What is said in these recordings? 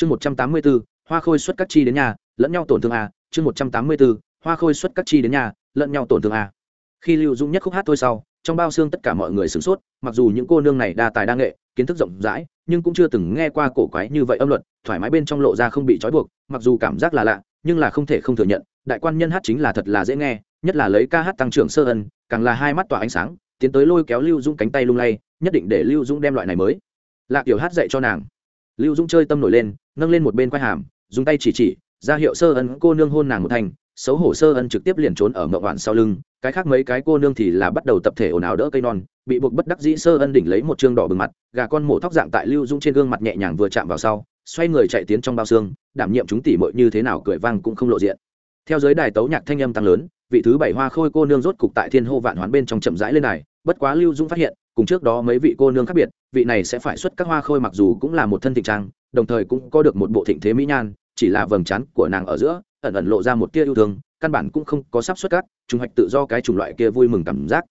chương một trăm tám mươi b ố hoa khôi xuất các chi đến nhà, lẫn nhau tổn thương a chương một trăm tám mươi b ố hoa khôi xuất các chi đến nhà, lẫn nhau tổn thương a khi lưu dũng nhất khúc hát thôi sau, trong bao xương tất cả mọi người sửng sốt, mặc dù những cô nương này đa tài đa nghệ, kiến thức rộng rãi, nhưng cũng chưa từng nghe qua cổ quái như vậy âm luật, thoải mái bên trong lộ ra không bị trói buộc, mặc dù cảm giác là lạ, nhưng là không thể không thừa nhận, đại quan nhân hát chính là thật là dễ nghe, nhất là lấy ca hát tăng trưởng sơ ân, càng là hai mắt tỏa ánh sáng, tiến tới lôi kéo lưu dũng cánh tay lung lay, nhất định để lưu dũng đem loại này mới. Lạc kiểu hát dạy cho nàng lưu dũng chơi tâm nổi lên, nâng lên một bên quai hàm, dùng tay chỉ chỉ, ra hiệu sơ ân cô nương hôn nàng một thành, xấu hổ sơ ân trực tiếp liền trốn ở mậu hoạn sau lưng, cái khác mấy cái cô nương thì là bắt đầu tập thể ồn ào đỡ cây non, bị buộc bất đắc dĩ sơ ân đỉnh lấy một chương đỏ bừng mặt, gà con mổ thóc dạng tại lưu dung trên gương mặt nhẹ nhàng vừa chạm vào sau, xoay người chạy tiến trong bao xương, đảm nhiệm chúng tỉ mội như thế nào cười vang cũng không lộ diện. Theo giới đài tấu nhạc thanh âm tăng lớn, vị thứ bảy hoa khôi cô nương rốt cục tại thiên hô vạn hoán bên trong chậm rãi lên này bất quá lưu dung phát hiện cùng trước đó mấy vị cô nương khác biệt, vị này sẽ phải xuất các hoa khôi mặc dù cũng là một thân thịnh trang, đồng thời cũng có được một bộ thịnh thế mỹ nhan, chỉ là vầng trán của nàng ở giữa, ẩn ẩn lộ ra một tia yêu thương, căn bản cũng không có sắp xuất cát trùng hoạch tự do cái chủng loại kia vui mừng cảm giác.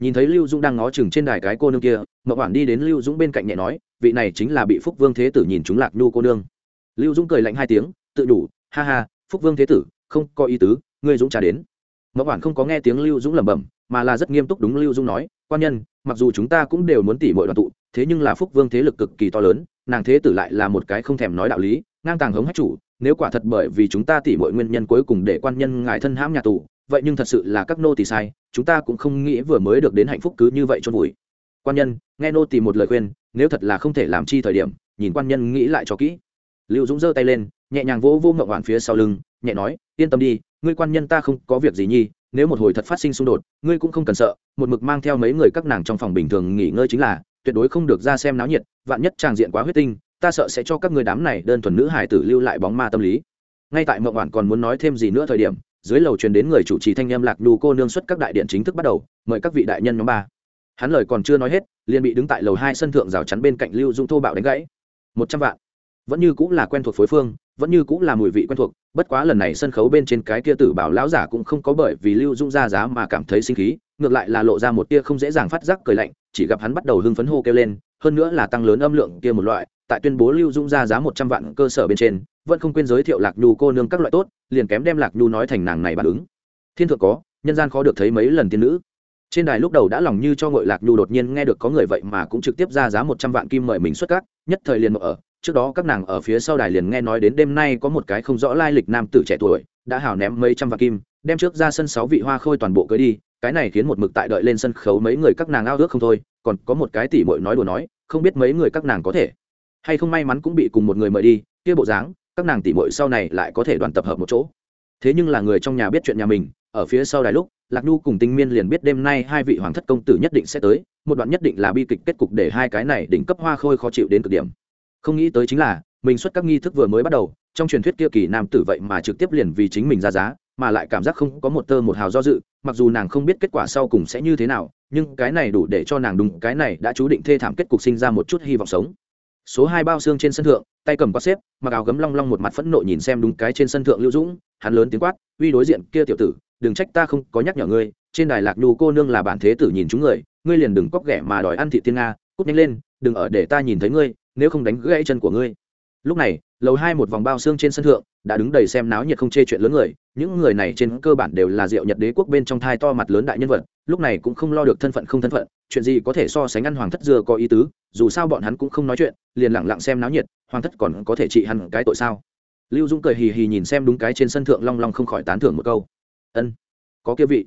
Nhìn thấy lưu dũng đang ngó chừng trên đài cái cô nương kia mậu quản đi đến lưu dũng bên cạnh nhẹ nói, vị này chính là bị phúc vương thế tử nhìn chúng lạc nhu cô nương. Lưu dũng cười lạnh hai tiếng, tự đủ, ha ha, phúc vương thế tử, không có ý tứ, ngươi dũng trả đến. Mậu quản không có nghe tiếng lưu dũng lẩm bẩm, mà là rất nghiêm túc đúng lưu dũng nói quan nhân, mặc dù chúng ta cũng đều muốn tỉ mọi đoàn tụ, thế nhưng là phúc vương thế lực cực kỳ to lớn, nàng thế tử lại là một cái không thèm nói đạo lý, ngang tàng hống hách chủ, nếu quả thật bởi vì chúng ta tỉ mọi nguyên nhân cuối cùng để quan nhân ngài thân hãm nhà tù, vậy nhưng thật sự là các nô tỳ sai, chúng ta cũng không nghĩ vừa mới được đến hạnh phúc cứ như vậy cho vùi. Quan nhân, nghe nô tỳ một lời khuyên, nếu thật là không thể làm chi thời điểm, nhìn quan nhân nghĩ lại cho kỹ. Lưu dũng giơ tay lên, nhẹ nhàng vỗ vô ngậm hoàn phía sau lưng, nhẹ nói, yên tâm đi, ngươi quan nhân ta không có việc gì nhi nếu một hồi thật phát sinh xung đột, ngươi cũng không cần sợ, một mực mang theo mấy người các nàng trong phòng bình thường nghỉ ngơi chính là, tuyệt đối không được ra xem náo nhiệt, vạn nhất tràng diện quá huyết tinh, ta sợ sẽ cho các người đám này đơn thuần nữ hải tử lưu lại bóng ma tâm lý. Ngay tại mộng bản còn muốn nói thêm gì nữa thời điểm, dưới lầu truyền đến người chủ trì thanh em lạc nhu cô nương xuất các đại điện chính thức bắt đầu, mời các vị đại nhân nhóm ba. Hắn lời còn chưa nói hết, liền bị đứng tại lầu hai sân thượng rào chắn bên cạnh lưu dung thô bạo đánh gãy. Một trăm vạn. Vẫn như cũng là quen thuộc phối phương, vẫn như cũng là mùi vị quen thuộc bất quá lần này sân khấu bên trên cái kia tử bảo lão giả cũng không có bởi vì lưu dung ra giá mà cảm thấy sinh khí, ngược lại là lộ ra một tia không dễ dàng phát giác cười lạnh, chỉ gặp hắn bắt đầu hưng phấn hô kêu lên, hơn nữa là tăng lớn âm lượng kia một loại, tại tuyên bố lưu dung ra giá một trăm vạn cơ sở bên trên, vẫn không quên giới thiệu lạc nhu cô nương các loại tốt, liền kém đem lạc nhu nói thành nàng này bản ứng. Thiên thượng có, nhân gian khó được thấy mấy lần tiên nữ. Trên đài lúc đầu đã lòng như cho ngội lạc nhu đột nhiên nghe được có người vậy mà cũng trực tiếp ra giá một trăm vạn kim mời mình xuất các, nhất thời liền ở trước đó các nàng ở phía sau đài liền nghe nói đến đêm nay có một cái không rõ lai lịch nam tử trẻ tuổi, đã hào ném mấy trăm vạn kim, đem trước ra sân sáu vị hoa khôi toàn bộ cưới đi, cái này khiến một mực tại đợi lên sân khấu mấy người các nàng ao ước không thôi, còn có một cái tỉ mội nói đùa nói, không biết mấy người các nàng có thể hay không may mắn cũng bị cùng một người mời đi, kia bộ dáng, các nàng tỉ mội sau này lại có thể đoàn tập hợp một chỗ. Thế nhưng là người trong nhà biết chuyện nhà mình, ở phía sau đài lúc, lạc nhu cùng tinh miên liền biết đêm nay hai vị hoàng thất công tử nhất định sẽ tới, một đoạn nhất định là bi kịch kết cục để hai cái này đỉnh cấp hoa khôi khó chịu đến cực điểm không nghĩ tới chính là, mình xuất các nghi thức vừa mới bắt đầu, trong truyền thuyết kia kỳ nam tử vậy mà trực tiếp liền vì chính mình ra giá, mà lại cảm giác không có một tơ một hào do dự, mặc dù nàng không biết kết quả sau cùng sẽ như thế nào, nhưng cái này đủ để cho nàng đúng, cái này đã chú định thê thảm kết cục sinh ra một chút hy vọng sống. Số hai bao xương trên sân thượng, tay cầm quát xếp, mặc áo gấm long long một mặt phẫn nộ nhìn xem đúng cái trên sân thượng lưu dũng, hắn lớn tiếng quát, uy đối diện kia tiểu tử, đừng trách ta không có nhắc nhở ngươi, trên đài lạc nhu cô nương là bản thế tử nhìn chúng người, ngươi liền đừng cóc ghẻ mà đòi ăn thị tiên nga, cút nhanh lên, đừng ở để ta nhìn thấy ngươi nếu không đánh gãy chân của ngươi. Lúc này, lầu hai một vòng bao xương trên sân thượng đã đứng đầy xem náo nhiệt không chê chuyện lớn người, những người này trên cơ bản đều là diệu nhật đế quốc bên trong thai to mặt lớn đại nhân vật, lúc này cũng không lo được thân phận không thân phận, chuyện gì có thể so sánh ăn hoàng thất dừa có ý tứ, dù sao bọn hắn cũng không nói chuyện, liền lẳng lặng xem náo nhiệt, hoàng thất còn có thể trị hẳn cái tội sao? Lưu dũng cười hì hì nhìn xem đúng cái trên sân thượng long long không khỏi tán thưởng một câu. Ân, có kia vị.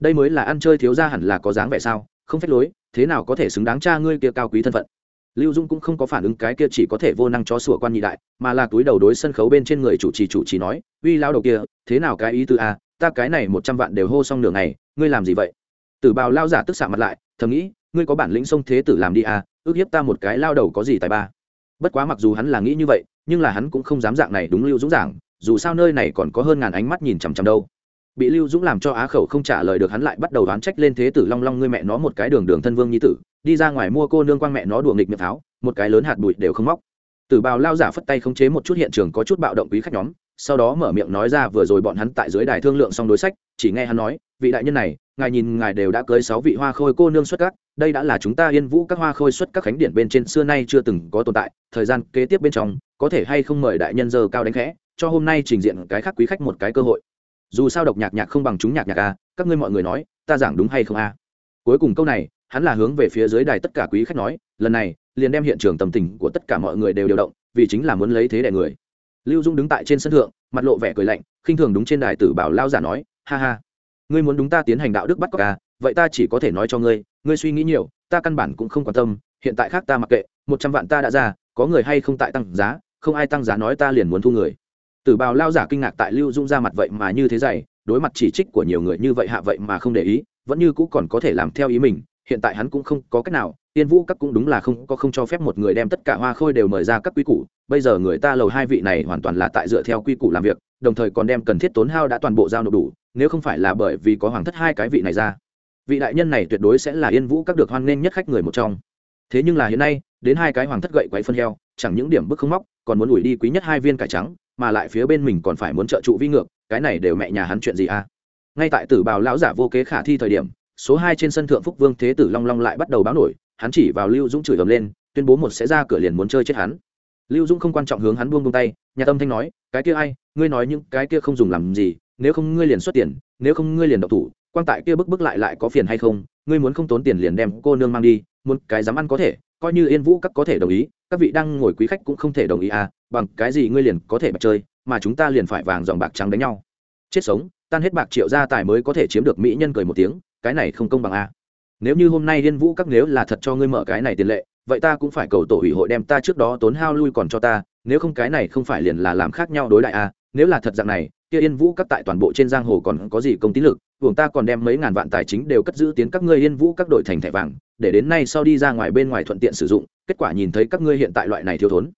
Đây mới là ăn chơi thiếu ra hẳn là có dáng vẻ sao? Không phép lối, thế nào có thể xứng đáng cha ngươi kia cao quý thân phận? Lưu dung cũng không có phản ứng, cái kia chỉ có thể vô năng cho sủa quan nhị đại, mà là túi đầu đối sân khấu bên trên người chủ trì chủ trì nói, uy lao đầu kia, thế nào cái ý tư a ta cái này một trăm vạn đều hô xong nửa ngày, ngươi làm gì vậy? Tử bào lao giả tức xạ mặt lại, thầm nghĩ, ngươi có bản lĩnh sông thế tử làm đi a ước hiếp ta một cái lao đầu có gì tài ba? Bất quá mặc dù hắn là nghĩ như vậy, nhưng là hắn cũng không dám dạng này đúng lưu dũng giảng, dù sao nơi này còn có hơn ngàn ánh mắt nhìn chằm chằm đâu bị lưu dũng làm cho á khẩu không trả lời được hắn lại bắt đầu đoán trách lên thế tử long long ngươi mẹ nó một cái đường đường thân vương nhi tử, đi ra ngoài mua cô nương quang mẹ nó đùa nghịch miệng pháo, một cái lớn hạt bụi đều không móc. Tử bào lao giả phất tay khống chế một chút hiện trường có chút bạo động quý khách nhóm, sau đó mở miệng nói ra vừa rồi bọn hắn tại dưới đài thương lượng xong đối sách, chỉ nghe hắn nói, vị đại nhân này, ngài nhìn ngài đều đã cưới sáu vị hoa khôi cô nương xuất các, đây đã là chúng ta yên vũ các hoa khôi xuất các khánh điển bên trên xưa nay chưa từng có tồn tại, thời gian kế tiếp bên trong, có thể hay không mời đại nhân giờ cao đánh khẽ, cho hôm nay trình diện cái khác quý khách một cái cơ hội dù sao độc nhạc nhạc không bằng chúng nhạc nhạc a à, các ngươi mọi người nói ta giảng đúng hay không a à? cuối cùng câu này hắn là hướng về phía dưới đài tất cả quý khách nói lần này liền đem hiện trường tầm tình của tất cả mọi người đều điều động vì chính là muốn lấy thế đẻ người lưu dung đứng tại trên sân thượng mặt lộ vẻ cười lạnh khinh thường đúng trên đài tử bảo lao giả nói ha ha ngươi muốn đúng ta tiến hành đạo đức bắt cóc à vậy ta chỉ có thể nói cho ngươi ngươi suy nghĩ nhiều ta căn bản cũng không quan tâm hiện tại khác ta mặc kệ một trăm vạn ta đã ra có người hay không tại tăng giá không ai tăng giá nói ta liền muốn thu người tử bào lao giả kinh ngạc tại lưu dung ra mặt vậy mà như thế dày, đối mặt chỉ trích của nhiều người như vậy hạ vậy mà không để ý, vẫn như cũ còn có thể làm theo ý mình, hiện tại hắn cũng không có cách nào, tiên vũ các cũng đúng là không có không cho phép một người đem tất cả hoa khôi đều mời ra các quy củ, bây giờ người ta lầu hai vị này hoàn toàn là tại dựa theo quy củ làm việc, đồng thời còn đem cần thiết tốn hao đã toàn bộ giao nộp đủ, nếu không phải là bởi vì có hoàng thất hai cái vị này ra. Vị đại nhân này tuyệt đối sẽ là yên vũ các được hoan nghênh nhất khách người một trong. Thế nhưng là hiện nay, đến hai cái hoàng thất gậy quấy phân heo, chẳng những điểm bức không móc, còn muốn ủi đi quý nhất hai viên cải trắng mà lại phía bên mình còn phải muốn trợ trụ vi ngược, cái này đều mẹ nhà hắn chuyện gì à? Ngay tại tử bào lão giả vô kế khả thi thời điểm, số hai trên sân thượng phúc vương thế tử long long lại bắt đầu báo nổi, hắn chỉ vào lưu dũng chửi ầm lên, tuyên bố một sẽ ra cửa liền muốn chơi chết hắn. Lưu dũng không quan trọng hướng hắn buông buông tay, nhà tâm thanh nói, cái kia ai, ngươi nói những cái kia không dùng làm gì, nếu không ngươi liền xuất tiền, nếu không ngươi liền độc thủ, quan tại kia bức bức lại lại có phiền hay không, ngươi muốn không tốn tiền liền đem cô nương mang đi, muốn cái dám ăn có thể coi như yên vũ các có thể đồng ý, các vị đang ngồi quý khách cũng không thể đồng ý à bằng cái gì ngươi liền có thể bạc chơi, mà chúng ta liền phải vàng dòng bạc trắng đánh nhau chết sống, tan hết bạc triệu gia tài mới có thể chiếm được mỹ nhân cười một tiếng, cái này không công bằng à? nếu như hôm nay yên vũ các nếu là thật cho ngươi mở cái này tiền lệ, vậy ta cũng phải cầu tổ ủy hội đem ta trước đó tốn hao lui còn cho ta, nếu không cái này không phải liền là làm khác nhau đối đại à? nếu là thật dạng này kia yên vũ các tại toàn bộ trên giang hồ còn có gì công tín lực, hưởng ta còn đem mấy ngàn vạn tài chính đều cất giữ tiến các ngươi yên vũ các đội thành thẻ vàng, để đến nay sau đi ra ngoài bên ngoài thuận tiện sử dụng, kết quả nhìn thấy các ngươi hiện tại loại này thiếu thốn.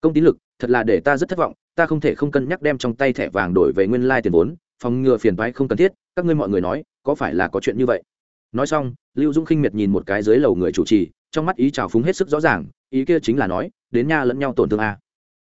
Công tín lực, thật là để ta rất thất vọng, ta không thể không cân nhắc đem trong tay thẻ vàng đổi về nguyên lai tiền vốn, phòng ngừa phiền toái không cần thiết, các ngươi mọi người nói, có phải là có chuyện như vậy? Nói xong, lưu dung khinh miệt nhìn một cái dưới lầu người chủ trì, trong mắt ý trào phúng hết sức rõ ràng, ý kia chính là nói, đến nha lẫn nhau tổn thương a.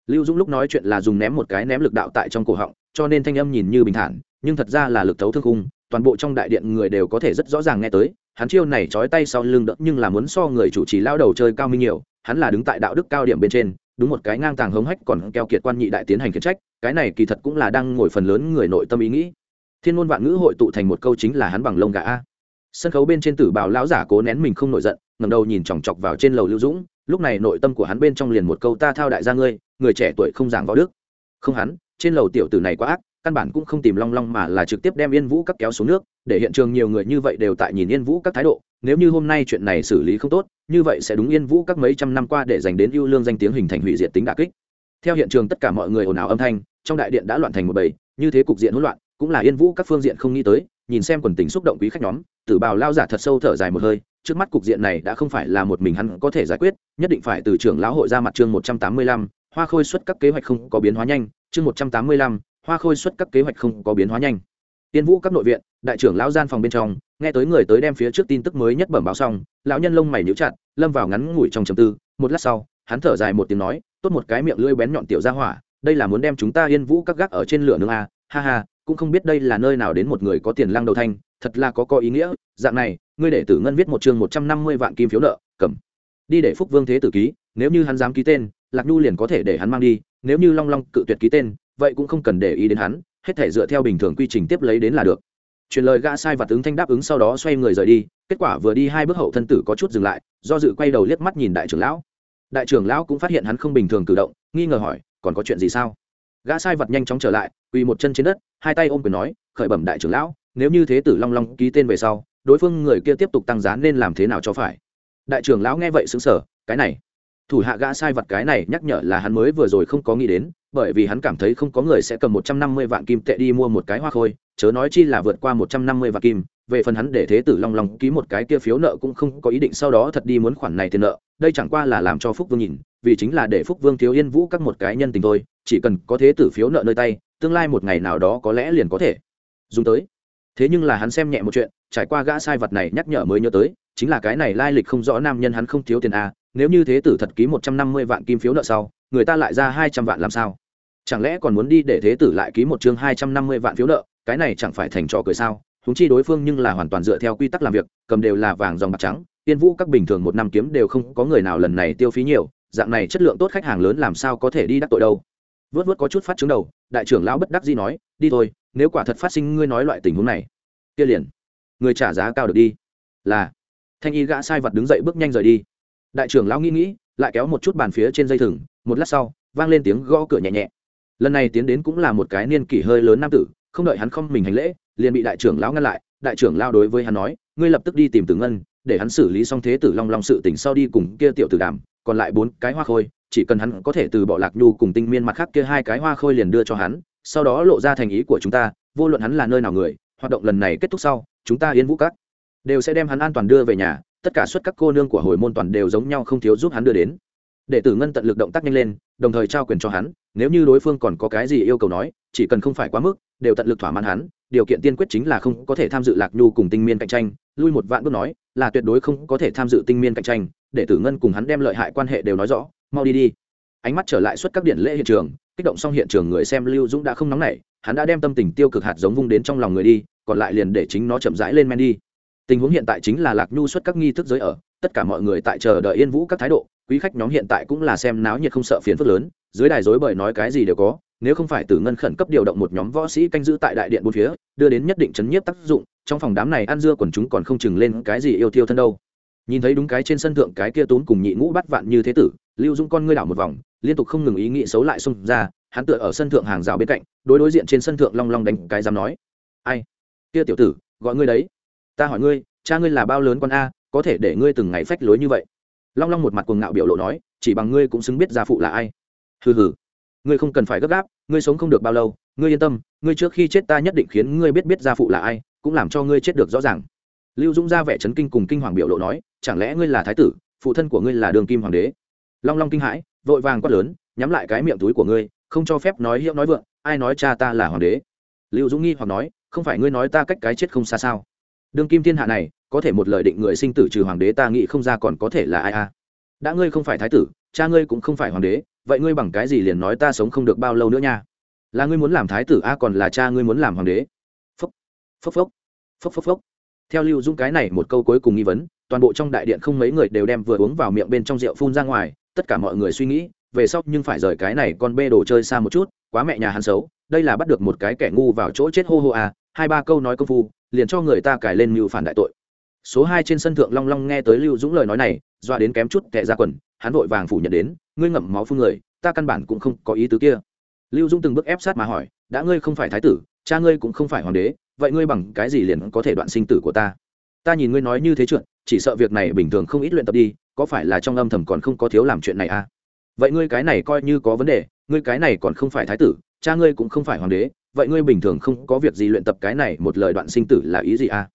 Lưu dung lúc nói chuyện là dùng ném một cái ném lực đạo tại trong cổ họng cho nên thanh âm nhìn như bình thản, nhưng thật ra là lực thấu thương khung, toàn bộ trong đại điện người đều có thể rất rõ ràng nghe tới. Hắn chiêu này trói tay sau lưng đỡ, nhưng là muốn so người chủ trì lao đầu chơi cao minh nhiều, hắn là đứng tại đạo đức cao điểm bên trên, đúng một cái ngang tàng hống hách còn keo kiệt quan nhị đại tiến hành khiển trách, cái này kỳ thật cũng là đang ngồi phần lớn người nội tâm ý nghĩ. Thiên môn vạn ngữ hội tụ thành một câu chính là hắn bằng lông gà a. Sân khấu bên trên tử bào lão giả cố nén mình không nổi giận ngầm đầu nhìn chòng chọc vào trên lầu lưu dũng, lúc này nội tâm của hắn bên trong liền một câu ta thao đại gia ngươi, người trẻ tuổi không giảng võ đức. Không hắn trên lầu tiểu tử này quá ác, căn bản cũng không tìm long long mà là trực tiếp đem yên vũ các kéo xuống nước, để hiện trường nhiều người như vậy đều tại nhìn yên vũ các thái độ, nếu như hôm nay chuyện này xử lý không tốt, như vậy sẽ đúng yên vũ các mấy trăm năm qua để dành đến ưu lương danh tiếng hình thành hủy diệt tính đà kích. Theo hiện trường tất cả mọi người ồn ào âm thanh, trong đại điện đã loạn thành một bầy, như thế cục diện hỗn loạn, cũng là yên vũ các phương diện không nghĩ tới, nhìn xem quần tình xúc động quý khách nhóm, tử bào lao giả thật sâu thở dài một hơi, trước mắt cục diện này đã không phải là một mình hắn có thể giải quyết, nhất định phải từ trưởng lão hội ra mặt chương một trăm tám mươi lăm, hoa khôi xuất các kế hoạch không có biến hóa nhanh chương một trăm tám mươi lăm, hoa khôi xuất các kế hoạch không có biến hóa nhanh. Tiên vũ các nội viện, đại trưởng lão gian phòng bên trong, nghe tới người tới đem phía trước tin tức mới nhất bẩm báo xong, lão nhân lông mày nhíu chặt, lâm vào ngắn ngủi trong trầm tư. Một lát sau, hắn thở dài một tiếng nói, tốt một cái miệng lưỡi bén nhọn tiểu ra hỏa, đây là muốn đem chúng ta yên vũ các gác ở trên lửa nương a. Ha ha, cũng không biết đây là nơi nào đến một người có tiền lăng đầu thanh, thật là có có ý nghĩa. Dạng này, ngươi để tử ngân viết một chương một trăm năm mươi vạn kim phiếu nợ, cầm. Đi để phúc vương thế tử ký, nếu như hắn dám ký tên, lạc nhu liền có thể để hắn mang đi nếu như long long cự tuyệt ký tên, vậy cũng không cần để ý đến hắn, hết thể dựa theo bình thường quy trình tiếp lấy đến là được. Truyền lời gã sai và tướng thanh đáp ứng sau đó xoay người rời đi, kết quả vừa đi hai bước hậu thân tử có chút dừng lại, do dự quay đầu liếc mắt nhìn đại trưởng lão. Đại trưởng lão cũng phát hiện hắn không bình thường cử động, nghi ngờ hỏi, còn có chuyện gì sao? Gã sai vật nhanh chóng trở lại, quỳ một chân trên đất, hai tay ôm quyền nói, khởi bẩm đại trưởng lão, nếu như thế tử long long ký tên về sau, đối phương người kia tiếp tục tăng giá nên làm thế nào cho phải? Đại trưởng lão nghe vậy xứng sở cái này thủ hạ gã sai vật cái này nhắc nhở là hắn mới vừa rồi không có nghĩ đến, bởi vì hắn cảm thấy không có người sẽ cầm một trăm năm mươi vạn kim tệ đi mua một cái hoa khôi, chớ nói chi là vượt qua một trăm năm mươi vạn kim. Về phần hắn để thế tử long long ký một cái kia phiếu nợ cũng không có ý định sau đó thật đi muốn khoản này tiền nợ, đây chẳng qua là làm cho phúc vương nhìn, vì chính là để phúc vương thiếu yên vũ các một cái nhân tình thôi, chỉ cần có thế tử phiếu nợ nơi tay, tương lai một ngày nào đó có lẽ liền có thể dùng tới. Thế nhưng là hắn xem nhẹ một chuyện, trải qua gã sai vật này nhắc nhở mới nhớ tới chính là cái này lai lịch không rõ nam nhân hắn không thiếu tiền a nếu như thế tử thật ký một trăm năm mươi vạn kim phiếu nợ sau, người ta lại ra hai trăm vạn làm sao? Chẳng lẽ còn muốn đi để thế tử lại ký một chương hai trăm năm mươi vạn phiếu nợ, cái này chẳng phải thành trò cười sao? Húng chi đối phương nhưng là hoàn toàn dựa theo quy tắc làm việc, cầm đều là vàng dòng bạc trắng tiên vũ các bình thường một năm kiếm đều không có người nào lần này tiêu phí nhiều, dạng này chất lượng tốt khách hàng lớn làm sao có thể đi đắc tội đâu? Vớt vớt có chút phát chứng đầu, đại trưởng lão bất đắc dĩ nói, đi thôi, nếu quả thật phát sinh ngươi nói loại tình huống này, kia liền, người trả giá cao được đi. Là thanh y gã sai vật đứng dậy bước nhanh rời đi. Đại trưởng lão nghĩ nghĩ, lại kéo một chút bàn phía trên dây thừng, một lát sau, vang lên tiếng gõ cửa nhẹ nhẹ. Lần này tiến đến cũng là một cái niên kỷ hơi lớn nam tử, không đợi hắn không mình hành lễ, liền bị đại trưởng lão ngăn lại. Đại trưởng lão đối với hắn nói, ngươi lập tức đi tìm tử ngân, để hắn xử lý xong thế tử long long sự tỉnh sau đi cùng kia tiểu tử đàm, còn lại bốn cái hoa khôi, chỉ cần hắn có thể từ bỏ lạc nhu cùng tinh miên mặt khác kia hai cái hoa khôi liền đưa cho hắn, sau đó lộ ra thành ý của chúng ta, vô luận hắn là nơi nào người, hoạt động lần này kết thúc sau, chúng ta yên vũ các đều sẽ đem hắn an toàn đưa về nhà, tất cả suất các cô nương của hồi môn toàn đều giống nhau không thiếu giúp hắn đưa đến. Để tử ngân tận lực động tác nhanh lên, đồng thời trao quyền cho hắn, nếu như đối phương còn có cái gì yêu cầu nói, chỉ cần không phải quá mức, đều tận lực thỏa mãn hắn, điều kiện tiên quyết chính là không có thể tham dự lạc nhu cùng tinh miên cạnh tranh, lui một vạn bước nói, là tuyệt đối không có thể tham dự tinh miên cạnh tranh để tử ngân cùng hắn đem lợi hại quan hệ đều nói rõ, mau đi đi. Ánh mắt trở lại suất các điện lễ hiện trường, kích động xong hiện trường người xem lưu dũng đã không nóng nảy, hắn đã đem tâm tình tiêu cực hạt giống vung đến trong lòng người đi, còn lại liền để chính nó chậm rãi lên men đi tình huống hiện tại chính là lạc nhu xuất các nghi thức giới ở, tất cả mọi người tại chờ đợi yên vũ các thái độ, quý khách nhóm hiện tại cũng là xem náo nhiệt không sợ phiền phức lớn, dưới đài dối bời nói cái gì đều có, nếu không phải tử ngân khẩn cấp điều động một nhóm võ sĩ canh giữ tại đại điện bốn phía, đưa đến nhất định chấn nhiếp tác dụng, trong phòng đám này ăn dưa quần chúng còn không chừng lên cái gì yêu tiêu thân đâu. Nhìn thấy đúng cái trên sân thượng cái kia tốn cùng nhị ngũ bắt vạn như thế tử, lưu dũng con ngươi đảo một vòng, liên tục không ngừng ý nghĩ xấu lại xông ra, hắn tựa ở sân thượng hàng rào bên cạnh, đối đối diện trên sân thượng long long đánh cái dám nói. Ai? Kia tiểu tử, gọi ngươi đấy ta hỏi ngươi, cha ngươi là bao lớn con a, có thể để ngươi từng ngày phách lối như vậy? Long long một mặt cuồng ngạo biểu lộ nói, chỉ bằng ngươi cũng xứng biết gia phụ là ai. Hừ hừ, ngươi không cần phải gấp gáp, ngươi sống không được bao lâu, ngươi yên tâm, ngươi trước khi chết ta nhất định khiến ngươi biết biết gia phụ là ai, cũng làm cho ngươi chết được rõ ràng. Lưu dũng ra vẻ chấn kinh cùng kinh hoàng biểu lộ nói, chẳng lẽ ngươi là thái tử, phụ thân của ngươi là đường kim hoàng đế? Long long kinh hãi, vội vàng quát lớn, nhắm lại cái miệng túi của ngươi, không cho phép nói hiệu nói vượng, ai nói cha ta là hoàng đế? Lưu dũng nghi hoặc nói, không phải ngươi nói ta cách cái chết không xa sao? Đương kim thiên hạ này, có thể một lời định người sinh tử trừ hoàng đế ta nghĩ không ra còn có thể là ai a? Đã ngươi không phải thái tử, cha ngươi cũng không phải hoàng đế, vậy ngươi bằng cái gì liền nói ta sống không được bao lâu nữa nha? Là ngươi muốn làm thái tử a còn là cha ngươi muốn làm hoàng đế? Phốc phốc phốc phốc phốc phốc. Theo lưu dung cái này một câu cuối cùng nghi vấn, toàn bộ trong đại điện không mấy người đều đem vừa uống vào miệng bên trong rượu phun ra ngoài, tất cả mọi người suy nghĩ, về sau nhưng phải rời cái này con bê đồ chơi xa một chút, quá mẹ nhà hắn xấu, đây là bắt được một cái kẻ ngu vào chỗ chết hô hô à hai ba câu nói công phu, liền cho người ta cài lên mưu phản đại tội. Số hai trên sân thượng long long nghe tới lưu dũng lời nói này, doa đến kém chút tệ ra quần, hắn vội vàng phủ nhận đến, ngươi ngậm máu phương người, ta căn bản cũng không có ý tứ kia. Lưu dũng từng bước ép sát mà hỏi, đã ngươi không phải thái tử, cha ngươi cũng không phải hoàng đế, vậy ngươi bằng cái gì liền có thể đoạn sinh tử của ta? Ta nhìn ngươi nói như thế chuyện chỉ sợ việc này bình thường không ít luyện tập đi, có phải là trong âm thầm còn không có thiếu làm chuyện này à? Vậy ngươi cái này coi như có vấn đề, ngươi cái này còn không phải thái tử, cha ngươi cũng không phải hoàng đế vậy ngươi bình thường không có việc gì luyện tập cái này một lời đoạn sinh tử là ý gì à?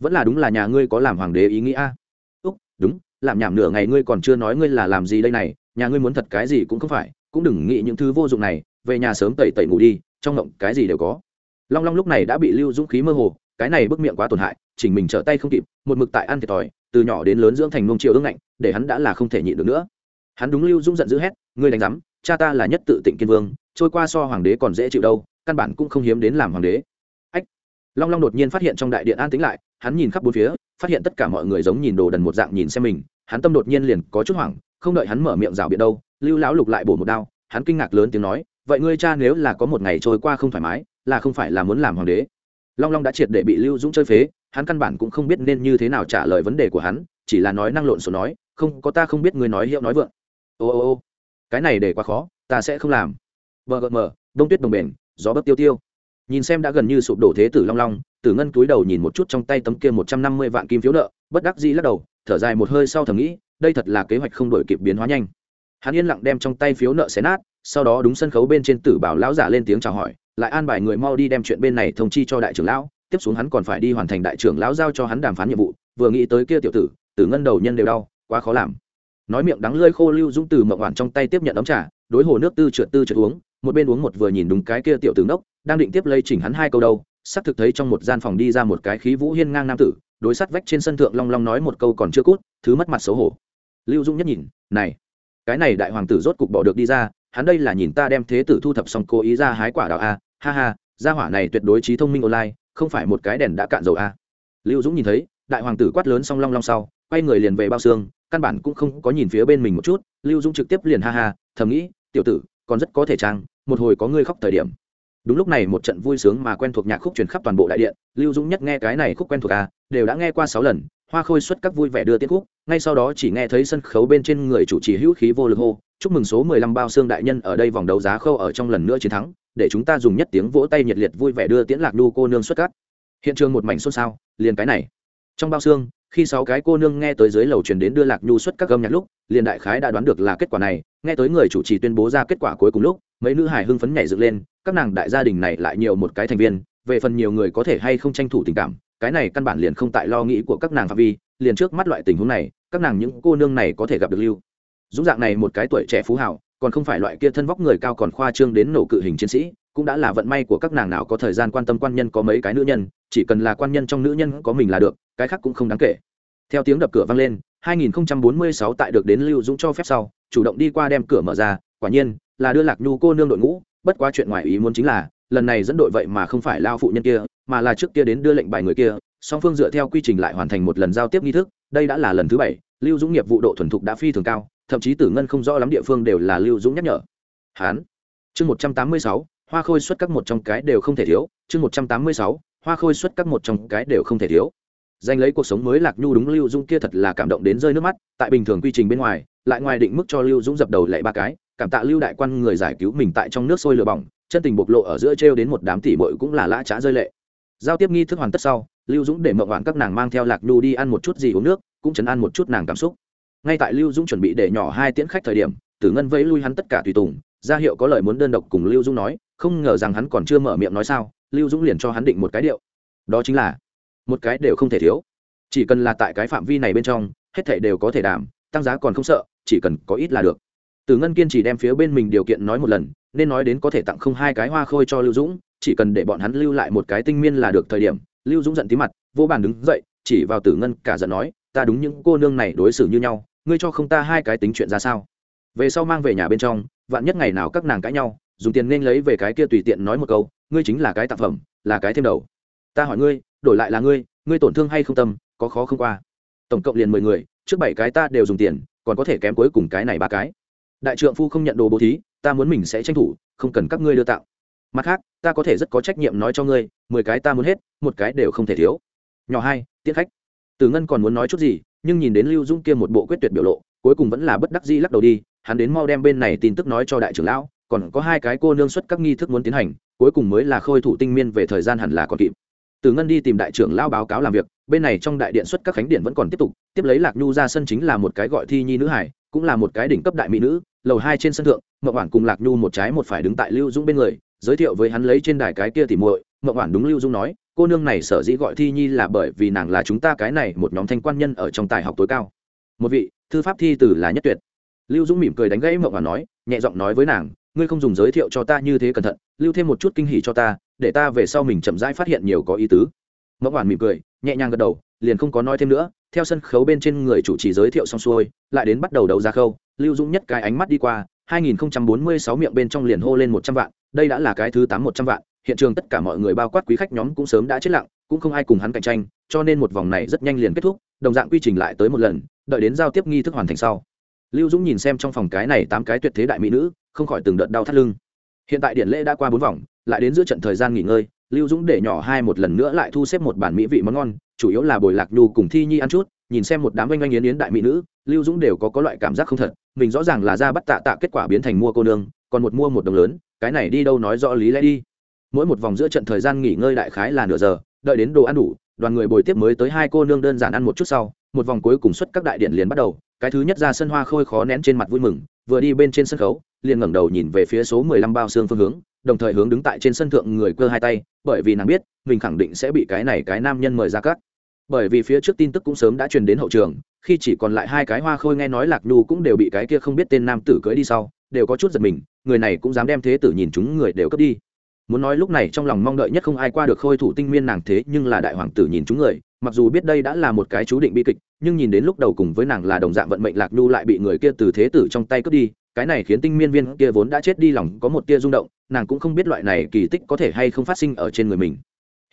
Vẫn là đúng là nhà ngươi có làm hoàng đế ý nghĩ à? Úc, đúng, làm nhảm nửa ngày ngươi còn chưa nói ngươi là làm gì đây này, nhà ngươi muốn thật cái gì cũng không phải, cũng đừng nghĩ những thứ vô dụng này, về nhà sớm tẩy tẩy ngủ đi, trong ngộng cái gì đều có. Long long lúc này đã bị lưu dũng khí mơ hồ, cái này bức miệng quá tổn hại, chỉnh mình trở tay không kịp, một mực tại ăn thiệt thòi, từ nhỏ đến lớn dưỡng thành nông triệu ương ngạnh, để hắn đã là không thể nhịn được nữa. Hắn đúng lưu dũng giận dữ hét, ngươi đánh rắm cha ta là nhất tự tịnh kiên vương, trôi qua so hoàng đế còn dễ chịu đâu căn bản cũng không hiếm đến làm hoàng đế. Ách! Long long đột nhiên phát hiện trong đại điện an tĩnh lại, hắn nhìn khắp bốn phía, phát hiện tất cả mọi người giống nhìn đồ đần một dạng nhìn xem mình, hắn tâm đột nhiên liền có chút hoảng, không đợi hắn mở miệng rào biện đâu, lưu lão lục lại bổ một đao, hắn kinh ngạc lớn tiếng nói, vậy ngươi cha nếu là có một ngày trôi qua không thoải mái, là không phải là muốn làm hoàng đế? Long long đã triệt để bị lưu dũng chơi phế, hắn căn bản cũng không biết nên như thế nào trả lời vấn đề của hắn, chỉ là nói năng lộn xộn nói, không, có ta không biết ngươi nói hiệu nói vượng. Ô ô ô, cái này để quá khó, ta sẽ không làm. Vợ gợt mờ, đông tuyết đồng bền gió bấc tiêu tiêu. Nhìn xem đã gần như sụp đổ thế tử long long, tử ngân túi đầu nhìn một chút trong tay tấm kia một trăm năm mươi vạn kim phiếu nợ, bất đắc dĩ lắc đầu, thở dài một hơi sau thầm nghĩ, đây thật là kế hoạch không đổi kịp biến hóa nhanh. Hắn yên lặng đem trong tay phiếu nợ xé nát, sau đó đúng sân khấu bên trên tử bảo lão giả lên tiếng chào hỏi, lại an bài người mau đi đem chuyện bên này thông chi cho đại trưởng lão, tiếp xuống hắn còn phải đi hoàn thành đại trưởng lão giao cho hắn đàm phán nhiệm vụ, vừa nghĩ tới kia tiểu tử tử ngân đầu nhân đều đau, quá khó làm. Nói miệng đắng lơi khô lưu dũng từ mậu hoàn trong tay tiếp nhận ấm trà, đối hồ nước tư trượt tư trượt uống một bên uống một vừa nhìn đúng cái kia tiểu tử đốc, đang định tiếp lây chỉnh hắn hai câu đâu, sắp thực thấy trong một gian phòng đi ra một cái khí vũ hiên ngang nam tử, đối sắt vách trên sân thượng long long nói một câu còn chưa cút, thứ mất mặt xấu hổ lưu dũng nhất nhìn, này, cái này đại hoàng tử rốt cục bỏ được đi ra, hắn đây là nhìn ta đem thế tử thu thập xong cố ý ra hái quả đạo a, ha ha, gia hỏa này tuyệt đối trí thông minh online, không phải một cái đèn đã cạn dầu à. lưu dũng nhìn thấy, đại hoàng tử quát lớn song long long sau, quay người liền về bao xương, căn bản cũng không có nhìn phía bên mình một chút, lưu dũng trực tiếp liền ha ha, thầm nghĩ, tiểu tử, còn rất có thể trang một hồi có ngươi khóc thời điểm. Đúng lúc này một trận vui sướng mà quen thuộc nhạc khúc truyền khắp toàn bộ đại điện, lưu dũng nhất nghe cái này khúc quen thuộc à đều đã nghe qua sáu lần, hoa khôi xuất các vui vẻ đưa tiết khúc, ngay sau đó chỉ nghe thấy sân khấu bên trên người chủ trì hữu khí vô lực hô, chúc mừng số mười lăm bao xương đại nhân ở đây vòng đấu giá khâu ở trong lần nữa chiến thắng, để chúng ta dùng nhất tiếng vỗ tay nhiệt liệt vui vẻ đưa tiễn lạc đu cô nương xuất cát. Hiện trường một mảnh xôn xao, liền cái này. Trong bao xương, khi sáu cái cô nương nghe tới dưới lầu truyền đến đưa lạc nhu xuất các gâm nhạc lúc, liền đại khái đã đoán được là kết quả này, nghe tới người chủ trì tuyên bố ra kết quả cuối cùng lúc mấy nữ hải hưng phấn nhảy dựng lên, các nàng đại gia đình này lại nhiều một cái thành viên, về phần nhiều người có thể hay không tranh thủ tình cảm, cái này căn bản liền không tại lo nghĩ của các nàng phạm vi, liền trước mắt loại tình huống này, các nàng những cô nương này có thể gặp được lưu. Dũng dạng này một cái tuổi trẻ phú hảo còn không phải loại kia thân vóc người cao còn khoa trương đến nổ cự hình chiến sĩ, cũng đã là vận may của các nàng nào có thời gian quan tâm quan nhân có mấy cái nữ nhân, chỉ cần là quan nhân trong nữ nhân có mình là được, cái khác cũng không đáng kể. Theo tiếng đập cửa vang lên 2046 tại được đến lưu dũng cho phép sau, chủ động đi qua đem cửa mở ra, quả nhiên là đưa lạc nhu cô nương đội ngũ, bất quá chuyện ngoài ý muốn chính là, lần này dẫn đội vậy mà không phải lao phụ nhân kia, mà là trước kia đến đưa lệnh bài người kia, song phương dựa theo quy trình lại hoàn thành một lần giao tiếp nghi thức, đây đã là lần thứ bảy, lưu dũng nghiệp vụ độ thuần thục đã phi thường cao, thậm chí tử ngân không rõ lắm địa phương đều là lưu dũng nhắc nhở. Hán. Chương một trăm tám mươi sáu, hoa khôi xuất các một trong cái đều không thể thiếu, chương một trăm tám mươi sáu, hoa khôi xuất các một trong cái đều không thể thiếu. Danh lấy cuộc sống mới lạc nhu đúng lưu dũng kia thật là cảm động đến rơi nước mắt, tại bình thường quy trình bên ngoài, lại ngoài định mức cho lưu dũng dập đầu lệ ba cái cảm tạ lưu đại quan người giải cứu mình tại trong nước sôi lửa bỏng, chân tình bộc lộ ở giữa trêu đến một đám tỷ bội cũng là lã trá rơi lệ. Giao tiếp nghi thức hoàn tất sau, lưu dũng để mậu hoạn các nàng mang theo lạc nhu đi ăn một chút gì uống nước, cũng chấn an một chút nàng cảm xúc. Ngay tại lưu dũng chuẩn bị để nhỏ hai tiễn khách thời điểm, tử ngân vẫy lui hắn tất cả tùy tùng, ra hiệu có lời muốn đơn độc cùng lưu dũng nói, không ngờ rằng hắn còn chưa mở miệng nói sao, lưu dũng liền cho hắn định một cái điệu. Đó chính là, một cái đều không thể thiếu. Chỉ cần là tại cái phạm vi này bên trong, hết thể đều có thể đảm, tăng giá còn không sợ, chỉ cần có ít là được tử ngân kiên trì đem phía bên mình điều kiện nói một lần, nên nói đến có thể tặng không hai cái hoa khôi cho lưu dũng, chỉ cần để bọn hắn lưu lại một cái tinh miên là được thời điểm. Lưu dũng giận tí mặt, vô bàn đứng dậy, chỉ vào tử ngân cả giận nói, ta đúng những cô nương này đối xử như nhau, ngươi cho không ta hai cái tính chuyện ra sao? Về sau mang về nhà bên trong, vạn nhất ngày nào các nàng cãi nhau, dùng tiền nên lấy về cái kia tùy tiện nói một câu, ngươi chính là cái tạp phẩm, là cái thêm đầu. Ta hỏi ngươi, đổi lại là ngươi ngươi tổn thương hay không tâm, có khó không qua? Tổng cộng liền mười người, trước bảy cái ta đều dùng tiền, còn có thể kém cuối cùng cái này ba cái đại trượng phu không nhận đồ bố thí, ta muốn mình sẽ tranh thủ, không cần các ngươi đưa tạo. Mặt khác, ta có thể rất có trách nhiệm nói cho ngươi, mười cái ta muốn hết, một cái đều không thể thiếu. Nhỏ hai tiết khách. Tử ngân còn muốn nói chút gì, nhưng nhìn đến lưu dung kia một bộ quyết tuyệt biểu lộ, cuối cùng vẫn là bất đắc dĩ lắc đầu đi, hắn đến mau đem bên này tin tức nói cho đại trưởng lão, còn có hai cái cô nương xuất các nghi thức muốn tiến hành, cuối cùng mới là khôi thủ tinh miên về thời gian hẳn là còn kịp. Tử ngân đi tìm đại trưởng lão báo cáo làm việc, bên này trong đại điện xuất các khánh điện vẫn còn tiếp tục, tiếp lấy lạc nhu ra sân chính là một cái gọi thi nhi nữ hải cũng là một cái đỉnh cấp đại mỹ nữ, lầu hai trên sân thượng mậu quản cùng lạc nhu một trái một phải đứng tại lưu dung bên người, giới thiệu với hắn lấy trên đài cái kia thì muội. Mậu quản đúng lưu dung nói, cô nương này sở dĩ gọi thi nhi là bởi vì nàng là chúng ta cái này một nhóm thanh quan nhân ở trong tài học tối cao. Một vị, thư pháp thi tử là nhất tuyệt. Lưu dũng mỉm cười đánh gãy mậu quản nói, nhẹ giọng nói với nàng, ngươi không dùng giới thiệu cho ta như thế cẩn thận, lưu thêm một chút kinh hỉ cho ta, để ta về sau mình chậm rãi phát hiện nhiều có ý tứ. Mậu quản mỉm cười nhẹ nhàng gật đầu, liền không có nói thêm nữa, theo sân khấu bên trên người chủ trì giới thiệu xong xuôi, lại đến bắt đầu đấu ra khâu. Lưu dũng nhất cái ánh mắt đi qua 2046 miệng bên trong liền hô lên 100 vạn, đây đã là cái thứ tám 100 vạn, hiện trường tất cả mọi người bao quát quý khách nhóm cũng sớm đã chết lặng, cũng không ai cùng hắn cạnh tranh, cho nên một vòng này rất nhanh liền kết thúc, đồng dạng quy trình lại tới một lần, đợi đến giao tiếp nghi thức hoàn thành sau. Lưu dũng nhìn xem trong phòng cái này tám cái tuyệt thế đại mỹ nữ, không khỏi từng đợt đau thắt lưng. Hiện tại điện lễ đã qua bốn vòng, lại đến giữa trận thời gian nghỉ ngơi lưu dũng để nhỏ hai một lần nữa lại thu xếp một bản mỹ vị món ngon, chủ yếu là bồi lạc nhu cùng thi nhi ăn chút, nhìn xem một đám oanh oanh yến yến đại mỹ nữ, lưu dũng đều có có loại cảm giác không thật, mình rõ ràng là ra bắt tạ tạ kết quả biến thành mua cô nương, còn một mua một đồng lớn, cái này đi đâu nói rõ lý lẽ đi. Mỗi một vòng giữa trận thời gian nghỉ ngơi đại khái là nửa giờ, đợi đến đồ ăn đủ, đoàn người bồi tiếp mới tới hai cô nương đơn giản ăn một chút sau, một vòng cuối cùng xuất các đại điện liền bắt đầu, cái thứ nhất ra sân hoa khôi khó nén trên mặt vui mừng, vừa đi bên trên sân khấu, liền ngẩng đầu nhìn về phía số mười lăm bao xương phương hướng đồng thời hướng đứng tại trên sân thượng người cơ hai tay, bởi vì nàng biết, mình khẳng định sẽ bị cái này cái nam nhân mời ra cắt bởi vì phía trước tin tức cũng sớm đã truyền đến hậu trường, khi chỉ còn lại hai cái hoa khôi nghe nói lạc nhu cũng đều bị cái kia không biết tên nam tử cưới đi sau, đều có chút giật mình, người này cũng dám đem thế tử nhìn chúng người đều cướp đi. Muốn nói lúc này trong lòng mong đợi nhất không ai qua được khôi thủ tinh miên nàng thế, nhưng là đại hoàng tử nhìn chúng người, mặc dù biết đây đã là một cái chú định bi kịch, nhưng nhìn đến lúc đầu cùng với nàng là đồng dạng vận mệnh lạc nhu lại bị người kia từ thế tử trong tay cướp đi, cái này khiến tinh miên viên kia vốn đã chết đi lòng có một tia rung động nàng cũng không biết loại này kỳ tích có thể hay không phát sinh ở trên người mình.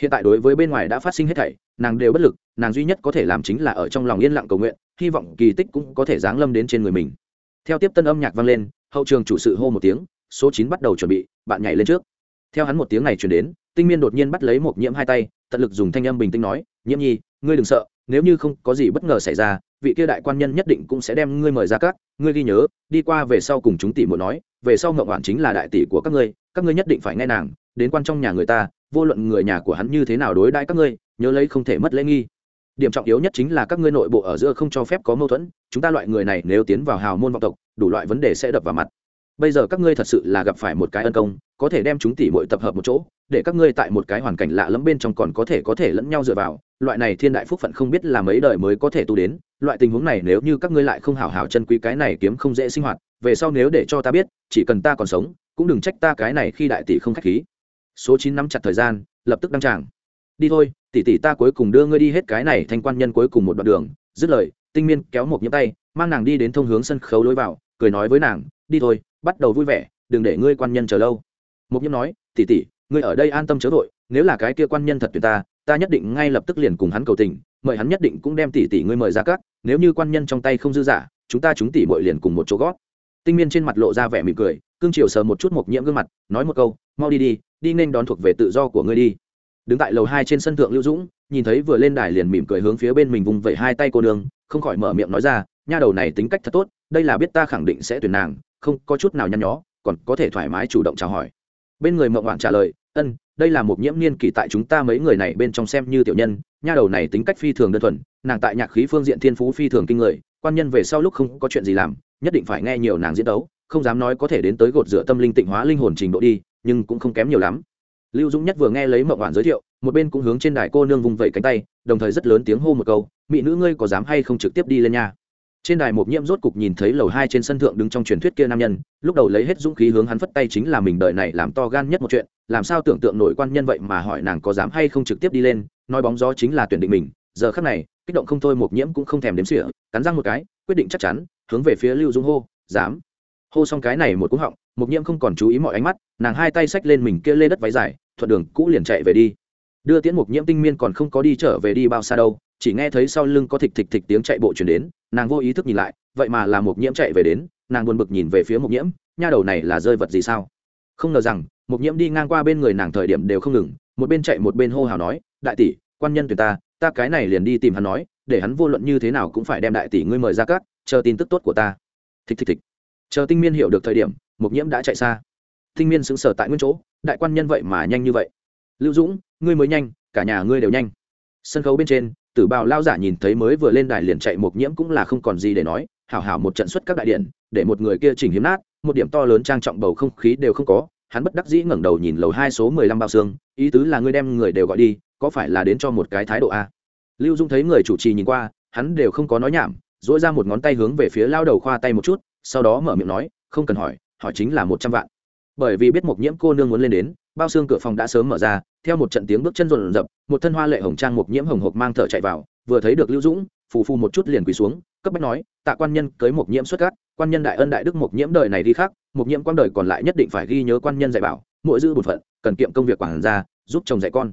Hiện tại đối với bên ngoài đã phát sinh hết thảy, nàng đều bất lực, nàng duy nhất có thể làm chính là ở trong lòng yên lặng cầu nguyện, hy vọng kỳ tích cũng có thể giáng lâm đến trên người mình. Theo tiếp tân âm nhạc vang lên, hậu trường chủ sự hô một tiếng, số chín bắt đầu chuẩn bị, bạn nhảy lên trước. Theo hắn một tiếng này chuyển đến, tinh miên đột nhiên bắt lấy một nhiễm hai tay, tận lực dùng thanh âm bình tĩnh nói, nhiễm nhi, ngươi đừng sợ, nếu như không có gì bất ngờ xảy ra, vị kia đại quan nhân nhất định cũng sẽ đem ngươi mời ra các, ngươi ghi nhớ, đi qua về sau cùng chúng tỷ muội nói, về sau ngậm hoạn chính là đại tỷ của các ngươi các ngươi nhất định phải nghe nàng, đến quan trong nhà người ta, vô luận người nhà của hắn như thế nào đối đãi các ngươi, nhớ lấy không thể mất lễ nghi. Điểm trọng yếu nhất chính là các ngươi nội bộ ở giữa không cho phép có mâu thuẫn, chúng ta loại người này nếu tiến vào hào môn vọng tộc, đủ loại vấn đề sẽ đập vào mặt. Bây giờ các ngươi thật sự là gặp phải một cái ân công, có thể đem chúng tỷ mọi tập hợp một chỗ, để các ngươi tại một cái hoàn cảnh lạ lẫm bên trong còn có thể có thể lẫn nhau dựa vào, loại này thiên đại phúc phận không biết là mấy đời mới có thể tu đến, loại tình huống này nếu như các ngươi lại không hào hào chân quý cái này kiếm không dễ sinh hoạt, về sau nếu để cho ta biết, chỉ cần ta còn sống cũng đừng trách ta cái này khi đại tỷ không khách khí. Số chín nắm chặt thời gian, lập tức đăng tràng. Đi thôi, tỷ tỷ ta cuối cùng đưa ngươi đi hết cái này thành quan nhân cuối cùng một đoạn đường. Dứt lời, tinh miên kéo một nhấp tay, mang nàng đi đến thông hướng sân khấu lối vào, cười nói với nàng, đi thôi, bắt đầu vui vẻ, đừng để ngươi quan nhân chờ lâu. Một nhiễm nói, tỷ tỷ, ngươi ở đây an tâm chớ vội, nếu là cái kia quan nhân thật tuyệt ta ta nhất định ngay lập tức liền cùng hắn cầu tình, mời hắn nhất định cũng đem tỷ tỷ ngươi mời ra các, nếu như quan nhân trong tay không dư giả, chúng ta chúng tỷ bội liền cùng một chỗ gót tinh miên trên mặt lộ ra vẻ mỉm cười, cương triều sờ một chút một nhiễm gương mặt, nói một câu, mau đi đi đi nên đón thuộc về tự do của ngươi đi. Đứng tại lầu hai trên sân thượng lưu dũng, nhìn thấy vừa lên đài liền mỉm cười hướng phía bên mình vùng vẩy hai tay cô đường không khỏi mở miệng nói ra, nha đầu này tính cách thật tốt, đây là biết ta khẳng định sẽ tuyển nàng, không có chút nào nhăn nhó, còn có thể thoải mái chủ động chào hỏi. Bên người mộng hoảng trả lời, ân, đây là một nhiễm niên kỷ tại chúng ta mấy người này bên trong xem như tiểu nhân, nha đầu này tính cách phi thường đơn thuần, nàng tại nhạc khí phương diện thiên phú phi thường kinh người quan nhân về sau lúc không có chuyện gì làm, nhất định phải nghe nhiều nàng diễn đấu không dám nói có thể đến tới gột rửa tâm linh tịnh hóa linh hồn trình độ đi, nhưng cũng không kém nhiều lắm lưu dũng nhất vừa nghe lấy mậu hoàn giới thiệu, một bên cũng hướng trên đài cô nương vùng vẫy cánh tay, đồng thời rất lớn tiếng hô một câu, mỹ nữ ngươi có dám hay không trực tiếp đi lên nhà? trên đài một nhiễm rốt cục nhìn thấy lầu hai trên sân thượng đứng trong truyền thuyết kia nam nhân, lúc đầu lấy hết dũng khí hướng hắn phất tay chính là mình đời này làm to gan nhất một chuyện, làm sao tưởng tượng nổi quan nhân vậy mà hỏi nàng có dám hay không trực tiếp đi lên, nói bóng gió chính là tuyển định mình, giờ khắc này kích động không thôi, một nhiễm cũng không thèm đếm xỉa, cắn răng một cái, quyết định chắc chắn, hướng về phía lưu dung hô, dám! Hô xong cái này một cú họng, một nhiễm không còn chú ý mọi ánh mắt, nàng hai tay xách lên mình kia lê đất váy dài, thuận đường cũ liền chạy về đi. Đưa tiễn một nhiễm tinh miên còn không có đi trở về đi bao xa đâu, chỉ nghe thấy sau lưng có thịch thịch thịch tiếng chạy bộ chuyển đến, nàng vô ý thức nhìn lại, vậy mà là một nhiễm chạy về đến, nàng buồn bực nhìn về phía một nhiễm, nha đầu này là rơi vật gì sao? Không ngờ rằng, một nhiễm đi ngang qua bên người nàng thời điểm đều không ngừng, một bên chạy một bên hô hào nói, đại tỷ, quan nhân tuyển ta ta cái này liền đi tìm hắn nói, để hắn vô luận như thế nào cũng phải đem đại tỷ ngươi mời ra các, chờ tin tức tốt của ta. Thịch thịch thịch chờ tinh miên hiểu được thời điểm Mục nhiễm đã chạy xa. Tinh miên sững sờ tại nguyên chỗ, đại quan nhân vậy mà nhanh như vậy. Lưu dũng, ngươi mới nhanh, cả nhà ngươi đều nhanh. Sân khấu bên trên, tử bào lao giả nhìn thấy mới vừa lên đài liền chạy Mục nhiễm cũng là không còn gì để nói, hảo hảo một trận xuất các đại điện, để một người kia chỉnh hiếm nát, một điểm to lớn trang trọng bầu không khí đều không có, hắn bất đắc dĩ ngẩng đầu nhìn lầu hai số mười lăm bao xương, ý tứ là ngươi đem người đều gọi đi có phải là đến cho một cái thái độ a? Lưu dung thấy người chủ trì nhìn qua, hắn đều không có nói nhảm dỗi ra một ngón tay hướng về phía lao đầu khoa tay một chút, sau đó mở miệng nói, không cần hỏi hỏi chính là một trăm vạn. Bởi vì biết một nhiễm cô nương muốn lên đến, bao xương cửa phòng đã sớm mở ra, theo một trận tiếng bước chân rộn rập, một thân hoa lệ hồng trang một nhiễm hồng hộc mang thở chạy vào, vừa thấy được lưu dũng, phù phù một chút liền quỳ xuống, cấp bách nói, tạ quan nhân cưới một nhiễm xuất cát quan nhân đại ân đại đức một nhiễm đời này đi khác một nhiễm quang đời còn lại nhất định phải ghi nhớ quan nhân dạy bảo, mỗi giữ bổn phận, cần kiệm công việc quản gia, giúp chồng dạy con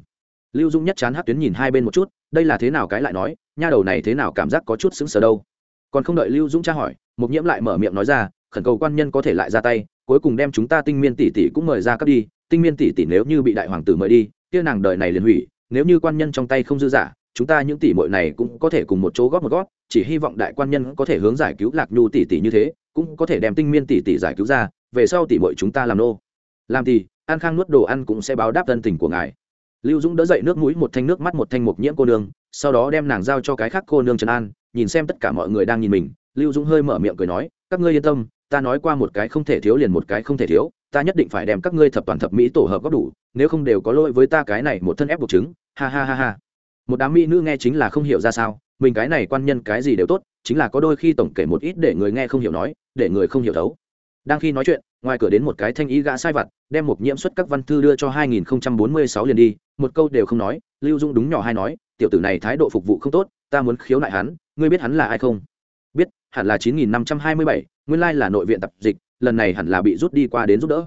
lưu Dung nhất chán hát tuyến nhìn hai bên một chút, đây là thế nào cái lại nói, nha đầu này thế nào cảm giác có chút sững sờ đâu. Còn không đợi lưu dũng tra hỏi Mục nhiễm lại mở miệng nói ra, khẩn cầu quan nhân có thể lại ra tay, cuối cùng đem chúng ta tinh miên tỷ tỷ cũng mời ra cấp đi, tinh miên tỷ tỷ nếu như bị đại hoàng tử mời đi, kia nàng đời này liền hủy, nếu như quan nhân trong tay không dư giả, chúng ta những tỷ muội này cũng có thể cùng một chỗ góp một góp, chỉ hy vọng đại quan nhân có thể hướng giải cứu lạc nhu tỷ tỷ như thế, cũng có thể đem tinh miên tỷ tỷ giải cứu ra, về sau tỷ muội chúng ta làm nô. Làm thì, an khang nuốt đồ ăn cũng sẽ báo đáp thân tình của ngài lưu dũng đỡ dậy nước mũi một thanh nước mắt một thanh mục nhiễm cô nương, sau đó đem nàng giao cho cái khác cô nương trần an, nhìn xem tất cả mọi người đang nhìn mình. Lưu dũng hơi mở miệng cười nói, các ngươi yên tâm, ta nói qua một cái không thể thiếu liền một cái không thể thiếu, ta nhất định phải đem các ngươi thập toàn thập mỹ tổ hợp góp đủ, nếu không đều có lỗi với ta cái này một thân ép buộc chứng. Ha ha ha ha. Một đám mỹ nữ nghe chính là không hiểu ra sao, mình cái này quan nhân cái gì đều tốt, chính là có đôi khi tổng kể một ít để người nghe không hiểu nói, để người không hiểu thấu. Đang khi nói chuyện ngoài cửa đến một cái thanh ý gã sai vặt đem một nhiễm xuất các văn thư đưa cho 2046 liền đi một câu đều không nói lưu dung đúng nhỏ hay nói tiểu tử này thái độ phục vụ không tốt ta muốn khiếu nại hắn ngươi biết hắn là ai không? Biết hẳn là 9527, nguyên lai là nội viện tập dịch lần này hẳn là bị rút đi qua đến giúp đỡ.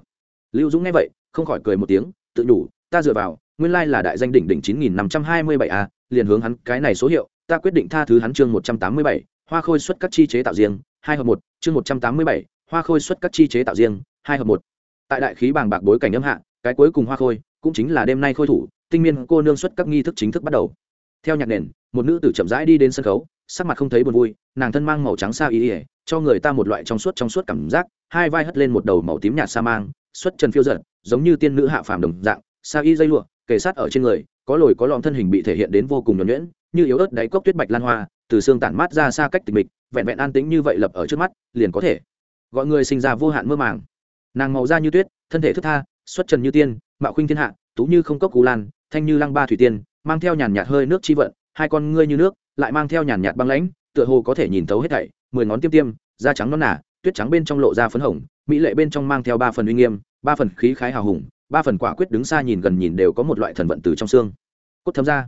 Lưu Dung nghe vậy không khỏi cười một tiếng tự nhủ ta dựa vào nguyên lai là đại danh đỉnh đỉnh 9527 a à, liền hướng hắn cái này số hiệu ta quyết định tha thứ hắn chương 187, hoa khôi xuất các chi chế tạo riêng hai hợp một chương 187, hoa khôi xuất các chi chế tạo riêng, hai hợp một. Tại đại khí bàng bạc bối cảnh âm hạ, cái cuối cùng hoa khôi cũng chính là đêm nay khôi thủ, tinh miên cô nương xuất các nghi thức chính thức bắt đầu. Theo nhạc nền, một nữ tử chậm rãi đi đến sân khấu, sắc mặt không thấy buồn vui, nàng thân mang màu trắng xa ý ỉa cho người ta một loại trong suốt trong suốt cảm giác, hai vai hất lên một đầu màu tím nhạt sa mang, xuất trần phiêu giật giống như tiên nữ hạ phàm đồng dạng, sa y dây lụa, kề sát ở trên người, có lồi có lõm thân hình bị thể hiện đến vô cùng nhuẩn nhuyễn, như yếu ớt đáy cốc tuyết bạch lan hoa, từ xương tản mát ra xa cách tịch mịch, vẹn vẹn an tĩnh như vậy lập ở trước mắt, liền có thể gọi người sinh ra vô hạn mơ màng. Nàng màu da như tuyết, thân thể thức tha, xuất trần như tiên, mạo khuynh thiên hạ, tú như không cốc cú lan, thanh như lăng ba thủy tiên, mang theo nhàn nhạt hơi nước chi vận, hai con ngươi như nước, lại mang theo nhàn nhạt băng lãnh, tựa hồ có thể nhìn thấu hết thảy, mười ngón tiêm tiêm, da trắng non nả tuyết trắng bên trong lộ ra phấn hồng, mỹ lệ bên trong mang theo ba phần uy nghiêm, ba phần khí khái hào hùng, ba phần quả quyết đứng xa nhìn gần nhìn đều có một loại thần vận từ trong xương. Cốt thấm ra.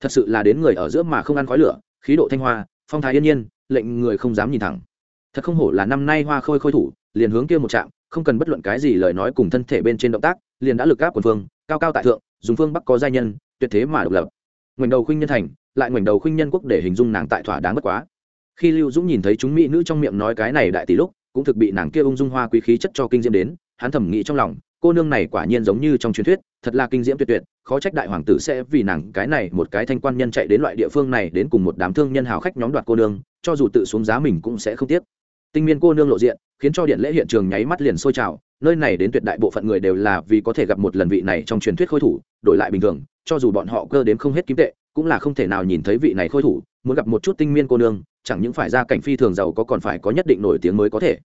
Thật sự là đến người ở giữa mà không ăn khói lửa, khí độ thanh hoa, phong thái yên nhiên, lệnh người không dám nhìn thẳng thật không hổ là năm nay hoa khôi khôi thủ, liền hướng kia một trạm, không cần bất luận cái gì lời nói cùng thân thể bên trên động tác, liền đã lực gáp quần phương, cao cao tại thượng, dùng phương bắc có giai nhân, tuyệt thế mà độc lập. Ngoảnh đầu khuynh nhân thành, lại ngoảnh đầu khuynh nhân quốc để hình dung nàng tại thỏa đáng bất quá. Khi lưu dũng nhìn thấy chúng mỹ nữ trong miệng nói cái này đại tỷ lúc, cũng thực bị nàng kia ung dung hoa quý khí chất cho kinh diễm đến, hắn thẩm nghĩ trong lòng, cô nương này quả nhiên giống như trong truyền thuyết, thật là kinh diễm tuyệt tuyệt, khó trách đại hoàng tử sẽ vì nàng cái này một cái thanh quan nhân chạy đến loại địa phương này đến cùng một đám thương nhân hào khách nhóm đoạt cô nương, cho dù tự xuống giá mình cũng sẽ không tiếc tinh miên cô nương lộ diện, khiến cho điện lễ hiện trường nháy mắt liền sôi trào. Nơi này đến tuyệt đại bộ phận người đều là vì có thể gặp một lần vị này trong truyền thuyết khôi thủ, đổi lại bình thường, cho dù bọn họ cơ đếm không hết kim tệ, cũng là không thể nào nhìn thấy vị này khôi thủ, muốn gặp một chút tinh miên cô nương, chẳng những phải ra cảnh phi thường giàu có còn phải có nhất định nổi tiếng mới có thể.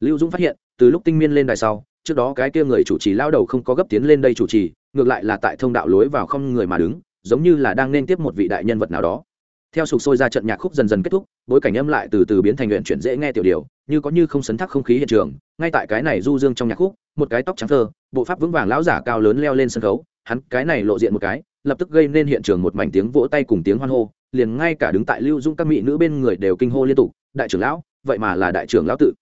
Lưu dũng phát hiện, từ lúc tinh miên lên đài sau, trước đó cái kia người chủ trì lao đầu không có gấp tiến lên đây chủ trì, ngược lại là tại thông đạo lối vào không người mà đứng, giống như là đang nên tiếp một vị đại nhân vật nào đó. Theo sục sôi ra trận nhạc khúc dần dần kết thúc, bối cảnh âm lại từ từ biến thành luyện chuyển dễ nghe tiểu điều như có như không sấn thác không khí hiện trường, ngay tại cái này du dương trong nhạc khúc, một cái tóc trắng thơ, bộ pháp vững vàng lão giả cao lớn leo lên sân khấu, hắn cái này lộ diện một cái, lập tức gây nên hiện trường một mảnh tiếng vỗ tay cùng tiếng hoan hô, liền ngay cả đứng tại lưu dung các mỹ nữ bên người đều kinh hô liên tục, đại trưởng lão, vậy mà là đại trưởng lão tự.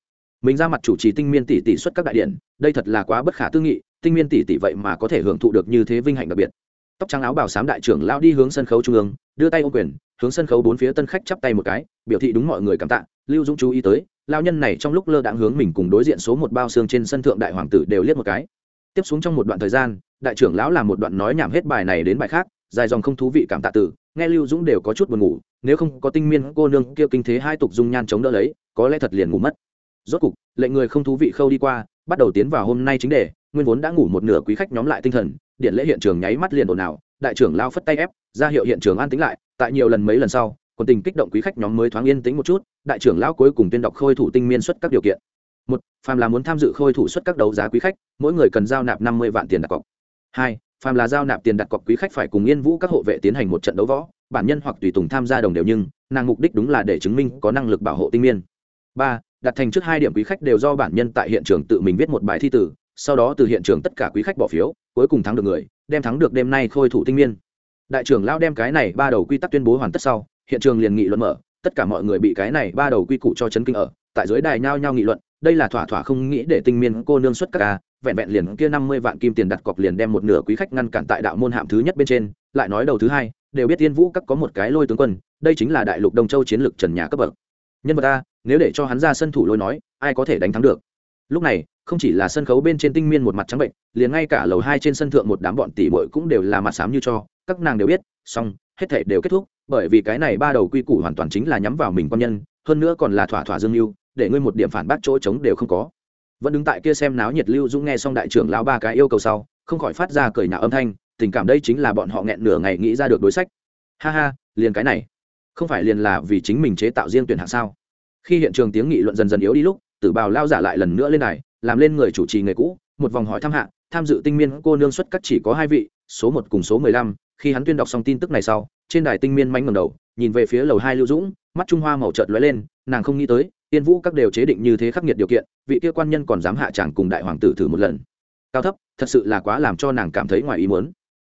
Mình ra mặt chủ trì tinh miên tỷ tỷ xuất các đại điện, đây thật là quá bất khả tư nghị, tinh miên tỷ tỷ vậy mà có thể hưởng thụ được như thế vinh hạnh đặc biệt. Tóc trắng áo bảo sám đại trưởng lão đi hướng sân khấu trung ương, đưa tay ô quyền, hướng sân khấu bốn phía tân khách chắp tay một cái, biểu thị đúng mọi người cảm tạ, lưu dũng chú ý tới lao nhân này trong lúc lơ đãng hướng mình cùng đối diện số một bao xương trên sân thượng đại hoàng tử đều liếc một cái. Tiếp xuống trong một đoạn thời gian, đại trưởng lão làm một đoạn nói nhảm hết bài này đến bài khác, dài dòng không thú vị cảm tạ tử, nghe lưu dũng đều có chút buồn ngủ, nếu không có tinh miên cô nương kia kinh thế hai tục dung nhan chống đỡ lấy, có lẽ thật liền ngủ mất. Rốt cục, lệnh người không thú vị khâu đi qua, bắt đầu tiến vào hôm nay chính đề, nguyên vốn đã ngủ một nửa quý khách nhóm lại tinh thần, điện lễ hiện trường nháy mắt liền ồn ào, đại trưởng lao phất tay ép, ra hiệu hiện trường an tĩnh lại, tại nhiều lần mấy lần sau còn tình kích động quý khách nhóm mới thoáng yên tĩnh một chút, đại trưởng lão cuối cùng tuyên đọc khôi thủ tinh miên xuất các điều kiện. Một, phàm là muốn tham dự khôi thủ xuất các đấu giá quý khách, mỗi người cần giao nạp năm mươi vạn tiền đặt cọc. Hai, phàm là giao nạp tiền đặt cọc quý khách phải cùng yên vũ các hộ vệ tiến hành một trận đấu võ, bản nhân hoặc tùy tùng tham gia đồng đều nhưng, nàng mục đích đúng là để chứng minh có năng lực bảo hộ tinh miên. Ba, đặt thành trước hai điểm quý khách đều do bản nhân tại hiện trường tự mình viết một bài thi tử sau đó từ hiện trường tất cả quý khách bỏ phiếu, cuối cùng thắng được người, đem thắng được đêm nay khôi thủ tinh miên. Đại trưởng lao đem cái này ba đầu quy tắc tuyên bố hoàn tất sau hiện trường liền nghị luận mở, tất cả mọi người bị cái này ba đầu quy củ cho chấn kinh ở, tại dưới đài nhao nhao nghị luận, đây là thỏa thỏa không nghĩ để tinh miên cô nương xuất các ca, vẹn vẹn liền kia năm mươi vạn kim tiền đặt cọc liền đem một nửa quý khách ngăn cản tại đạo môn hạm thứ nhất bên trên, lại nói đầu thứ hai, đều biết tiên vũ các có một cái lôi tướng quân, đây chính là đại lục đông châu chiến lược trần nhà cấp bậc. Nhân vật ta nếu để cho hắn ra sân thủ lôi nói, ai có thể đánh thắng được? Lúc này, không chỉ là sân khấu bên trên tinh miên một mặt trắng bệnh, liền ngay cả lầu hai trên sân thượng một đám bọn tỷ bội cũng đều là mặt xám như cho, các nàng đều biết, xong, hết thể đều kết thúc bởi vì cái này ba đầu quy củ hoàn toàn chính là nhắm vào mình quan nhân, hơn nữa còn là thỏa thỏa dương mưu, để ngươi một điểm phản bác chỗ trống đều không có. Vẫn đứng tại kia xem náo nhiệt lưu dũng nghe xong đại trưởng lão ba cái yêu cầu sau, không khỏi phát ra cười nạo âm thanh, tình cảm đây chính là bọn họ nghẹn nửa ngày nghĩ ra được đối sách. Ha ha, liền cái này. Không phải liền là vì chính mình chế tạo riêng tuyển hạng sao? Khi hiện trường tiếng nghị luận dần dần yếu đi lúc, tử bào lao giả lại lần nữa lên này làm lên người chủ trì người cũ, một vòng hỏi thăm hạ, tham dự tinh miên cô nương xuất cắt chỉ có hai vị, số một cùng số mười lăm, khi hắn tuyên đọc xong tin tức này sau trên đài tinh miên mánh ngầm đầu, nhìn về phía lầu hai lưu dũng, mắt trung hoa màu trợt lóe lên, nàng không nghĩ tới, tiên vũ các đều chế định như thế khắc nghiệt điều kiện, vị kia quan nhân còn dám hạ tràng cùng đại hoàng tử thử một lần. Cao thấp, thật sự là quá làm cho nàng cảm thấy ngoài ý muốn.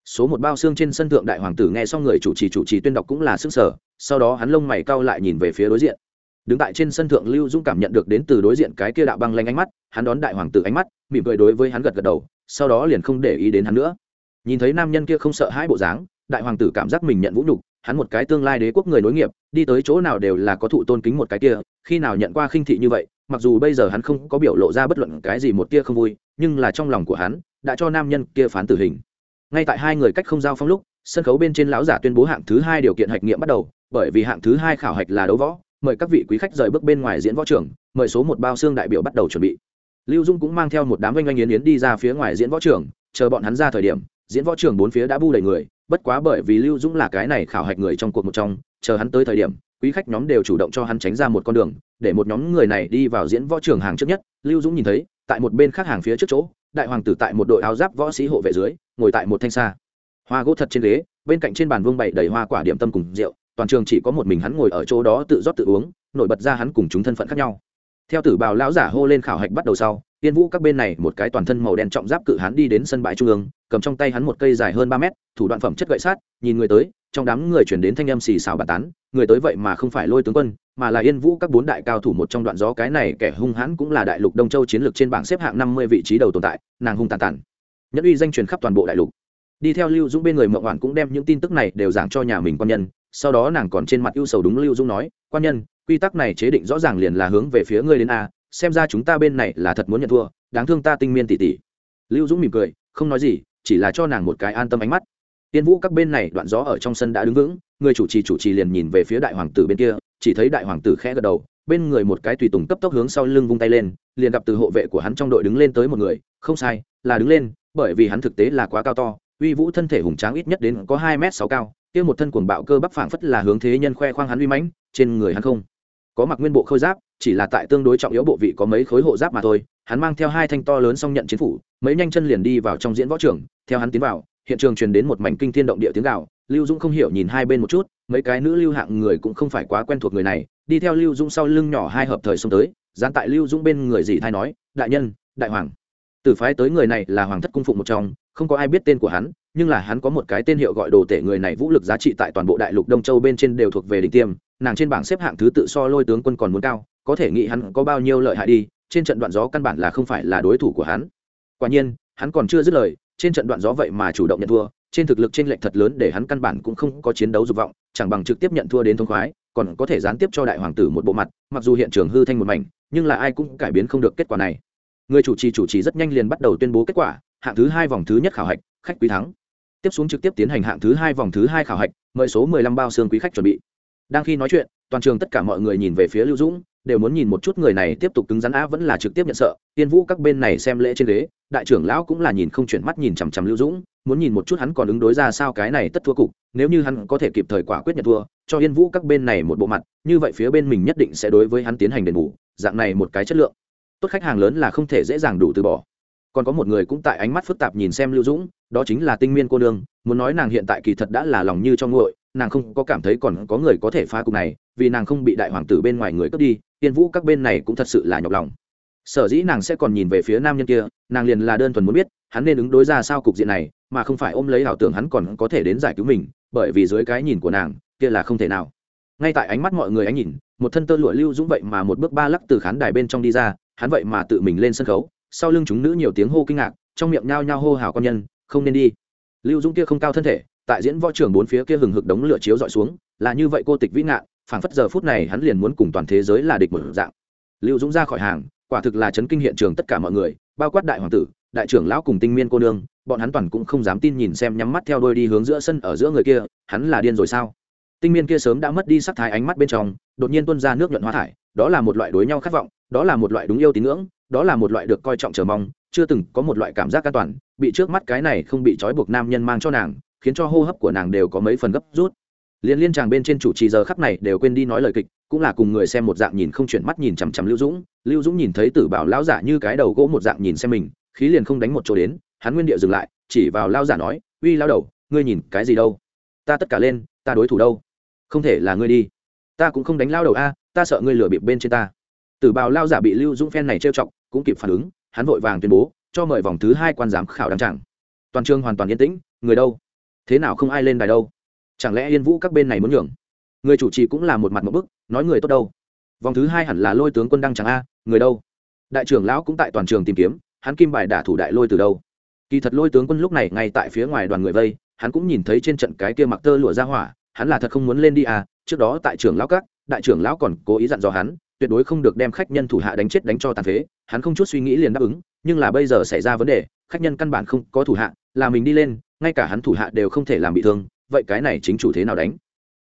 Số một bao xương trên sân thượng đại hoàng tử nghe xong người chủ trì chủ trì tuyên đọc cũng là sức sở, sau đó hắn lông mày cau lại nhìn về phía đối diện. Đứng tại trên sân thượng lưu dũng cảm nhận được đến từ đối diện cái kia đạo băng lanh ánh mắt, hắn đón đại hoàng tử ánh mắt, mỉm cười đối với hắn gật gật đầu, sau đó liền không để ý đến hắn nữa. Nhìn thấy nam nhân kia không sợ hãi bộ dáng đại hoàng tử cảm giác mình nhận vũ nhục hắn một cái tương lai đế quốc người nối nghiệp đi tới chỗ nào đều là có thụ tôn kính một cái kia khi nào nhận qua khinh thị như vậy mặc dù bây giờ hắn không có biểu lộ ra bất luận cái gì một tia không vui nhưng là trong lòng của hắn đã cho nam nhân kia phán tử hình. Ngay tại hai người cách không giao phong lúc sân khấu bên trên lão giả tuyên bố hạng thứ hai điều kiện hạch nghiệm bắt đầu bởi vì hạng thứ hai khảo hạch là đấu võ mời các vị quý khách rời bước bên ngoài diễn võ trường, mời số một bao xương đại biểu bắt đầu chuẩn bị. Lưu dung cũng mang theo một đám oanh oanh yến yến đi ra phía ngoài diễn võ trường, chờ bọn hắn ra thời điểm diễn võ trường bốn phía đã bu đầy người bất quá bởi vì lưu dũng là cái này khảo hạch người trong cuộc một trong, chờ hắn tới thời điểm, quý khách nhóm đều chủ động cho hắn tránh ra một con đường, để một nhóm người này đi vào diễn võ trường hàng trước nhất. Lưu dũng nhìn thấy, tại một bên khác hàng phía trước chỗ, đại hoàng tử tại một đội áo giáp võ sĩ hộ vệ dưới, ngồi tại một thanh xa. Hoa gỗ thật trên ghế, bên cạnh trên bàn vương bày đầy hoa quả điểm tâm cùng rượu, toàn trường chỉ có một mình hắn ngồi ở chỗ đó tự rót tự uống, nổi bật ra hắn cùng chúng thân phận khác nhau theo tử bào lão giả hô lên khảo hạch bắt đầu sau, tiên vũ các bên này một cái toàn thân màu đen trọng giáp cự hắn đi đến sân bãi trung ương, cầm trong tay hắn một cây dài hơn ba mét, thủ đoạn phẩm chất gậy sát, nhìn người tới, trong đám người chuyển đến thanh âm xì xào bàn tán, người tới vậy mà không phải lôi tướng quân, mà là yên vũ các bốn đại cao thủ một trong đoạn gió cái này, kẻ hung hãn cũng là đại lục đông châu chiến lược trên bảng xếp hạng năm mươi vị trí đầu tồn tại, nàng hung tàn tàn. Nhất uy danh truyền khắp toàn bộ đại lục. Đi theo lưu dũng bên người mậu hoàn cũng đem những tin tức này đều giảng cho nhà mình quan nhân, sau đó nàng còn trên mặt ưu sầu đúng lưu dũng nói, quan nhân quy tắc này chế định rõ ràng liền là hướng về phía ngươi đến a, xem ra chúng ta bên này là thật muốn nhận thua, đáng thương ta tinh miên tỷ tỷ lưu dũng mỉm cười, không nói gì, chỉ là cho nàng một cái an tâm ánh mắt. Tiên vũ các bên này đoạn gió ở trong sân đã đứng vững, người chủ trì chủ trì liền nhìn về phía đại hoàng tử bên kia, chỉ thấy đại hoàng tử khẽ gật đầu, bên người một cái tùy tùng cấp tốc hướng sau lưng vung tay lên, liền gặp từ hộ vệ của hắn trong đội đứng lên tới một người, không sai, là đứng lên, bởi vì hắn thực tế là quá cao to, uy vũ thân thể hùng tráng ít nhất đến có hai m sáu cao, kia một thân cuồng bạo cơ bắp phảng phất là hướng thế nhân khoe khoang hắn uy mãnh, trên người hắn không có mặc nguyên bộ khôi giáp, chỉ là tại tương đối trọng yếu bộ vị có mấy khối hộ giáp mà thôi. Hắn mang theo hai thanh to lớn song nhận chiến phủ, mấy nhanh chân liền đi vào trong diễn võ trường. Theo hắn tiến vào, hiện trường truyền đến một mảnh kinh thiên động địa tiếng gào. Lưu dũng không hiểu nhìn hai bên một chút, mấy cái nữ lưu hạng người cũng không phải quá quen thuộc người này. Đi theo lưu dũng sau lưng nhỏ hai hợp thời xông tới, dán tại lưu dũng bên người dì thai nói, đại nhân, đại hoàng. Từ phái tới người này là hoàng thất cung phụng một trong, không có ai biết tên của hắn, nhưng là hắn có một cái tên hiệu gọi đồ tể người này vũ lực giá trị tại toàn bộ đại lục đông châu bên trên đều thuộc về đỉnh tiêm nàng trên bảng xếp hạng thứ tự so lôi tướng quân còn muốn cao, có thể nghĩ hắn có bao nhiêu lợi hại đi, trên trận đoạn gió căn bản là không phải là đối thủ của hắn. Quả nhiên, hắn còn chưa dứt lời, trên trận đoạn gió vậy mà chủ động nhận thua, trên thực lực trên lệch thật lớn để hắn căn bản cũng không có chiến đấu dục vọng, chẳng bằng trực tiếp nhận thua đến thông khoái, còn có thể gián tiếp cho đại hoàng tử một bộ mặt, mặc dù hiện trường hư thanh một mảnh, nhưng là ai cũng cải biến không được kết quả này. Người chủ trì chủ trì rất nhanh liền bắt đầu tuyên bố kết quả, hạng thứ hai vòng thứ nhất khảo hạch, khách quý thắng. Tiếp xuống trực tiếp tiến hành hạng thứ hai vòng thứ hai khảo hạch, mời số mười lăm bao xương quý khách chuẩn bị đang khi nói chuyện, toàn trường tất cả mọi người nhìn về phía lưu dũng, đều muốn nhìn một chút người này tiếp tục cứng rắn á, vẫn là trực tiếp nhận sợ. Tiên vũ các bên này xem lễ trên ghế, đại trưởng lão cũng là nhìn không chuyển mắt nhìn chằm chằm lưu dũng, muốn nhìn một chút hắn còn ứng đối ra sao cái này tất thua cục, nếu như hắn có thể kịp thời quả quyết nhận thua, cho yên vũ các bên này một bộ mặt, như vậy phía bên mình nhất định sẽ đối với hắn tiến hành đền bù, dạng này một cái chất lượng. Tốt khách hàng lớn là không thể dễ dàng đủ từ bỏ. Còn có một người cũng tại ánh mắt phức tạp nhìn xem lưu dũng, đó chính là tinh miên cô nương, muốn nói nàng hiện tại kỳ thật đã là lòng như trong nguội nàng không có cảm thấy còn có người có thể phá cục này, vì nàng không bị đại hoàng tử bên ngoài người cướp đi tiên vũ các bên này cũng thật sự là nhọc lòng. Sở dĩ nàng sẽ còn nhìn về phía nam nhân kia, nàng liền là đơn thuần muốn biết, hắn nên ứng đối ra sao cục diện này, mà không phải ôm lấy ảo tưởng hắn còn có thể đến giải cứu mình, bởi vì dưới cái nhìn của nàng, kia là không thể nào. Ngay tại ánh mắt mọi người ánh nhìn, một thân tơ lụa lưu dũng vậy mà một bước ba lắc từ khán đài bên trong đi ra, hắn vậy mà tự mình lên sân khấu, sau lưng chúng nữ nhiều tiếng hô kinh ngạc, trong miệng nhao nhao hô hào con nhân, không nên đi. Lưu dũng kia không cao thân thể tại diễn võ trường bốn phía kia hừng hực đống lửa chiếu dọi xuống, là như vậy cô tịch vĩ ngạn, phảng phất giờ phút này hắn liền muốn cùng toàn thế giới là địch một dạng. Lưu dũng ra khỏi hàng, quả thực là chấn kinh hiện trường tất cả mọi người, bao quát đại hoàng tử, đại trưởng lão cùng tinh miên cô nương, bọn hắn toàn cũng không dám tin nhìn xem nhắm mắt theo đôi đi hướng giữa sân ở giữa người kia, hắn là điên rồi sao? Tinh miên kia sớm đã mất đi sắc thái ánh mắt bên trong, đột nhiên tuôn ra nước nhuận hoa thải, đó là một loại đối nhau khát vọng, đó là một loại đúng yêu tín ngưỡng, đó là một loại được coi trọng chờ mong, chưa từng có một loại cảm giác an toàn, bị trước mắt cái này không bị trói buộc nam nhân mang cho nàng khiến cho hô hấp của nàng đều có mấy phần gấp rút. Liên liên chàng bên trên chủ trì giờ khắp này đều quên đi nói lời kịch, cũng là cùng người xem một dạng nhìn không chuyển mắt nhìn chằm chằm lưu dũng. Lưu dũng nhìn thấy tử bảo lão giả như cái đầu gỗ một dạng nhìn xem mình, khí liền không đánh một chỗ đến, hắn nguyên địa dừng lại, chỉ vào lao giả nói, uy lao đầu, ngươi nhìn cái gì đâu? Ta tất cả lên, ta đối thủ đâu? Không thể là ngươi đi. Ta cũng không đánh lao đầu a, ta sợ ngươi lừa bịp bên trên ta. Tử bào lao giả bị lưu dũng phen này trêu chọc, cũng kịp phản ứng, hắn vội vàng tuyên bố, cho mời vòng thứ hai quan giám khảo đăng tràng. Toàn trường hoàn toàn yên tĩnh, người đâu? Thế nào không ai lên đài đâu? Chẳng lẽ yên vũ các bên này muốn nhường? Người chủ trì cũng là một mặt một bức, nói người tốt đâu? Vòng thứ hai hẳn là lôi tướng quân đăng chẳng a, người đâu? Đại trưởng lão cũng tại toàn trường tìm kiếm, hắn kim bài đả thủ đại lôi từ đâu? Kỳ thật lôi tướng quân lúc này ngay tại phía ngoài đoàn người vây, hắn cũng nhìn thấy trên trận cái kia mặc tơ lụa ra hỏa, hắn là thật không muốn lên đi à trước đó tại trưởng lão các, đại trưởng lão còn cố ý dặn dò hắn, tuyệt đối không được đem khách nhân thủ hạ đánh chết đánh cho tàn phế, hắn không chút suy nghĩ liền đáp ứng, nhưng là bây giờ xảy ra vấn đề, khách nhân căn bản không có thủ hạ, là mình đi lên ngay cả hắn thủ hạ đều không thể làm bị thương, vậy cái này chính chủ thế nào đánh?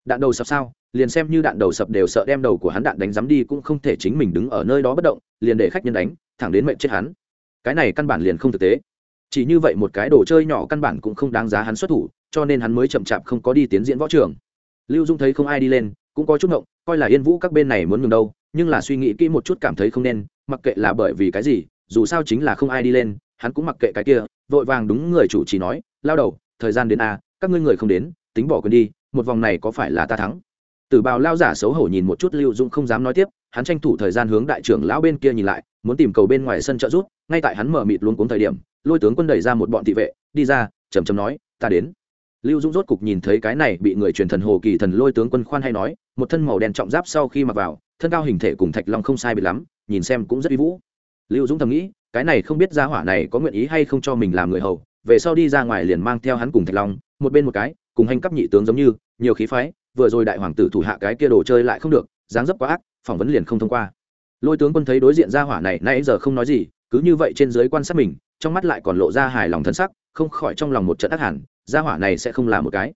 Đạn đầu sập sao? Liền xem như đạn đầu sập đều sợ đem đầu của hắn đạn đánh dám đi cũng không thể chính mình đứng ở nơi đó bất động, liền để khách nhân đánh, thẳng đến mệnh chết hắn. Cái này căn bản liền không thực tế. Chỉ như vậy một cái đồ chơi nhỏ căn bản cũng không đáng giá hắn xuất thủ, cho nên hắn mới chậm chạp không có đi tiến diễn võ trường. Lưu dung thấy không ai đi lên, cũng có chút ngộng, coi là yên vũ các bên này muốn ngừng đâu, nhưng là suy nghĩ kỹ một chút cảm thấy không nên, mặc kệ là bởi vì cái gì, dù sao chính là không ai đi lên, hắn cũng mặc kệ cái kia vội vàng đúng người chủ chỉ nói, lao đầu, thời gian đến a các ngươi người không đến, tính bỏ quyền đi, một vòng này có phải là ta thắng? Tử bào lao giả xấu hổ nhìn một chút lưu dung không dám nói tiếp, hắn tranh thủ thời gian hướng đại trưởng lão bên kia nhìn lại, muốn tìm cầu bên ngoài sân trợ rút ngay tại hắn mở mịt luôn cuống thời điểm, lôi tướng quân đẩy ra một bọn thị vệ, đi ra chầm chầm nói, ta đến. Lưu dũng rốt cục nhìn thấy cái này bị người truyền thần hồ kỳ thần lôi tướng quân khoan hay nói, một thân màu đen trọng giáp sau khi mặc vào, thân cao hình thể cùng thạch long không sai bị lắm, nhìn xem cũng rất uy vũ. Lưu dũng thầm nghĩ cái này không biết gia hỏa này có nguyện ý hay không cho mình làm người hầu, về sau đi ra ngoài liền mang theo hắn cùng thạch long, một bên một cái, cùng hành cấp nhị tướng giống như, nhiều khí phái, vừa rồi đại hoàng tử thủ hạ cái kia đồ chơi lại không được, dáng dấp quá ác, phỏng vấn liền không thông qua. Lôi tướng quân thấy đối diện gia hỏa này, nãy giờ không nói gì, cứ như vậy trên dưới quan sát mình, trong mắt lại còn lộ ra hài lòng thân sắc, không khỏi trong lòng một trận ác hẳn, gia hỏa này sẽ không là một cái.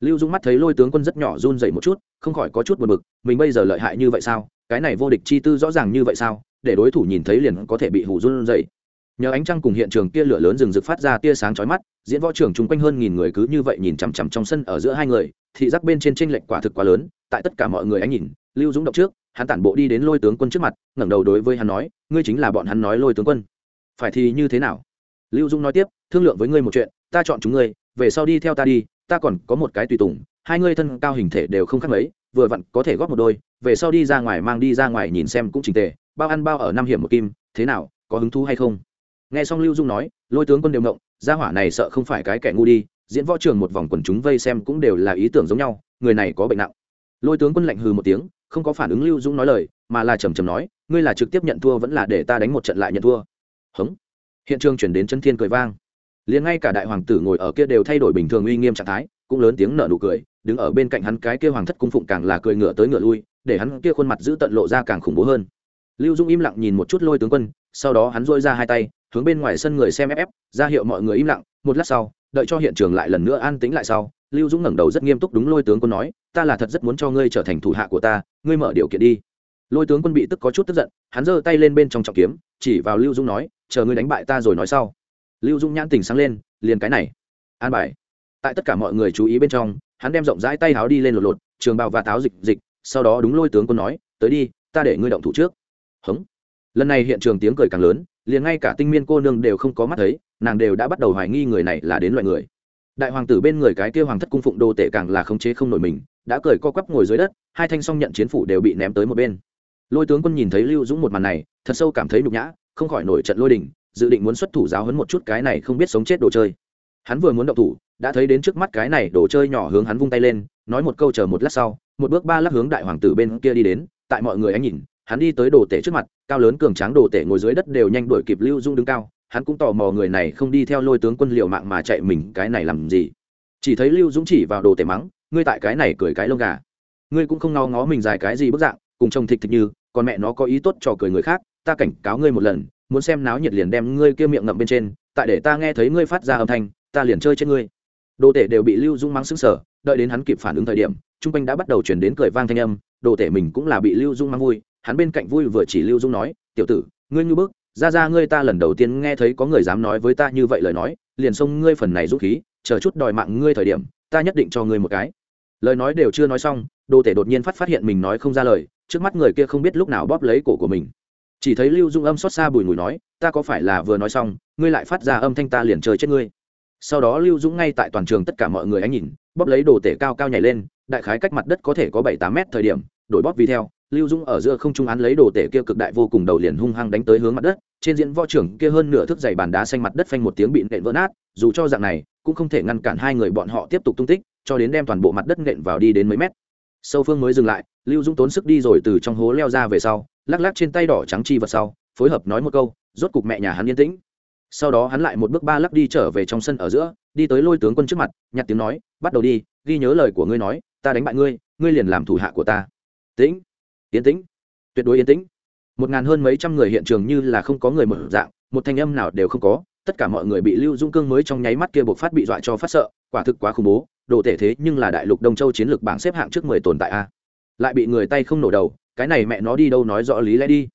Lưu dung mắt thấy lôi tướng quân rất nhỏ run dậy một chút, không khỏi có chút buồn bực, mình bây giờ lợi hại như vậy sao? Cái này vô địch chi tư rõ ràng như vậy sao? Để đối thủ nhìn thấy liền có thể bị hủ run dậy nhờ ánh trăng cùng hiện trường tia lửa lớn rừng rực phát ra tia sáng chói mắt, diễn võ trường chung quanh hơn nghìn người cứ như vậy nhìn chằm chằm trong sân ở giữa hai người, thị giác bên trên tranh lệch quả thực quá lớn, tại tất cả mọi người ánh nhìn, lưu dũng động trước, hắn tản bộ đi đến lôi tướng quân trước mặt, ngẩng đầu đối với hắn nói, ngươi chính là bọn hắn nói lôi tướng quân. Phải thì như thế nào? Lưu dũng nói tiếp, thương lượng với ngươi một chuyện, ta chọn chúng ngươi, về sau đi theo ta đi, ta còn có một cái tùy tùng, hai ngươi thân cao hình thể đều không khác mấy vừa vặn có thể góp một đôi, về sau đi ra ngoài mang đi ra ngoài nhìn xem cũng trình tề, bao ăn bao ở năm hiểm một kim, thế nào, có hứng thú hay không? Nghe xong lưu dung nói, lôi tướng quân đều ngộng, gia hỏa này sợ không phải cái kẻ ngu đi, diễn võ trường một vòng quần chúng vây xem cũng đều là ý tưởng giống nhau, người này có bệnh nặng. Lôi tướng quân lạnh hừ một tiếng, không có phản ứng lưu dung nói lời, mà là trầm trầm nói, ngươi là trực tiếp nhận thua vẫn là để ta đánh một trận lại nhận thua. Hống. Hiện trường chuyển đến chân thiên cười vang. Liền ngay cả đại hoàng tử ngồi ở kia đều thay đổi bình thường uy nghiêm trạng thái, cũng lớn tiếng nở nụ cười đứng ở bên cạnh hắn cái kia hoàng thất cung phụng càng là cười ngửa tới ngửa lui, để hắn kia khuôn mặt giữ tận lộ ra càng khủng bố hơn. Lưu dung im lặng nhìn một chút lôi tướng quân, sau đó hắn dôi ra hai tay, hướng bên ngoài sân người xem ép ép, ra hiệu mọi người im lặng, một lát sau, đợi cho hiện trường lại lần nữa an tĩnh lại sau, lưu dũng ngẩng đầu rất nghiêm túc đúng lôi tướng quân nói, ta là thật rất muốn cho ngươi trở thành thủ hạ của ta, ngươi mở điều kiện đi. Lôi tướng quân bị tức có chút tức giận, hắn giơ tay lên bên trong trọng kiếm, chỉ vào lưu dũng nói, chờ ngươi đánh bại ta rồi nói sau. Lưu dũng nhãn tình sáng lên, liền cái này, an bài. Tại tất cả mọi người chú ý bên trong hắn đem rộng rãi tay háo đi lên lột lột, trường bào và táo dịch dịch, sau đó đúng lôi tướng quân nói, tới đi, ta để ngươi động thủ trước. Hống. Lần này hiện trường tiếng cười càng lớn, liền ngay cả tinh miên cô nương đều không có mắt thấy, nàng đều đã bắt đầu hoài nghi người này là đến loại người. Đại hoàng tử bên người cái kia hoàng thất cung phụng đô tể càng là khống chế không nổi mình, đã cười co quắp ngồi dưới đất, hai thanh song nhận chiến phủ đều bị ném tới một bên. Lôi tướng quân nhìn thấy lưu dũng một màn này, thật sâu cảm thấy nhục nhã, không khỏi nổi trận lôi đình, dự định muốn xuất thủ giáo hấn một chút cái này không biết sống chết đồ chơi. Hắn vừa muốn động thủ đã thấy đến trước mắt cái này đồ chơi nhỏ hướng hắn vung tay lên, nói một câu chờ một lát sau, một bước ba lắc hướng đại hoàng tử bên kia đi đến, tại mọi người ánh nhìn, hắn đi tới đồ tể trước mặt, cao lớn cường tráng đồ tể ngồi dưới đất đều nhanh đuổi kịp lưu dung đứng cao, hắn cũng tò mò người này không đi theo lôi tướng quân liệu mạng mà chạy mình, cái này làm gì? Chỉ thấy lưu dũng chỉ vào đồ tể mắng, ngươi tại cái này cười cái lông gà. Ngươi cũng không no ngó mình dài cái gì bức dạng, cùng chồng thịt thịt như, còn mẹ nó có ý tốt trò cười người khác, ta cảnh cáo ngươi một lần, muốn xem náo nhiệt liền đem ngươi kia miệng ngậm bên trên, tại để ta nghe thấy ngươi phát ra âm thanh, ta liền chơi trên ngươi đồ tể đều bị lưu dung mắng xứng sở đợi đến hắn kịp phản ứng thời điểm, chung quanh đã bắt đầu chuyển đến cười vang thanh âm, đồ tể mình cũng là bị lưu dung mắng vui, hắn bên cạnh vui vừa chỉ lưu dung nói, tiểu tử, ngươi như bức, ra ra ngươi ta lần đầu tiên nghe thấy có người dám nói với ta như vậy lời nói, liền xông ngươi phần này rút khí, chờ chút đòi mạng ngươi thời điểm, ta nhất định cho ngươi một cái. Lời nói đều chưa nói xong, đồ tể đột nhiên phát phát hiện mình nói không ra lời, trước mắt người kia không biết lúc nào bóp lấy cổ của mình. Chỉ thấy lưu dung âm xót xa bùi ngùi nói, ta có phải là vừa nói xong, ngươi lại phát ra âm thanh ta liền chơi chết ngươi? Sau đó lưu dũng ngay tại toàn trường tất cả mọi người ánh nhìn, bóp lấy đồ tể cao cao nhảy lên, đại khái cách mặt đất có thể có bảy tám mét thời điểm, đổi bóp vì theo lưu dũng ở giữa không trung án lấy đồ tể kia cực đại vô cùng đầu liền hung hăng đánh tới hướng mặt đất, trên diễn võ trưởng kia hơn nửa thước dày bàn đá xanh mặt đất phanh một tiếng bị nện vỡ nát, dù cho dạng này, cũng không thể ngăn cản hai người bọn họ tiếp tục tung tích, cho đến đem toàn bộ mặt đất nện vào đi đến mấy mét. Sâu phương mới dừng lại, lưu dũng tốn sức đi rồi từ trong hố leo ra về sau, lắc lắc trên tay đỏ trắng chi vật sau, phối hợp nói một câu, rốt cục mẹ nhà hắn yên tĩnh sau đó hắn lại một bước ba lắc đi trở về trong sân ở giữa, đi tới lôi tướng quân trước mặt, nhặt tiếng nói, bắt đầu đi, ghi nhớ lời của ngươi nói, ta đánh bại ngươi ngươi liền làm thủ hạ của ta. Tĩnh yên tĩnh, tuyệt đối yên tĩnh. Một ngàn hơn mấy trăm người hiện trường như là không có người mở dạng, một thanh âm nào đều không có, tất cả mọi người bị lưu dung cương mới trong nháy mắt kia buộc phát bị dọa cho phát sợ, quả thực quá khủng bố, đồ tể thế nhưng là đại lục đông châu chiến lược bảng xếp hạng trước mười tồn tại a. Lại bị người tay không nổ đầu, cái này mẹ nó đi đâu nói rõ lý lẽ đi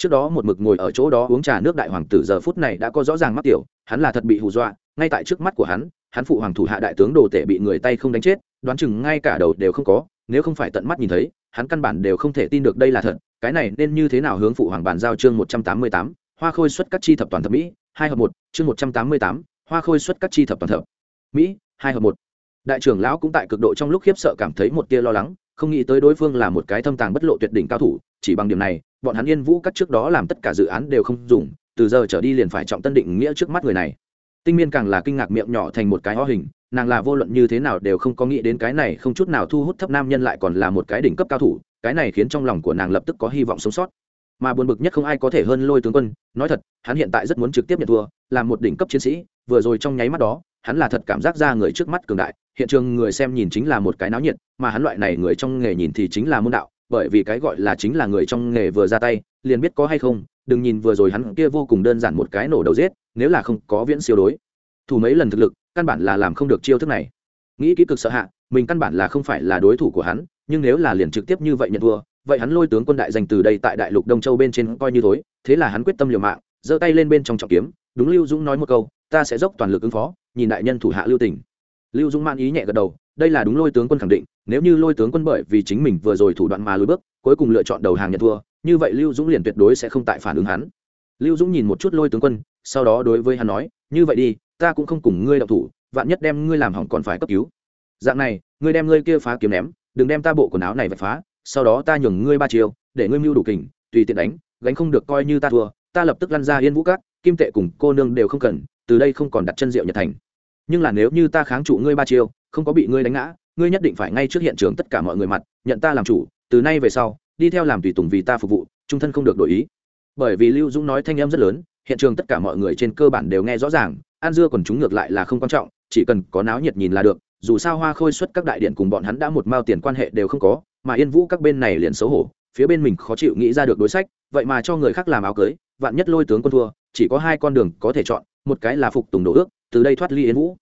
trước đó một mực ngồi ở chỗ đó uống trà nước đại hoàng tử giờ phút này đã có rõ ràng mắc tiểu, hắn là thật bị hù dọa, ngay tại trước mắt của hắn hắn phụ hoàng thủ hạ đại tướng đồ tể bị người tay không đánh chết, đoán chừng ngay cả đầu đều không có, nếu không phải tận mắt nhìn thấy, hắn căn bản đều không thể tin được đây là thật, cái này nên như thế nào hướng phụ hoàng bàn giao chương một trăm tám mươi tám, hoa khôi xuất các chi thập toàn thập mỹ, hai hợp một, chương một trăm tám mươi tám, hoa khôi xuất các chi thập toàn thập mỹ, hai hợp một. Đại trưởng lão cũng tại cực độ trong lúc khiếp sợ cảm thấy một tia lo lắng, không nghĩ tới đối phương là một cái thâm tàng bất lộ tuyệt đỉnh cao thủ chỉ bằng điểm này, bọn hắn yên vũ các trước đó làm tất cả dự án đều không dùng, từ giờ trở đi liền phải trọng tân định nghĩa trước mắt người này. Tinh miên càng là kinh ngạc miệng nhỏ thành một cái ho hình, nàng là vô luận như thế nào đều không có nghĩ đến cái này không chút nào thu hút thấp nam nhân lại còn là một cái đỉnh cấp cao thủ, cái này khiến trong lòng của nàng lập tức có hy vọng sống sót. Mà buồn bực nhất không ai có thể hơn lôi tướng quân, nói thật, hắn hiện tại rất muốn trực tiếp nhận thua làm một đỉnh cấp chiến sĩ, vừa rồi trong nháy mắt đó, hắn là thật cảm giác ra người trước mắt cường đại, hiện trường người xem nhìn chính là một cái náo nhiệt, mà hắn loại này người trong nghề nhìn thì chính là môn đạo bởi vì cái gọi là chính là người trong nghề vừa ra tay, liền biết có hay không, đừng nhìn vừa rồi hắn kia vô cùng đơn giản một cái nổ đầu giết, nếu là không có viễn siêu đối. Thủ mấy lần thực lực, căn bản là làm không được chiêu thức này. Nghĩ kỹ cực sợ hạ, mình căn bản là không phải là đối thủ của hắn, nhưng nếu là liền trực tiếp như vậy nhận thua, vậy hắn lôi tướng quân đại dành từ đây tại đại lục đông châu bên trên coi như thối, thế là hắn quyết tâm liều mạng, giơ tay lên bên trong trọng kiếm, đúng lưu dũng nói một câu, ta sẽ dốc toàn lực ứng phó, nhìn đại nhân thủ hạ lưu tỉnh lưu dũng man ý nhẹ gật đầu, đây là đúng lôi tướng quân khẳng định nếu như lôi tướng quân bởi vì chính mình vừa rồi thủ đoạn mà lùi bước cuối cùng lựa chọn đầu hàng nhận thua như vậy lưu dũng liền tuyệt đối sẽ không tại phản ứng hắn. Lưu dũng nhìn một chút lôi tướng quân sau đó đối với hắn nói như vậy đi ta cũng không cùng ngươi đậu thủ vạn nhất đem ngươi làm hỏng còn phải cấp cứu. Dạng này ngươi đem ngươi kia phá kiếm ném đừng đem ta bộ quần áo này vạch phá sau đó ta nhường ngươi ba chiều để ngươi mưu đủ kình tùy tiện đánh gánh không được coi như ta thua ta lập tức lăn ra yên vũ cát kim tệ cùng cô nương đều không cần từ đây không còn đặt chân rượu nhật thành. Nhưng là nếu như ta kháng trụ ngươi ba chiều, không có bị ngươi đánh ngã ngươi nhất định phải ngay trước hiện trường tất cả mọi người mặt, nhận ta làm chủ, từ nay về sau, đi theo làm tùy tùng vì ta phục vụ, trung thân không được đổi ý. Bởi vì lưu dũng nói thanh em rất lớn, hiện trường tất cả mọi người trên cơ bản đều nghe rõ ràng an dưa còn chúng ngược lại là không quan trọng, chỉ cần có náo nhiệt nhìn là được, dù sao hoa khôi xuất các đại điện cùng bọn hắn đã một mao tiền quan hệ đều không có, mà yên vũ các bên này liền xấu hổ, phía bên mình khó chịu nghĩ ra được đối sách, vậy mà cho người khác làm áo cưới, vạn nhất lôi tướng quân thua, chỉ có hai con đường có thể chọn, một cái là phục tùng đồ ước, từ đây thoát ly yên vũ.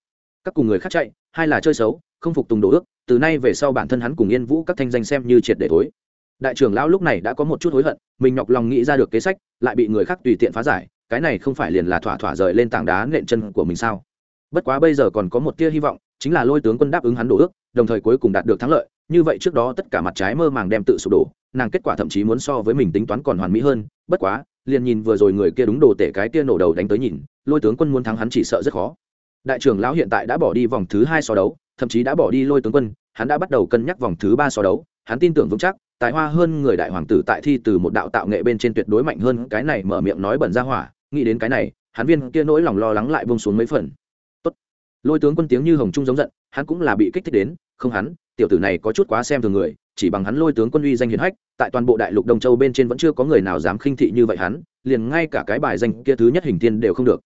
Các cùng người khác chạy, hai là chơi xấu không phục tùng đồ ước, từ nay về sau bản thân hắn cùng yên vũ các thanh danh xem như triệt để thối. Đại trưởng lão lúc này đã có một chút hối hận, mình nhọc lòng nghĩ ra được kế sách, lại bị người khác tùy tiện phá giải, cái này không phải liền là thỏa thỏa rời lên tảng đá nện chân của mình sao? Bất quá bây giờ còn có một tia hy vọng, chính là lôi tướng quân đáp ứng hắn đổ ước, đồng thời cuối cùng đạt được thắng lợi, như vậy trước đó tất cả mặt trái mơ màng đem tự sụp đổ, nàng kết quả thậm chí muốn so với mình tính toán còn hoàn mỹ hơn, bất quá, liền nhìn vừa rồi người kia đúng đồ tể cái kia nổ đầu đánh tới nhìn, lôi tướng quân muốn thắng hắn chỉ sợ rất khó. Đại trưởng lão hiện tại đã bỏ đi vòng thứ hai so đấu thậm chí đã bỏ đi lôi tướng quân, hắn đã bắt đầu cân nhắc vòng thứ ba so đấu, hắn tin tưởng vững chắc, tài hoa hơn người đại hoàng tử tại thi từ một đạo tạo nghệ bên trên tuyệt đối mạnh hơn, cái này mở miệng nói bẩn ra hỏa, nghĩ đến cái này, hắn viên kia nỗi lòng lo lắng lại bông xuống mấy phần Tốt. lôi tướng quân tiếng như hồng trung giống giận, hắn cũng là bị kích thích đến, không hắn, tiểu tử này có chút quá xem thường người, chỉ bằng hắn lôi tướng quân uy danh hiển hách, tại toàn bộ đại lục đông châu bên trên vẫn chưa có người nào dám khinh thị như vậy hắn, liền ngay cả cái bài danh kia thứ nhất hình tiên đều không được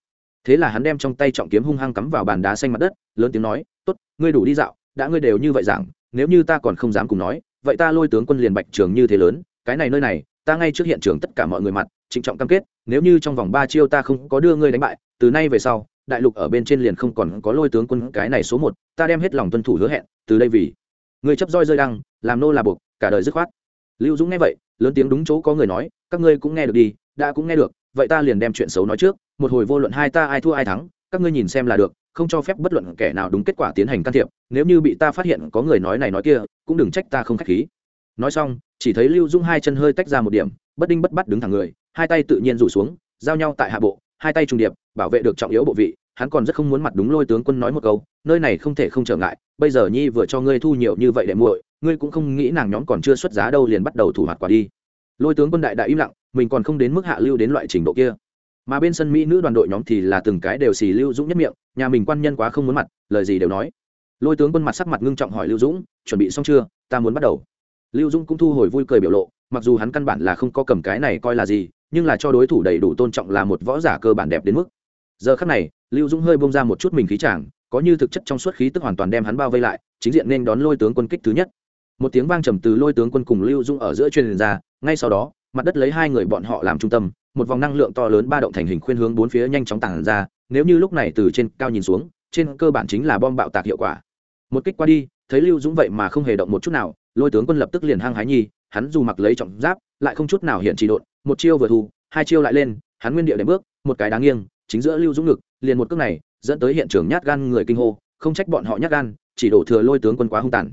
thế là hắn đem trong tay trọng kiếm hung hăng cắm vào bàn đá xanh mặt đất, lớn tiếng nói tốt, ngươi đủ đi dạo, đã ngươi đều như vậy rằng nếu như ta còn không dám cùng nói, vậy ta lôi tướng quân liền bạch trường như thế lớn, cái này nơi này, ta ngay trước hiện trường tất cả mọi người mặt, trịnh trọng cam kết, nếu như trong vòng ba chiêu ta không có đưa ngươi đánh bại, từ nay về sau, đại lục ở bên trên liền không còn có lôi tướng quân cái này số một, ta đem hết lòng tuân thủ hứa hẹn, từ đây vì người chấp roi rơi đăng, làm nô là buộc, cả đời dứt khoát. Lưu dũng nghe vậy, lớn tiếng đúng chỗ có người nói, các ngươi cũng nghe được đi, đã cũng nghe được, vậy ta liền đem chuyện xấu nói trước, một hồi vô luận hai ta ai thua ai thắng, các ngươi nhìn xem là được không cho phép bất luận kẻ nào đúng kết quả tiến hành can thiệp, nếu như bị ta phát hiện có người nói này nói kia, cũng đừng trách ta không k h á c h khí. Nói xong, chỉ thấy lưu dung hai chân hơi tách ra một điểm, bất đinh bất bắt đứng thẳng người, hai tay tự nhiên rủ xuống, giao nhau tại hạ bộ, hai tay trùng điệp, bảo vệ được trọng yếu bộ vị, hắn còn rất không muốn mặt đúng lôi tướng quân nói một câu, nơi này không thể không trở ngại, bây giờ nhi vừa cho ngươi thu nhiều như vậy để muội, ngươi cũng không nghĩ nàng nhóm còn chưa xuất giá đâu liền bắt đầu thủ hoạt quả đi. Lôi tướng quân đại đại im lặng, mình còn không đến mức hạ lưu đến loại trình độ kia mà bên sân mỹ nữ đoàn đội nhóm thì là từng cái đều xì lưu dũng nhất miệng, nhà mình quan nhân quá không muốn mặt, lời gì đều nói. Lôi tướng quân mặt sắc mặt ngưng trọng hỏi lưu dũng, chuẩn bị xong chưa? Ta muốn bắt đầu. Lưu dũng cũng thu hồi vui cười biểu lộ, mặc dù hắn căn bản là không có cầm cái này coi là gì, nhưng là cho đối thủ đầy đủ tôn trọng là một võ giả cơ bản đẹp đến mức. Giờ khắc này, lưu dũng hơi bông ra một chút mình khí chàng, có như thực chất trong suốt khí tức hoàn toàn đem hắn bao vây lại, chính diện nên đón lôi tướng quân kích thứ nhất. Một tiếng vang trầm từ lôi tướng quân cùng lưu dũng ở giữa truyền ra, ngay sau đó, mặt đất lấy hai người bọn họ làm trung tâm một vòng năng lượng to lớn ba động thành hình khuyên hướng bốn phía nhanh chóng tản ra, nếu như lúc này từ trên cao nhìn xuống, trên cơ bản chính là bom bạo tạc hiệu quả. Một kích qua đi, thấy lưu dũng vậy mà không hề động một chút nào, lôi tướng quân lập tức liền hăng hái nhi hắn dù mặc lấy trọng giáp, lại không chút nào hiện chỉ độn, một chiêu vừa thu, hai chiêu lại lên, hắn nguyên địa để bước, một cái đáng nghiêng, chính giữa lưu dũng ngực, liền một cước này, dẫn tới hiện trường nhát gan người kinh hô, không trách bọn họ nhát gan, chỉ đổ thừa lôi tướng quân quá hung tàn.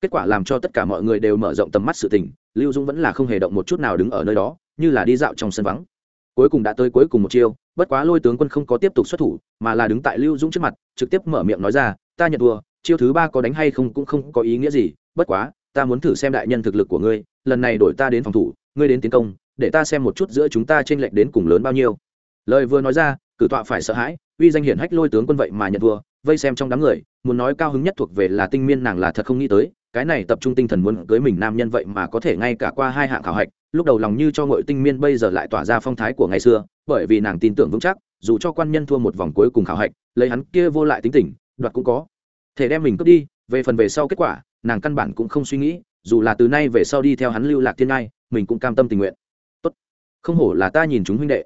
Kết quả làm cho tất cả mọi người đều mở rộng tầm mắt sự tình, lưu dũng vẫn là không hề động một chút nào đứng ở nơi đó, như là đi dạo trong sân vắng cuối cùng đã tới cuối cùng một chiêu, bất quá lôi tướng quân không có tiếp tục xuất thủ, mà là đứng tại lưu dũng trước mặt, trực tiếp mở miệng nói ra, ta nhận thua, chiêu thứ ba có đánh hay không cũng không có ý nghĩa gì, bất quá, ta muốn thử xem đại nhân thực lực của ngươi, lần này đổi ta đến phòng thủ, ngươi đến tiến công, để ta xem một chút giữa chúng ta t r ê n lệch đến cùng lớn bao nhiêu. Lời vừa nói ra, cử tọa phải sợ hãi, uy danh hiển hách lôi tướng quân vậy mà nhận thua, vây xem trong đám người, muốn nói cao hứng nhất thuộc về là tinh miên nàng là thật không nghĩ tới cái này tập trung tinh thần muốn cưới mình nam nhân vậy mà có thể ngay cả qua hai hạng khảo hạch, lúc đầu lòng như cho ngội tinh miên bây giờ lại tỏa ra phong thái của ngày xưa, bởi vì nàng tin tưởng vững chắc, dù cho quan nhân thua một vòng cuối cùng khảo hạch, lấy hắn kia vô lại tính tình, đoạt cũng có. Thể đem mình cướp đi, về phần về sau kết quả, nàng căn bản cũng không suy nghĩ, dù là từ nay về sau đi theo hắn lưu lạc thiên ngai, mình cũng cam tâm tình nguyện. Tốt. Không hổ là ta nhìn chúng huynh đệ.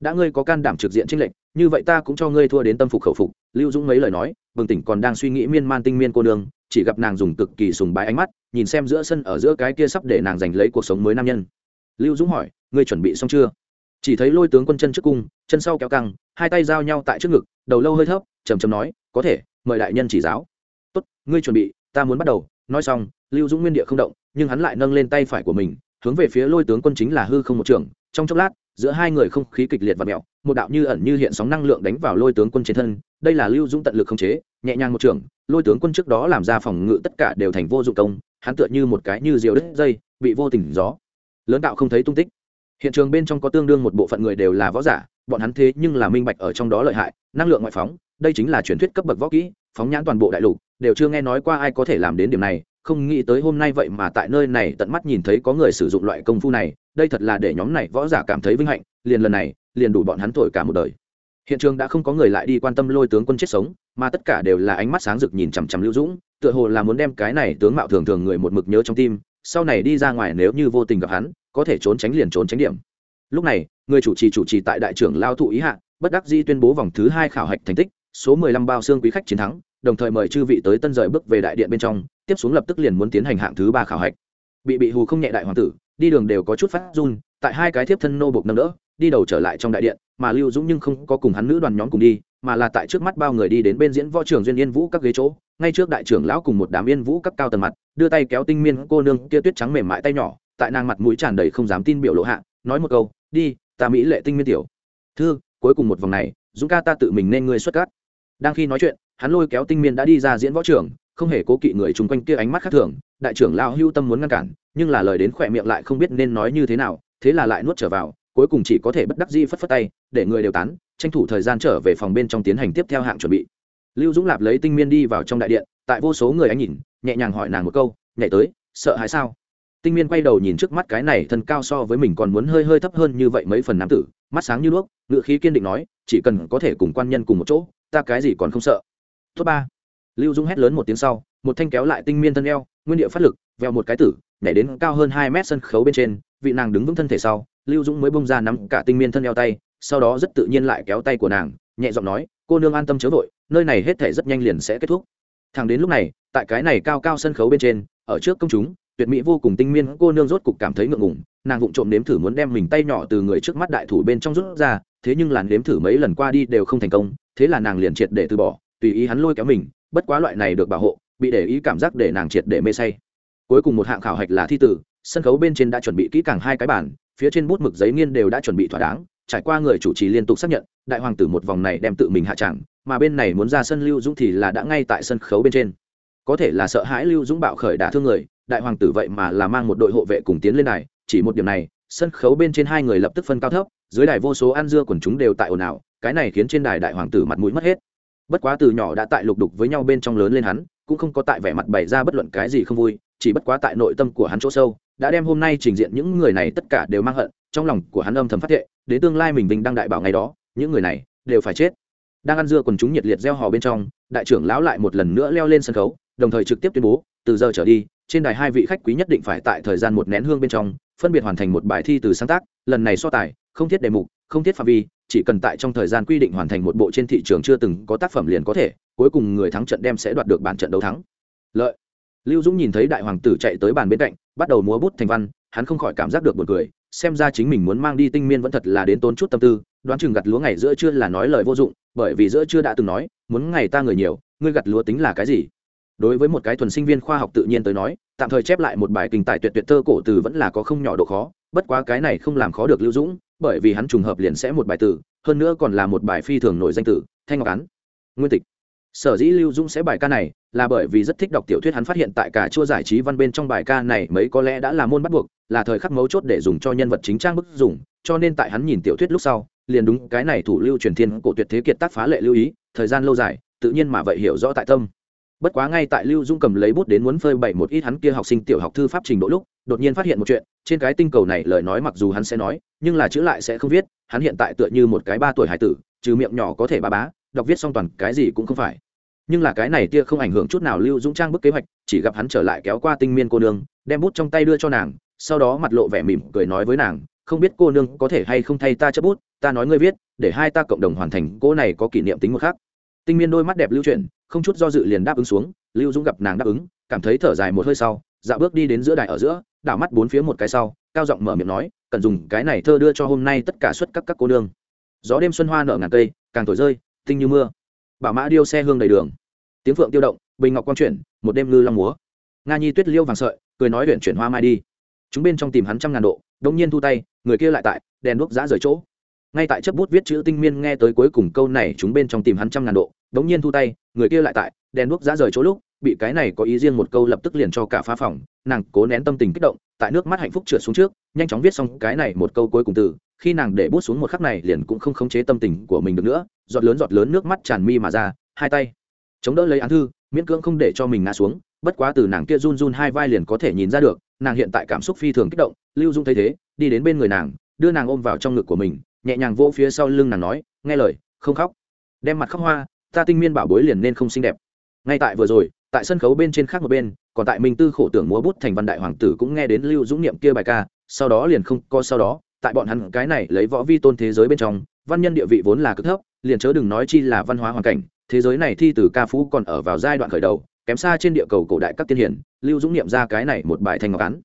Đã ngươi có can đảm trực diện trinh lệnh như vậy ta cũng cho ngươi thua đến tâm phục khẩu phục. Lưu dũng mấy lời nói, bừng tỉnh còn đang suy nghĩ miên man tinh miên cô nương chỉ gặp nàng dùng cực kỳ sùng bái ánh mắt, nhìn xem giữa sân ở giữa cái kia sắp để nàng giành lấy cuộc sống mới nam nhân. Lưu dũng hỏi, ngươi chuẩn bị xong chưa? Chỉ thấy lôi tướng quân chân trước cung, chân sau kéo căng, hai tay giao nhau tại trước ngực, đầu lâu hơi thấp chầm chầm nói, có thể, mời đại nhân chỉ giáo. Tốt, ngươi chuẩn bị, ta muốn bắt đầu. Nói xong, lưu dũng nguyên địa không động, nhưng hắn lại nâng lên tay phải của mình, hướng về phía lôi tướng quân chính là hư không một trường. Trong chốc lát, giữa hai người không khí kịch liệt và mẹo, một đạo như ẩn như hiện sóng năng lượng đánh vào lôi tướng quân trên thân. Đây là lưu dũng tận lực không chế, nhẹ nhàng một trường lôi tướng quân trước đó làm ra phòng ngự tất cả đều thành vô dụng công, hắn tựa như một cái như diều đứt dây, bị vô tình gió. Lớn đạo không thấy tung tích. Hiện trường bên trong có tương đương một bộ phận người đều là võ giả, bọn hắn thế nhưng là minh bạch ở trong đó lợi hại, năng lượng ngoại phóng, đây chính là truyền thuyết cấp bậc võ kỹ, phóng nhãn toàn bộ đại lục, đều chưa nghe nói qua ai có thể làm đến điểm này, không nghĩ tới hôm nay vậy mà tại nơi này tận mắt nhìn thấy có người sử dụng loại công phu này, đây thật là để nhóm này võ giả cảm thấy vinh hạnh, liền lần này, liền đủ bọn hắn thổi cả một đời hiện trường đã không có người lại đi quan tâm lôi tướng quân chết sống, mà tất cả đều là ánh mắt sáng rực nhìn chằm chằm lưu dũng, tựa hồ là muốn đem cái này tướng mạo thường thường người một mực nhớ trong tim, sau này đi ra ngoài nếu như vô tình gặp hắn, có thể trốn tránh liền trốn tránh điểm. Lúc này, người chủ trì chủ trì tại đại trưởng lao thụ ý hạ, bất đắc di tuyên bố vòng thứ hai khảo hạch thành tích, số mười lăm bao xương quý khách chiến thắng, đồng thời mời chư vị tới tân rời bước về đại điện bên trong, tiếp xuống lập tức liền muốn tiến hành hạng thứ ba khảo hạch. Bị bị hù không nhẹ đại hoàng tử, đi đường đều có chút phát run, tại hai cái thiếp thân nô bục nâng đỡ, đi đầu trở lại trong đại điện mà lưu dũng nhưng không có cùng hắn nữ đoàn nhóm cùng đi, mà là tại trước mắt bao người đi đến bên diễn võ trường duyên yên vũ các ghế chỗ, ngay trước đại trưởng lão cùng một đám yên vũ các cao tầng mặt, đưa tay kéo tinh miên cô nương kia tuyết trắng mềm mại tay nhỏ, tại nàng mặt mũi tràn đầy không dám tin biểu lộ hạ, nói một câu, đi, ta mỹ lệ tinh miên tiểu. Thư, cuối cùng một vòng này, dũng ca ta tự mình nên ngươi xuất cát đang khi nói chuyện, hắn lôi kéo tinh miên đã đi ra diễn võ trường, không hề cố kỵ người chung quanh kia ánh mắt khác thường, đại trưởng lão hưu tâm muốn ngăn cản, nhưng là lời đến khỏe miệng lại không biết nên nói như thế nào, thế là lại nuốt trở vào cuối cùng chỉ có thể bất đắc dĩ phất phất tay, để người đều tán, tranh thủ thời gian trở về phòng bên trong tiến hành tiếp theo hạng chuẩn bị. Lưu dũng lạp lấy tinh miên đi vào trong đại điện, tại vô số người anh nhìn, nhẹ nhàng hỏi nàng một câu, nhảy tới, sợ hãi sao? Tinh miên quay đầu nhìn trước mắt cái này thân cao so với mình còn muốn hơi hơi thấp hơn như vậy mấy phần nam tử, mắt sáng như đuốc, ngựa khí kiên định nói, chỉ cần có thể cùng quan nhân cùng một chỗ, ta cái gì còn không sợ. Thứ ba. Lưu dung hét lớn một tiếng sau, một thanh kéo lại tinh miên thân eo, nguyên địa phát lực veo một cái tử, nhảy đến cao hơn hai mét sân khấu bên trên, vị nàng đứng vững thân thể sau lưu dũng mới bông ra nắm cả tinh miên thân eo tay, sau đó rất tự nhiên lại kéo tay của nàng, nhẹ giọng nói, cô nương an tâm chớ vội, nơi này hết thể rất nhanh liền sẽ kết thúc. Thẳng đến lúc này, tại cái này cao cao sân khấu bên trên, ở trước công chúng, tuyệt mỹ vô cùng tinh miên cô nương rốt cục cảm thấy ngượng ngùng, nàng vụng trộm nếm thử muốn đem mình tay nhỏ từ người trước mắt đại thủ bên trong rút ra, thế nhưng làn nếm thử mấy lần qua đi đều không thành công, thế là nàng liền triệt để từ bỏ, tùy ý hắn lôi kéo mình, bất quá loại này được bảo hộ, bị để ý cảm giác để nàng triệt để mê say. Cuối cùng một hạng khảo hạch là thi tử, sân khấu bên trên đã chuẩn bị kỹ càng hai cái bản phía trên bút mực giấy nghiên đều đã chuẩn bị thỏa đáng, trải qua người chủ trì liên tục xác nhận, đại hoàng tử một vòng này đem tự mình hạ tràng mà bên này muốn ra sân lưu dũng thì là đã ngay tại sân khấu bên trên. Có thể là sợ hãi lưu dũng bạo khởi đả thương người, đại hoàng tử vậy mà là mang một đội hộ vệ cùng tiến lên này chỉ một điểm này, sân khấu bên trên hai người lập tức phân cao thấp, dưới đài vô số ăn dưa quần chúng đều tại ồn ào, cái này khiến trên đài đại hoàng tử mặt mũi mất hết. Bất quá từ nhỏ đã tại lục đục với nhau bên trong lớn lên hắn, cũng không có tại vẻ mặt bày ra bất luận cái gì không vui, chỉ bất quá tại nội tâm của hắn chỗ sâu đã đem hôm nay trình diện những người này tất cả đều mang hận, trong lòng của hắn âm thầm phát thệ, đến tương lai mình vinh đăng đại bảo ngày đó, những người này đều phải chết. Đang ăn dưa quần chúng nhiệt liệt gieo hò bên trong, đại trưởng lão lại một lần nữa leo lên sân khấu, đồng thời trực tiếp tuyên bố, từ giờ trở đi, trên đài hai vị khách quý nhất định phải tại thời gian một nén hương bên trong, phân biệt hoàn thành một bài thi từ sáng tác, lần này so tài, không thiết đề mục, không thiết phạm vi, chỉ cần tại trong thời gian quy định hoàn thành một bộ trên thị trường chưa từng có tác phẩm liền có thể, cuối cùng người thắng trận đem sẽ đoạt được bản trận đấu thắng. Lợi lưu dũng nhìn thấy đại hoàng tử chạy tới bàn bên cạnh, bắt đầu múa bút thành văn, hắn không khỏi cảm giác được buồn cười, xem ra chính mình muốn mang đi tinh miên vẫn thật là đến tốn chút tâm tư, đoán chừng gặt lúa ngày giữa chưa là nói lời vô dụng, bởi vì giữa chưa đã từng nói, muốn ngày ta người nhiều, ngươi gặt lúa tính là cái gì? Đối với một cái thuần sinh viên khoa học tự nhiên tới nói, tạm thời chép lại một bài kinh tài tuyệt tuyệt thơ cổ từ vẫn là có không nhỏ độ khó, bất quá cái này không làm khó được lưu dũng, bởi vì hắn trùng hợp liền sẽ một bài từ, hơn nữa còn là một bài phi thường nổi danh tử thanh ngọc án. Nguyên tịch. Sở dĩ lưu dũng sẽ bài ca này là bởi vì rất thích đọc tiểu thuyết hắn phát hiện tại cả chua giải trí văn bên trong bài ca này mấy có lẽ đã là môn bắt buộc, là thời khắc mấu chốt để dùng cho nhân vật chính trang bức dùng, cho nên tại hắn nhìn tiểu thuyết lúc sau, liền đúng cái này thủ lưu truyền thiên cổ tuyệt thế kiệt tác phá lệ lưu ý, thời gian lâu dài, tự nhiên mà vậy hiểu rõ tại tâm. Bất quá ngay tại lưu dung cầm lấy bút đến muốn phơi bày một ít hắn kia học sinh tiểu học thư pháp trình độ lúc, đột nhiên phát hiện một chuyện, trên cái tinh cầu này lời nói mặc dù hắn sẽ nói, nhưng là chữ lại sẽ không viết, hắn hiện tại tựa như một cái ba tuổi hải tử, trừ miệng nhỏ có thể ba bá, đọc viết xong toàn cái gì cũng không phải nhưng là cái này tia không ảnh hưởng chút nào lưu dũng trang bức kế hoạch, chỉ gặp hắn trở lại kéo qua tinh miên cô nương, đem bút trong tay đưa cho nàng, sau đó mặt lộ vẻ mỉm cười nói với nàng, không biết cô nương có thể hay không thay ta chấp bút, ta nói ngươi viết, để hai ta cộng đồng hoàn thành, cô này có kỷ niệm tính một khác. Tinh miên đôi mắt đẹp lưu chuyển, không chút do dự liền đáp ứng xuống, lưu dũng gặp nàng đáp ứng, cảm thấy thở dài một hơi sau dạo bước đi đến giữa đài ở giữa, đảo mắt bốn phía một cái sau, cao giọng mở miệng nói, cần dùng cái này thơ đưa cho hôm nay tất cả xuất các các cô nương. Gió đêm xuân hoa nở ngàn cây, càng thổi rơi, tinh như mưa bảo mã điêu xe hương đầy đường. Tiếng phượng tiêu động, bình ngọc quang chuyển, một đêm ngư long múa. Nga nhi tuyết liêu vàng sợi, cười nói huyện chuyển hoa mai đi. Chúng bên trong tìm hắn trăm ngàn độ, đông nhiên thu tay, người kia lại tại, đèn đuốc giã rời chỗ. Ngay tại chấp bút viết chữ tinh miên nghe tới cuối cùng câu này, chúng bên trong tìm hắn trăm ngàn độ đống nhiên thu tay, người kia lại tại, đèn đuốc giã rời chỗ lúc, bị cái này có ý riêng một câu lập tức liền cho cả phá phòng, nàng cố nén tâm tình kích động, tại nước mắt hạnh phúc trượt xuống trước, nhanh chóng viết xong cái này một câu cuối cùng từ, khi nàng để bút xuống một khắc này liền cũng không khống chế tâm tình của mình được nữa giọt lớn giọt lớn nước mắt tràn mi mà ra, hai tay chống đỡ lấy án thư, miễn cưỡng không để cho mình ngã xuống, bất quá từ nàng kia run run hai vai liền có thể nhìn ra được, nàng hiện tại cảm xúc phi thường kích động, lưu dung thấy thế, đi đến bên người nàng, đưa nàng ôm vào trong ngực của mình, nhẹ nhàng vỗ phía sau lưng nàng nói, nghe lời, không khóc. Đem mặt khóc hoa, ta tinh miên bảo bối liền nên không xinh đẹp. Ngay tại vừa rồi, tại sân khấu bên trên khác một bên, còn tại minh tư khổ tưởng múa bút thành văn đại hoàng tử cũng nghe đến lưu dũng niệm kia bài ca, sau đó liền không co sau đó, tại bọn hắn cái này lấy võ vi tôn thế giới bên trong, văn nhân địa vị vốn là cực thấp liền chớ đừng nói chi là văn hóa hoàn cảnh, thế giới này thi từ ca phú còn ở vào giai đoạn khởi đầu, kém xa trên địa cầu cổ đại các tiên hiển, lưu dũng niệm ra cái này một bài thanh ngọc án.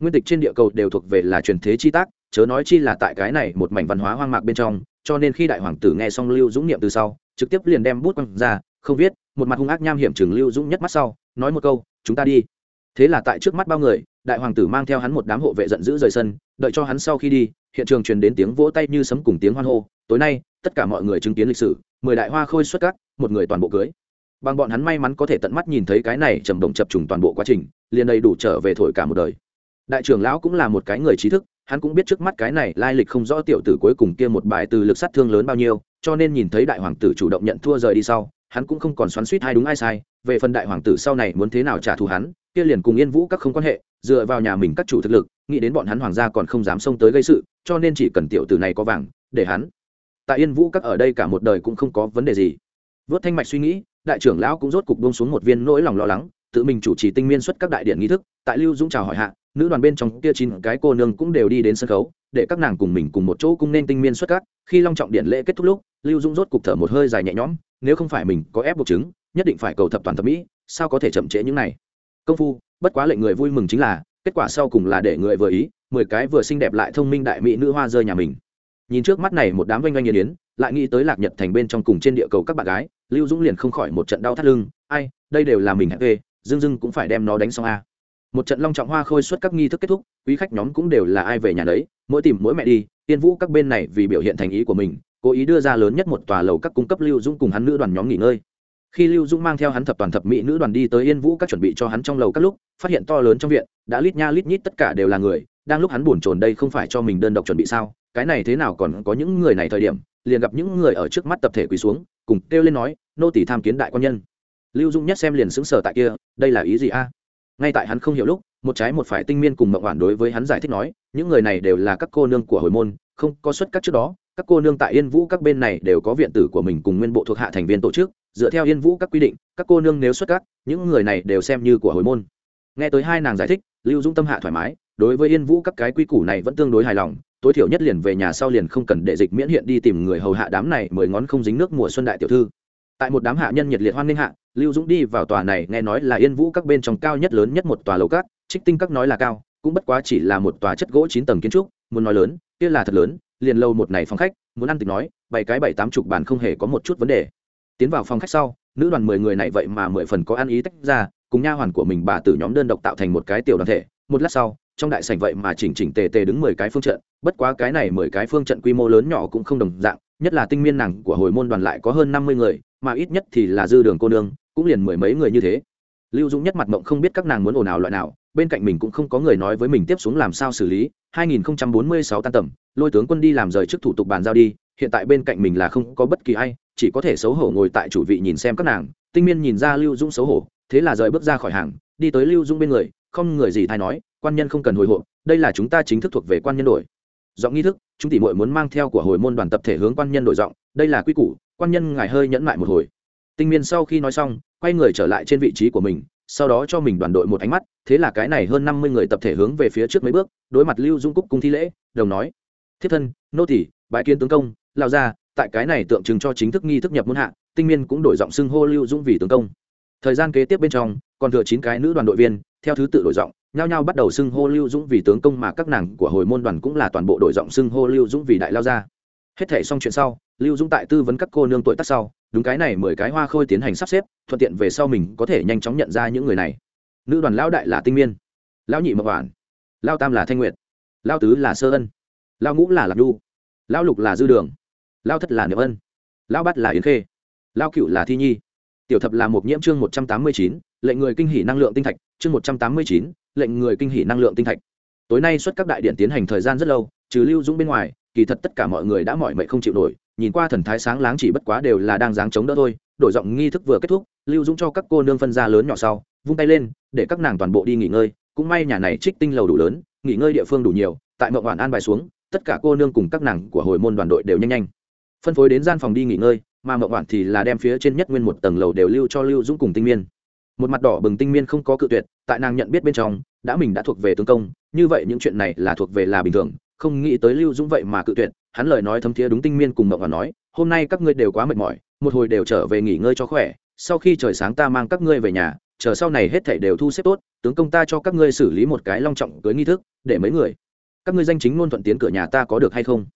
Nguyên tịch trên địa cầu đều thuộc về là truyền thế chi tác, chớ nói chi là tại cái này một mảnh văn hóa hoang mạc bên trong, cho nên khi đại hoàng tử nghe xong lưu dũng niệm từ sau, trực tiếp liền đem bút quăng ra, không viết, một mặt hung ác nham hiểm chừng lưu dũng nhất mắt sau, nói một câu, chúng ta đi. Thế là tại trước mắt bao người, đại hoàng tử mang theo hắn một đám hộ vệ giận dữ rời sân, đợi cho hắn sau khi đi, hiện trường truyền đến tiếng vỗ tay như sấm cùng tiếng hoan hô, tối nay tất cả mọi người chứng kiến lịch sử, mười đại hoa khôi xuất cát, một người toàn bộ cưới. Bằng bọn hắn may mắn có thể tận mắt nhìn thấy cái này trầm động chập trùng toàn bộ quá trình, liền đầy đủ trở về thổi cả một đời. Đại trưởng lão cũng là một cái người trí thức, hắn cũng biết trước mắt cái này lai lịch không rõ tiểu tử cuối cùng kia một bài từ lực sát thương lớn bao nhiêu, cho nên nhìn thấy đại hoàng tử chủ động nhận thua rời đi sau, hắn cũng không còn xoắn suýt hay đúng ai sai, về phần đại hoàng tử sau này muốn thế nào trả thù hắn, kia liền cùng yên vũ các không quan hệ, dựa vào nhà mình các chủ thực lực, nghĩ đến bọn hắn hoàng gia còn không dám xông tới gây sự, cho nên chỉ cần tiểu tử này có vàng, để hắn tại yên vũ các ở đây cả một đời cũng không có vấn đề gì. Vớt thanh mạch suy nghĩ, đại trưởng lão cũng rốt cục bông xuống một viên nỗi lòng lo lắng, tự mình chủ trì tinh miên xuất các đại điện nghi thức, tại lưu dũng chào hỏi hạ, nữ đoàn bên trong kia chín cái cô nương cũng đều đi đến sân khấu, để các nàng cùng mình cùng một chỗ cung nên tinh miên xuất các, khi long trọng điện lễ kết thúc lúc, lưu dũng rốt cục thở một hơi dài nhẹ nhõm, nếu không phải mình có ép buộc chứng, nhất định phải cầu thập toàn thẩm mỹ, sao có thể chậm trễ những này? Công phu, bất quá lệnh người vui mừng chính là, kết quả sau cùng là để người vừa ý, mười cái vừa xinh đẹp lại thông minh đại mỹ nữ hoa rơi nhà mình nhìn trước mắt này một đám oanh oanh nghiền yến, lại nghĩ tới lạc nhật thành bên trong cùng trên địa cầu các bạn gái, lưu dũng liền không khỏi một trận đau thắt lưng, ai, đây đều là mình hẹp ê dưng dưng cũng phải đem nó đánh xong a. Một trận long trọng hoa khôi suốt các nghi thức kết thúc, quý khách nhóm cũng đều là ai về nhà đấy mỗi tìm mỗi mẹ đi, tiên vũ các bên này vì biểu hiện thành ý của mình, cố ý đưa ra lớn nhất một tòa lầu các cung cấp lưu dũng cùng hắn nữ đoàn nhóm nghỉ ngơi. Khi lưu dũng mang theo hắn thập toàn thập mỹ nữ đoàn đi tới yên vũ các chuẩn bị cho hắn trong lầu các lúc, phát hiện to lớn trong viện, đã lít nha lít nhít tất cả đều là người, đang lúc hắn buồn chồn đây không phải cho mình đơn độc chuẩn bị sao? Cái này thế nào còn có những người này thời điểm, liền gặp những người ở trước mắt tập thể quỳ xuống, cùng kêu lên nói, nô tỷ tham kiến đại quan nhân. Lưu dung nhất xem liền xứng sở tại kia, đây là ý gì a? Ngay tại hắn không hiểu lúc, một trái một phải tinh miên cùng mộng hoàn đối với hắn giải thích nói, những người này đều là các cô nương của hồi môn, không có xuất các trước đó, các cô nương tại yên vũ các bên này đều có viện tử của mình cùng nguyên bộ thuộc hạ thành viên tổ chức, dựa theo yên vũ các quy định, các cô nương nếu xuất các, những người này đều xem như của hồi môn. Nghe tới hai nàng giải thích, lưu dung tâm hạ thoải mái, đối với yên vũ các cái quy củ này vẫn tương đối hài lòng tối thiểu nhất liền về nhà sau liền không cần để dịch miễn hiện đi tìm người hầu hạ đám này mười ngón không dính nước mùa xuân đại tiểu thư. Tại một đám hạ nhân nhiệt liệt hoan nghênh hạ, lưu dũng đi vào tòa này, nghe nói là yên vũ các bên trong cao nhất lớn nhất một tòa lầu cát trích tinh các nói là cao, cũng bất quá chỉ là một tòa chất gỗ chín tầng kiến trúc, muốn nói lớn, kia là thật lớn, liền lâu một này phòng khách, muốn ăn tịch nói bảy cái bảy tám chục bàn không hề có một chút vấn đề. Tiến vào phòng khách sau, nữ đoàn mười người này vậy mà mười phần có ăn ý tách ra, cùng nha hoàn của mình bà tử nhóm đơn độc tạo thành một cái tiểu đoàn thể một lát sau, trong đại sảnh vậy mà chỉnh chỉnh tề tề đứng mười cái phương trận, bất quá cái này mười cái phương trận quy mô lớn nhỏ cũng không đồng dạng, nhất là tinh miên nàng của hồi môn đoàn lại có hơn năm mươi người, mà ít nhất thì là dư đường cô nương, cũng liền mười mấy người như thế. Lưu dũng nhất mặt mộng không biết các nàng muốn ồn ào loại nào, bên cạnh mình cũng không có người nói với mình tiếp xuống làm sao xử lý 2046 tan tầm, lôi tướng quân đi làm rời trước thủ tục bàn giao đi, hiện tại bên cạnh mình là không có bất kỳ ai, chỉ có thể xấu hổ ngồi tại chủ vị nhìn xem các nàng, tinh miên nhìn ra lưu dũng xấu hổ, thế là rời bước ra khỏi hàng, đi tới lưu dũng bên người không người gì thay nói, quan nhân không cần hồi hộp, đây là chúng ta chính thức thuộc về quan nhân đổi. Giọng nghi thức, chúng tỷ muội muốn mang theo của hồi môn đoàn tập thể hướng quan nhân đổi giọng, đây là quy củ, quan nhân ngài hơi nhẫn lại một hồi. Tinh miên sau khi nói xong, quay người trở lại trên vị trí của mình, sau đó cho mình đoàn đội một ánh mắt, thế là cái này hơn năm mươi người tập thể hướng về phía trước mấy bước, đối mặt lưu dung cúc cung thi lễ, đồng nói thiết thân, nô tỷ bãi kiến tướng công lao ra tại cái này tượng trưng cho chính thức nghi thức nhập muôn hạ, tinh miên cũng đổi giọng xưng hô lưu dung vì tướng công. Thời gian kế tiếp bên trong còn thừa chín cái nữ đoàn đội viên, theo thứ tự đổi giọng, nhao nhao bắt đầu xưng hô lưu dũng vì tướng công mà các nàng của hồi môn đoàn cũng là toàn bộ đội giọng xưng hô lưu dũng vì đại lao gia. Hết thể xong chuyện sau, lưu dũng tại tư vấn các cô nương tuổi tác sau, đúng cái này mười cái hoa khôi tiến hành sắp xếp, thuận tiện về sau mình có thể nhanh chóng nhận ra những người này. Nữ đoàn lão đại là tinh miên, lão nhị mộc bản lao tam là thanh nguyệt lao tứ là sơ ân lao ngũ là lạc đu lao lục là dư đường lao thất là niệm ân lao bắt là yến khê lao cựu là thi nhi tiểu thập là một nhiễm chương một trăm tám mươi chín, lệnh người kinh hỉ năng lượng tinh thạch, chương một trăm tám mươi chín, lệnh người kinh hỉ năng lượng tinh thạch. Tối nay xuất các đại điện tiến hành thời gian rất lâu, trừ lưu dũng bên ngoài, kỳ thật tất cả mọi người đã mỏi mệt không chịu nổi, nhìn qua thần thái sáng láng chỉ bất quá đều là đang dáng chống đỡ thôi. Đổi giọng nghi thức vừa kết thúc, lưu dũng cho các cô nương phân ra lớn nhỏ sau, vung tay lên, để các nàng toàn bộ đi nghỉ ngơi. Cũng may nhà này trích tinh lầu đủ lớn, nghỉ ngơi địa phương đủ nhiều, tại mộng hoàn an bài xuống, tất cả cô nương cùng các nàng của hồi môn đoàn đội đều nhanh nhanh. Phân phối đến gian phòng đi nghỉ ngơi mà mộng bản thì là đem phía trên nhất nguyên một tầng lầu đều lưu cho lưu dũng cùng tinh miên. Một mặt đỏ bừng tinh miên không có cự tuyệt, tại nàng nhận biết bên trong, đã mình đã thuộc về tướng công, như vậy những chuyện này là thuộc về là bình thường, không nghĩ tới lưu dũng vậy mà cự tuyệt, hắn lời nói thấm thiế đúng tinh miên cùng mộng và nói, hôm nay các ngươi đều quá mệt mỏi, một hồi đều trở về nghỉ ngơi cho khỏe, sau khi trời sáng ta mang các ngươi về nhà, chờ sau này hết thảy đều thu xếp tốt, tướng công ta cho các ngươi xử lý một cái long trọng cưới nghi thức, để mấy người, các ngươi danh chính ngôn thuận tiến cửa nhà ta có được hay không?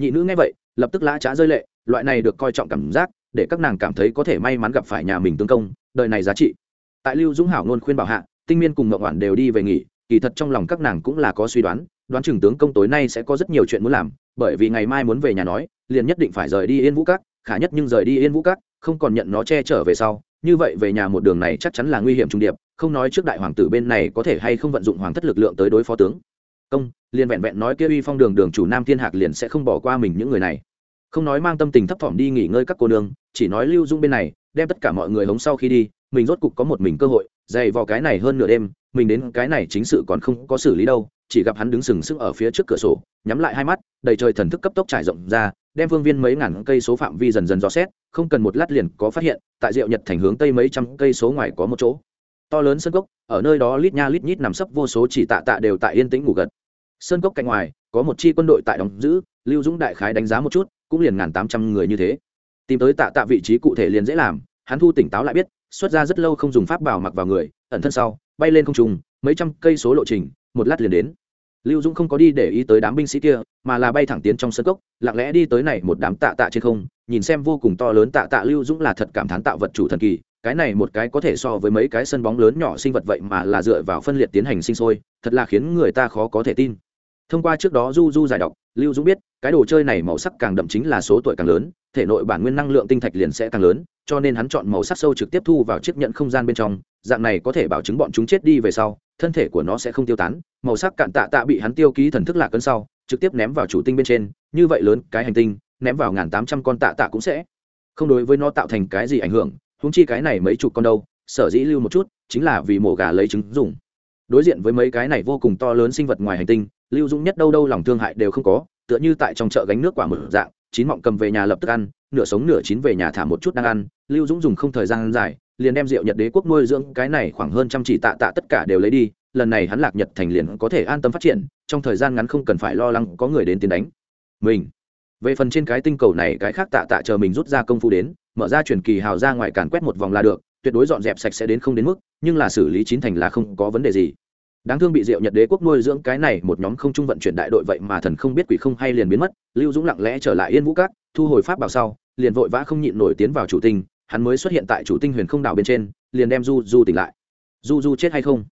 Nhị nữ nghe vậy, lập tức lã trá rơi lệ loại này được coi trọng cảm giác, để các nàng cảm thấy có thể may mắn gặp phải nhà mình tướng công, đời này giá trị. Tại lưu dũng hảo ngôn khuyên bảo hạ, tinh miên cùng mậu hoàn đều đi về nghỉ, kỳ thật trong lòng các nàng cũng là có suy đoán đoán chừng tướng công tối nay sẽ có rất nhiều chuyện muốn làm, bởi vì ngày mai muốn về nhà nói, liền nhất định phải rời đi yên vũ các, khả nhất nhưng rời đi yên vũ các, không còn nhận nó che chở về sau, như vậy về nhà một đường này chắc chắn là nguy hiểm trung điệp, không nói trước đại hoàng tử bên này có thể hay không vận dụng hoàng thất lực lượng tới đối phó tướng. Công, liền vẹn vẹn nói kia uy phong đường đường chủ nam thiên hạc liền sẽ không bỏ qua mình những người này không nói mang tâm tình thấp thỏm đi nghỉ ngơi các cô nương, chỉ nói lưu dung bên này, đem tất cả mọi người hống sau khi đi, mình rốt cục có một mình cơ hội, dày vào cái này hơn nửa đêm, mình đến cái này chính sự còn không có xử lý đâu, chỉ gặp hắn đứng sừng sững ở phía trước cửa sổ, nhắm lại hai mắt, đầy trời thần thức cấp tốc trải rộng ra, đem phương viên mấy ngàn cây số phạm vi dần dần dò xét, không cần một lát liền có phát hiện, tại diệu nhật thành hướng tây mấy trăm cây số ngoài có một chỗ. To lớn sơn cốc, ở nơi đó lít nha lít nhít nằm sấp vô số chỉ tạ tạ đều tại yên tĩnh ngủ gật. Sơn cốc cạnh ngoài, có một chi quân đội tại đóng giữ, lưu dũng đại khái đánh giá một chút cũng liền ngàn tám trăm người như thế. Tìm tới tạ tạ vị trí cụ thể liền dễ làm, hắn thu tỉnh táo lại biết, xuất ra rất lâu không dùng pháp bảo mặc vào người, ẩn thân sau, bay lên không trùng mấy trăm cây số lộ trình, một lát liền đến. Lưu dũng không có đi để ý tới đám binh sĩ kia, mà là bay thẳng tiến trong sân cốc, lặng lẽ đi tới này một đám tạ tạ trên không, nhìn xem vô cùng to lớn tạ tạ lưu dũng là thật cảm thán tạo vật chủ thần kỳ, cái này một cái có thể so với mấy cái sân bóng lớn nhỏ sinh vật vậy mà là dựa vào phân liệt tiến hành sinh sôi, thật là khiến người ta khó có thể tin. Thông qua trước đó du du giải đọc lưu dũng biết, cái đồ chơi này màu sắc càng đậm chính là số tuổi càng lớn, thể nội bản nguyên năng lượng tinh thạch liền sẽ càng lớn, cho nên hắn chọn màu sắc sâu trực tiếp thu vào chiếc nhận không gian bên trong, dạng này có thể bảo chứng bọn chúng chết đi về sau, thân thể của nó sẽ không tiêu tán, màu sắc cạn tạ tạ bị hắn tiêu ký thần thức lạc cân sau, trực tiếp ném vào chủ tinh bên trên, như vậy lớn, cái hành tinh, ném vào ngàn tám trăm con tạ tạ cũng sẽ. Không đối với nó tạo thành cái gì ảnh hưởng húng chi cái này mấy chục con đâu, sở dĩ lưu một chút, chính là vì mổ gà lấy trứng dùng. Đối diện với mấy cái này vô cùng to lớn sinh vật ngoài hành tinh lưu dũng nhất đâu đâu lòng thương hại đều không có, tựa như tại trong chợ gánh nước quả mở dạng, chín mọng cầm về nhà lập tức ăn, nửa sống nửa chín về nhà thả một chút đang ăn. Lưu dũng dùng không thời gian dài, liền đem rượu nhật đế quốc nuôi dưỡng, cái này khoảng hơn trăm chỉ tạ tạ tất cả đều lấy đi, lần này hắn lạc nhật thành liền có thể an tâm phát triển, trong thời gian ngắn không cần phải lo lắng có người đến tiến đánh. Mình. Về phần trên cái tinh cầu này, cái khác tạ tạ chờ mình rút ra công phu đến, mở ra truyền kỳ hào ra ngoài càn quét một vòng là được, tuyệt đối dọn dẹp sạch sẽ đến không đến mức, nhưng là xử lý chín thành là không có vấn đề gì đáng thương bị diệu nhật đế quốc nuôi dưỡng cái này một nhóm không trung vận chuyển đại đội vậy mà thần không biết quỷ không hay liền biến mất, lưu dũng lặng lẽ trở lại yên vũ cát thu hồi pháp bảo sau, liền vội vã không nhịn nổi tiến vào chủ tinh, hắn mới xuất hiện tại chủ tinh huyền không đảo bên trên, liền đem du du tỉnh lại. Du du chết hay không?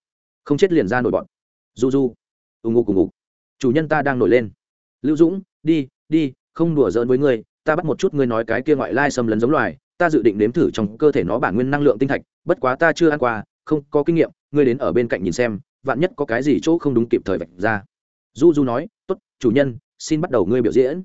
Không chết liền ra nổi bọn. Du du. Ù ngục cùng ngục. Chủ nhân ta đang nổi lên. Lưu dũng, đi đi, không đùa giỡn với ngươi, ta bắt một chút ngươi nói cái kia ngoại lai xâm lấn giống loài, ta dự định nếm thử trong cơ thể nó bản nguyên năng lượng tinh thạch, bất quá ta chưa ăn qua, không có kinh nghiệm, ngươi đến ở bên cạnh nhìn xem vạn nhất có cái gì chỗ không đúng kịp thời vạch ra. Du du nói, tốt, chủ nhân, xin bắt đầu ngươi biểu diễn.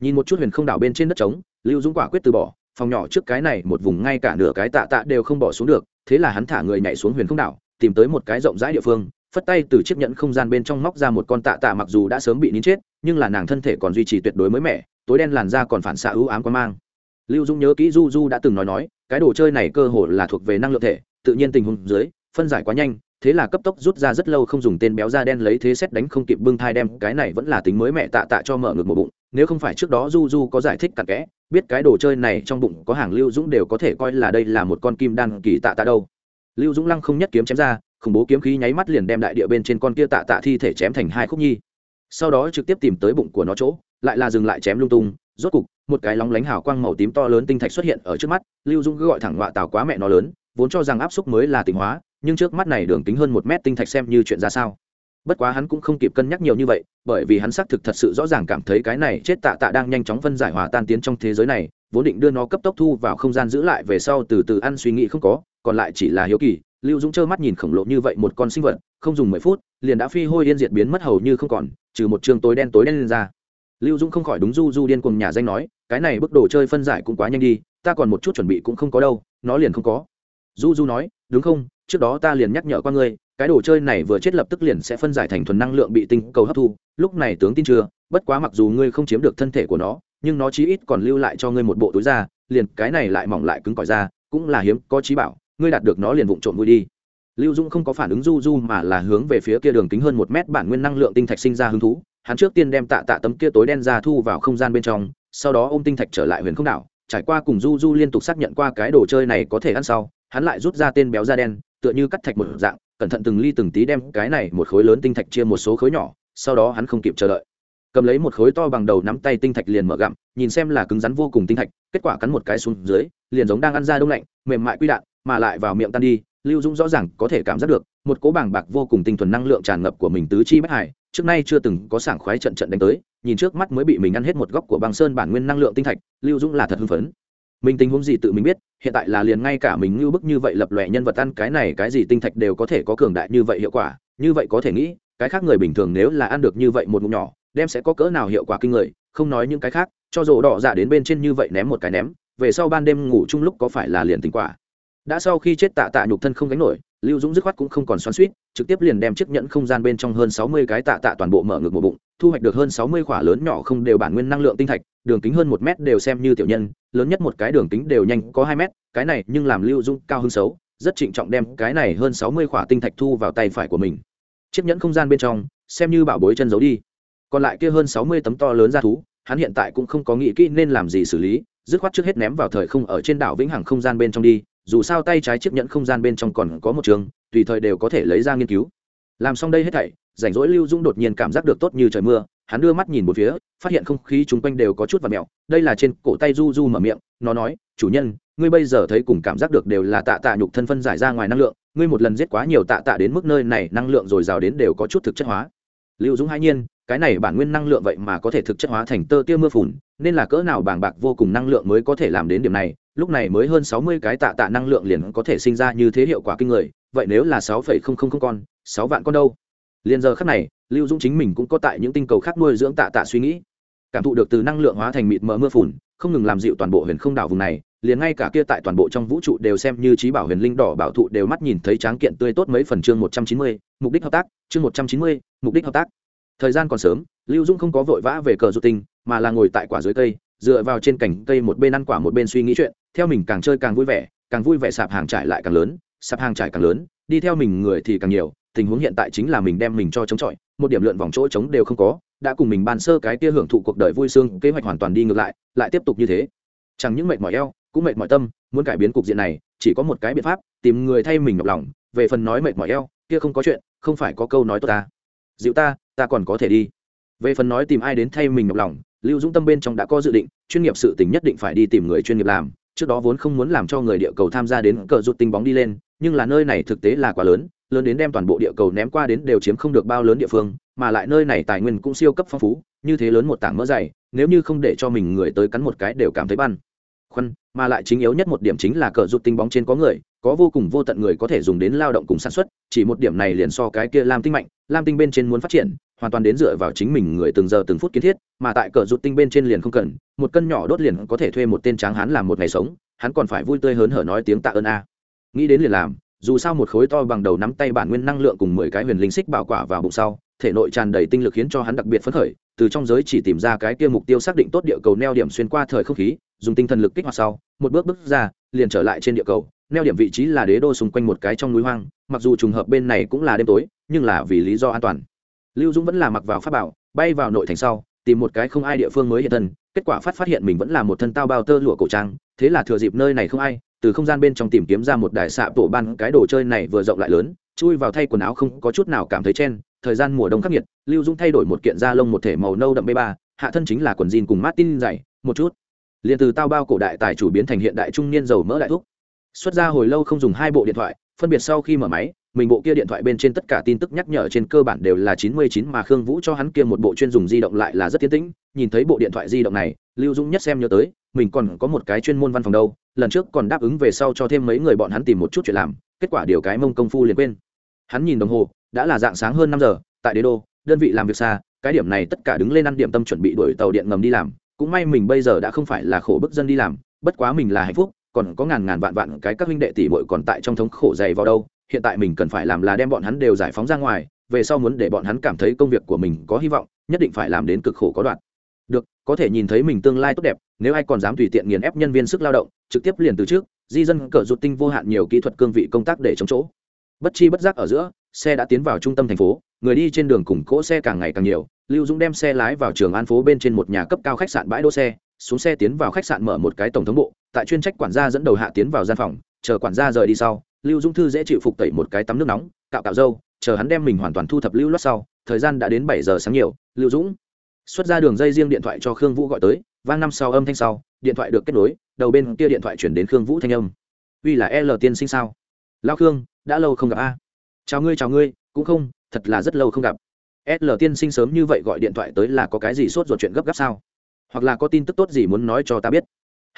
Nhìn một chút huyền không đảo bên trên đất trống, lưu dũng quả quyết từ bỏ, phòng nhỏ trước cái này một vùng ngay cả nửa cái tạ tạ đều không bỏ xuống được, thế là hắn thả người nhảy xuống huyền không đảo, tìm tới một cái rộng rãi địa phương, phất tay từ chiếc nhẫn không gian bên trong móc ra một con tạ tạ mặc dù đã sớm bị nín chết, nhưng là nàng thân thể còn duy trì tuyệt đối mới mẻ, tối đen làn da còn phản xạ ưu ám quan mang. Lưu dũng nhớ kỹ du du đã từng nói nói, cái đồ chơi này cơ hồ là thuộc về năng lượng thể, tự nhiên tình huống dưới, phân giải quá nhanh thế là cấp tốc rút ra rất lâu không dùng tên béo da đen lấy thế xét đánh không kịp bưng thai đem cái này vẫn là tính mới mẹ tạ tạ cho mở ngực một bụng, nếu không phải trước đó du du có giải thích cặn kẽ, biết cái đồ chơi này trong bụng có hàng lưu dũng đều có thể coi là đây là một con kim đan kỳ tạ tạ đâu. Lưu dũng lăng không nhất kiếm chém ra, khủng bố kiếm khí nháy mắt liền đem đại địa bên trên con kia tạ tạ thi thể chém thành hai khúc nhi. Sau đó trực tiếp tìm tới bụng của nó chỗ, lại là dừng lại chém lung tung, rốt cục, một cái lóng lánh hào quang màu tím to lớn tinh thạch xuất hiện ở trước mắt, lưu dung gọi thẳng họa tào quá mẹ nó lớn, vốn cho rằng áp xúc mới là tỉnh hóa nhưng trước mắt này đường kính hơn một mét tinh thạch xem như chuyện ra sao. Bất quá hắn cũng không kịp cân nhắc nhiều như vậy, bởi vì hắn xác thực thật sự rõ ràng cảm thấy cái này chết tạ tạ đang nhanh chóng phân giải hòa tan tiến trong thế giới này, vốn định đưa nó cấp tốc thu vào không gian giữ lại về sau từ từ ăn suy nghĩ không có, còn lại chỉ là hiếu kỳ, lưu dũng trơ mắt nhìn khổng lồ như vậy một con sinh vật, không dùng mười phút, liền đã phi hôi điên diệt biến mất hầu như không còn, trừ một trường tối đen tối đen lên ra. Lưu dũng không khỏi đúng du du điên cùng nhà danh nói, cái này bức đồ chơi phân giải cũng quá nhanh đi, ta còn một chút chuẩn bị cũng không có đâu, nó liền không có. Du du nói, đúng không trước đó ta liền nhắc nhở qua ngươi, cái đồ chơi này vừa chết lập tức liền sẽ phân giải thành thuần năng lượng bị tinh cầu hấp thu, lúc này tướng tin chưa, bất quá mặc dù ngươi không chiếm được thân thể của nó, nhưng nó chí ít còn lưu lại cho ngươi một bộ túi da, liền cái này lại mỏng lại cứng cỏi ra, cũng là hiếm, có trí bảo, ngươi đạt được nó liền vụng trộm vui đi. Lưu dũng không có phản ứng du du mà là hướng về phía kia đường kính hơn một mét bản nguyên năng lượng tinh thạch sinh ra hứng thú, hắn trước tiên đem tạ tạ tấm kia tối đen ra thu vào không gian bên trong, sau đó ôm tinh thạch trở lại huyền không đảo, trải qua cùng du du liên tục xác nhận qua cái đồ chơi này có thể ăn sau, hắn lại rút ra tên béo da đen tựa như cắt thạch một dạng, cẩn thận từng ly từng tí đem cái này một khối lớn tinh thạch chia một số khối nhỏ, sau đó hắn không kịp chờ đợi. Cầm lấy một khối to bằng đầu nắm tay tinh thạch liền mở gặm, nhìn xem là cứng rắn vô cùng tinh thạch, kết quả cắn một cái xuống dưới, liền giống đang ăn da đông lạnh, mềm mại quy đạn, mà lại vào miệng tan đi, lưu dũng rõ ràng có thể cảm giác được, một cố bảng bạc vô cùng tinh thuần năng lượng tràn ngập của mình tứ chi bất hải, trước nay chưa từng có sảng khoái trận trận đánh tới, nhìn trước mắt mới bị mình ăn hết một góc của băng sơn bản nguyên năng lượng tinh thạch, lưu dũng là thật hưng phấn mình tình huống gì tự mình biết, hiện tại là liền ngay cả mình ngưu bức như vậy lập lòe nhân vật ăn cái này cái gì tinh thạch đều có thể có cường đại như vậy hiệu quả, như vậy có thể nghĩ, cái khác người bình thường nếu là ăn được như vậy một ngụm nhỏ, đem sẽ có cỡ nào hiệu quả kinh người, không nói những cái khác, cho rổ đỏ dạ đến bên trên như vậy ném một cái ném, về sau ban đêm ngủ chung lúc có phải là liền tình quả đã sau khi chết tạ tạ nhục thân không gánh nổi, lưu dũng dứt khoát cũng không còn xoắn suýt trực tiếp liền đem chiếc nhẫn không gian bên trong hơn sáu mươi cái tạ tạ toàn bộ mở ngực một bụng, thu hoạch được hơn sáu mươi khỏa lớn nhỏ không đều bản nguyên năng lượng tinh thạch, đường kính hơn một mét đều xem như tiểu nhân, lớn nhất một cái đường kính đều nhanh có hai mét, cái này nhưng làm lưu dũng cao hơn xấu, rất trịnh trọng đem cái này hơn sáu mươi khỏa tinh thạch thu vào tay phải của mình. Chiếc nhẫn không gian bên trong, xem như bảo bối chân giấu đi. Còn lại kia hơn sáu mươi tấm to lớn ra thú, hắn hiện tại cũng không có nghĩ kỹ nên làm gì xử lý, dứt khoát trước hết ném vào thời không ở trên đảo vĩnh hằng không gian bên trong đi dù sao tay trái chiếc nhẫn không gian bên trong còn có một trường, tùy thời đều có thể lấy ra nghiên cứu. Làm xong đây hết thảy, rảnh rỗi lưu dung đột nhiên cảm giác được tốt như trời mưa, hắn đưa mắt nhìn một phía, phát hiện không khí chung quanh đều có chút và mẹo đây là trên cổ tay du du mở miệng, nó nói, chủ nhân, ngươi bây giờ thấy cùng cảm giác được đều là tạ tạ nhục thân phân giải ra ngoài năng lượng, ngươi một lần giết quá nhiều tạ tạ đến mức nơi này năng lượng dồi dào đến đều có chút thực chất hóa. Lưu dũng hai nhiên cái này bản nguyên năng lượng vậy mà có thể thực chất hóa thành tơ tia mưa phùn, nên là cỡ nào bàng bạc vô cùng năng lượng mới có thể làm đến điểm này, lúc này mới hơn sáu mươi cái tạ tạ năng lượng liền có thể sinh ra như thế hiệu quả kinh người, vậy nếu là sáu phẩy không không không con, sáu vạn con đâu? Liền giờ khắc này, lưu dũng chính mình cũng có tại những tinh cầu khác nuôi dưỡng tạ tạ suy nghĩ. Cảm thụ được từ năng lượng hóa thành mịt mờ mưa phùn, không ngừng làm dịu toàn bộ huyền không đảo vùng này, liền ngay cả kia tại toàn bộ trong vũ trụ đều xem như trí bảo huyền linh đỏ bảo thụ đều mắt nhìn thấy tráng kiện tươi tốt mấy phần chương một trăm chín mươi, mục đích hợp tác, chương một trăm chín mươi, mục đích hợp tác thời gian còn sớm, lưu dũng không có vội vã về cờ du tinh mà là ngồi tại quả dưới cây, dựa vào trên cành cây một bên ăn quả một bên suy nghĩ chuyện, theo mình càng chơi càng vui vẻ, càng vui vẻ sạp hàng trải lại càng lớn, sạp hàng trải càng lớn, đi theo mình người thì càng nhiều, tình huống hiện tại chính là mình đem mình cho chống chọi, một điểm lượn vòng chỗ trống đều không có, đã cùng mình bàn sơ cái kia hưởng thụ cuộc đời vui sướng, kế hoạch hoàn toàn đi ngược lại lại tiếp tục như thế. Chẳng những mệt mỏi eo, cũng mệt mỏi tâm, muốn cải biến cục diện này, chỉ có một cái biện pháp, tìm người thay mình nhọc lòng, về phần nói mệt mỏi eo, kia không có chuyện, không phải có câu nói tốt ta dịu ta ta còn có thể đi. Về phần nói tìm ai đến thay mình nhọc lòng, lưu dũng tâm bên trong đã có dự định, chuyên nghiệp sự tình nhất định phải đi tìm người chuyên nghiệp làm. Trước đó vốn không muốn làm cho người địa cầu tham gia đến cờ rút tinh bóng đi lên, nhưng là nơi này thực tế là quá lớn lớn đến đem toàn bộ địa cầu ném qua đến đều chiếm không được bao lớn địa phương, mà lại nơi này tài nguyên cũng siêu cấp phong phú, như thế lớn một tảng mỡ dày, nếu như không để cho mình người tới cắn một cái đều cảm thấy băn. Khoăn mà lại chính yếu nhất một điểm chính là cờ rút tinh bóng trên có người, có vô cùng vô tận người có thể dùng đến lao động cùng sản xuất, chỉ một điểm này liền so cái kia làm tinh mạnh lam tinh bên trên muốn phát triển, hoàn toàn đến dựa vào chính mình người từng giờ từng phút kiến thiết, mà tại cờ rụt tinh bên trên liền không cần, một cân nhỏ đốt liền có thể thuê một tên tráng hán làm một ngày sống, hắn còn phải vui tươi hớn hở nói tiếng tạ ơn a. Nghĩ đến liền làm, dù sao một khối to bằng đầu nắm tay bản nguyên năng lượng cùng mười cái huyền linh xích bảo quả vào bụng sau, thể nội tràn đầy tinh lực khiến cho hắn đặc biệt phấn khởi, từ trong giới chỉ tìm ra cái kia mục tiêu xác định tốt địa cầu neo điểm xuyên qua thời không khí, dùng tinh thần lực kích hoạt sau, một bước bước ra, liền trở lại trên địa cầu neo điểm vị trí là đế đô xung quanh một cái trong núi hoang, mặc dù trùng hợp bên này cũng là đêm tối, nhưng là vì lý do an toàn. Lưu dũng vẫn là mặc vào pháp bảo, bay vào nội thành sau, tìm một cái không ai địa phương mới hiện thân, kết quả phát phát hiện mình vẫn là một thân tao bao tơ lụa cổ trang, thế là thừa dịp nơi này không ai, từ không gian bên trong tìm kiếm ra một đài xạ tổ ban cái đồ chơi này vừa rộng lại lớn, chui vào thay quần áo không có chút nào cảm thấy chen, thời gian mùa đông khắc nghiệt, lưu dũng thay đổi một kiện da lông một thể màu nâu đậm b ba, hạ thân chính là quần jean cùng martin dày, một chút. Liền từ tao bao cổ đại tài chủ biến thành hiện đại trung niên dầu mỡ đại thúc xuất ra hồi lâu không dùng hai bộ điện thoại, phân biệt sau khi mở máy, mình bộ kia điện thoại bên trên tất cả tin tức nhắc nhở trên cơ bản đều là chín mươi chín mà khương vũ cho hắn kia một bộ chuyên dùng di động lại là rất tiến tĩnh. Nhìn thấy bộ điện thoại di động này, lưu dũng nhất xem nhớ tới, mình còn có một cái chuyên môn văn phòng đâu, lần trước còn đáp ứng về sau cho thêm mấy người bọn hắn tìm một chút chuyện làm, kết quả điều cái mông công phu liền quên. Hắn nhìn đồng hồ, đã là dạng sáng hơn năm giờ, tại đế đô, đơn vị làm việc xa, cái điểm này tất cả đứng lên ăn điểm tâm chuẩn bị đuổi tàu điện ngầm đi làm. Cũng may mình bây giờ đã không phải là khổ bức dân đi làm, bất quá mình là hạnh phúc còn có ngàn ngàn vạn vạn cái các huynh đệ tỷ muội còn tại trong thống khổ dày vào đâu, hiện tại mình cần phải làm là đem bọn hắn đều giải phóng ra ngoài, về sau muốn để bọn hắn cảm thấy công việc của mình có hy vọng, nhất định phải làm đến cực khổ có đoạn. Được, có thể nhìn thấy mình tương lai tốt đẹp, nếu ai còn dám tùy tiện nghiền ép nhân viên sức lao động, trực tiếp liền từ trước, di dân cờ rụt tinh vô hạn nhiều kỹ thuật cương vị công tác để chống chỗ. Bất chi bất giác ở giữa, xe đã tiến vào trung tâm thành phố, người đi trên đường cùng cỗ xe càng ngày càng nhiều, lưu dũng đem xe lái vào trường an phố bên trên một nhà cấp cao khách sạn bãi đỗ xe, xuống xe tiến vào khách sạn mở một cái tổng thống bộ tại chuyên trách quản gia dẫn đầu hạ tiến vào gian phòng, chờ quản gia rời đi sau, lưu Dung thư dễ chịu phục tẩy một cái tắm nước nóng, cạo cạo râu, chờ hắn đem mình hoàn toàn thu thập lưu loát sau, thời gian đã đến bảy giờ sáng nhiều, lưu dũng xuất ra đường dây riêng điện thoại cho khương vũ gọi tới, vang năm sau âm thanh sau, điện thoại được kết nối, đầu bên kia điện thoại chuyển đến khương vũ thanh âm. Uy là l tiên sinh sao? Lao khương, đã lâu không gặp a. Chào ngươi chào ngươi, cũng không, thật là rất lâu không gặp. L tiên sinh sớm như vậy gọi điện thoại tới là có cái gì sốt ruột chuyện gấp gáp sao? Hoặc là có tin tức tốt gì muốn nói cho ta biết?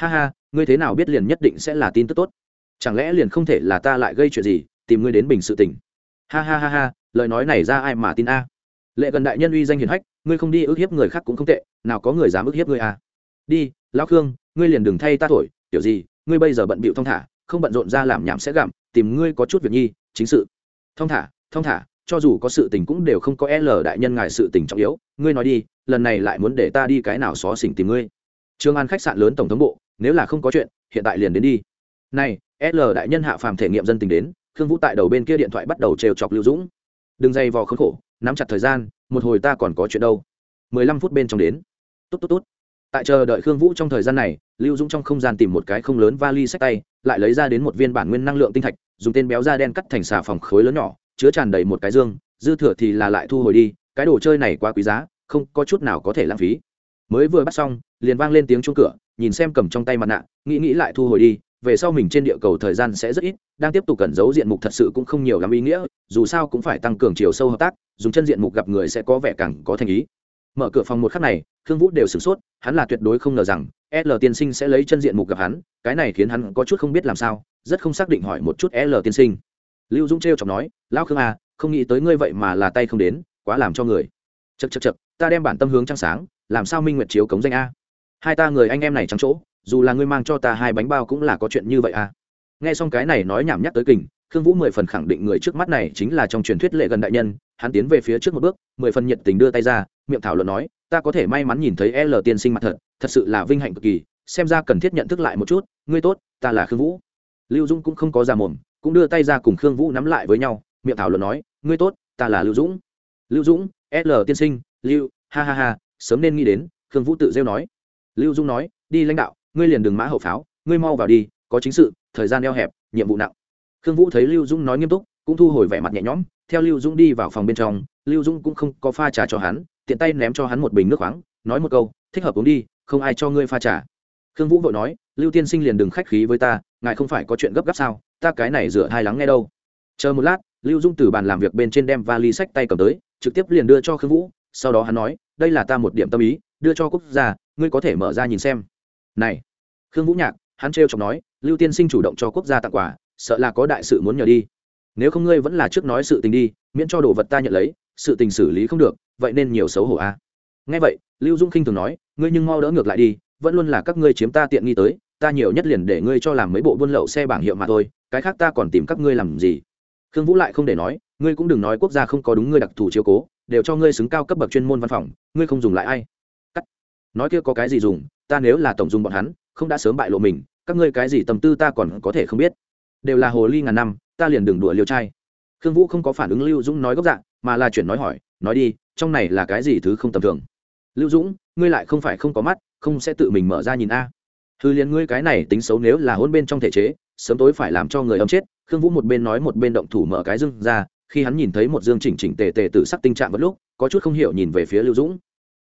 Ha ha, ngươi thế nào biết liền nhất định sẽ là tin tức tốt? Chẳng lẽ liền không thể là ta lại gây chuyện gì, tìm ngươi đến bình sự tình? Ha ha ha ha, lời nói này ra ai mà tin a? Lệ gần đại nhân uy danh hiền hách, ngươi không đi ức hiếp người khác cũng không tệ, nào có người dám ức hiếp ngươi a? Đi, lão khương, ngươi liền đừng thay ta thổi, kiểu gì, ngươi bây giờ bận bịu thong thả, không bận rộn ra làm nhảm sẽ gặm, tìm ngươi có chút việc nhi, chính sự. Thong thả thong thả, cho dù có sự tình cũng đều không có l đại nhân ngài sự tình trọng yếu, ngươi nói đi, lần này lại muốn để ta đi cái nào xó xỉnh tìm ngươi. Trương an khách sạn lớn tổng thống bộ nếu là không có chuyện, hiện tại liền đến đi. Này l đại nhân hạ phàm thể nghiệm dân tình đến, khương vũ tại đầu bên kia điện thoại bắt đầu trêu chọc lưu dũng. Đừng dây vò khốn khổ, nắm chặt thời gian, một hồi ta còn có chuyện đâu. Mười lăm phút bên trong đến. Tốt tốt tốt. Tại chờ đợi khương vũ trong thời gian này, lưu dũng trong không gian tìm một cái không lớn vali sách tay, lại lấy ra đến một viên bản nguyên năng lượng tinh thạch, dùng tên béo da đen cắt thành xà phòng khối lớn nhỏ, chứa tràn đầy một cái dương, dư thừa thì là lại thu hồi đi, cái đồ chơi này quá quý giá, không có chút nào có thể lãng phí. Mới vừa bắt xong, liền vang lên tiếng chuông cửa nhìn xem cầm trong tay mặt nạ, nghĩ nghĩ lại thu hồi đi, về sau mình trên địa cầu thời gian sẽ rất ít, đang tiếp tục cẩn giấu diện mục thật sự cũng không nhiều lắm ý nghĩa, dù sao cũng phải tăng cường chiều sâu hợp tác, dùng chân diện mục gặp người sẽ có vẻ càng có thành ý. Mở cửa phòng một khắc này, khương vũ đều sửng sốt, hắn là tuyệt đối không ngờ rằng, l tiên sinh sẽ lấy chân diện mục gặp hắn, cái này khiến hắn có chút không biết làm sao, rất không xác định hỏi một chút l tiên sinh. Lưu dũng t r chọc nói, lão khương à không nghĩ tới ngươi vậy mà là tay không đến, quá làm cho người. Chật chật chật ta đem bản tâm hướng trăng sáng, làm sao minh nguyệt chiếu cống danh a? Hai ta người anh em này trắng chỗ, dù là ngươi mang cho ta hai bánh bao cũng là có chuyện như vậy à? nghe xong cái này nói nhảm nhắc tới kình, khương vũ mười phần khẳng định người trước mắt này chính là trong truyền thuyết lệ gần đại nhân, hắn tiến về phía trước một bước, mười phần nhiệt tình đưa tay ra, miệng thảo luận nói, ta có thể may mắn nhìn thấy l tiên sinh mặt thật thật sự là vinh hạnh cực kỳ, xem ra cần thiết nhận thức lại một chút, ngươi tốt, ta là khương vũ. Lưu dũng cũng không có già mồm, cũng đưa tay ra cùng khương vũ nắm lại với nhau, miệng thảo luận nói, ngươi tốt, ta là lưu dũng. Lưu dũng, l tiên sinh, lưu, ha ha ha, sớm nên nghĩ đến, khương vũ tự rêu nói lưu Dung nói, đi lãnh đạo, ngươi liền đường mã hậu pháo, ngươi mau vào đi, có chính sự, thời gian eo hẹp, nhiệm vụ nặng. Khương vũ thấy lưu Dung nói nghiêm túc, cũng thu hồi vẻ mặt nhẹ nhõm, theo lưu Dung đi vào phòng bên trong, lưu Dung cũng không có pha trà cho hắn, tiện tay ném cho hắn một bình nước khoáng, nói một câu, thích hợp uống đi, không ai cho ngươi pha trà. Khương vũ vội nói, lưu tiên sinh liền đừng khách khí với ta, ngài không phải có chuyện gấp gáp sao, ta cái này rửa hai lắng nghe đâu. Chờ một lát, lưu dung từ bàn làm việc bên trên đem vali sách tay cầm tới, trực tiếp liền đưa cho khương vũ, sau đó hắn nói đây là ta một điểm tâm ý, đưa cho quốc gia, ngươi có thể mở ra nhìn xem. Này, khương vũ nhạc, hắn trêu chọc nói, lưu tiên sinh chủ động cho quốc gia tặng quà, sợ là có đại sự muốn nhờ đi. Nếu không ngươi vẫn là trước nói sự tình đi, miễn cho đồ vật ta nhận lấy, sự tình xử lý không được, vậy nên nhiều xấu hổ a. À. nghe vậy, lưu dung khinh thường nói, ngươi nhưng mau đỡ ngược lại đi, vẫn luôn là các ngươi chiếm ta tiện nghi tới, ta nhiều nhất liền để ngươi cho làm mấy bộ buôn lậu xe bảng hiệu mà thôi, cái khác ta còn tìm các ngươi làm gì? Khương vũ lại không để nói, ngươi cũng đừng nói quốc gia không có đúng ngươi đặc thù chiếu cố đều cho ngươi xứng cao cấp bậc chuyên môn văn phòng, ngươi không dùng lại ai. Cắt. Nói kia có cái gì dùng, ta nếu là tổng dùng bọn hắn, không đã sớm bại lộ mình, các ngươi cái gì tầm tư ta còn có thể không biết. Đều là hồ ly ngàn năm, ta liền đừng đùa liều trai. Khương vũ không có phản ứng lưu dũng nói gốc dạng mà là chuyển nói hỏi, nói đi, trong này là cái gì thứ không tầm thường? Lưu dũng, ngươi lại không phải không có mắt, không sẽ tự mình mở ra nhìn a. Hư liền ngươi cái này tính xấu nếu là hôn bên trong thể chế, sớm tối phải làm cho người ấm chết. Khương vũ một bên nói một bên động thủ mở cái dương ra khi hắn nhìn thấy một dương chỉnh chỉnh tề tề từ sắc tinh trạng vật lúc, có chút không hiểu nhìn về phía lưu dũng.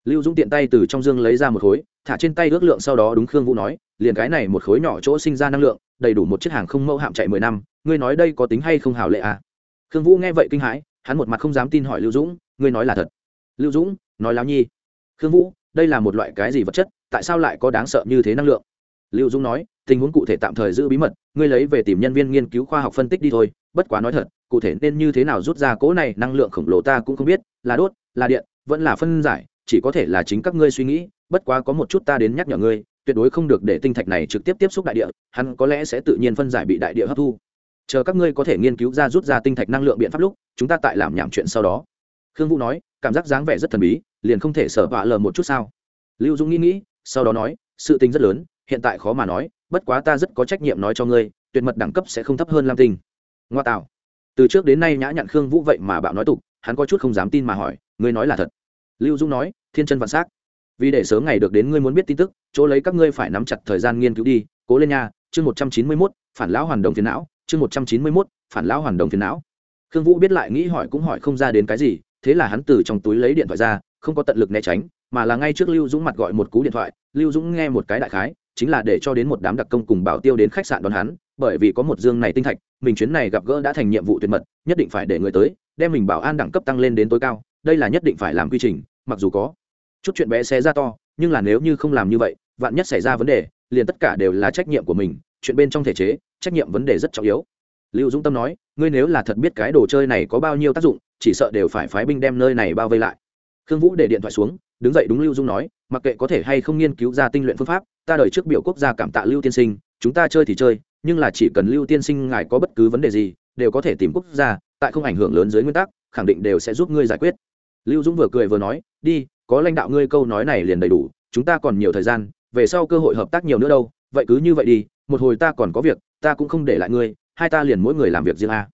Lưu dũng tiện tay từ trong dương lấy ra một khối, thả trên tay ước lượng sau đó đúng khương vũ nói, liền cái này một khối nhỏ chỗ sinh ra năng lượng, đầy đủ một chiếc hàng không mẫu hạm chạy mười năm, ngươi nói đây có tính hay không hào lệ à? Khương vũ nghe vậy kinh hãi, hắn một mặt không dám tin hỏi lưu dũng, ngươi nói là thật? Lưu dũng, nói láo nhi. Khương vũ, đây là một loại cái gì vật chất, tại sao lại có đáng sợ như thế năng lượng? Lưu dũng nói, tình huống cụ thể tạm thời giữ bí mật, ngươi lấy về tìm nhân viên nghiên cứu khoa học phân tích đi thôi, bất quá nói thật cụ thể nên như thế nào rút ra cỗ này, năng lượng khổng lồ ta cũng không biết, là đốt, là điện, vẫn là phân giải, chỉ có thể là chính các ngươi suy nghĩ, bất quá có một chút ta đến nhắc nhở ngươi, tuyệt đối không được để tinh thạch này trực tiếp tiếp xúc đại địa, hắn có lẽ sẽ tự nhiên phân giải bị đại địa hấp thu. Chờ các ngươi có thể nghiên cứu ra rút ra tinh thạch năng lượng biện pháp lúc, chúng ta tại làm nhảm chuyện sau đó. Khương vũ nói, cảm giác dáng vẻ rất thần bí, liền không thể sở vạ lờ một chút sao. Lưu dũng nghĩ nghĩ, sau đó nói, sự tình rất lớn, hiện tại khó mà nói, bất quá ta rất có trách nhiệm nói cho ngươi, tuyệt mật đẳng cấp sẽ không thấp hơn lam tinh. Ngoa tạo từ trước đến nay nhã nhặn khương vũ vậy mà bạo nói tục, hắn có chút không dám tin mà hỏi, ngươi nói là thật? Lưu dung nói, thiên chân vạn s á c vì để sớm ngày được đến ngươi muốn biết tin tức, chỗ lấy các ngươi phải nắm chặt thời gian nghiên cứu đi, cố lên nha, chương một trăm chín mươi mốt, phản lão hoàn đồng phiền não, chương một trăm chín mươi mốt, phản lão hoàn đồng phiền não. Khương vũ biết lại nghĩ hỏi cũng hỏi không ra đến cái gì, thế là hắn từ trong túi lấy điện thoại ra, không có tận lực né tránh, mà là ngay trước lưu dũng mặt gọi một cú điện thoại, lưu dũng nghe một cái đại khái, chính là để cho đến một đám đặc công cùng bảo tiêu đến khách sạn đón hắn bởi vì có một dương này tinh thạch, mình chuyến này gặp gỡ đã thành nhiệm vụ tuyệt mật, nhất định phải để người tới, đem mình bảo an đẳng cấp tăng lên đến tối cao, đây là nhất định phải làm quy trình, mặc dù có chút chuyện bé xé ra to, nhưng là nếu như không làm như vậy, vạn nhất xảy ra vấn đề, liền tất cả đều là trách nhiệm của mình, chuyện bên trong thể chế, trách nhiệm vấn đề rất trọng yếu. Lưu dũng tâm nói, ngươi nếu là thật biết cái đồ chơi này có bao nhiêu tác dụng, chỉ sợ đều phải phái binh đem nơi này bao vây lại. Khương vũ để điện thoại xuống, đứng dậy đúng lưu dung nói, mặc kệ có thể hay không nghiên cứu ra tinh luyện phương pháp, ta đời trước biểu quốc gia cảm tạ lưu tiên sinh, chúng ta chơi thì chơi nhưng là chỉ cần lưu tiên sinh ngài có bất cứ vấn đề gì, đều có thể tìm quốc gia, tại không ảnh hưởng lớn dưới nguyên tắc, khẳng định đều sẽ giúp ngươi giải quyết. Lưu dũng vừa cười vừa nói, đi, có lãnh đạo ngươi câu nói này liền đầy đủ, chúng ta còn nhiều thời gian, về sau cơ hội hợp tác nhiều nữa đâu, vậy cứ như vậy đi, một hồi ta còn có việc, ta cũng không để lại ngươi, hai ta liền mỗi người làm việc riêng a.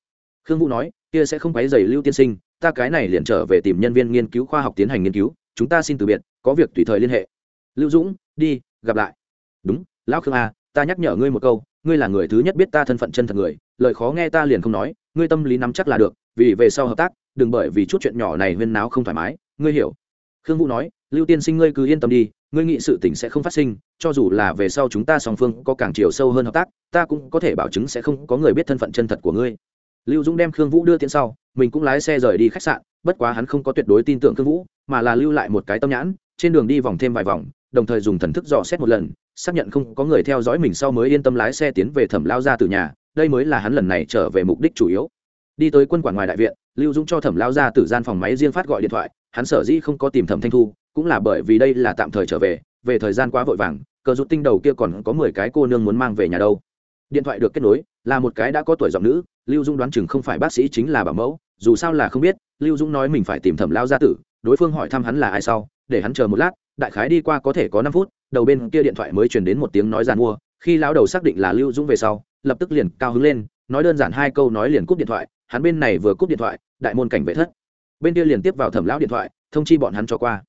Khương vũ nói, kia sẽ không quấy dày lưu tiên sinh, ta cái này liền trở về tìm nhân viên nghiên cứu khoa học tiến hành nghiên cứu, chúng ta xin từ biệt, có việc tùy thời liên hệ. Lưu dũng, đi, gặp lại. Đúng, lão khương a ta nhắc nhở ngươi một câu ngươi là người thứ nhất biết ta thân phận chân thật người, lời khó nghe ta liền không nói, ngươi tâm lý nắm chắc là được, vì về sau hợp tác, đừng bởi vì chút chuyện nhỏ này huyên náo không thoải mái, ngươi hiểu. Khương vũ nói, lưu tiên sinh ngươi cứ yên tâm đi, ngươi nghĩ sự tình sẽ không phát sinh, cho dù là về sau chúng ta song phương có càng chiều sâu hơn hợp tác, ta cũng có thể bảo chứng sẽ không có người biết thân phận chân thật của ngươi. Lưu dũng đem khương vũ đưa tiến sau, mình cũng lái xe rời đi khách sạn, bất quá hắn không có tuyệt đối tin tưởng khương vũ, mà là lưu lại một cái tâm nhãn, trên đường đi vòng thêm vài vòng đồng thời dùng thần thức dò xét một lần, xác nhận không có người theo dõi mình sau mới yên tâm lái xe tiến về thẩm lao ra từ nhà, đây mới là hắn lần này trở về mục đích chủ yếu. Đi tới quân quản ngoài đại viện, lưu dũng cho thẩm lao ra từ gian phòng máy riêng phát gọi điện thoại, hắn sở dĩ không có tìm thẩm thanh thu, cũng là bởi vì đây là tạm thời trở về về thời gian quá vội vàng, cờ rút tinh đầu kia còn có mười cái cô nương muốn mang về nhà đâu. Điện thoại được kết nối, là một cái đã có tuổi giọng nữ, lưu dung đoán chừng không phải bác sĩ chính là bảo mẫu, dù sao là không biết, lưu dung nói mình phải tìm thẩm lao gia tử, đối phương hỏi thăm hắn là ai sau, để hắn chờ một lát đại khái đi qua có thể có năm phút, đầu bên kia điện thoại mới truyền đến một tiếng nói giàn mua, khi lão đầu xác định là lưu dũng về sau, lập tức liền cao hứng lên, nói đơn giản hai câu nói liền cúp điện thoại, hắn bên này vừa cúp điện thoại, đại môn cảnh vệ thất. Bên kia liền tiếp vào thẩm lão điện thoại, thông chi bọn hắn cho qua.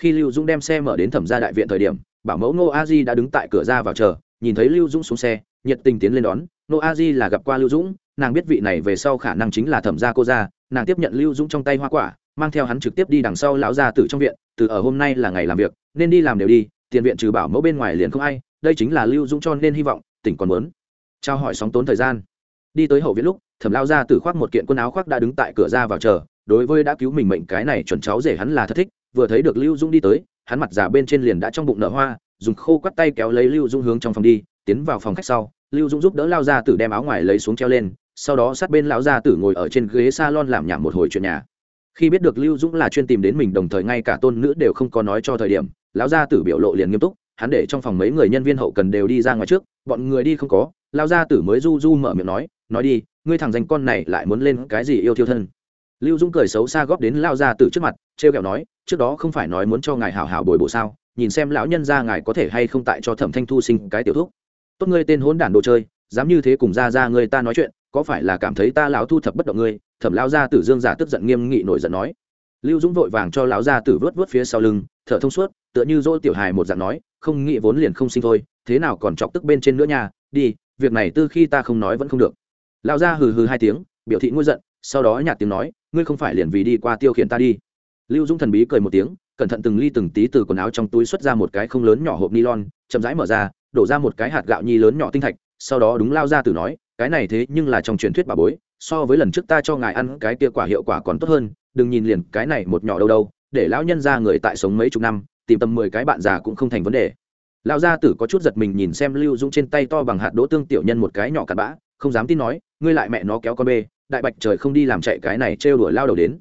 Khi lưu dũng đem xe mở đến thẩm gia đại viện thời điểm, bảo mẫu Ngô a di đã đứng tại cửa ra vào chờ, nhìn thấy lưu dũng xuống xe, nhiệt tình tiến lên đón. Ngô a di là gặp qua lưu dũng, nàng biết vị này về sau khả năng chính là thẩm gia cô gia nàng tiếp nhận lưu dũng trong tay hoa quả, mang theo hắn trực tiếp đi đằng sau lão gia tử trong viện, từ ở hôm nay là ngày làm việc, nên đi làm đều đi, tiền viện trừ bảo mẫu bên ngoài liền không ai, đây chính là lưu dũng cho nên hy vọng, tỉnh còn muốn. Trao hỏi sóng tốn thời gian. Đi tới hậu viện lúc, thẩm lao gia tử khoác một kiện quần áo khoác đã đứng tại cửa ra vào chờ, đối với đã cứu mình mệnh cái này chuẩn cháu rể hắn là thất thích, vừa thấy được lưu dũng đi tới, hắn mặt già bên trên liền đã trong bụng nở hoa, dùng khô quắt tay kéo lấy lưu dũng hướng trong phòng đi, tiến vào phòng khách sau, lưu dũng giúp đỡ lao gia tử đem áo ngoài lấy xuống treo lên sau đó sát bên lão gia tử ngồi ở trên ghế salon làm nhảm một hồi chuyện nhà. Khi biết được lưu dũng là chuyên tìm đến mình đồng thời ngay cả tôn nữ đều không có nói cho thời điểm, lão gia tử biểu lộ liền nghiêm túc, hắn để trong phòng mấy người nhân viên hậu cần đều đi ra ngoài trước, bọn người đi không có, lão gia tử mới du du mở miệng nói nói đi, ngươi thằng danh con này lại muốn lên cái gì yêu thiêu thân? Lưu dũng cười xấu xa góp đến lão gia tử trước mặt, trêu kẹo nói, trước đó không phải nói muốn cho ngài hảo hảo bồi bổ sao, nhìn xem lão nhân gia ngài có thể hay không tại cho thẩm thanh thu sinh cái tiểu thuốc tốt ngươi tên hốn đản đồ chơi, dám như thế cùng ra ra ngươi ta nói chuyện có phải là cảm thấy ta lão thu thập bất động ngươi? Thẩm lao gia tử dương giả tức giận nghiêm nghị nổi giận nói. Lưu dũng vội vàng cho lão gia tử vớt vớt phía sau lưng, thở thông suốt, tựa như dỗ tiểu hài một dạng nói, không nghĩ vốn liền không sinh thôi, thế nào còn chọc tức bên trên nữa nha, đi, việc này từ khi ta không nói vẫn không được. Lão gia hừ hừ hai tiếng, biểu thị ngôi giận, sau đó nhạt tiếng nói, ngươi không phải liền vì đi qua tiêu khiển ta đi. Lưu dũng thần bí cười một tiếng, cẩn thận từng ly từng tí từ quần áo trong túi xuất ra một cái không lớn nhỏ hộp nylon, chậm rãi mở ra, đổ ra một cái hạt gạo nhi lớn nhỏ tinh thạch, sau đó đúng lao ra từ nói cái này thế nhưng là trong truyền thuyết bà bối, so với lần trước ta cho ngài ăn cái kia quả hiệu quả còn tốt hơn, đừng nhìn liền, cái này một nhỏ đâu đâu, để lão nhân ra người tại sống mấy chục năm, tìm tầm mười cái bạn già cũng không thành vấn đề. Lão gia tử có chút giật mình nhìn xem lưu dũng trên tay to bằng hạt đỗ tương tiểu nhân một cái nhỏ cặn bã, không dám tin nói, ngươi lại mẹ nó kéo con bê, đại bạch trời không đi làm chạy cái này trêu đuổi lao đầu đến.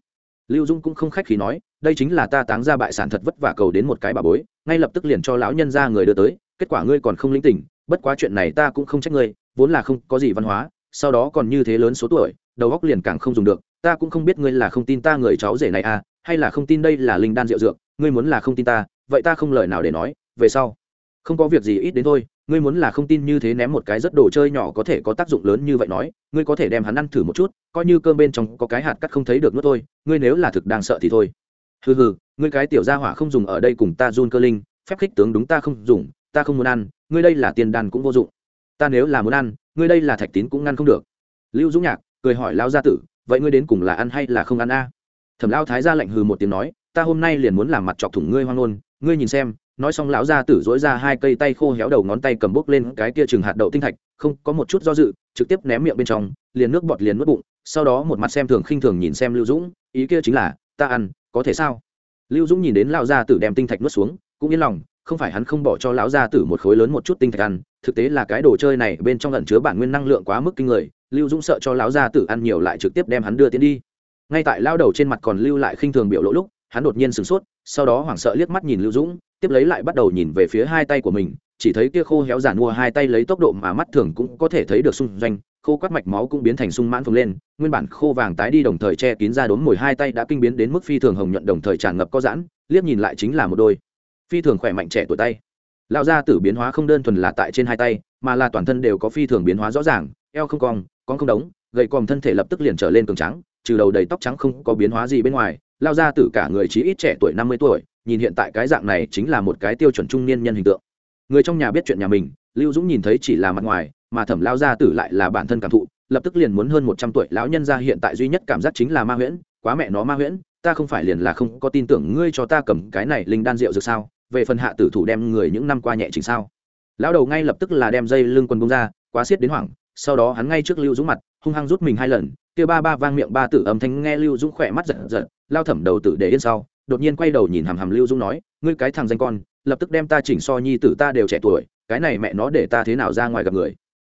Lưu dũng cũng không khách khí nói, đây chính là ta táng ra bại sản thật vất vả cầu đến một cái bà bối, ngay lập tức liền cho lão nhân ra người đưa tới, kết quả ngươi còn không linh tỉnh bất quá chuyện này ta cũng không trách ngươi vốn là không có gì văn hóa, sau đó còn như thế lớn số tuổi, đầu góc liền càng không dùng được. Ta cũng không biết ngươi là không tin ta người cháu rể này à hay là không tin đây là linh đan rượu dược, ngươi muốn là không tin ta, vậy ta không lời nào để nói, về sau. Không có việc gì ít đến thôi, ngươi muốn là không tin như thế ném một cái rất đồ chơi nhỏ có thể có tác dụng lớn như vậy nói, ngươi có thể đem hắn ăn thử một chút, coi như cơm bên trong có cái hạt cắt không thấy được nữa thôi, ngươi nếu là thực đang sợ thì thôi. Hừ hừ, ngươi cái tiểu gia hỏa không dùng ở đây cùng ta run cơ linh, phép khích tướng đúng ta không dùng, ta không muốn ăn, ngươi đây là tiền đàn cũng vô dụng ta nếu là muốn ăn, ngươi đây là thạch tín cũng ngăn không được. Lưu dũng nhạc cười hỏi lao gia tử, vậy ngươi đến cùng là ăn hay là không ăn a? Thẩm lao thái ra lệnh hừ một tiếng nói, ta hôm nay liền muốn làm mặt chọc thủng ngươi hoang ngôn, ngươi nhìn xem, nói xong lão gia tử dỗi ra hai cây tay khô héo đầu ngón tay cầm bốc lên cái kia chừng hạt đậu tinh thạch, không, có một chút do dự, trực tiếp ném miệng bên trong, liền nước bọt liền nuốt bụng, sau đó một mặt xem thường khinh thường nhìn xem lưu dũng, ý kia chính là, ta ăn, có thể sao? Lưu dũng nhìn đến lão gia tử đem tinh thạch nuốt xuống, cũng yên lòng, không phải hắn không bỏ cho lão gia tử một khối lớn một chút tinh thạch ăn thực tế là cái đồ chơi này bên trong lẩn chứa bản nguyên năng lượng quá mức kinh người, lưu dũng sợ cho lão gia tử ăn nhiều lại trực tiếp đem hắn đưa tiến đi. Ngay tại lao đầu trên mặt còn lưu lại khinh thường biểu lỗ lúc, hắn đột nhiên sửng sốt, sau đó hoảng sợ liếc mắt nhìn lưu dũng, tiếp lấy lại bắt đầu nhìn về phía hai tay của mình, chỉ thấy kia khô héo giản mua hai tay lấy tốc độ mà mắt thường cũng có thể thấy được xung doanh, khô quắt mạch máu cũng biến thành sung mãn phồng lên, nguyên bản khô vàng tái đi đồng thời che kín ra đốm mồi hai tay đã kinh biến đến mức phi thường hồng nhuận đồng thời tràn ngập có giãn, liếc nhìn lại chính là một đôi phi thường khỏe mạnh trẻ tuổi tay lão gia tử biến hóa không đơn thuần là tại trên hai tay, mà là toàn thân đều có phi thường biến hóa rõ ràng, eo không cong con không đống, gầy còm thân thể lập tức liền trở lên cường trắng, trừ đầu đầy tóc trắng không có biến hóa gì bên ngoài lao gia tử cả người chí ít trẻ tuổi năm mươi tuổi, nhìn hiện tại cái dạng này chính là một cái tiêu chuẩn trung niên nhân hình tượng. Người trong nhà biết chuyện nhà mình, lưu dũng nhìn thấy chỉ là mặt ngoài, mà thẩm lao gia tử lại là bản thân cảm thụ, lập tức liền muốn hơn một trăm tuổi, lão nhân gia hiện tại duy nhất cảm giác chính là ma huyễn, quá mẹ nó ma huyễn ta không phải liền là không có tin tưởng ngươi cho ta cầm cái này linh đan rượu được sao? Về phần hạ tử thủ đem người những năm qua nhẹ chính sao? Lão đầu ngay lập tức là đem dây lưng quần bông ra, quá xiết đến hoảng, sau đó hắn ngay trước lưu dũng mặt, hung hăng rút mình hai lần kia ba ba vang miệng ba tử âm thanh nghe lưu dũng khỏe mắt giật giật, lao thẩm đầu tử để yên sau, đột nhiên quay đầu nhìn hàm hàm lưu dũng nói, ngươi cái thằng danh con, lập tức đem ta chỉnh so nhi tử ta đều trẻ tuổi, cái này mẹ nó để ta thế nào ra ngoài gặp người?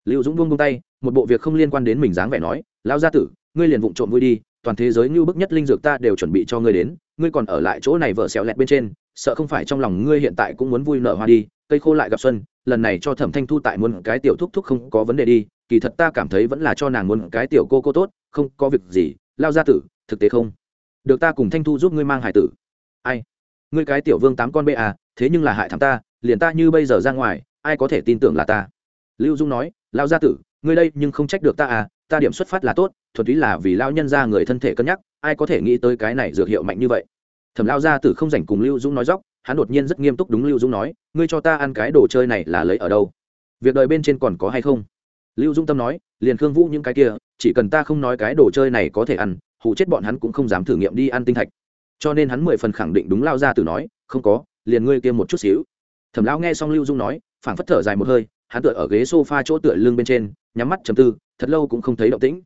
Lưu dũng buông buông tay, một bộ việc không liên quan đến mình dáng vẻ nói lao gia tử, ngươi liền vụng trộm vui đi toàn thế giới như bức nhất linh dược ta đều chuẩn bị cho ngươi đến, ngươi còn ở lại chỗ này vợ xéo lẹt bên trên, sợ không phải trong lòng ngươi hiện tại cũng muốn vui nở hoa đi, cây khô lại gặp xuân, lần này cho thẩm thanh thu tại muốn cái tiểu thúc thúc không có vấn đề đi, kỳ thật ta cảm thấy vẫn là cho nàng muốn cái tiểu cô cô tốt, không có việc gì, lao gia tử, thực tế không? Được ta cùng thanh thu giúp ngươi mang hải tử. Ai? Ngươi cái tiểu vương tám con bê à thế nhưng là hại thằng ta, liền ta như bây giờ ra ngoài, ai có thể tin tưởng là ta? Lưu dung nói, lao gia tử, ngươi đây nhưng không trách được ta à ta điểm xuất phát là tốt, thuần túy là vì lao nhân ra người thân thể cân nhắc, ai có thể nghĩ tới cái này dược hiệu mạnh như vậy. Thẩm lao gia tử không dành cùng lưu dung nói dóc hắn đột nhiên rất nghiêm túc đúng lưu dung nói, ngươi cho ta ăn cái đồ chơi này là lấy ở đâu? Việc đời bên trên còn có hay không? Lưu dung tâm nói, liền khương vũ những cái kia, chỉ cần ta không nói cái đồ chơi này có thể ăn, hụ chết bọn hắn cũng không dám thử nghiệm đi ăn tinh thạch. Cho nên hắn mười phần khẳng định đúng lao ra từ nói, không có, liền ngươi kia một chút xíu. Thẩm lão nghe xong lưu dung nói, phảng phất thở dài một hơi hắn tựa ở ghế sofa chỗ tựa lưng bên trên, nhắm mắt chầm tư, thật lâu cũng không thấy động tĩnh.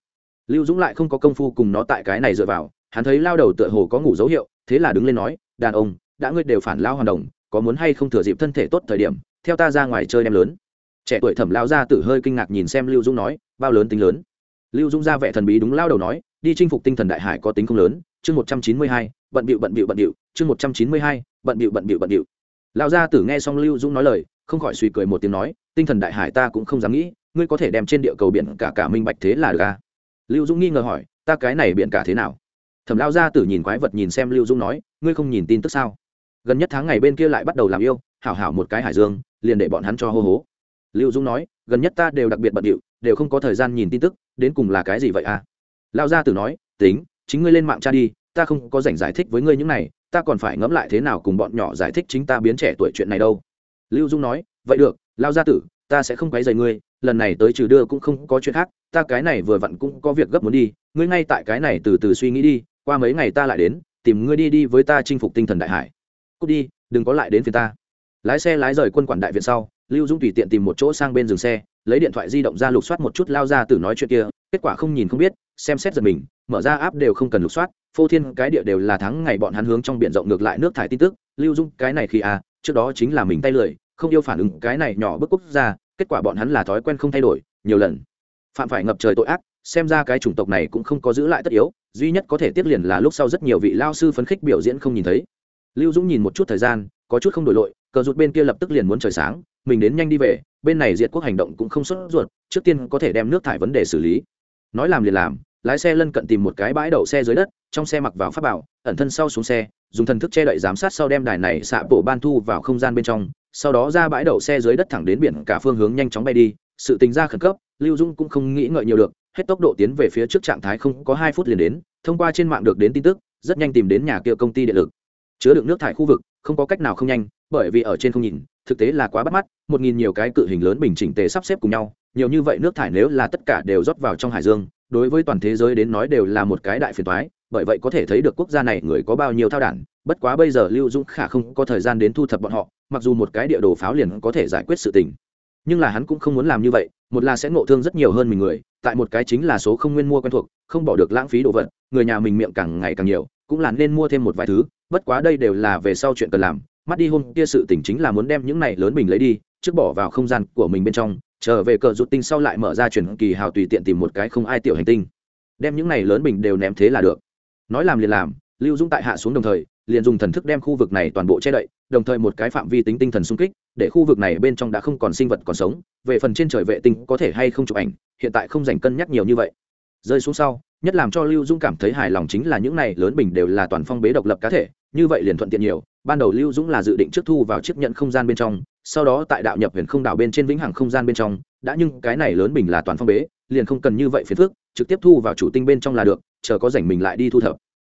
Lưu dũng lại không có công phu cùng nó tại cái này dựa vào, hắn thấy lao đầu tựa hồ có ngủ dấu hiệu, thế là đứng lên nói, đàn ông, đã ngươi đều phản lao hoàn đồng, có muốn hay không thừa dịp thân thể tốt thời điểm, theo ta ra ngoài chơi đem lớn. Trẻ tuổi thẩm lao ra tử hơi kinh ngạc nhìn xem lưu dũng nói, bao lớn tính lớn? Lưu dũng ra vẻ thần bí đúng lao đầu nói, đi chinh phục tinh thần đại hải có tính không lớn, chương một trăm chín mươi hai, bận bịu bận bịu bận bịu, chương một trăm chín mươi hai, bận bịu bận bịu bận bịu. Lao gia tử nghe xong lưu dũng nói lời không khỏi suy cười một tiếng nói, tinh thần đại hải ta cũng không dám nghĩ, ngươi có thể đem trên địa cầu biển cả cả minh bạch thế là được à? lưu dũng nghi ngờ hỏi, ta cái này biển cả thế nào? Thẩm lao gia tử nhìn quái vật nhìn xem lưu dũng nói, ngươi không nhìn tin tức sao? Gần nhất tháng ngày bên kia lại bắt đầu làm yêu, hảo hảo một cái hải dương, liền để bọn hắn cho hô hố. Lưu dũng nói, gần nhất ta đều đặc biệt bận điệu, đều không có thời gian nhìn tin tức, đến cùng là cái gì vậy à? Lao gia tử nói, tính, chính ngươi lên mạng tra đi, ta không có dành giải thích với ngươi những này, ta còn phải ngẫm lại thế nào cùng bọn nhỏ giải thích chính ta biến trẻ tuổi chuyện này đâu lưu dung nói, vậy được, lao gia tử, ta sẽ không quấy rầy ngươi, lần này tới trừ đưa cũng không có chuyện khác, ta cái này vừa vặn cũng có việc gấp muốn đi, ngươi ngay tại cái này từ từ suy nghĩ đi, qua mấy ngày ta lại đến, tìm ngươi đi đi với ta chinh phục tinh thần đại hải. Cút đi, đừng có lại đến phía ta. Lái xe lái rời quân quản đại viện sau, lưu dung tùy tiện tìm một chỗ sang bên dừng xe, lấy điện thoại di động ra lục soát một chút lao ra từ nói chuyện kia, kết quả không nhìn không biết, xem xét giật mình, mở ra áp đều không cần lục soát, phô thiên cái địa đều là tháng ngày bọn hắn hướng trong biển rộng ngược lại nước thải tin tức, lưu dung, cái này khi à trước đó chính là mình tay lười, không yêu phản ứng cái này nhỏ bức quốc gia, kết quả bọn hắn là thói quen không thay đổi, nhiều lần. Phạm phải ngập trời tội ác, xem ra cái chủng tộc này cũng không có giữ lại tất yếu, duy nhất có thể tiếp liền là lúc sau rất nhiều vị lao sư phấn khích biểu diễn không nhìn thấy. Lưu dũng nhìn một chút thời gian, có chút không đổi lội, cờ rụt bên kia lập tức liền muốn trời sáng, mình đến nhanh đi về, bên này diệt quốc hành động cũng không xuất ruột, trước tiên có thể đem nước thải vấn đề xử lý. Nói làm liền làm, lái xe lân cận tìm một cái bãi đậu xe dưới đất, trong xe mặc vào pháp bảo, ẩn thân sau xuống xe dùng thần thức che đậy giám sát sau đem đài này xạ bộ ban thu vào không gian bên trong, sau đó ra bãi đậu xe dưới đất thẳng đến biển cả phương hướng nhanh chóng bay đi, sự tình ra khẩn cấp, lưu dung cũng không nghĩ ngợi nhiều được, hết tốc độ tiến về phía trước trạng thái không có hai phút liền đến, thông qua trên mạng được đến tin tức, rất nhanh tìm đến nhà kia công ty điện lực. Chứa đựng nước thải khu vực, không có cách nào không nhanh, bởi vì ở trên không nhìn, thực tế là quá bắt mắt, một nghìn nhiều cái cự hình lớn bình chỉnh tề sắp xếp cùng nhau, nhiều như vậy nước thải nếu là tất cả đều rót vào trong hải dương, đối với toàn thế giới đến nói đều là một cái đại phiền toái bởi vậy có thể thấy được quốc gia này người có bao nhiêu thao đản. Bất quá bây giờ lưu dũng khả không có thời gian đến thu thập bọn họ, mặc dù một cái địa đồ pháo liền có thể giải quyết sự tình. Nhưng là hắn cũng không muốn làm như vậy, một là sẽ ngộ thương rất nhiều hơn mình người, tại một cái chính là số không nguyên mua quen thuộc, không bỏ được lãng phí đồ vật, người nhà mình miệng càng ngày càng nhiều, cũng là nên mua thêm một vài thứ, bất quá đây đều là về sau chuyện cần làm. Mắt đi hôm kia sự tỉnh chính là muốn đem những này lớn bình lấy đi, trước bỏ vào không gian của mình bên trong, trở về cờ rụt tinh sau lại mở ra chuyển kỳ hào tùy tiện tìm một cái không ai tiểu hành tinh. Đem những này lớn bình đều ném thế là được nói làm liền làm, lưu dũng tại hạ xuống đồng thời, liền dùng thần thức đem khu vực này toàn bộ che đậy, đồng thời một cái phạm vi tính tinh thần xung kích, để khu vực này bên trong đã không còn sinh vật còn sống, về phần trên trời vệ tinh có thể hay không chụp ảnh, hiện tại không dành cân nhắc nhiều như vậy. Rơi xuống sau, nhất làm cho lưu dũng cảm thấy hài lòng chính là những này lớn bình đều là toàn phong bế độc lập cá thể, như vậy liền thuận tiện nhiều, ban đầu lưu dũng là dự định trước thu vào chiếc nhận không gian bên trong, sau đó tại đạo nhập huyền không đảo bên trên vĩnh hằng không gian bên trong, đã nhưng cái này lớn bình là toàn phong bế, liền không cần như vậy phiền phước trực tiếp thu vào chủ tinh bên trong là được, chờ có rảnh mình lại đi thu thập.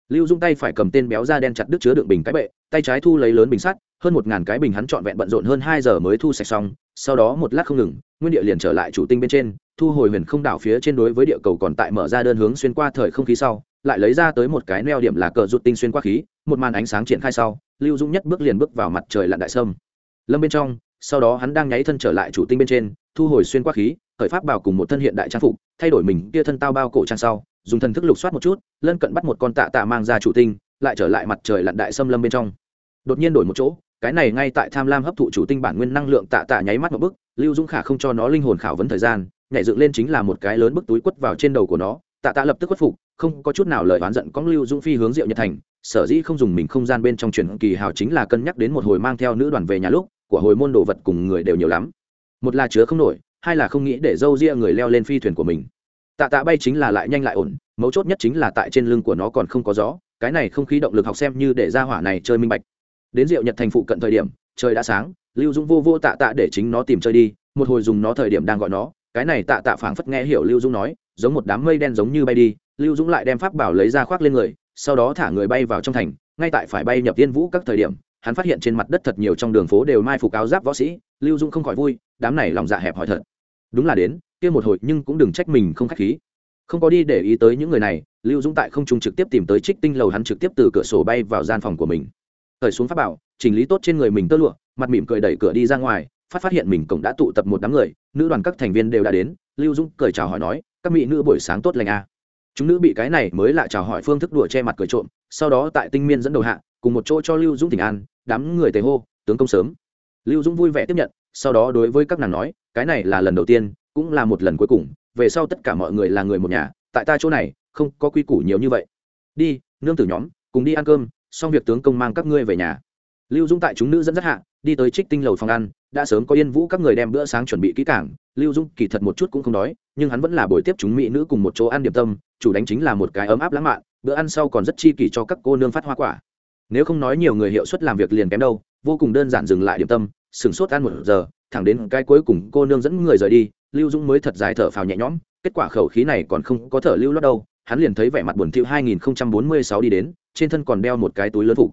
Lưu dung tay phải cầm tên béo da đen chặt đứt chứa đựng bình cái bệ, tay trái thu lấy lớn bình sắt, hơn một ngàn cái bình hắn trọn vẹn bận rộn hơn hai giờ mới thu sạch xong, sau đó một lát không ngừng, nguyên địa liền trở lại chủ tinh bên trên, thu hồi huyền không đảo phía trên đối với địa cầu còn tại mở ra đơn hướng xuyên qua thời không khí sau, lại lấy ra tới một cái neo điểm là cờ rụt tinh xuyên qua khí, một màn ánh sáng triển khai sau, lưu dung nhất bước liền bước vào mặt trời lặn đại sâm. Lâm bên trong sau đó hắn đang nháy thân trở lại chủ tinh bên trên, thu hồi xuyên qua khí, khởi pháp bảo cùng một thân hiện đại trang phục, thay đổi mình kia thân tao bao cổ trang sau, dùng thần thức lục soát một chút, lân cận bắt một con tạ tạ mang ra chủ tinh, lại trở lại mặt trời lặn đại xâm lâm bên trong. Đột nhiên đổi một chỗ, cái này ngay tại tham lam hấp thụ chủ tinh bản nguyên năng lượng tạ tạ nháy mắt một bức lưu dũng khả không cho nó linh hồn khảo vấn thời gian, nhảy dựng lên chính là một cái lớn bức túi quất vào trên đầu của nó, tạ tạ lập tức khuất phục, không có chút nào lời oán giận, có lưu dũng phi hướng diệu nhật thành sở dĩ không dùng mình không gian bên trong truyền kỳ hào chính là cân nhắc đến một hồi mang theo nữ đoàn về nhà lúc, của hồi môn đồ vật cùng người đều nhiều lắm. Một là chứa không nổi, hai là không nghĩ để dâu ria người leo lên phi thuyền của mình. Tạ tạ bay chính là lại nhanh lại ổn, mấu chốt nhất chính là tại trên lưng của nó còn không có gió, cái này không khí động lực học xem như để ra hỏa này chơi minh bạch. Đến rượu nhật thành phụ cận thời điểm, trời đã sáng, lưu dũng vô vô tạ tạ để chính nó tìm chơi đi, một hồi dùng nó thời điểm đang gọi nó, cái này tạ tạ phảng phất nghe hiểu lưu dũng nói, giống một đám mây đen giống như bay đi, lưu dũng lại đem pháp bảo lấy ra khoác lên người sau đó thả người bay vào trong thành, ngay tại phải bay nhập tiên vũ các thời điểm, hắn phát hiện trên mặt đất thật nhiều trong đường phố đều mai phục áo giáp võ sĩ, lưu dũng không khỏi vui, đám này lòng dạ hẹp hỏi thật. Đúng là đến, kia một hồi nhưng cũng đừng trách mình không khách khí. Không có đi để ý tới những người này, lưu dũng tại không trung trực tiếp tìm tới trích tinh lầu hắn trực tiếp từ cửa sổ bay vào gian phòng của mình. Thời xuống pháp bảo, chỉnh lý tốt trên người mình tơ lụa, mặt mỉm cười đẩy cửa đi ra ngoài, phát phát hiện mình cổng đã tụ tập một đám người, nữ đoàn các thành viên đều đã đến, lưu dũng cười chào hỏi nói, các mỹ nữ buổi sáng tốt lành a à chúng nữ bị cái này mới lại chào hỏi phương thức đùa che mặt cười trộm, sau đó tại tinh miên dẫn đầu hạ, cùng một chỗ cho lưu dũng tỉnh an, đám người tề hô, tướng công sớm. Lưu dũng vui vẻ tiếp nhận, sau đó đối với các nàng nói, cái này là lần đầu tiên, cũng là một lần cuối cùng, về sau tất cả mọi người là người một nhà, tại ta chỗ này, không có quy củ nhiều như vậy. Đi, nương tử nhóm, cùng đi ăn cơm, xong việc tướng công mang các ngươi về nhà. Lưu dũng tại chúng nữ dẫn dắt hạ, đi tới trích tinh lầu phòng ăn đã sớm có yên vũ các người đem bữa sáng chuẩn bị kỹ cảng lưu dung kỳ thật một chút cũng không đói, nhưng hắn vẫn là buổi tiếp chúng mỹ nữ cùng một chỗ ăn điểm tâm, chủ đánh chính là một cái ấm áp lãng mạn, bữa ăn sau còn rất chi kỳ cho các cô nương phát hoa quả. Nếu không nói nhiều người hiệu suất làm việc liền kém đâu, vô cùng đơn giản dừng lại điểm tâm sửng sốt ăn một giờ, thẳng đến cái cuối cùng cô nương dẫn người rời đi, lưu dũng mới thật dài thở phào nhẹ nhõm, kết quả khẩu khí này còn không có thở lưu lót đâu, hắn liền thấy vẻ mặt buồn thiu 2046 đi đến, trên thân còn đeo một cái túi lớn phục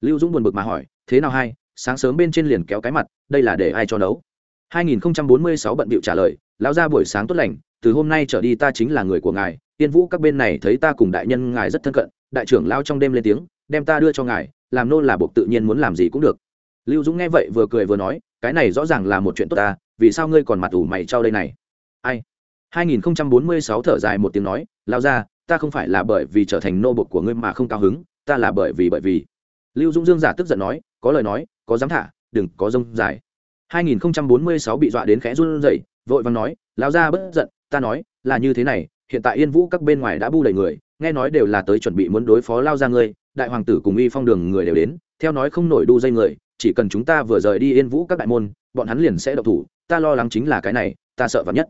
lưu dũng buồn bực mà hỏi, thế nào hay sáng sớm bên trên liền kéo cái mặt, đây là để ai cho nấu? 2046 bận bịu trả lời, lão ra buổi sáng tốt lành, từ hôm nay trở đi ta chính là người của ngài, tiên vũ các bên này thấy ta cùng đại nhân ngài rất thân cận, đại trưởng lao trong đêm lên tiếng, đem ta đưa cho ngài, làm nô là buộc tự nhiên muốn làm gì cũng được. Lưu dũng nghe vậy vừa cười vừa nói, cái này rõ ràng là một chuyện tốt ta, vì sao ngươi còn mặt ủ mày trao đây này? Ai? 2046 thở dài một tiếng nói lao ra ta không phải là bởi vì trở thành nô bộc của ngươi mà không cao hứng, ta là bởi vì bởi vì. Lưu dũng dương giả tức giận nói, có lời nói có dám thả, đừng có rông dài. 2046 bị dọa đến khẽ run rẩy, vội vàng nói, lão gia bất giận, ta nói là như thế này, hiện tại yên vũ các bên ngoài đã bu đầy người, nghe nói đều là tới chuẩn bị muốn đối phó lao ra ngươi, đại hoàng tử cùng y phong đường người đều đến, theo nói không nổi đu dây người, chỉ cần chúng ta vừa rời đi yên vũ các đại môn, bọn hắn liền sẽ độc thủ, ta lo lắng chính là cái này, ta sợ vắn nhất.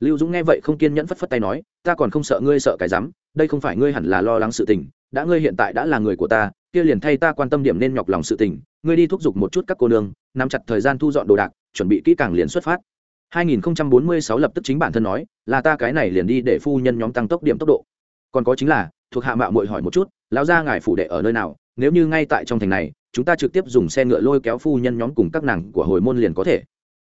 Lưu dũng nghe vậy không kiên nhẫn phất phất tay nói, ta còn không sợ ngươi sợ cái rắm, đây không phải ngươi hẳn là lo lắng sự tình, đã ngươi hiện tại đã là người của ta kia liền thay ta quan tâm điểm nên nhọc lòng sự tình, ngươi đi thúc giục một chút các cô nương, nắm chặt thời gian thu dọn đồ đạc, chuẩn bị kỹ càng liền xuất phát. 2046 lập tức chính bản thân nói, là ta cái này liền đi để phu nhân nhóm tăng tốc điểm tốc độ. Còn có chính là, thuộc hạ mạo muội hỏi một chút, lão gia ngài phủ đệ ở nơi nào, nếu như ngay tại trong thành này, chúng ta trực tiếp dùng xe ngựa lôi kéo phu nhân nhóm cùng các nàng của hồi môn liền có thể.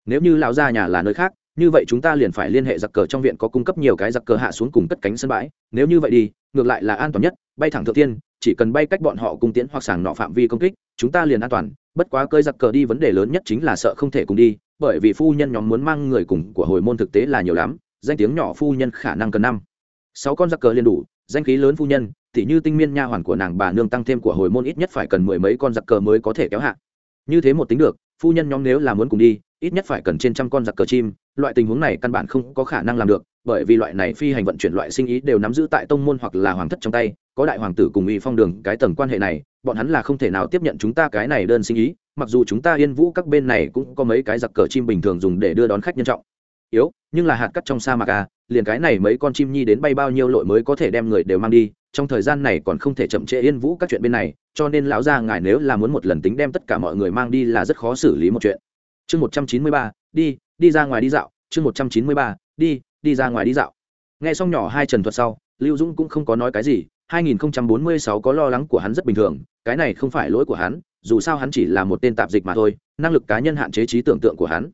Nếu như lão gia nhà là nơi khác, như vậy chúng ta liền phải liên hệ giặc cờ trong viện có cung cấp nhiều cái giặc cờ hạ xuống cùng cất cánh sân bãi. Nếu như vậy đi, ngược lại là an toàn nhất, bay thẳng thượng tiên chỉ cần bay cách bọn họ cung tiễn hoặc sàng nọ phạm vi công kích, chúng ta liền an toàn. Bất quá cơi giặc cờ đi vấn đề lớn nhất chính là sợ không thể cùng đi, bởi vì phu nhân nhóm muốn mang người cùng của hồi môn thực tế là nhiều lắm, danh tiếng nhỏ phu nhân khả năng cần năm. Sáu con giặc cờ liền đủ, danh khí lớn phu nhân thì như tinh miên nha hoàn của nàng bà nương tăng thêm của hồi môn ít nhất phải cần mười mấy con giặc cờ mới có thể kéo hạ. Như thế một tính được, phu nhân nhóm nếu là muốn cùng đi, ít nhất phải cần trên trăm con giặc cờ chim, loại tình huống này căn bản không có khả năng làm được, bởi vì loại này phi hành vận chuyển loại sinh ý đều nắm giữ tại tông môn hoặc là hoàng thất trong tay có đại hoàng tử cùng y phong đường cái tầng quan hệ này, bọn hắn là không thể nào tiếp nhận chúng ta cái này đơn sinh ý, mặc dù chúng ta yên vũ các bên này cũng có mấy cái giặc cờ chim bình thường dùng để đưa đón khách nhân trọng. Yếu, nhưng là hạt cắt trong sa mạc à liền cái này mấy con chim nhi đến bay bao nhiêu lội mới có thể đem người đều mang đi, trong thời gian này còn không thể chậm trễ yên vũ các chuyện bên này, cho nên lão gia ngài nếu là muốn một lần tính đem tất cả mọi người mang đi là rất khó xử lý một chuyện. Chương một trăm chín mươi ba, đi đi ra ngoài đi dạo. Chương một trăm chín mươi ba, đi đi ra ngoài đi dạo. Nghe xong nhỏ hai trần thuật sau, lưu dũng cũng không có nói cái gì 2046 có lo lắng của hắn rất bình thường, cái này không phải lỗi của hắn, dù sao hắn chỉ là một tên tạp dịch mà thôi, năng lực cá nhân hạn chế trí tưởng tượng của hắn.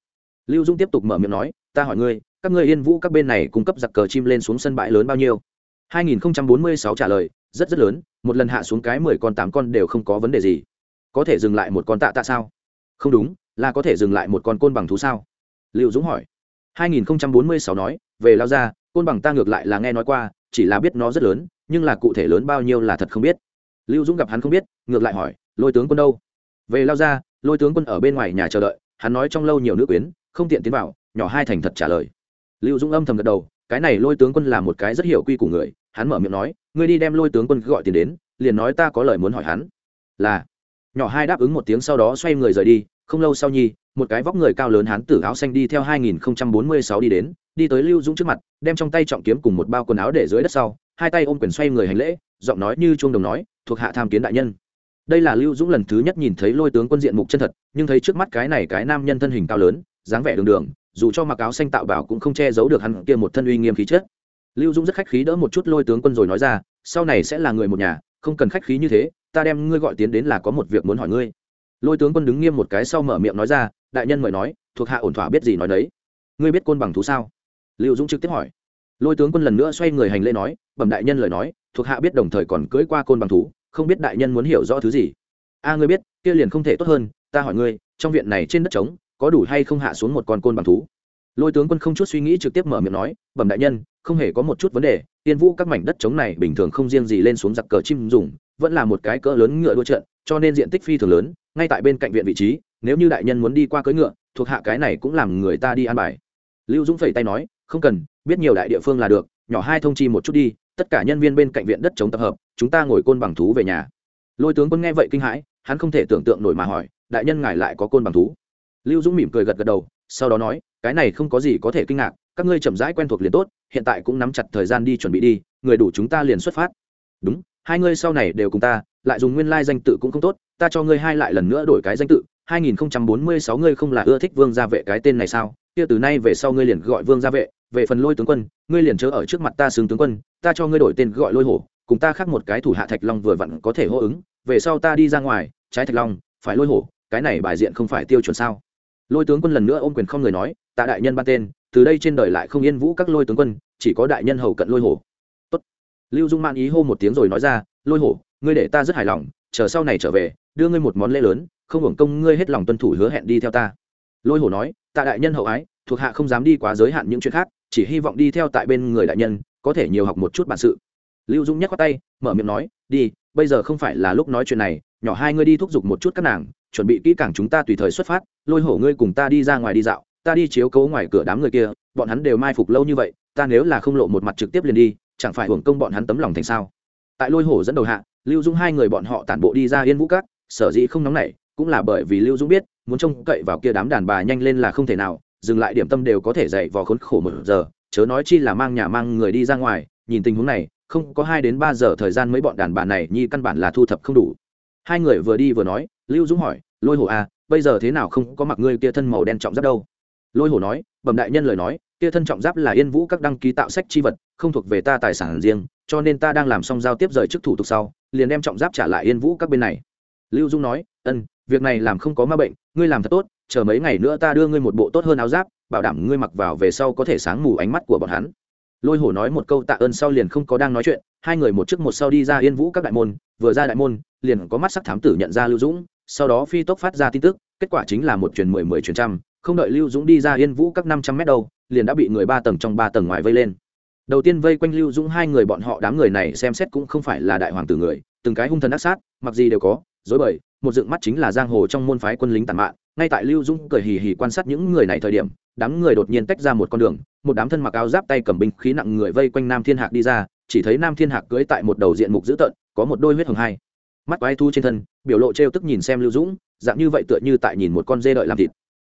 Lưu Dung tiếp tục mở miệng nói, ta hỏi ngươi, các ngươi yên vũ các bên này cung cấp giặc cờ chim lên xuống sân bãi lớn bao nhiêu? 2046 trả lời, rất rất lớn, một lần hạ xuống cái mười con tám con đều không có vấn đề gì. Có thể dừng lại một con tạ tạ sao? Không đúng, là có thể dừng lại một con côn bằng thú sao? Lưu dũng hỏi. 2046 nói, về lao ra, côn bằng ta ngược lại là nghe nói qua chỉ là biết nó rất lớn, nhưng là cụ thể lớn bao nhiêu là thật không biết. Lưu dũng gặp hắn không biết, ngược lại hỏi, lôi tướng quân đâu? Về lao ra, lôi tướng quân ở bên ngoài nhà chờ đợi, hắn nói trong lâu nhiều nữ quyến, không tiện tiến vào, nhỏ hai thành thật trả lời. Lưu dũng âm thầm gật đầu, cái này lôi tướng quân là một cái rất hiểu quy của người. Hắn mở miệng nói, ngươi đi đem lôi tướng quân gọi tiền đến, liền nói ta có lời muốn hỏi hắn. Là, nhỏ hai đáp ứng một tiếng sau đó xoay người rời đi, không lâu sau nhi, một cái vóc người cao lớn hắn tử áo xanh đi theo 2046 đi đến đi tới lưu dũng trước mặt, đem trong tay trọng kiếm cùng một bao quần áo để dưới đất sau, hai tay ôm quyền xoay người hành lễ, giọng nói như chuông đồng nói, thuộc hạ tham kiến đại nhân. Đây là lưu dũng lần thứ nhất nhìn thấy lôi tướng quân diện mục chân thật, nhưng thấy trước mắt cái này cái nam nhân thân hình cao lớn, dáng vẻ đường đường, dù cho mặc áo xanh tạo bảo cũng không che giấu được hắn kia một thân uy nghiêm khí chất. Lưu dũng rất khách khí đỡ một chút lôi tướng quân rồi nói ra, sau này sẽ là người một nhà, không cần khách khí như thế, ta đem ngươi gọi tiến đến là có một việc muốn hỏi ngươi. Lôi tướng quân đứng nghiêm một cái sau mở miệng nói ra, đại nhân mời nói, thuộc hạ ổn thỏa biết gì nói đấy. Ngươi biết côn bằng thú sao? Lưu dũng trực tiếp hỏi. Lôi tướng quân lần nữa xoay người hành lễ nói, bẩm đại nhân lời nói, thuộc hạ biết đồng thời còn cưỡi qua côn bằng thú, không biết đại nhân muốn hiểu rõ thứ gì. A, ngươi biết, kia liền không thể tốt hơn, ta hỏi ngươi, trong viện này trên đất trống, có đủ hay không hạ xuống một con côn bằng thú? Lôi tướng quân không chút suy nghĩ trực tiếp mở miệng nói, bẩm đại nhân, không hề có một chút vấn đề, tiên vũ các mảnh đất trống này bình thường không riêng gì lên xuống giặc cờ chim dùng, vẫn là một cái cỡ lớn ngựa đua trận, cho nên diện tích phi thường lớn, ngay tại bên cạnh viện vị trí, nếu như đại nhân muốn đi qua cưỡi ngựa, thuộc hạ cái này cũng làm người ta đi an bài. Lưu dũng phẩy tay nói không cần, biết nhiều đại địa phương là được, nhỏ hai thông chi một chút đi, tất cả nhân viên bên cạnh viện đất chống tập hợp, chúng ta ngồi côn bằng thú về nhà. Lôi tướng quân nghe vậy kinh hãi, hắn không thể tưởng tượng nổi mà hỏi, đại nhân ngài lại có côn bằng thú? Lưu dũng mỉm cười gật gật đầu, sau đó nói, cái này không có gì có thể kinh ngạc, các ngươi chậm rãi quen thuộc liền tốt, hiện tại cũng nắm chặt thời gian đi chuẩn bị đi, người đủ chúng ta liền xuất phát. Đúng, hai ngươi sau này đều cùng ta, lại dùng nguyên lai danh tự cũng không tốt, ta cho ngươi hai lại lần nữa đổi cái danh tự 2046 ngươi không là ưa thích vương gia vệ cái tên này sao? Kia từ nay về sau ngươi liền gọi vương gia vệ về phần lôi tướng quân, ngươi liền chớ ở trước mặt ta xưng tướng quân, ta cho ngươi đổi tên gọi lôi hổ, cùng ta khác một cái thủ hạ thạch long vừa vặn có thể hô ứng, về sau ta đi ra ngoài, trái thạch long, phải lôi hổ, cái này bài diện không phải tiêu chuẩn sao? Lôi tướng quân lần nữa ôm quyền không người nói, tạ đại nhân ban tên, từ đây trên đời lại không yên vũ các lôi tướng quân, chỉ có đại nhân hầu cận lôi hổ. Tốt. lưu dung man ý hô một tiếng rồi nói ra, lôi hổ, ngươi để ta rất hài lòng, chờ sau này trở về, đưa ngươi một món lễ lớn, không hưởng công ngươi hết lòng tuân thủ hứa hẹn đi theo ta. Lôi hổ nói, tạ đại nhân hậu ái, thuộc hạ không dám đi quá giới hạn những chuyện khác chỉ hy vọng đi theo tại bên người đại nhân, có thể nhiều học một chút bản sự. Lưu dung nhắc qua tay, mở miệng nói, đi, bây giờ không phải là lúc nói chuyện này, nhỏ hai ngươi đi thúc giục một chút các nàng, chuẩn bị kỹ càng chúng ta tùy thời xuất phát, lôi hổ ngươi cùng ta đi ra ngoài đi dạo, ta đi chiếu cấu ngoài cửa đám người kia, bọn hắn đều mai phục lâu như vậy, ta nếu là không lộ một mặt trực tiếp liền đi, chẳng phải hưởng công bọn hắn tấm lòng thành sao? Tại lôi hổ dẫn đầu hạ, lưu dung hai người bọn họ tản bộ đi ra yên vũ cát sở dĩ không nóng nảy, cũng là bởi vì lưu dung biết, muốn trông cậy vào kia đám đàn bà nhanh lên là không thể nào dừng lại điểm tâm đều có thể dậy vò khốn khổ một giờ, chớ nói chi là mang nhà mang người đi ra ngoài, nhìn tình huống này, không có hai đến ba giờ thời gian mấy bọn đàn bà này nhi căn bản là thu thập không đủ. Hai người vừa đi vừa nói, lưu dũng hỏi, lôi hổ à bây giờ thế nào không có mặc ngươi kia thân màu đen trọng giáp đâu? Lôi hổ nói, bẩm đại nhân lời nói, kia thân trọng giáp là yên vũ các đăng ký tạo sách chi vật, không thuộc về ta tài sản riêng, cho nên ta đang làm xong giao tiếp rời chức thủ tục sau, liền đem trọng giáp trả lại yên vũ các bên này. Lưu dung nói ân việc này làm không có ma bệnh, ngươi làm thật tốt chờ mấy ngày nữa ta đưa ngươi một bộ tốt hơn áo giáp, bảo đảm ngươi mặc vào về sau có thể sáng mù ánh mắt của bọn hắn. Lôi hổ nói một câu tạ ơn sau liền không có đang nói chuyện, hai người một trước một sau đi ra yên vũ các đại môn, vừa ra đại môn, liền có mắt sắc thám tử nhận ra lưu dũng, sau đó phi tốc phát ra tin tức, kết quả chính là một truyền mười mười truyền trăm, không đợi lưu dũng đi ra yên vũ các năm trăm mét đâu, liền đã bị người ba tầng trong ba tầng ngoài vây lên. Đầu tiên vây quanh lưu dũng hai người bọn họ đám người này xem xét cũng không phải là đại hoàng tử người, từng cái hung thần ác sát, mặc gì đều có dối bời, một dựng mắt chính là giang hồ trong môn phái quân lính tàn mạn ngay tại lưu dũng cười hì hì quan sát những người này thời điểm, đám người đột nhiên tách ra một con đường, một đám thân mặc áo giáp tay cầm binh khí nặng người vây quanh nam thiên hạc đi ra, chỉ thấy nam thiên hạc cưỡi tại một đầu diện mục dữ tợn, có một đôi huyết hồng hai. Mắt quái thu trên thân, biểu lộ trêu tức nhìn xem lưu dũng, dạng như vậy tựa như tại nhìn một con dê đợi làm thịt.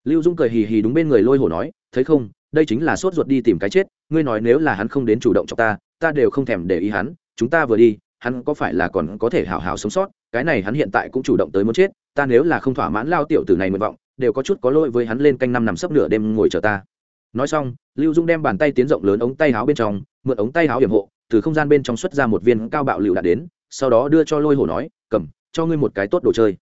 Lưu dũng cười hì hì đúng bên người lôi hổ nói, thấy không, đây chính là sốt ruột đi tìm cái chết, ngươi nói nếu là hắn không đến chủ động cho ta ta đều không thèm để ý hắn, chúng ta vừa đi hắn có phải là còn có thể hào hào sống sót, cái này hắn hiện tại cũng chủ động tới muốn chết, ta nếu là không thỏa mãn lao tiểu tử này nguyện vọng, đều có chút có lỗi với hắn lên canh năm nằm sấp nửa đêm ngồi chờ ta. Nói xong, lưu dung đem bàn tay tiến rộng lớn ống tay áo bên trong, mượn ống tay áo hiểm hộ, từ không gian bên trong xuất ra một viên cao bạo lựu đạn đến, sau đó đưa cho lôi hổ nói, cầm, cho ngươi một cái tốt đồ chơi.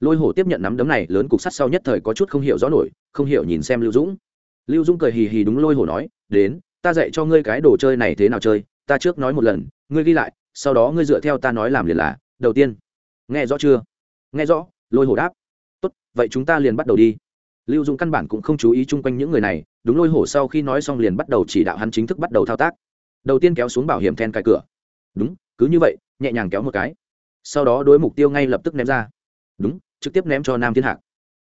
Lôi hổ tiếp nhận nắm đấm này, lớn cục sắt sau nhất thời có chút không hiểu rõ nổi, không hiểu nhìn xem lưu dũng. Lưu dũng cười hì hì đúng lôi hổ nói, đến, ta dạy cho ngươi cái đồ chơi này thế nào chơi, ta trước nói một lần, ngươi ghi lại sau đó ngươi dựa theo ta nói làm liền là, đầu tiên. Nghe rõ chưa? Nghe rõ, lôi hổ đáp. Tốt, vậy chúng ta liền bắt đầu đi. Lưu dũng căn bản cũng không chú ý chung quanh những người này, đúng lôi hổ sau khi nói xong liền bắt đầu chỉ đạo hắn chính thức bắt đầu thao tác. Đầu tiên kéo xuống bảo hiểm then cài cửa. Đúng, cứ như vậy, nhẹ nhàng kéo một cái. Sau đó đối mục tiêu ngay lập tức ném ra. Đúng, trực tiếp ném cho nam thiên hạc.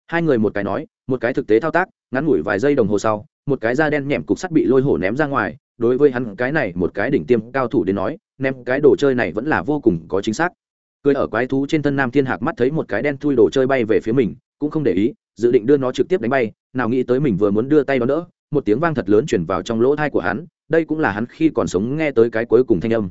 Hai người một cái nói, một cái thực tế thao tác, ngắn ngủi vài giây đồng hồ sau, một cái da đen nhẹm cục sắt bị lôi hổ ném ra ngoài đối với hắn cái này một cái đỉnh tiêm cao thủ đến nói ném cái đồ chơi này vẫn là vô cùng có chính xác. Cười ở quái thú trên thân nam thiên hạc mắt thấy một cái đen thui đồ chơi bay về phía mình, cũng không để ý, dự định đưa nó trực tiếp đánh bay, nào nghĩ tới mình vừa muốn đưa tay đó nữa một tiếng vang thật lớn chuyển vào trong lỗ thai của hắn, đây cũng là hắn khi còn sống nghe tới cái cuối cùng thanh âm.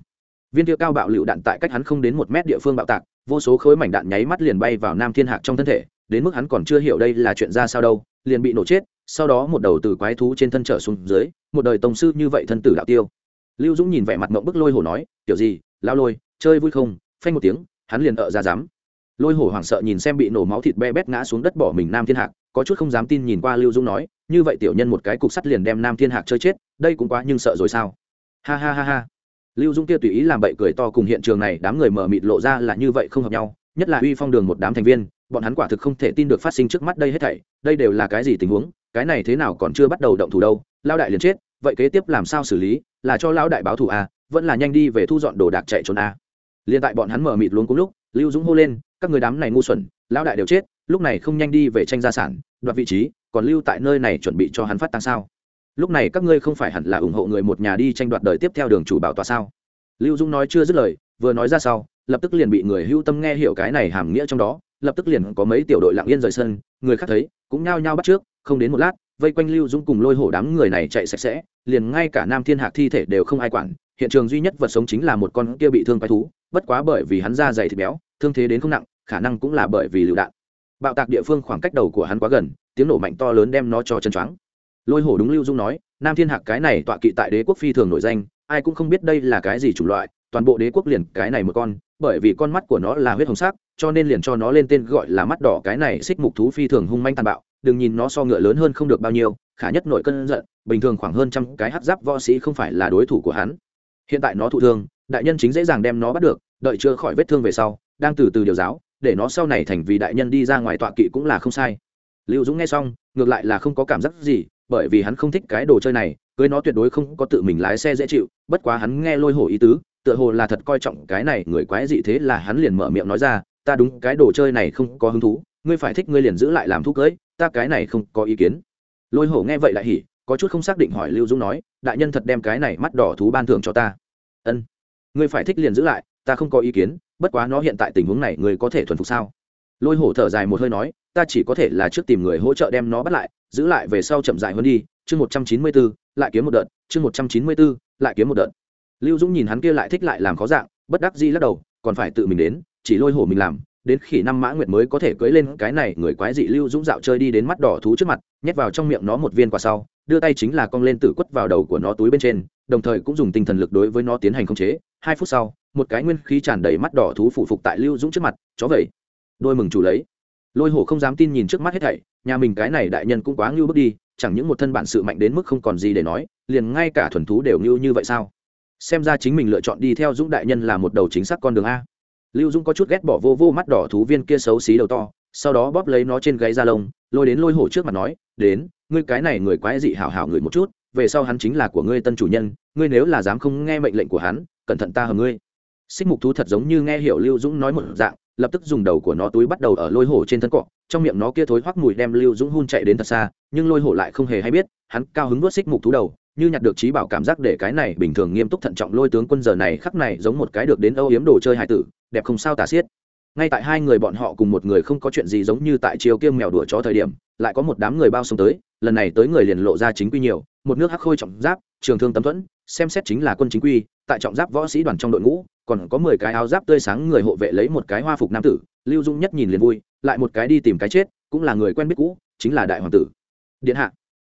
Viên tiêu cao bạo lựu đạn tại cách hắn không đến một mét địa phương bạo tạc, vô số khối mảnh đạn nháy mắt liền bay vào nam thiên hạc trong thân thể, đến mức hắn còn chưa hiểu đây là chuyện ra sao đâu, liền bị nổ chết sau đó một đầu từ quái thú trên thân trở xuống dưới, một đời tổng sư như vậy thân tử đạo tiêu. Lưu dũng nhìn vẻ mặt mộng bức lôi hổ nói kiểu gì, lao lôi, chơi vui không? Phanh một tiếng, hắn liền ợ ra dám. Lôi hổ hoảng sợ nhìn xem bị nổ máu thịt be bét ngã xuống đất bỏ mình nam thiên hạc, có chút không dám tin nhìn qua lưu dũng nói, như vậy tiểu nhân một cái cục sắt liền đem nam thiên hạc chơi chết, đây cũng quá nhưng sợ rồi sao? Ha ha ha ha. Lưu dũng kia tùy ý làm bậy cười to cùng hiện trường này đám người mờ mịt lộ ra là như vậy không hợp nhau, nhất là uy phong đường một đám thành viên, bọn hắn quả thực không thể tin được phát sinh trước mắt đây hết thảy, đây đều là cái gì tình huống cái này thế nào còn chưa bắt đầu động thủ đâu lao đại liền chết, vậy kế tiếp làm sao xử lý, là cho lão đại báo thù à vẫn là nhanh đi về thu dọn đồ đạc chạy trốn à. Liền tại bọn hắn mở mịt luôn cùng lúc, lưu dũng hô lên, các người đám này ngu xuẩn, lão đại đều chết, lúc này không nhanh đi về tranh gia sản, đoạt vị trí, còn lưu tại nơi này chuẩn bị cho hắn phát tăng sao. Lúc này các ngươi không phải hẳn là ủng hộ người một nhà đi tranh đoạt đời tiếp theo đường chủ bảo tòa sao? Lưu dũng nói chưa dứt lời, vừa nói ra sau, lập tức liền bị người hưu tâm nghe hiểu cái này hàm nghĩa trong đó lập tức liền có mấy tiểu đội lặng yên rời sân, người khác thấy, cũng nhao nhao bắt trước, không đến một lát, vây quanh lưu dũng cùng lôi hổ đám người này chạy sạch sẽ, liền ngay cả nam thiên hạc thi thể đều không ai quản, hiện trường duy nhất vật sống chính là một con kia bị thương quái thú, bất quá bởi vì hắn da dày thịt béo, thương thế đến không nặng, khả năng cũng là bởi vì lựu đạn. Bạo tạc địa phương khoảng cách đầu của hắn quá gần, tiếng nổ mạnh to lớn đem nó cho chân choáng. Lôi hổ đúng lưu dung nói, nam thiên hạc cái này tọa kỵ tại đế quốc phi thường nổi danh, ai cũng không biết đây là cái gì chủng loại, toàn bộ đế quốc liền cái này một con, bởi vì con mắt của nó là huyết hồng sắc cho nên liền cho nó lên tên gọi là mắt đỏ cái này xích mục thú phi thường hung manh tàn bạo, đừng nhìn nó so ngựa lớn hơn không được bao nhiêu, khả nhất nội cân giận, bình thường khoảng hơn trăm cái hát giáp võ sĩ không phải là đối thủ của hắn. Hiện tại nó thụ thương, đại nhân chính dễ dàng đem nó bắt được, đợi chữa khỏi vết thương về sau, đang từ từ điều giáo, để nó sau này thành vì đại nhân đi ra ngoài tọa kỵ cũng là không sai. Lưu dũng nghe xong, ngược lại là không có cảm giác gì, bởi vì hắn không thích cái đồ chơi này, cưới nó tuyệt đối không có tự mình lái xe dễ chịu, bất quá hắn nghe lôi hổ ý tứ, tựa hồ là thật coi trọng cái này, người quái dị thế là hắn liền mở miệng nói ra ta đúng cái đồ chơi này không có hứng thú, ngươi phải thích ngươi liền giữ lại làm thú cưới, ta cái này không có ý kiến. Lôi hổ nghe vậy lại hỉ, có chút không xác định hỏi lưu dũng nói, đại nhân thật đem cái này mắt đỏ thú ban thưởng cho ta. Ân, ngươi phải thích liền giữ lại, ta không có ý kiến, bất quá nó hiện tại tình huống này ngươi có thể thuần phục sao? Lôi hổ thở dài một hơi nói, ta chỉ có thể là trước tìm người hỗ trợ đem nó bắt lại, giữ lại về sau chậm dài hơn đi, chương một trăm chín mươi b ố lại kiếm một đợt, chương một trăm chín mươi b ố lại kiếm một đợt. Lưu dũng nhìn hắn kia lại thích lại làm khó dạng, bất đắc di lắc đầu, còn phải tự mình đến chỉ lôi hổ mình làm, đến khi năm mã nguyệt mới có thể cưỡi lên cái này người quái dị lưu dũng dạo chơi đi đến mắt đỏ thú trước mặt, nhét vào trong miệng nó một viên quả sau, đưa tay chính là cong lên tử quất vào đầu của nó túi bên trên, đồng thời cũng dùng tinh thần lực đối với nó tiến hành khống chế. Hai phút sau, một cái nguyên khí tràn đầy mắt đỏ thú phụ phục tại lưu dũng trước mặt, chó vậy đôi mừng chủ lấy. Lôi hổ không dám tin nhìn trước mắt hết thảy, nhà mình cái này đại nhân cũng quá ngưu bước đi, chẳng những một thân bản sự mạnh đến mức không còn gì để nói, liền ngay cả thuần thú đều ngưu như vậy sao? Xem ra chính mình lựa chọn đi theo dũng đại nhân là một đầu chính xác con đường a lưu dũng có chút ghét bỏ vô vô mắt đỏ thú viên kia xấu xí đầu to, sau đó bóp lấy nó trên gáy da lông, lôi đến lôi hổ trước mặt nói, đến, ngươi cái này người quái dị hảo hảo người một chút, về sau hắn chính là của ngươi tân chủ nhân, ngươi nếu là dám không nghe mệnh lệnh của hắn, cẩn thận ta hờ ngươi. Xích mục thú thật giống như nghe hiểu lưu dũng nói một dạng, lập tức dùng đầu của nó túi bắt đầu ở lôi hổ trên thân cọ, trong miệng nó kia thối hoắc mùi đem lưu dũng hun chạy đến thật xa, nhưng lôi hổ lại không hề hay biết, hắn cao hứng nuốt xích mục thú đầu, như nhặt được trí bảo cảm giác để cái này bình thường nghiêm túc thận trọng lôi tướng quân giờ này khắc này giống một cái được đến âu yếm đồ chơi hải tử đẹp không sao tả xiết. Ngay tại hai người bọn họ cùng một người không có chuyện gì giống như tại chiều kiêm mèo đùa chó thời điểm, lại có một đám người bao xông tới, lần này tới người liền lộ ra chính quy nhiều, một nước hắc khôi trọng giáp, trường thương tấm thuẫn, xem xét chính là quân chính quy, tại trọng giáp võ sĩ đoàn trong đội ngũ, còn có mười cái áo giáp tươi sáng người hộ vệ lấy một cái hoa phục nam tử, lưu dung nhất nhìn liền vui, lại một cái đi tìm cái chết, cũng là người quen biết cũ, chính là đại hoàng tử. Điện hạ.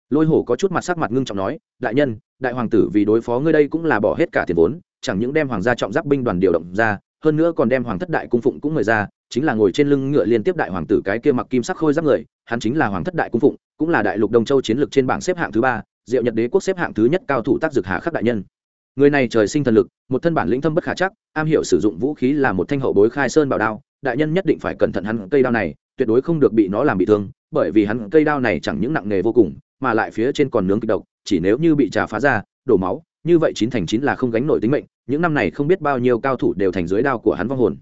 Lôi hổ có chút mặt sắc mặt ngưng trọng nói, đại nhân, đại hoàng tử vì đối phó ngươi đây cũng là bỏ hết cả tiền vốn, chẳng những đem hoàng gia trọng giáp binh đoàn điều động ra hơn nữa còn đem hoàng thất đại cung phụng cũng mời ra, chính là ngồi trên lưng ngựa liên tiếp đại hoàng tử cái kia mặc kim sắc khôi giáp người, hắn chính là hoàng thất đại cung phụng, cũng là đại lục đông châu chiến lược trên bảng xếp hạng thứ ba, diệu nhật đế quốc xếp hạng thứ nhất cao thủ tác dược hạ khắc đại nhân. Người này trời sinh thần lực, một thân bản lĩnh thâm bất khả chắc, am hiểu sử dụng vũ khí là một thanh hậu bối khai sơn bảo đao, đại nhân nhất định phải cẩn thận hắn cây đao này, tuyệt đối không được bị nó làm bị thương, bởi vì hắn cây đao này chẳng những nặng nghề vô cùng, mà lại phía trên còn nướng kịch độc, chỉ nếu như bị trà phá ra, đổ máu như vậy chín thành chín là không gánh nổi tính mệnh, những năm này không biết bao nhiêu cao thủ đều thành dưới đao của hắn vong hồn.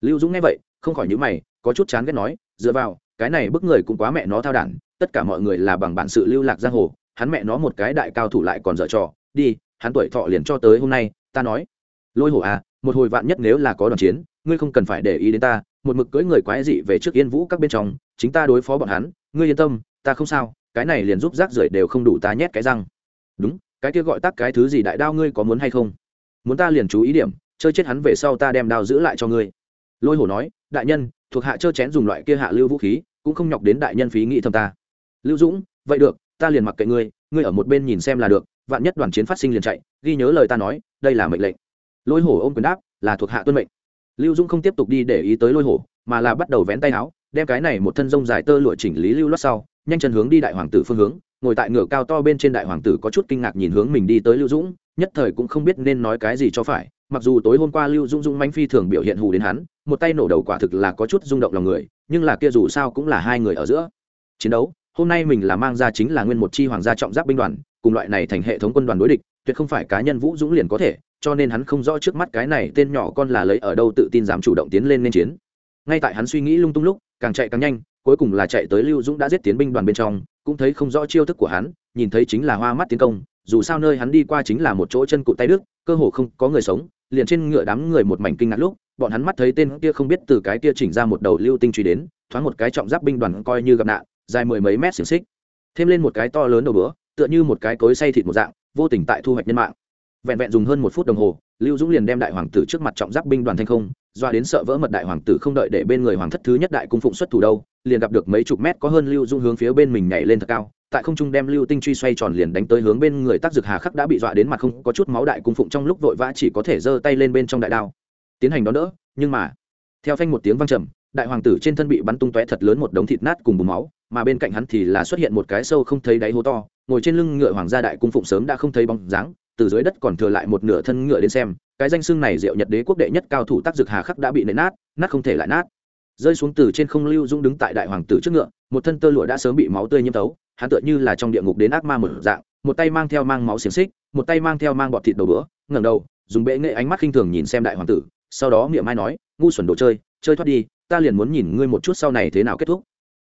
Lưu dũng nghe vậy, không khỏi nhữ mày, có chút chán ghét nói, dựa vào, cái này bức người cũng quá mẹ nó thao đản, tất cả mọi người là bằng bản sự lưu lạc giang hồ, hắn mẹ nó một cái đại cao thủ lại còn dở trò, đi, hắn tuổi thọ liền cho tới hôm nay, ta nói. Lôi hổ à một hồi vạn nhất nếu là có đoàn chiến, ngươi không cần phải để ý đến ta, một mực cưỡi người quái dị về trước yên vũ các bên trong, chính ta đối phó bọn hắn, ngươi yên tâm, ta không sao, cái này liền giúp rác rưởi đều không đủ ta nhét cái răng. Đúng cái kia gọi tắc cái thứ gì đại đao ngươi có muốn hay không? Muốn ta liền chú ý điểm, chơi chết hắn về sau ta đem đao giữ lại cho ngươi. Lôi hổ nói, đại nhân, thuộc hạ chơ chén dùng loại kia hạ lưu vũ khí, cũng không nhọc đến đại nhân phí nghĩ thầm ta. Lưu dũng, vậy được, ta liền mặc kệ ngươi ngươi ở một bên nhìn xem là được, vạn nhất đoàn chiến phát sinh liền chạy, ghi nhớ lời ta nói, đây là mệnh lệnh. Lôi hổ ôm quyền đáp, là thuộc hạ tuân mệnh. Lưu dũng không tiếp tục đi để ý tới lôi hổ, mà là bắt đầu vén tay áo, đem cái này một thân rông dài tơ lụa chỉnh lý lưu lót sau nhanh chân hướng đi đại hoàng tử phương hướng, ngồi tại ngựa cao to bên trên đại hoàng tử có chút kinh ngạc nhìn hướng mình đi tới lưu dũng, nhất thời cũng không biết nên nói cái gì cho phải, mặc dù tối hôm qua lưu dũng dũng manh phi thường biểu hiện hù đến hắn, một tay nổ đầu quả thực là có chút rung động lòng người, nhưng là kia dù sao cũng là hai người ở giữa. Chiến đấu, hôm nay mình là mang ra chính là nguyên một chi hoàng gia trọng giáp binh đoàn, cùng loại này thành hệ thống quân đoàn đối địch, tuyệt không phải cá nhân vũ dũng liền có thể, cho nên hắn không rõ trước mắt cái này tên nhỏ con là lấy ở đâu tự tin dám chủ động tiến lên nên chiến. Ngay tại hắn suy nghĩ lung tung lúc, càng chạy càng nhanh cuối cùng là chạy tới lưu dũng đã giết tiến binh đoàn bên trong, cũng thấy không rõ chiêu thức của hắn, nhìn thấy chính là hoa mắt tiến công, dù sao nơi hắn đi qua chính là một chỗ chân cụt tay đức cơ hồ không có người sống, liền trên ngựa đám người một mảnh kinh ngạc lúc, bọn hắn mắt thấy tên kia không biết từ cái kia chỉnh ra một đầu lưu tinh truy đến, thoáng một cái trọng giáp binh đoàn coi như gặp nạn, dài mười mấy mét xiềng xích. Thêm lên một cái to lớn đầu bữa tựa như một cái cối say thịt một dạng, vô tình tại thu hoạch nhân mạng. Vẹn vẹn dùng hơn một phút đồng hồ, lưu dũng liền đem đại hoàng tử trước mặt trọng giáp binh đoàn thanh không, doa đến sợ vỡ mật đại hoàng tử không đợi để bên người hoàng thất thứ nhất đại cung phụng xuất thủ đâu liền gặp được mấy chục mét có hơn lưu dung hướng phía bên mình nhảy lên thật cao, tại không trung đem lưu tinh truy xoay tròn liền đánh tới hướng bên người tác dực hà khắc đã bị dọa đến mặt không có chút máu đại cung phụng trong lúc vội vã chỉ có thể giơ tay lên bên trong đại đao. Tiến hành đón đỡ, nhưng mà, theo phanh một tiếng vang trầm, đại hoàng tử trên thân bị bắn tung tóe thật lớn một đống thịt nát cùng bùn máu, mà bên cạnh hắn thì là xuất hiện một cái sâu không thấy đáy hố to, ngồi trên lưng ngựa hoàng gia đại cung phụng sớm đã không thấy bóng dáng, từ dưới đất còn thừa lại một nửa thân ngựa đến xem, cái danh xưng này diệu nhật đế quốc đệ nhất cao thủ tác dực hà khắc đã bị nện nát nát không thể lại nát rơi xuống từ trên không lưu dũng đứng tại đại hoàng tử trước ngựa, một thân tơ lụa đã sớm bị máu tươi nhiễm tấu hắn tựa như là trong địa ngục đến ác ma một dạng, một tay mang theo mang máu xiềng xích, một tay mang theo mang bọt thịt đầu bữa, ngẩng đầu, dùng bệ nghệ ánh mắt khinh thường nhìn xem đại hoàng tử, sau đó miệng mai nói, ngu xuẩn đồ chơi chơi thoát đi, ta liền muốn nhìn ngươi một chút sau này thế nào kết thúc.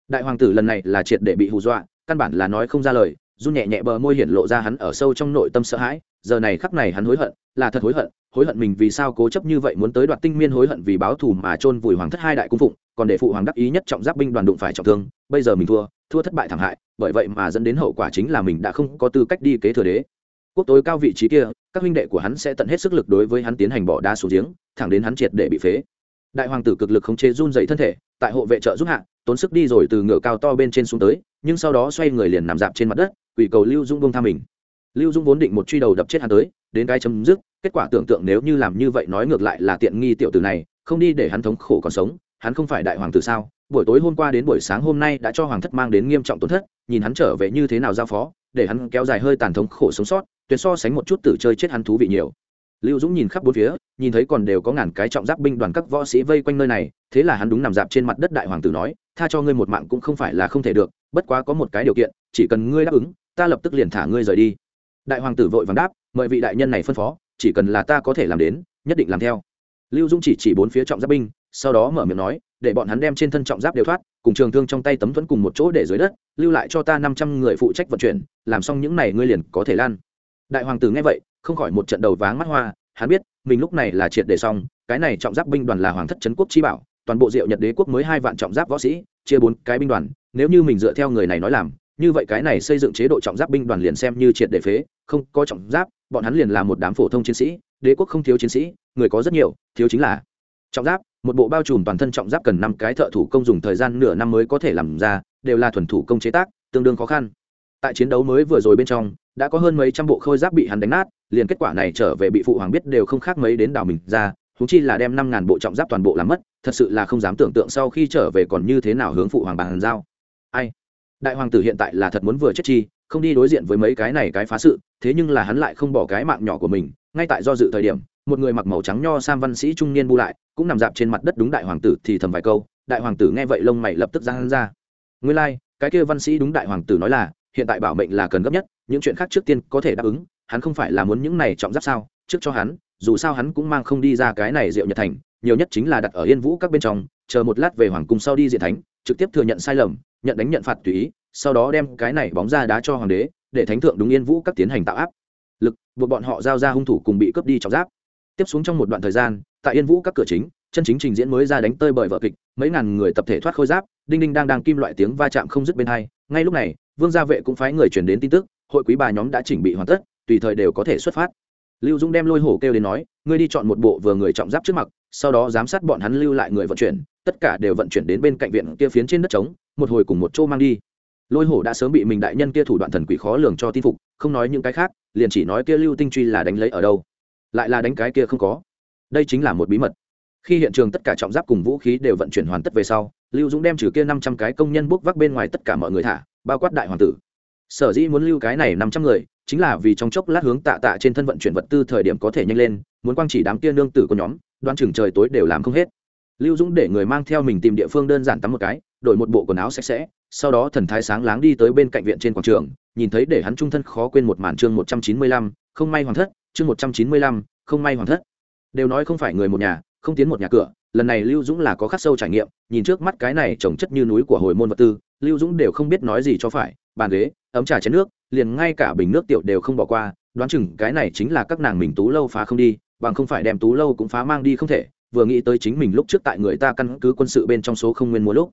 Đại hoàng tử lần này là triệt để bị hù dọa, căn bản là nói không ra lời, run nhẹ nhẹ bờ môi hiển lộ ra hắn ở sâu trong nội tâm sợ hãi, giờ này khắc này hắn hối hận, là thật hối hận hối hận mình vì sao cố chấp như vậy muốn tới đoạt tinh miên hối hận vì báo thù mà chôn vùi hoàng thất hai đại cung phụng, còn để phụ hoàng đắc ý nhất trọng giáp binh đoàn đụng phải trọng thương, bây giờ mình thua thua thất bại thảm hại, bởi vậy mà dẫn đến hậu quả chính là mình đã không có tư cách đi kế thừa đế. Quốc tối cao vị trí kia, các huynh đệ của hắn sẽ tận hết sức lực đối với hắn tiến hành bỏ đá xuống giếng, thẳng đến hắn triệt để bị phế. Đại hoàng tử cực lực khống chế run dậy thân thể, tại hộ vệ trợ giúp hạ, tốn sức đi rồi từ ngựa cao to bên trên xuống tới, nhưng sau đó xoay người liền nằm dạp trên mặt đất, quỷ cầu lưu dung bông tha mình. Lưu dung vốn định một truy đầu đập chết hắn tới đến cái chấm dứt, kết quả tưởng tượng nếu như làm như vậy nói ngược lại là tiện nghi tiểu tử này, không đi để hắn thống khổ còn sống, hắn không phải đại hoàng tử sao? Buổi tối hôm qua đến buổi sáng hôm nay đã cho hoàng thất mang đến nghiêm trọng tổn thất, nhìn hắn trở về như thế nào giao phó, để hắn kéo dài hơi tàn thống khổ sống sót, tuyệt so sánh một chút tử chơi chết hắn thú vị nhiều. Lưu dũng nhìn khắp bốn phía, nhìn thấy còn đều có ngàn cái trọng giáp binh đoàn các võ sĩ vây quanh nơi này, thế là hắn đúng nằm dạp trên mặt đất đại hoàng tử nói, tha cho ngươi một mạng cũng không phải là không thể được, bất quá có một cái điều kiện, chỉ cần ngươi đáp ứng, ta lập tức liền thả ngươi rời đi đại hoàng tử vội vàng đáp, mời vị đại nhân này phân phó, chỉ cần là ta có thể làm đến, nhất định làm theo. Lưu dũng chỉ chỉ bốn phía trọng giáp binh, sau đó mở miệng nói, để bọn hắn đem trên thân trọng giáp đều thoát, cùng trường thương trong tay tấm thuẫn cùng một chỗ để dưới đất, lưu lại cho ta năm trăm người phụ trách vận chuyển, làm xong những này ngươi liền có thể lan. Đại hoàng tử nghe vậy, không khỏi một trận đầu váng mắt hoa, hắn biết, mình lúc này là triệt để xong, cái này trọng giáp binh đoàn là hoàng thất trấn quốc chi bảo, toàn bộ diệu nhật đế quốc mới hai vạn trọng giáp võ sĩ, chia bốn cái binh đoàn, nếu như mình dựa theo người này nói làm, như vậy cái này xây dựng chế độ trọng giáp binh đoàn liền xem như triệt để phế không có trọng giáp, bọn hắn liền là một đám phổ thông chiến sĩ, đế quốc không thiếu chiến sĩ, người có rất nhiều, thiếu chính là trọng giáp, một bộ bao trùm toàn thân trọng giáp cần năm cái thợ thủ công dùng thời gian nửa năm mới có thể làm ra, đều là thuần thủ công chế tác, tương đương khó khăn. Tại chiến đấu mới vừa rồi bên trong, đã có hơn mấy trăm bộ khôi giáp bị hắn đánh nát, liền kết quả này trở về bị phụ hoàng biết đều không khác mấy đến đảo mình ra thú chi là đem năm ngàn bộ trọng giáp toàn bộ làm mất, thật sự là không dám tưởng tượng sau khi trở về còn như thế nào hướng phụ hoàng bàn giao. Ai? Đại hoàng tử hiện tại là thật muốn vừa chết chi không đi đối diện với mấy cái này cái phá sự thế nhưng là hắn lại không bỏ cái mạng nhỏ của mình. Ngay tại do dự thời điểm một người mặc màu trắng nho sam văn sĩ trung niên bu lại cũng nằm dạp trên mặt đất đúng đại hoàng tử thì thầm vài câu. Đại hoàng tử nghe vậy lông mày lập tức ra hắn ra. Nguyên lai、like, cái kia văn sĩ đúng đại hoàng tử nói là hiện tại bảo mệnh là cần gấp nhất những chuyện khác trước tiên có thể đáp ứng hắn không phải là muốn những này trọng giáp sao? Trước cho hắn dù sao hắn cũng mang không đi ra cái này diệu nhật thành nhiều nhất chính là đặt ở yên vũ các bên trong chờ một lát về hoàng cung sau đi diện thánh trực tiếp thừa nhận sai lầm nhận đánh nhận phạt tùy ý sau đó đem cái này bóng ra đá cho hoàng đế, để thánh thượng đúng yên vũ các tiến hành tạo áp. Lực, buộc bọn họ giao ra hung thủ cùng bị cướp đi trọng giáp. Tiếp xuống trong một đoạn thời gian, tại yên vũ các cửa chính, chân chính trình diễn mới ra đánh tơi bởi vợ kịch, mấy ngàn người tập thể thoát khôi giáp, đinh đinh đang đang kim loại tiếng va chạm không dứt bên hai. Ngay lúc này, vương gia vệ cũng phái người truyền đến tin tức, hội quý bà nhóm đã chỉnh bị hoàn tất, tùy thời đều có thể xuất phát. Lưu dũng đem lôi hổ kêu đến nói, ngươi đi chọn một bộ vừa người trọng giáp trước mặt, sau đó giám sát bọn hắn lưu lại người vận chuyển, tất cả đều vận chuyển đến bên cạnh viện kia phiến trên đất trống, một hồi cùng một chỗ mang đi lôi hổ đã sớm bị mình đại nhân kia thủ đoạn thần quỷ khó lường cho tin phục, không nói những cái khác, liền chỉ nói kia lưu tinh truy là đánh lấy ở đâu. Lại là đánh cái kia không có. Đây chính là một bí mật. Khi hiện trường tất cả trọng giáp cùng vũ khí đều vận chuyển hoàn tất về sau, lưu dũng đem trừ kia năm trăm cái công nhân bốc vác bên ngoài tất cả mọi người thả, bao quát đại hoàng tử. Sở dĩ muốn lưu cái này năm trăm người, chính là vì trong chốc lát hướng tạ tạ trên thân vận chuyển vật tư thời điểm có thể nhanh lên, muốn quang chỉ đám kia nương tử của nhóm đoan chừng trời tối đều làm không hết. Lưu dũng để người mang theo mình tìm địa phương đơn giản tắm một cái, đổi một bộ quần áo sạch sẽ sau đó thần thái sáng láng đi tới bên cạnh viện trên quảng trường, nhìn thấy để hắn trung thân khó quên một màn chương một trăm chín mươi lăm, không may hoàng thất, chương một trăm chín mươi lăm, không may hoàng thất. Đều nói không phải người một nhà, không tiến một nhà cửa, lần này lưu dũng là có khắc sâu trải nghiệm, nhìn trước mắt cái này trồng chất như núi của hồi môn vật tư, lưu dũng đều không biết nói gì cho phải, bàn ghế, ấm trà chén nước, liền ngay cả bình nước tiểu đều không bỏ qua, đoán chừng cái này chính là các nàng mình tú lâu phá không đi, bằng không phải đem tú lâu cũng phá mang đi không thể, vừa nghĩ tới chính mình lúc trước tại người ta căn cứ quân sự bên trong số không nguyên mua lúc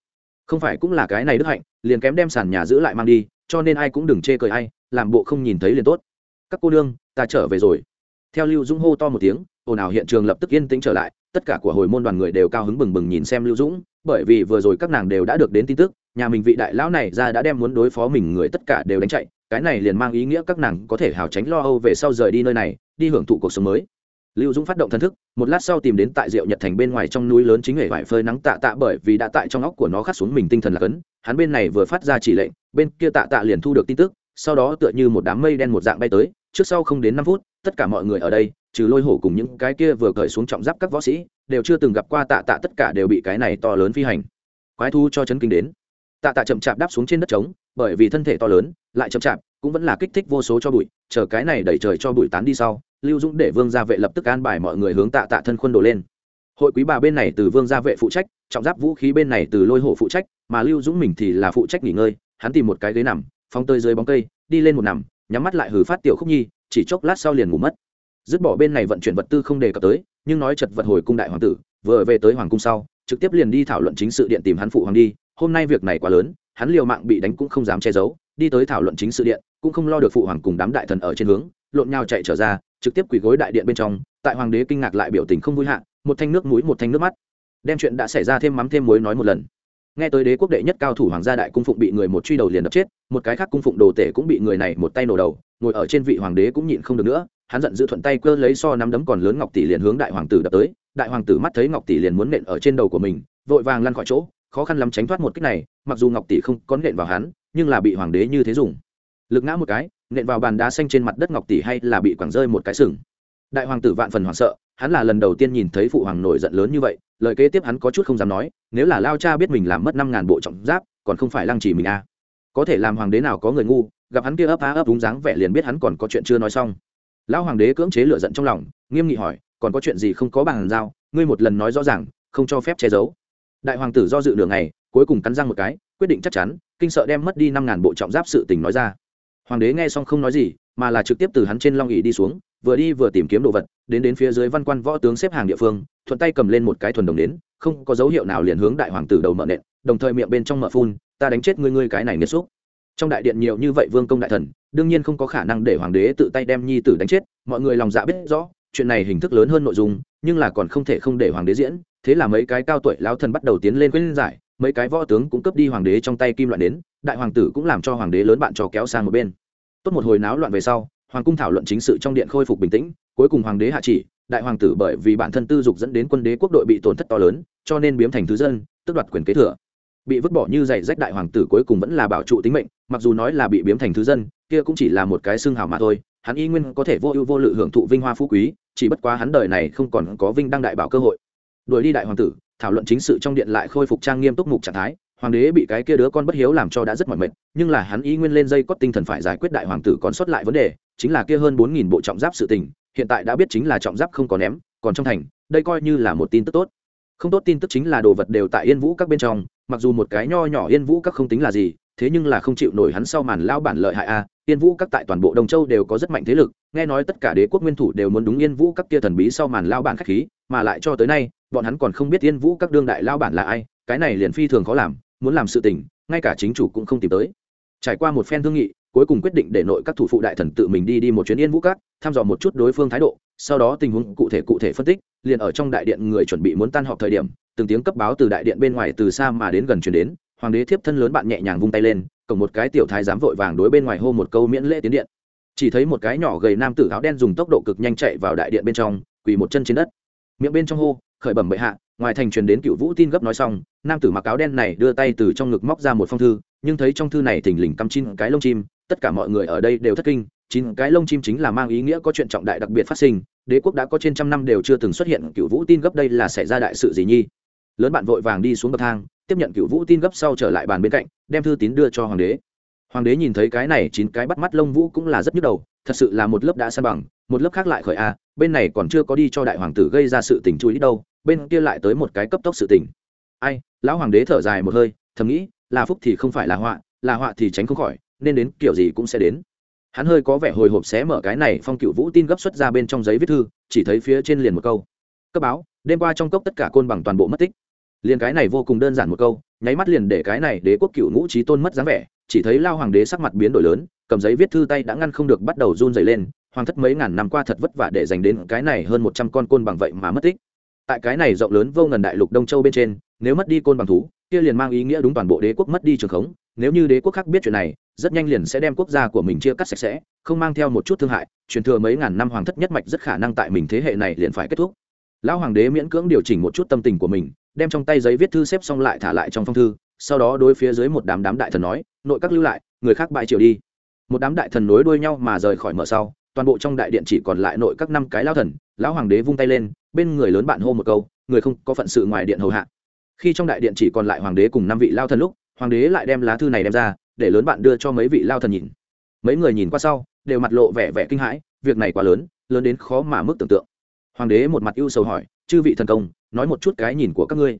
không phải cũng là cái này đức hạnh, liền kém đem sàn nhà giữ lại mang đi, cho nên ai cũng đừng chê cười ai, làm bộ không nhìn thấy liền tốt. Các cô nương, ta trở về rồi. Theo lưu dũng hô to một tiếng, ồn ào hiện trường lập tức yên tĩnh trở lại, tất cả của hồi môn đoàn người đều cao hứng bừng bừng nhìn xem lưu dũng, bởi vì vừa rồi các nàng đều đã được đến tin tức, nhà mình vị đại lão này ra đã đem muốn đối phó mình người tất cả đều đánh chạy, cái này liền mang ý nghĩa các nàng có thể hào tránh lo âu về sau rời đi nơi này, đi hưởng thụ cuộc sống mới lưu dũng phát động thân thức, một lát sau tìm đến tại diệu nhật thành bên ngoài trong núi lớn chính hệ vải phơi nắng tạ tạ bởi vì đã tại trong óc của nó khắc xuống mình tinh thần là cấn. Hắn bên này vừa phát ra chỉ lệnh, bên kia tạ tạ liền thu được tin tức, sau đó tựa như một đám mây đen một dạng bay tới. Trước sau không đến năm phút, tất cả mọi người ở đây, trừ lôi hổ cùng những cái kia vừa cởi xuống trọng giáp các võ sĩ, đều chưa từng gặp qua tạ tạ, tất cả đều bị cái này to lớn phi hành. Quái thu cho chấn kinh đến. Tạ tạ chậm chạp đáp xuống trên đất trống, bởi vì thân thể to lớn, lại chậm chạp cũng vẫn là kích thích vô số cho bụi, chờ cái này đẩy trời cho bụi tán đi sau, lưu dũng để vương gia vệ lập tức an bài mọi người hướng tạ tạ thân khuôn đổ lên. Hội quý bà bên này từ vương gia vệ phụ trách, trọng giáp vũ khí bên này từ lôi hổ phụ trách, mà lưu dũng mình thì là phụ trách nghỉ ngơi, hắn tìm một cái ghế nằm phong tơi dưới bóng cây, đi lên một nằm, nhắm mắt lại hử phát tiểu khúc nhi, chỉ chốc lát sau liền ngủ mất. Dứt bỏ bên này vận chuyển vật tư không đề cập tới, nhưng nói chật vật hồi cung đại hoàng tử, vừa về tới hoàng cung sau, trực tiếp liền đi thảo luận chính sự điện tìm hắn phụ hoàng đi, hôm nay việc này quá lớn, hắn liều mạng bị đánh cũng không dám che giấu, đi tới thảo luận chính sự điện cũng không lo được phụ hoàng cùng đám đại thần ở trên hướng, lộn nhau chạy trở ra, trực tiếp quỳ gối đại điện bên trong, tại hoàng đế kinh ngạc lại biểu tình không vui hạ, một thanh nước mũi, một thanh nước mắt. Đem chuyện đã xảy ra thêm mắm thêm muối nói một lần. Nghe tới đế quốc đệ nhất cao thủ hoàng gia đại cung phụng bị người một truy đầu liền đập chết, một cái khác cung phụng đồ tể cũng bị người này một tay nổ đầu, ngồi ở trên vị hoàng đế cũng nhịn không được nữa, hắn giận dữ thuận tay cơ lấy so nắm đấm còn lớn ngọc tỷ liền hướng đại hoàng tử đập tới, đại hoàng tử mắt thấy ngọc tỷ liền muốn nện ở trên đầu của mình, vội vàng lăn khỏi chỗ, khó khăn lắm tránh thoát một cách này, mặc dù ngọc tỷ không có nện vào hắn, nhưng là bị hoàng đế như thế dùng lực ngã một cái, nện vào bàn đá xanh trên mặt đất ngọc tỷ hay là bị quẳng rơi một cái sừng. Đại hoàng tử vạn phần hoảng sợ, hắn là lần đầu tiên nhìn thấy phụ hoàng nổi giận lớn như vậy, lời kế tiếp hắn có chút không dám nói, nếu là lao cha biết mình làm mất năm ngàn bộ trọng giáp, còn không phải lăng trì mình à. có thể làm hoàng đế nào có người ngu, gặp hắn kia ấp á ấp đúng dáng vẻ liền biết hắn còn có chuyện chưa nói xong. Lão hoàng đế cưỡng chế lựa giận trong lòng, nghiêm nghị hỏi, còn có chuyện gì không có bàn giao, ngươi một lần nói rõ ràng, không cho phép che giấu. Đại hoàng tử do dự đường này cuối cùng cắn răng một cái, quyết định chắc chắn, kinh sợ đem mất đi năm ngàn bộ trọng giáp sự tình nói ra hoàng đế nghe xong không nói gì, mà là trực tiếp từ hắn trên long ỉ đi xuống, vừa đi vừa tìm kiếm đồ vật, đến đến phía dưới văn quan võ tướng xếp hàng địa phương, thuận tay cầm lên một cái thuần đồng đến không có dấu hiệu nào liền hướng đại hoàng tử đầu mở nện, đồng thời miệng bên trong mở phun, ta đánh chết ngươi ngươi cái này nghiệt xúc. Trong đại điện nhiều như vậy vương công đại thần, đương nhiên không có khả năng để hoàng đế tự tay đem nhi tử đánh chết, mọi người lòng dạ biết rõ, chuyện này hình thức lớn hơn nội dung, nhưng là còn không thể không để hoàng đế diễn, thế là mấy cái cao tuổi lão thần bắt đầu tiến lên quyết giải, mấy cái võ tướng cũng cấp đi hoàng đế trong tay kim loại đến đại hoàng tử cũng làm cho hoàng đế lớn bạn trò kéo sang một bên. Tốt một hồi náo loạn về sau, hoàng cung thảo luận chính sự trong điện khôi phục bình tĩnh, cuối cùng hoàng đế hạ chỉ, đại hoàng tử bởi vì bản thân tư dục dẫn đến quân đế quốc đội bị tổn thất to lớn, cho nên biếm thành thứ dân tức đoạt quyền kế thừa. Bị vứt bỏ như giày rách đại hoàng tử cuối cùng vẫn là bảo trụ tính mệnh, mặc dù nói là bị biếm thành thứ dân, kia cũng chỉ là một cái xương hào mà thôi, hắn y nguyên có thể vô ưu vô lự hưởng thụ vinh hoa phú quý, chỉ bất quá hắn đời này không còn có vinh đăng đại bảo cơ hội. Đuổi đi đại hoàng tử, thảo luận chính sự trong điện lại khôi phục trang nghiêm túc mục trạng thái hoàng đế bị cái kia đứa con bất hiếu làm cho đã rất mỏi mệt, nhưng là hắn ý nguyên lên dây cót tinh thần phải giải quyết đại hoàng tử còn sót lại vấn đề, chính là kia hơn bốn nghìn bộ trọng giáp sự tình, hiện tại đã biết chính là trọng giáp không còn ném, còn trong thành, đây coi như là một tin tức tốt. Không tốt tin tức chính là đồ vật đều tại yên vũ các bên trong, mặc dù một cái nho nhỏ yên vũ các không tính là gì, thế nhưng là không chịu nổi hắn sau màn lao bản lợi hại a, yên vũ các tại toàn bộ đông châu đều có rất mạnh thế lực, nghe nói tất cả đế quốc nguyên thủ đều muốn đúng yên vũ các kia thần bí sau màn lao bản khách khí, mà lại cho tới nay, bọn hắn còn không biết yên vũ các đương đại lao bản là ai, cái này liền phi thường khó làm muốn làm sự tình, ngay cả chính chủ cũng không tìm tới. Trải qua một phen thương nghị, cuối cùng quyết định để nội các thủ phụ đại thần tự mình đi đi một chuyến yên vũ các, thăm dò một chút đối phương thái độ, sau đó tình huống cụ thể cụ thể phân tích, liền ở trong đại điện người chuẩn bị muốn tan họp thời điểm, từng tiếng cấp báo từ đại điện bên ngoài từ xa mà đến gần chuyển đến, hoàng đế thiếp thân lớn bạn nhẹ nhàng vung tay lên, cổng một cái tiểu thái dám vội vàng đối bên ngoài hô một câu miễn lễ tiến điện. Chỉ thấy một cái nhỏ gầy nam tử áo đen dùng tốc độ cực nhanh chạy vào đại điện bên trong, quỳ một chân trên đất. Miệng bên trong hô, khởi bẩm bệ hạ ngoài thành truyền đến cựu vũ tin gấp nói xong, nam tử mặc áo đen này đưa tay từ trong ngực móc ra một phong thư, nhưng thấy trong thư này thình lình cắm chín cái lông chim, tất cả mọi người ở đây đều thất kinh. Chín cái lông chim chính là mang ý nghĩa có chuyện trọng đại đặc biệt phát sinh, đế quốc đã có trên trăm năm đều chưa từng xuất hiện cựu vũ tin gấp đây là xảy ra đại sự gì nhi? Lớn bạn vội vàng đi xuống bậc thang, tiếp nhận cựu vũ tin gấp sau trở lại bàn bên cạnh, đem thư tín đưa cho hoàng đế. Hoàng đế nhìn thấy cái này, chín cái bắt mắt lông vũ cũng là rất nhức đầu, thật sự là một lớp đã san bằng, một lớp khác lại khởi a, bên này còn chưa có đi cho đại hoàng tử gây ra sự tình chú ý đâu bên kia lại tới một cái cấp tốc sự tình. Ai, lão hoàng đế thở dài một hơi, thầm nghĩ, là phúc thì không phải là họa là họa thì tránh không khỏi, nên đến kiểu gì cũng sẽ đến. Hắn hơi có vẻ hồi hộp xé mở cái này phong cựu vũ tin gấp xuất ra bên trong giấy viết thư, chỉ thấy phía trên liền một câu. Cấp báo, đêm qua trong cốc tất cả côn bằng toàn bộ mất tích. Liền cái này vô cùng đơn giản một câu, nháy mắt liền để cái này đế quốc cựu ngũ trí tôn mất dáng vẻ, chỉ thấy lao hoàng đế sắc mặt biến đổi lớn, cầm giấy viết thư tay đã ngăn không được bắt đầu run dày lên, hoàng thất mấy ngàn năm qua thật vất vả để dành đến cái này hơn một trăm con côn bằng vậy mà mất tích tại cái này rộng lớn vô ngần đại lục đông châu bên trên, nếu mất đi côn bằng thú, kia liền mang ý nghĩa đúng toàn bộ đế quốc mất đi trường khống. Nếu như đế quốc khác biết chuyện này, rất nhanh liền sẽ đem quốc gia của mình chia cắt sạch sẽ, không mang theo một chút thương hại, truyền thừa mấy ngàn năm hoàng thất nhất mạch rất khả năng tại mình thế hệ này liền phải kết thúc. Lão hoàng đế miễn cưỡng điều chỉnh một chút tâm tình của mình, đem trong tay giấy viết thư xếp xong lại thả lại trong phong thư, sau đó đối phía dưới một đám đám đại thần nói, nội các lưu lại, người khác bại triều đi. Một đám đại thần nối đuôi nhau mà rời khỏi mở sau toàn bộ trong đại điện chỉ còn lại nội các năm cái lao thần, lão hoàng đế vung tay lên, bên người lớn bạn hô một câu, người không có phận sự ngoài điện hầu hạ. Khi trong đại điện chỉ còn lại hoàng đế cùng năm vị lao thần lúc, hoàng đế lại đem lá thư này đem ra, để lớn bạn đưa cho mấy vị lao thần nhìn. Mấy người nhìn qua sau, đều mặt lộ vẻ vẻ kinh hãi, việc này quá lớn lớn đến khó mà mức tưởng tượng. Hoàng đế một mặt ưu sầu hỏi, chư vị thần công, nói một chút cái nhìn của các ngươi.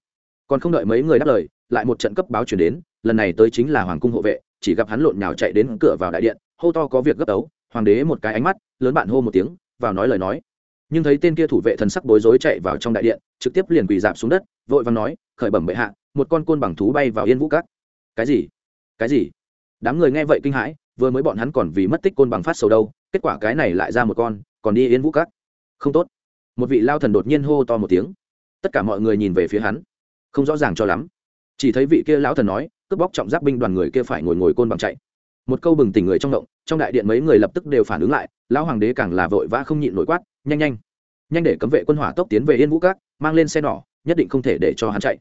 Còn không đợi mấy người đáp lời, lại một trận cấp báo chuyển đến, lần này tới chính là hoàng cung hộ vệ, chỉ gặp hắn lộn nhào chạy đến cửa vào đại điện, hô to có việc gấp ấu hoàng đế một cái ánh mắt, lớn bạn hô một tiếng, vào nói lời nói. Nhưng thấy tên kia thủ vệ thần sắc bối rối chạy vào trong đại điện, trực tiếp liền quỳ dạp xuống đất, vội vàng nói, khởi bẩm bệ hạ, một con côn bằng thú bay vào yên vũ cát cái gì? Cái gì? Đám người nghe vậy kinh hãi, vừa mới bọn hắn còn vì mất tích côn bằng phát sầu đâu, kết quả cái này lại ra một con, còn đi yên vũ cát không tốt. Một vị lao thần đột nhiên hô to một tiếng. Tất cả mọi người nhìn về phía hắn. Không rõ ràng cho lắm. Chỉ thấy vị kia lão thần nói, cướp bóc trọng giáp binh đoàn người kia phải ngồi ngồi côn bằng chạy một câu bừng tỉnh người trong động trong đại điện mấy người lập tức đều phản ứng lại lão hoàng đế càng là vội vã không nhịn nổi quát nhanh nhanh nhanh để cấm vệ quân hỏa tốc tiến về yên vũ các mang lên xe đỏ nhất định không thể để cho hắn chạy.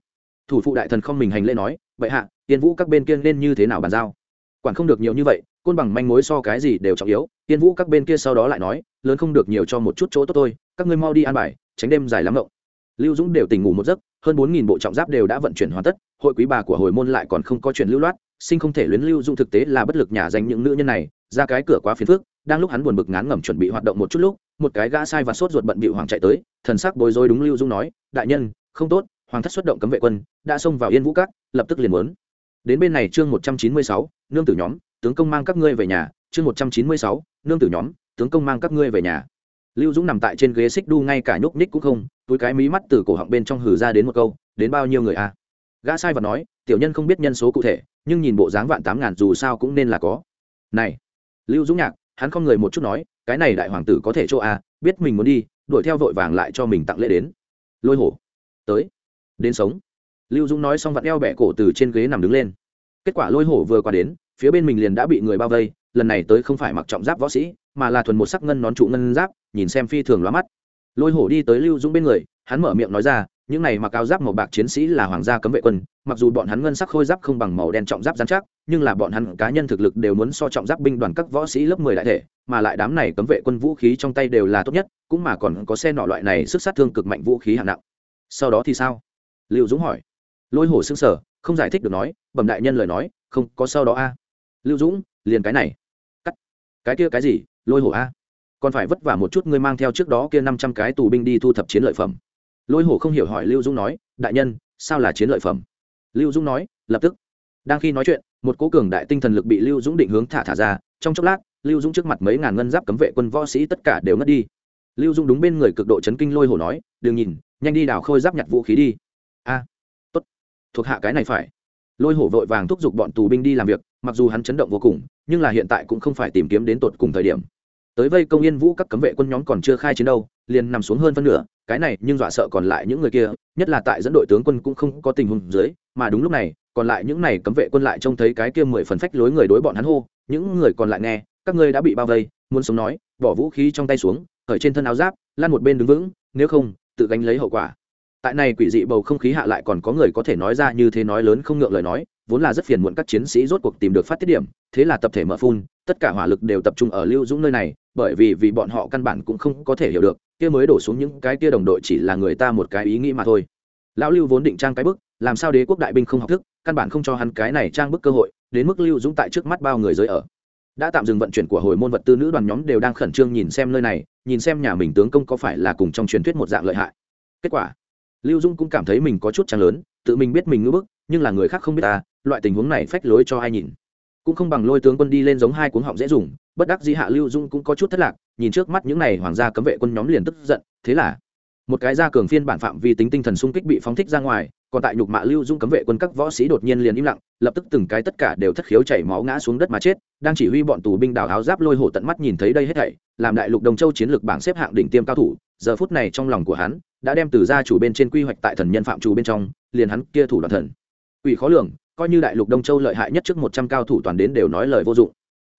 Thủ phụ đại thần không mình hành lễ nói vậy hạ yên vũ các bên kia nên như thế nào bàn giao? Quản không được nhiều như vậy côn bằng manh mối so cái gì đều trọng yếu yên vũ các bên kia sau đó lại nói lớn không được nhiều cho một chút chỗ tốt thôi, các ngươi mau đi an bài tránh đêm dài lắm ngộng. Lưu dũng đều tỉnh ngủ một giấc hơn bốn nghìn bộ trọng giáp đều đã vận chuyển hoàn tất hội quý bà của hồi môn lại còn không có chuyện lưu loát sinh không thể luyến lưu dụng thực tế là bất lực nhà dành những nữ nhân này, ra cái cửa quá phiền phức, đang lúc hắn buồn bực ngán ngẩm chuẩn bị hoạt động một chút lúc, một cái gã sai và sốt ruột bận bị hoàng chạy tới, thần sắc bối rối đúng lưu dung nói, đại nhân, không tốt, hoàng thất xuất động cấm vệ quân, đã xông vào yên vũ các, lập tức liền muốn đến bên này chương một trăm chín mươi sáu, nương tử nhóm, tướng công mang các ngươi về nhà, chương một trăm chín mươi sáu, nương tử nhóm, tướng công mang các ngươi về nhà lưu dũng nằm tại trên ghế xích đu ngay cả nhúc ních cũng không, túi cái mí mắt từ cổ họng bên trong hừ ra đến một câu, đến bao nhiêu người a à? gã sai và nói tiểu nhân không biết nhân số cụ thể, nhưng nhìn bộ dáng vạn tám ngàn dù sao cũng nên là có. Này, lưu dũng nhạc, hắn không người một chút nói, cái này đại hoàng tử có thể chỗ a biết mình muốn đi, đuổi theo vội vàng lại cho mình tặng lễ đến. Lôi hổ, tới, đến sống. Lưu dũng nói xong vặn eo bẹ cổ từ trên ghế nằm đứng lên. Kết quả lôi hổ vừa qua đến, phía bên mình liền đã bị người bao vây, lần này tới không phải mặc trọng giáp võ sĩ, mà là thuần một sắc ngân nón trụ ngân giáp, nhìn xem phi thường lóa mắt. Lôi hổ đi tới lưu dũng bên người, hắn mở miệng nói ra những này mặc áo giáp màu bạc chiến sĩ là hoàng gia cấm vệ quân, mặc dù bọn hắn ngân sắc khôi giáp không bằng màu đen trọng giáp giám chắc, nhưng là bọn hắn cá nhân thực lực đều muốn so trọng giáp binh đoàn các võ sĩ lớp mười đại thể, mà lại đám này cấm vệ quân vũ khí trong tay đều là tốt nhất, cũng mà còn có xe nọ loại này sức sát thương cực mạnh vũ khí hạng nặng. Sau đó thì sao? Lưu dũng hỏi. Lôi hổ xương sở không giải thích được nói, bẩm đại nhân lời nói, không có sau đó a. Lưu dũng, liền cái này. Cắt. Cái kia cái gì? Lôi hổ a. Còn phải vất vả một chút ngươi mang theo trước đó kia năm trăm cái tù binh đi thu thập chiến lợi phẩm lôi hổ không hiểu hỏi lưu dũng nói, đại nhân, sao là chiến lợi phẩm? Lưu dũng nói, lập tức. Đang khi nói chuyện, một cố cường đại tinh thần lực bị lưu dũng định hướng thả thả ra, trong chốc lát, lưu dũng trước mặt mấy ngàn ngân giáp cấm vệ quân võ sĩ tất cả đều ngất đi. Lưu dũng đúng bên người cực độ chấn kinh lôi hổ nói, đừng nhìn, nhanh đi đào khôi giáp nhặt vũ khí đi. A, tốt, thuộc hạ cái này phải. Lôi hổ vội vàng thúc giục bọn tù binh đi làm việc, mặc dù hắn chấn động vô cùng, nhưng là hiện tại cũng không phải tìm kiếm đến tột cùng thời điểm. Tới vây công yên vũ các cấm vệ quân nhóm còn chưa khai chiến đâu liền nằm xuống hơn phân nửa, cái này nhưng dọa sợ còn lại những người kia, nhất là tại dẫn đội tướng quân cũng không có tình huống dưới, mà đúng lúc này, còn lại những này cấm vệ quân lại trông thấy cái kia mười phần phách lối người đối bọn hắn hô, những người còn lại nghe, các ngươi đã bị bao vây, muốn sống nói, bỏ vũ khí trong tay xuống ở trên thân áo giáp lan một bên đứng vững, nếu không, tự gánh lấy hậu quả. Tại này quỷ dị bầu không khí hạ lại còn có người có thể nói ra như thế nói lớn không ngượng lời nói, vốn là rất phiền muộn các chiến sĩ rốt cuộc tìm được phát tiết điểm, thế là tập thể mở phun, tất cả hỏa lực đều tập trung ở lưu dũng nơi này, bởi vì vì bọn họ căn bản cũng không có thể hiểu được kia mới đổ xuống những cái kia đồng đội chỉ là người ta một cái ý nghĩ mà thôi. Lão lưu vốn định trang cái bức, làm sao đế quốc đại binh không học thức, căn bản không cho hắn cái này trang bức cơ hội, đến mức lưu dũng tại trước mắt bao người giới ở. Đã tạm dừng vận chuyển của hồi môn vật tư nữ đoàn nhóm đều đang khẩn trương nhìn xem nơi này, nhìn xem nhà mình tướng công có phải là cùng trong truyền thuyết một dạng lợi hại. Kết quả, lưu dung cũng cảm thấy mình có chút trang lớn, tự mình biết mình ngưỡng bức, nhưng là người khác không biết ta, loại tình huống này phách lối cho ai nhìn. Cũng không bằng lôi tướng quân đi lên giống hai cuốn họng dễ dùng, bất đắc dĩ hạ lưu dung cũng có chút thất lạc nhìn trước mắt những này hoàng gia cấm vệ quân nhóm liền tức giận, thế là, một cái gia cường phiên bản phạm vi tính tinh thần sung kích bị phóng thích ra ngoài, còn tại nhục mạ lưu dung cấm vệ quân các võ sĩ đột nhiên liền im lặng, lập tức từng cái tất cả đều thất khiếu chảy máu ngã xuống đất mà chết, đang chỉ huy bọn tù binh đào áo giáp lôi hổ tận mắt nhìn thấy đây hết thảy, làm đại lục đồng châu chiến lược bảng xếp hạng đỉnh tiêm cao thủ, giờ phút này trong lòng của hắn đã đem từ gia chủ bên trên quy hoạch tại thần nhân phạm chủ bên trong, liền hắn kia thủ đoạn thần. Ủy khó lường, coi như đại lục đông châu lợi hại nhất trước một trăm cao thủ toàn đến đều nói lời vô dụng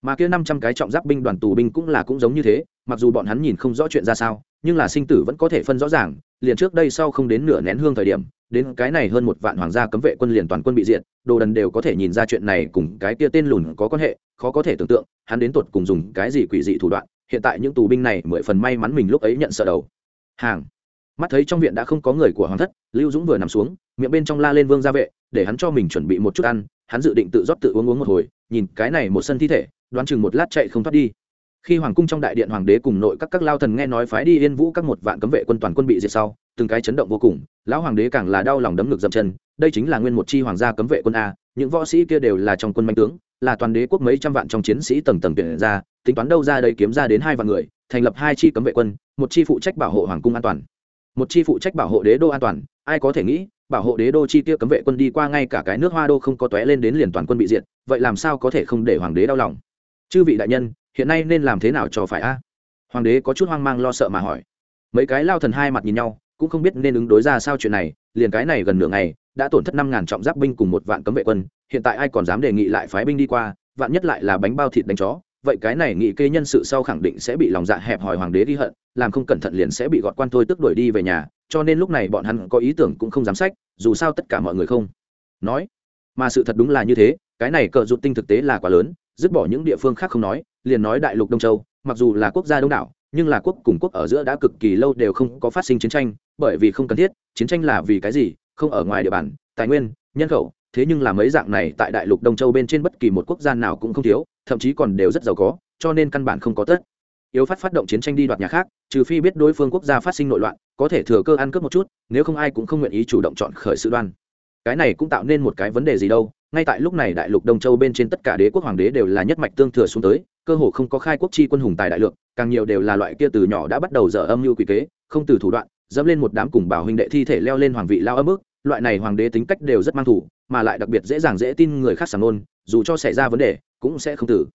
mà kia năm trăm cái trọng giáp binh đoàn tù binh cũng là cũng giống như thế, mặc dù bọn hắn nhìn không rõ chuyện ra sao, nhưng là sinh tử vẫn có thể phân rõ ràng, liền trước đây sau không đến nửa nén hương thời điểm, đến cái này hơn một vạn hoàng gia cấm vệ quân liền toàn quân bị diệt, đồ đần đều có thể nhìn ra chuyện này cùng cái kia tên lùn có quan hệ, khó có thể tưởng tượng, hắn đến tột cùng dùng cái gì quỷ dị thủ đoạn, hiện tại những tù binh này mười phần may mắn mình lúc ấy nhận sợ đầu. Hàng. Mắt thấy trong viện đã không có người của hoàng thất, lưu dũng vừa nằm xuống, miệng bên trong la lên vương gia vệ, để hắn cho mình chuẩn bị một chút ăn, hắn dự định tự rót tự uống uống một hồi, nhìn cái này một sân thi thể đoán chừng một lát chạy không thoát đi. Khi hoàng cung trong đại điện hoàng đế cùng nội các các lao thần nghe nói phái đi yên vũ các một vạn cấm vệ quân toàn quân bị diệt sau, từng cái chấn động vô cùng, lão hoàng đế càng là đau lòng đấm ngực dậm chân, đây chính là nguyên một chi hoàng gia cấm vệ quân a, những võ sĩ kia đều là trong quân manh tướng, là toàn đế quốc mấy trăm vạn trong chiến sĩ tầng tầng tuyển ra, tính toán đâu ra đây kiếm ra đến hai vạn người, thành lập hai chi cấm vệ quân, một chi phụ trách bảo hộ hoàng cung an toàn. Một chi phụ trách bảo hộ đế đô an toàn, ai có thể nghĩ, bảo hộ đế đô chi tiêu cấm vệ quân đi qua ngay cả cái nước hoa đô không có tóe lên đến liền toàn quân bị diệt, vậy làm sao có thể không để hoàng đế đau lòng? Chư vị đại nhân, hiện nay nên làm thế nào cho phải a? Hoàng đế có chút hoang mang lo sợ mà hỏi. Mấy cái lao thần hai mặt nhìn nhau, cũng không biết nên ứng đối ra sao chuyện này, liền cái này gần nửa ngày, đã tổn thất năm ngàn trọng giáp binh cùng một vạn cấm vệ quân, hiện tại ai còn dám đề nghị lại phái binh đi qua, vạn nhất lại là bánh bao thịt đánh chó, vậy cái này nghị kê nhân sự sau khẳng định sẽ bị lòng dạ hẹp hòi hoàng đế ghi hận, làm không cẩn thận liền sẽ bị gọt quan thôi tức đuổi đi về nhà, cho nên lúc này bọn hắn có ý tưởng cũng không dám sách, dù sao tất cả mọi người không nói. Mà sự thật đúng là như thế, cái này cờ rụt tinh thực tế là quá lớn dứt bỏ những địa phương khác không nói, liền nói đại lục đông châu, mặc dù là quốc gia đông đảo, nhưng là quốc cùng quốc ở giữa đã cực kỳ lâu đều không có phát sinh chiến tranh, bởi vì không cần thiết, chiến tranh là vì cái gì, không ở ngoài địa bàn, tài nguyên, nhân khẩu, thế nhưng là mấy dạng này tại đại lục đông châu bên trên bất kỳ một quốc gia nào cũng không thiếu, thậm chí còn đều rất giàu có, cho nên căn bản không có tất. Yếu phát phát động chiến tranh đi đoạt nhà khác, trừ phi biết đối phương quốc gia phát sinh nội loạn, có thể thừa cơ ăn cướp một chút, nếu không ai cũng không nguyện ý chủ động chọn khởi sự đoan. Cái này cũng tạo nên một cái vấn đề gì đâu ngay tại lúc này đại lục đông châu bên trên tất cả đế quốc hoàng đế đều là nhất mạch tương thừa xuống tới, cơ hồ không có khai quốc chi quân hùng tài đại lượng, càng nhiều đều là loại kia từ nhỏ đã bắt đầu dở âm mưu quỷ kế, không từ thủ đoạn, dẫm lên một đám cùng bảo huynh đệ thi thể leo lên hoàng vị lao âm ức loại này hoàng đế tính cách đều rất mang thủ, mà lại đặc biệt dễ dàng dễ tin người khác sàng nôn, dù cho xảy ra vấn đề, cũng sẽ không tử.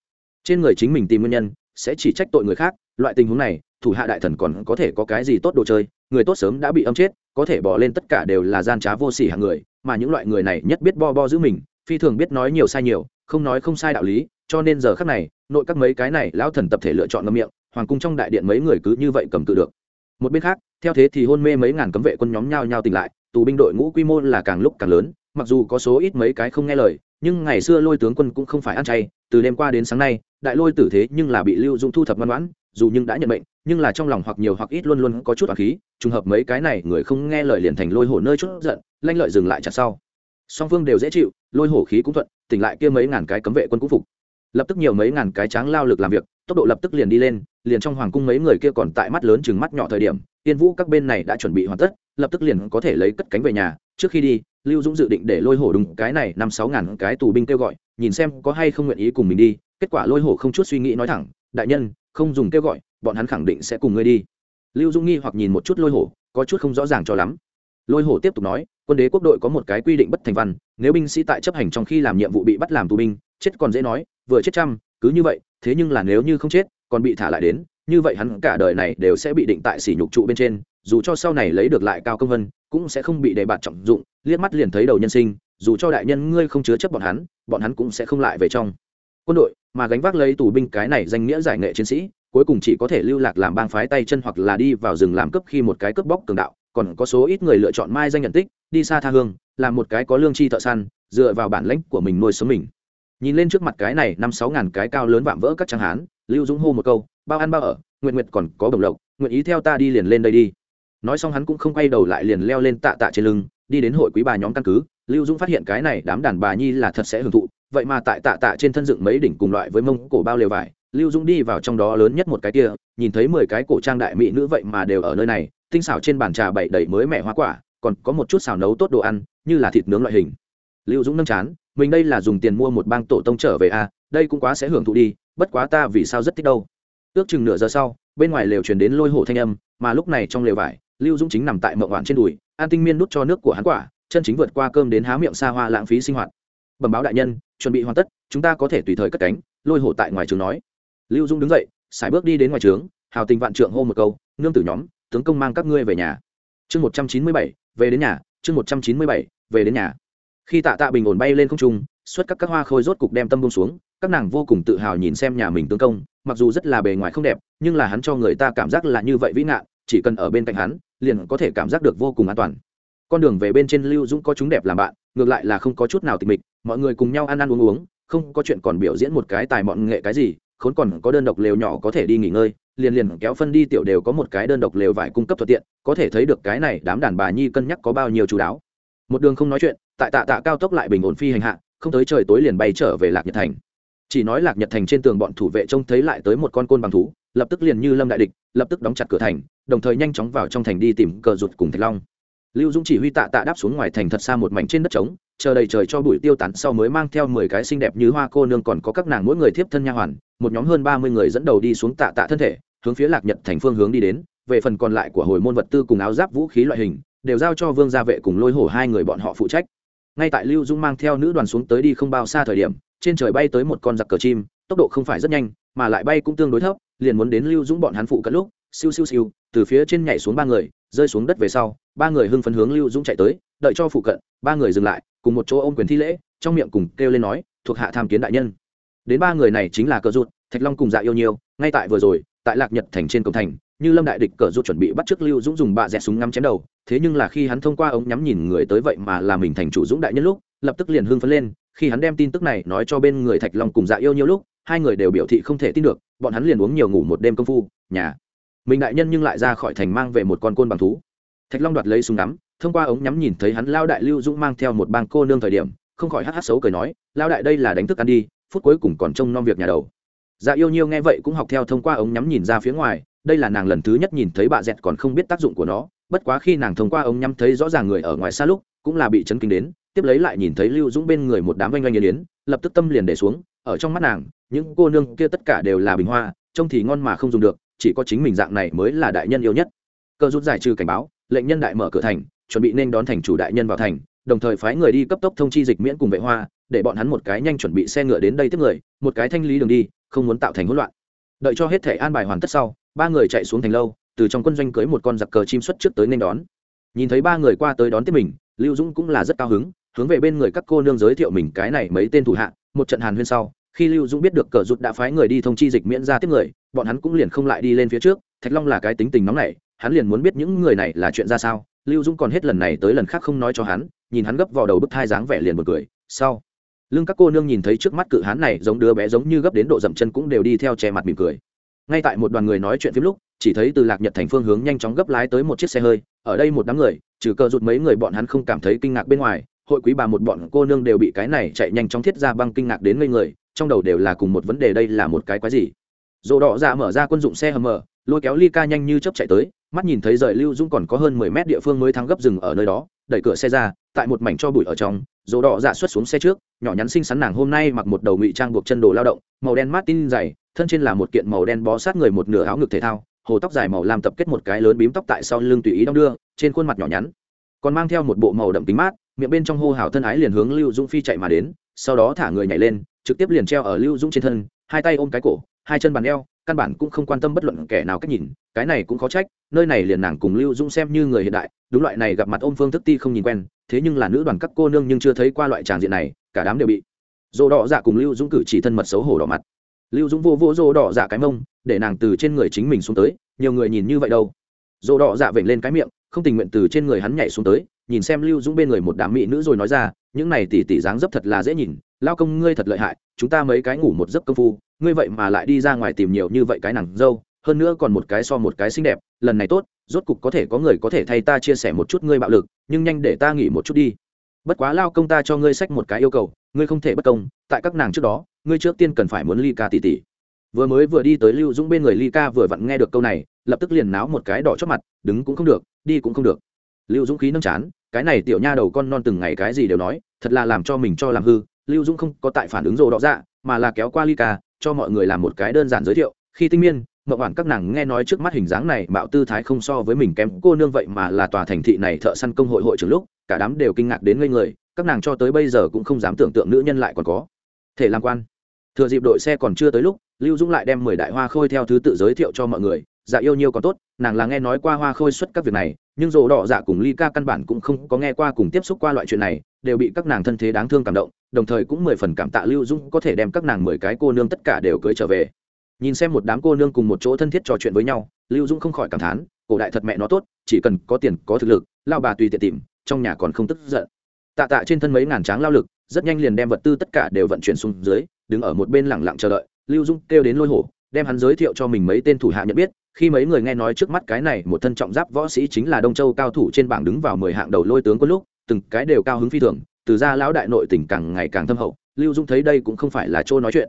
Trên người chính mình tìm nguyên nhân, sẽ chỉ trách tội người khác, loại tình huống này, thủ hạ đại thần còn có thể có cái gì tốt đồ chơi, người tốt sớm đã bị âm chết, có thể bỏ lên tất cả đều là gian trá vô sỉ hàng người, mà những loại người này nhất biết bo bo giữ mình phi thường biết nói nhiều sai nhiều, không nói không sai đạo lý, cho nên giờ khắc này, nội các mấy cái này lão thần tập thể lựa chọn ngâm miệng, hoàng cung trong đại điện mấy người cứ như vậy cầm cự được. Một bên khác, theo thế thì hôn mê mấy ngàn cấm vệ quân nhóm nhau nhau tỉnh lại, tù binh đội ngũ quy mô là càng lúc càng lớn, mặc dù có số ít mấy cái không nghe lời, nhưng ngày xưa lôi tướng quân cũng không phải ăn chay, từ đêm qua đến sáng nay, đại lôi tử thế nhưng là bị lưu dung thu thập ngoan ngoãn, dù nhưng đã nhận bệnh nhưng là trong lòng hoặc nhiều hoặc ít luôn luôn có chút hoặc khí, trùng hợp mấy cái này người không nghe lời liền thành lôi hổ nơi chút giận, lanh lợi dừng lại chặt sau. Song phương đều dễ chịu lôi hổ khí cũng thuận, tỉnh lại kia mấy ngàn cái cấm vệ quân cũng phục. Lập tức nhiều mấy ngàn cái tráng lao lực làm việc, tốc độ lập tức liền đi lên, liền trong hoàng cung mấy người kia còn tại mắt lớn chừng mắt nhỏ thời điểm tiên vũ các bên này đã chuẩn bị hoàn tất, lập tức liền có thể lấy cất cánh về nhà. Trước khi đi, lưu dũng dự định để lôi hổ đúng cái này năm sáu ngàn cái tù binh kêu gọi, nhìn xem có hay không nguyện ý cùng mình đi. Kết quả lôi hổ không chút suy nghĩ nói thẳng, đại nhân, không dùng kêu gọi, bọn hắn khẳng định sẽ cùng ngươi đi. Lưu dũng nghi hoặc nhìn một chút lôi hổ, có chút không rõ ràng cho lắm. Lôi hổ tiếp tục nói quân đế quốc đội có một cái quy định bất thành văn, nếu binh sĩ tại chấp hành trong khi làm nhiệm vụ bị bắt làm tù binh, chết còn dễ nói, vừa chết trăm cứ như vậy, thế nhưng là nếu như không chết, còn bị thả lại đến, như vậy hắn cả đời này đều sẽ bị định tại sỉ nhục trụ bên trên, dù cho sau này lấy được lại cao công vân, cũng sẽ không bị đề bạt trọng dụng, liếc mắt liền thấy đầu nhân sinh, dù cho đại nhân ngươi không chứa chấp bọn hắn bọn hắn cũng sẽ không lại về trong. Quân đội mà gánh vác lấy tù binh cái này danh nghĩa giải nghệ chiến sĩ, cuối cùng chỉ có thể lưu lạc làm bang phái tay chân hoặc là đi vào rừng làm cướp khi một cái cướp bóc cường đạo còn có số ít người lựa chọn mai danh nhận tích, đi xa tha hương, làm một cái có lương chi thợ săn, dựa vào bản lãnh của mình nuôi sống mình. Nhìn lên trước mặt cái này năm sáu ngàn cái cao lớn vạm vỡ các trang hán, lưu dũng hô một câu, bao ăn bao ở nguyện nguyệt còn có đồng lộc, nguyện ý theo ta đi liền lên đây đi. Nói xong hắn cũng không quay đầu lại liền leo lên tạ tạ trên lưng, đi đến hội quý bà nhóm căn cứ. Lưu dũng phát hiện cái này đám đàn bà nhi là thật sẽ hưởng thụ, vậy mà tại tạ tạ trên thân dựng mấy đỉnh cùng loại với mông cổ bao lều vải, lưu dũng đi vào trong đó lớn nhất một cái kia, nhìn thấy mười cái cổ trang đại mỹ nữ vậy mà đều ở nơi này tinh xảo trên bàn trà bày đầy mới mẻ hoa quả, còn có một chút xào nấu tốt đồ ăn, như là thịt nướng loại hình. Lưu dũng nâng chán, mình đây là dùng tiền mua một bang tổ tông trở về à đây cũng quá sẽ hưởng thụ đi, bất quá ta vì sao rất thích đâu. Ước chừng nửa giờ sau, bên ngoài lều truyền đến lôi hổ thanh âm, mà lúc này trong lều vải, lưu dũng chính nằm tại mậu hoạn trên đùi, an tinh miên nút cho nước của hắn quả, chân chính vượt qua cơm đến há miệng xa hoa lãng phí sinh hoạt. Bẩm báo đại nhân, chuẩn bị hoàn tất, chúng ta có thể tùy thời cất cánh, lôi hổ tại ngoài trường nói. Lưu dũng đứng dậy, sải bước đi đến ngoài trướng hào tình vạn trượng hô một câu, nương tử nhóm tướng công mang các ngươi về nhà. Chương một trăm chín mươi bảy, về đến nhà. Chương một trăm chín mươi bảy, về đến nhà. Khi tạ tạ bình ổn bay lên không trung, xuất các các hoa khôi rốt cục đem tâm bông xuống, các nàng vô cùng tự hào nhìn xem nhà mình tướng công, mặc dù rất là bề ngoài không đẹp, nhưng là hắn cho người ta cảm giác là như vậy vĩ nạn chỉ cần ở bên cạnh hắn, liền có thể cảm giác được vô cùng an toàn. Con đường về bên trên lưu dũng có chúng đẹp làm bạn, ngược lại là không có chút nào tịch mịch, mọi người cùng nhau ăn ăn uống uống, không có chuyện còn biểu diễn một cái tài mọn nghệ cái gì, khốn còn có đơn độc lều nhỏ có thể đi nghỉ ngơi liền liền kéo phân đi tiểu đều có một cái đơn độc lều vải cung cấp thuận tiện, có thể thấy được cái này đám đàn bà nhi cân nhắc có bao nhiêu chú đáo. Một đường không nói chuyện, tại tạ tạ cao tốc lại bình ổn phi hành hạ, không tới trời tối liền bay trở về lạc nhật thành. Chỉ nói lạc nhật thành trên tường bọn thủ vệ trông thấy lại tới một con côn bằng thú, lập tức liền như lâm đại địch, lập tức đóng chặt cửa thành, đồng thời nhanh chóng vào trong thành đi tìm cờ rụt cùng thạch long. Lưu dũng chỉ huy tạ tạ đáp xuống ngoài thành thật xa một mảnh trên đất trống chờ đầy trời cho bụi tiêu tán sau mới mang theo mười cái xinh đẹp như hoa cô nương còn có các nàng mỗi người thiếp thân nha hoàn, một nhóm hơn ba mươi người dẫn đầu đi xuống tạ tạ thân thể, hướng phía lạc nhật thành phương hướng đi đến, về phần còn lại của hồi môn vật tư cùng áo giáp vũ khí loại hình, đều giao cho vương gia vệ cùng lôi hổ hai người bọn họ phụ trách. Ngay tại lưu dung mang theo nữ đoàn xuống tới đi không bao xa thời điểm, trên trời bay tới một con giặc cờ chim, tốc độ không phải rất nhanh, mà lại bay cũng tương đối thấp, liền muốn đến lưu dũng bọn hắn phụ cận lúc, siêu siêu siêu, từ phía trên nhảy xuống ba người, rơi xuống đất về sau, ba người hưng phấn hướng lưu dũng chạy tới, đợi cho phụ cận, ba người dừng lại cùng một chỗ ôm quyền thi lễ, trong miệng cùng kêu lên nói, thuộc hạ tham kiến đại nhân. Đến ba người này chính là cờ rụt, thạch long cùng dạ yêu nhiều ngay tại vừa rồi, tại lạc nhật thành trên cổng thành, như lâm đại địch cờ rụt chuẩn bị bắt trước lưu dũng dùng bạ dẹt súng ngắm chém đầu, thế nhưng là khi hắn thông qua ống nhắm nhìn người tới vậy mà là mình thành chủ dũng đại nhân lúc, lập tức liền hưng phấn lên, khi hắn đem tin tức này nói cho bên người thạch long cùng dạ yêu nhiều lúc, hai người đều biểu thị không thể tin được, bọn hắn liền uống nhiều ngủ một đêm công phu, nhà. Mình đại nhân nhưng lại ra khỏi thành mang về một con côn bằng thú thạch long đoạt lấy súng ngắm, thông qua ống nhắm nhìn thấy hắn, lao đại lưu dũng mang theo một bang cô nương thời điểm, không khỏi hát hát xấu cười nói, lao đại, đây là đánh thức ăn đi, phút cuối cùng còn trông nom việc nhà đầu. Dạ yêu nhiêu nghe vậy cũng học theo thông qua ống nhắm nhìn ra phía ngoài, đây là nàng lần thứ nhất nhìn thấy bà dẹt còn không biết tác dụng của nó, bất quá khi nàng thông qua ống nhắm thấy rõ ràng người ở ngoài xa lúc, cũng là bị chấn kinh đến, tiếp lấy lại nhìn thấy lưu dũng bên người một đám oanh oanh yên yến, lập tức tâm liền để xuống, ở trong mắt nàng, những cô nương kia tất cả đều là bình hoa, trông thì ngon mà không dùng được, chỉ có chính mình dạng này mới là đại nhân yêu nhất. Cơ rút giải trừ cảnh báo lệnh nhân đại mở cửa thành, chuẩn bị nên đón thành chủ đại nhân vào thành, đồng thời phái người đi cấp tốc thông chi dịch miễn cùng vệ hoa, để bọn hắn một cái nhanh chuẩn bị xe ngựa đến đây tiếp người, một cái thanh lý đường đi, không muốn tạo thành hỗn loạn. Đợi cho hết thể an bài hoàn tất sau, ba người chạy xuống thành lâu, từ trong quân doanh cưới một con giặc cờ chim xuất trước tới nên đón. Nhìn thấy ba người qua tới đón tiếp mình, lưu dũng cũng là rất cao hứng, hướng về bên người các cô nương giới thiệu mình cái này mấy tên thủ hạ, một trận hàn huyên sau, khi lưu dũng biết được cờ rụt đã phái người đi thông chi dịch miễn ra tiếp người, bọn hắn cũng liền không lại đi lên phía trước, thạch long là cái tính tình nóng này hắn liền muốn biết những người này là chuyện ra sao. Lưu dũng còn hết lần này tới lần khác không nói cho hắn, nhìn hắn gấp vào đầu bức thai dáng vẻ liền một cười. Sau, lưng các cô nương nhìn thấy trước mắt cự hắn này giống đứa bé giống như gấp đến độ dậm chân cũng đều đi theo che mặt mỉm cười. Ngay tại một đoàn người nói chuyện phim lúc, chỉ thấy từ lạc nhật thành phương hướng nhanh chóng gấp lái tới một chiếc xe hơi, ở đây một đám người, trừ cờ rụt mấy người bọn hắn không cảm thấy kinh ngạc bên ngoài, hội quý bà một bọn cô nương đều bị cái này chạy nhanh chóng thiết ra băng kinh ngạc đến ngây người, trong đầu đều là cùng một vấn đề đây là một cái quái gì. Dồ đỏ dạ mở ra quân dụng xe hầm mở, lôi kéo ly ca nhanh như chấp chạy tới mắt nhìn thấy rời lưu dũng còn có hơn mười mét địa phương mới thắng gấp rừng ở nơi đó, đẩy cửa xe ra, tại một mảnh cho bụi ở trong dỗ đỏ dạ xuất xuống xe trước, nhỏ nhắn xinh xắn nàng hôm nay mặc một đầu ngụy trang buộc chân đồ lao động, màu đen mát tin dày, thân trên là một kiện màu đen bó sát người một nửa áo ngực thể thao, hồ tóc dài màu làm tập kết một cái lớn bím tóc tại sau lưng tùy ý đong đưa, trên khuôn mặt nhỏ nhắn. Còn mang theo một bộ màu đậm tính mát, miệng bên trong hô hào thân ái liền hướng lưu dũng phi chạy mà đến, sau đó thả người nhảy lên, trực tiếp liền treo ở lưu dũng trên thân, hai tay ôm cái cổ, hai chân bàn eo căn bản cũng không quan tâm bất luận kẻ nào cách nhìn, cái này cũng khó trách, nơi này liền nàng cùng lưu dũng xem như người hiện đại, đúng loại này gặp mặt ôm phương thức ti không nhìn quen, thế nhưng là nữ đoàn các cô nương nhưng chưa thấy qua loại tràng diện này, cả đám đều bị dỗ đỏ dạ cùng lưu dũng cử chỉ thân mật xấu hổ đỏ mặt. Lưu dũng vô vô dỗ đỏ dạ cái mông, để nàng từ trên người chính mình xuống tới, nhiều người nhìn như vậy đâu. Dỗ đỏ dạ vểnh lên cái miệng, không tình nguyện từ trên người hắn nhảy xuống tới, nhìn xem lưu dũng bên người một đám mỹ nữ rồi nói ra, những này tỉ tỉ dáng dấp thật là dễ nhìn lao công ngươi thật lợi hại, chúng ta mấy cái ngủ một giấc công phu, ngươi vậy mà lại đi ra ngoài tìm nhiều như vậy cái nàng dâu, hơn nữa còn một cái so một cái xinh đẹp, lần này tốt, rốt cục có thể có người có thể thay ta chia sẻ một chút ngươi bạo lực, nhưng nhanh để ta nghỉ một chút đi. Bất quá lao công ta cho ngươi sách một cái yêu cầu, ngươi không thể bất công, tại các nàng trước đó, ngươi trước tiên cần phải muốn ly ca tỷ tỷ vừa mới vừa đi tới lưu dũng bên người ly ca vừa vặn nghe được câu này, lập tức liền náo một cái đỏ chót mặt, đứng cũng không được, đi cũng không được. Lưu dũng khí nâng chán, cái này tiểu nha đầu con non từng ngày cái gì đều nói, thật là làm cho mình cho làm hư lưu dũng không có tại phản ứng rồ đỏ dạ mà là kéo qua ly ca cho mọi người làm một cái đơn giản giới thiệu. Khi tinh miên mậu quản các nàng nghe nói trước mắt hình dáng này, mạo tư thái không so với mình kém cô nương vậy mà là tòa thành thị này thợ săn công hội hội trưởng lúc, cả đám đều kinh ngạc đến ngây người, các nàng cho tới bây giờ cũng không dám tưởng tượng nữ nhân lại còn có thể làm quan. Thừa dịp đội xe còn chưa tới lúc, lưu dũng lại đem mười đại hoa khôi theo thứ tự giới thiệu cho mọi người. Dạ yêu nhiêu còn tốt, nàng là nghe nói qua hoa khôi xuất các việc này, nhưng rồ đỏ dạ cùng ly ca căn bản cũng không có nghe qua cùng tiếp xúc qua loại chuyện này đều bị các nàng thân thế đáng thương cảm động, đồng thời cũng mười phần cảm tạ lưu dũng có thể đem các nàng mười cái cô nương tất cả đều cưới trở về. Nhìn xem một đám cô nương cùng một chỗ thân thiết trò chuyện với nhau, lưu dũng không khỏi cảm thán, cổ đại thật mẹ nó tốt, chỉ cần có tiền, có thực lực lao bà tùy tiện tìm, trong nhà còn không tức giận. Tạ tạ trên thân mấy ngàn tráng lao lực, rất nhanh liền đem vật tư tất cả đều vận chuyển xuống dưới, đứng ở một bên lẳng lặng chờ đợi, lưu dung kêu đến lôi hổ, đem hắn giới thiệu cho mình mấy tên thủ hạ nhận biết, khi mấy người nghe nói trước mắt cái này một thân trọng giáp võ sĩ chính là đông châu cao thủ trên bảng đứng vào mười hạng đầu lôi tướng có lúc từng cái đều cao hứng phi thường, từ ra lão đại nội tỉnh càng ngày càng thâm hậu, lưu dung thấy đây cũng không phải là chỗ nói chuyện.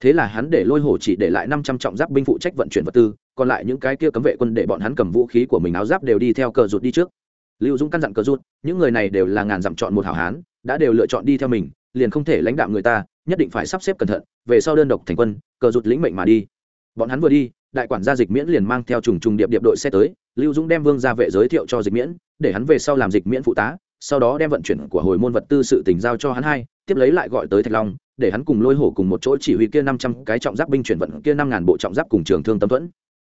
Thế là hắn để lôi hổ chỉ để lại năm trăm trọng giáp binh phụ trách vận chuyển vật tư, còn lại những cái kia cấm vệ quân để bọn hắn cầm vũ khí của mình áo giáp đều đi theo cờ rụt đi trước. Lưu dung căn dặn cờ rụt, những người này đều là ngàn dặm chọn một hảo hán, đã đều lựa chọn đi theo mình, liền không thể lãnh đạo người ta, nhất định phải sắp xếp cẩn thận, về sau đơn độc thành quân, cờ rụt lĩnh mệnh mà đi. Bọn hắn vừa đi, đại quản gia dịch miễn liền mang theo trùng trùng điệp điệp đội xe tới, lưu dũng đem vương gia vệ giới thiệu cho dịch miễn, để hắn về sau làm dịch miễn phụ tá sau đó đem vận chuyển của hồi môn vật tư sự tình giao cho hắn hai, tiếp lấy lại gọi tới thạch long, để hắn cùng lôi hổ cùng một chỗ chỉ huy kia năm trăm cái trọng giáp binh chuyển vận kia năm ngàn bộ trọng giáp cùng trường thương tâm thuẫn.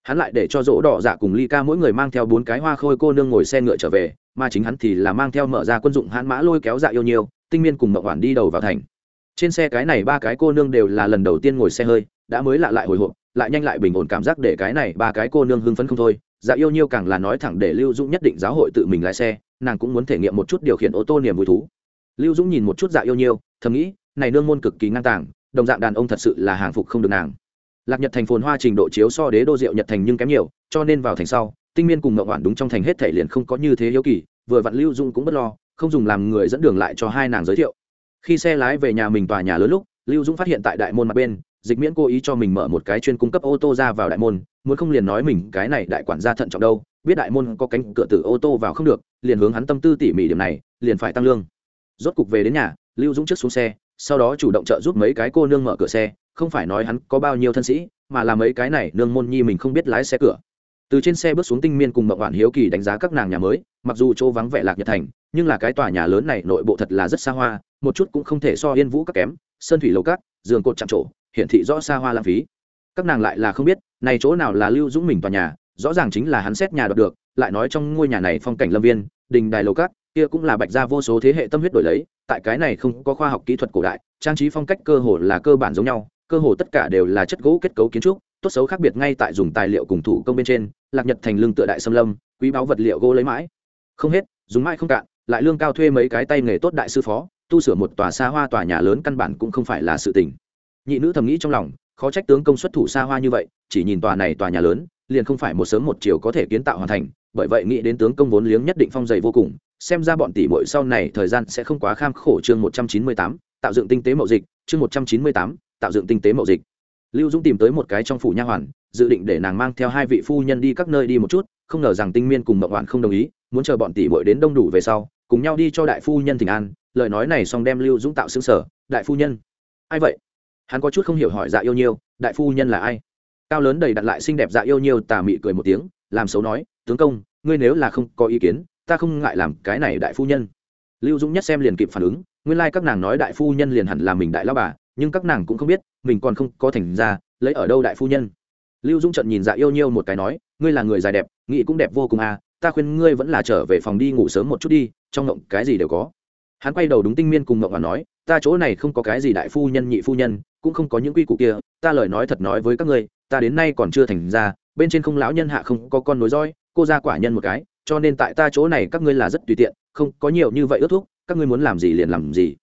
Hắn lại để cho rỗ đỏ dạ cùng ly ca mỗi người mang theo bốn cái hoa khôi cô nương ngồi xe ngựa trở về, mà chính hắn thì là mang theo mở ra quân dụng hãn mã lôi kéo dạ yêu nhiều, tinh miên cùng mậu hoàn đi đầu vào thành. Trên xe cái này ba cái cô nương đều là lần đầu tiên ngồi xe hơi, đã mới lạ lại hồi hộp, lại nhanh lại bình ổn cảm giác để cái này ba cái cô nương hưng phấn không thôi. Dạ yêu nhiêu càng là nói thẳng để lưu dũng nhất định giáo hội tự mình lái xe nàng cũng muốn thể nghiệm một chút điều khiển ô tô niềm vui thú. Lưu dũng nhìn một chút dạ yêu nhiêu, thầm nghĩ, này nương môn cực kỳ ngang tàng, đồng dạng đàn ông thật sự là hàng phục không được nàng. Lạc nhật thành phồn hoa trình độ chiếu so đế đô diệu nhật thành nhưng kém nhiều, cho nên vào thành sau, tinh miên cùng ngậu oản đúng trong thành hết thể liền không có như thế hiếu kỳ, vừa vặn lưu Dũng cũng bất lo, không dùng làm người dẫn đường lại cho hai nàng giới thiệu. Khi xe lái về nhà mình tòa nhà lớn lúc, lưu dũng phát hiện tại đại môn mặt bên, dịch miễn cố ý cho mình mở một cái chuyên cung cấp ô tô ra vào đại môn, muốn không liền nói mình cái này đại quản gia thận trọng đâu biết đại môn có cánh cửa tử ô tô vào không được, liền hướng hắn tâm tư tỉ mỉ điểm này, liền phải tăng lương. Rốt cục về đến nhà, lưu dũng trước xuống xe, sau đó chủ động trợ giúp mấy cái cô nương mở cửa xe, không phải nói hắn có bao nhiêu thân sĩ, mà là mấy cái này nương môn nhi mình không biết lái xe cửa. Từ trên xe bước xuống tinh miên cùng mậu bạn hiếu kỳ đánh giá các nàng nhà mới, mặc dù chỗ vắng vẻ lạc nhật thành, nhưng là cái tòa nhà lớn này nội bộ thật là rất xa hoa, một chút cũng không thể so yên vũ các kém, sơn thủy lầu cát giường cột chạm trổ, hiển thị rõ xa hoa lãng phí. Các nàng lại là không biết, này chỗ nào là lưu dũng mình tòa nhà rõ ràng chính là hắn xét nhà đoạt được, lại nói trong ngôi nhà này phong cảnh lâm viên, đình đài lầu cát kia cũng là bạch gia vô số thế hệ tâm huyết đổi lấy, tại cái này không có khoa học kỹ thuật cổ đại, trang trí phong cách cơ hồ là cơ bản giống nhau, cơ hồ tất cả đều là chất gỗ kết cấu kiến trúc, tốt xấu khác biệt ngay tại dùng tài liệu cùng thủ công bên trên, lạc nhật thành lương tựa đại xâm lâm, quý báu vật liệu gỗ lấy mãi. Không hết, dùng mãi không cạn, lại lương cao thuê mấy cái tay nghề tốt đại sư phó, tu sửa một tòa xa hoa tòa nhà lớn căn bản cũng không phải là sự tình. Nhị nữ thầm nghĩ trong lòng, khó trách tướng công xuất thủ xa hoa như vậy, chỉ nhìn tòa này tòa nhà lớn liền không phải một sớm một chiều có thể kiến tạo hoàn thành, bởi vậy nghĩ đến tướng công vốn liếng nhất định phong dày vô cùng, xem ra bọn tỷ muội sau này thời gian sẽ không quá kham khổ chương một trăm chín mươi tám, tạo dựng tinh tế mậu dịch, chương một trăm chín mươi tám, tạo dựng tinh tế mậu dịch. Lưu dũng tìm tới một cái trong phủ nha hoàn, dự định để nàng mang theo hai vị phu nhân đi các nơi đi một chút, không ngờ rằng tinh miên cùng mậu hoàn không đồng ý, muốn chờ bọn tỷ muội đến đông đủ về sau, cùng nhau đi cho đại phu nhân thỉnh an, lời nói này xong đem lưu dũng tạo xương sở, đại phu nhân. Ai vậy? Hắn có chút không hiểu hỏi dạ yêu nhiêu, đại phu nhân là ai? Cao lớn đầy đặt lại xinh đẹp dạ yêu nhiêu tà mị cười một tiếng, làm xấu nói, tướng công, ngươi nếu là không có ý kiến, ta không ngại làm cái này đại phu nhân. Lưu dũng nhất xem liền kịp phản ứng, nguyên lai các nàng nói đại phu nhân liền hẳn là mình đại lao bà, nhưng các nàng cũng không biết, mình còn không có thành ra, lấy ở đâu đại phu nhân. Lưu dũng trận nhìn dạ yêu nhiêu một cái nói, ngươi là người dài đẹp nghị cũng đẹp vô cùng à ta khuyên ngươi vẫn là trở về phòng đi ngủ sớm một chút đi, trong ngộng cái gì đều có. Hắn quay đầu đúng tinh miên cùng ngộng và nói, ta chỗ này không có cái gì đại phu nhân, nhị phu nhân, cũng không có những quy củ kia, ta lời nói thật nói với các ngươi ta đến nay còn chưa thành ra, bên trên không lão nhân hạ không có con nối roi cô ra quả nhân một cái, cho nên tại ta chỗ này các ngươi là rất tùy tiện, không có nhiều như vậy ước thúc, các ngươi muốn làm gì liền làm gì.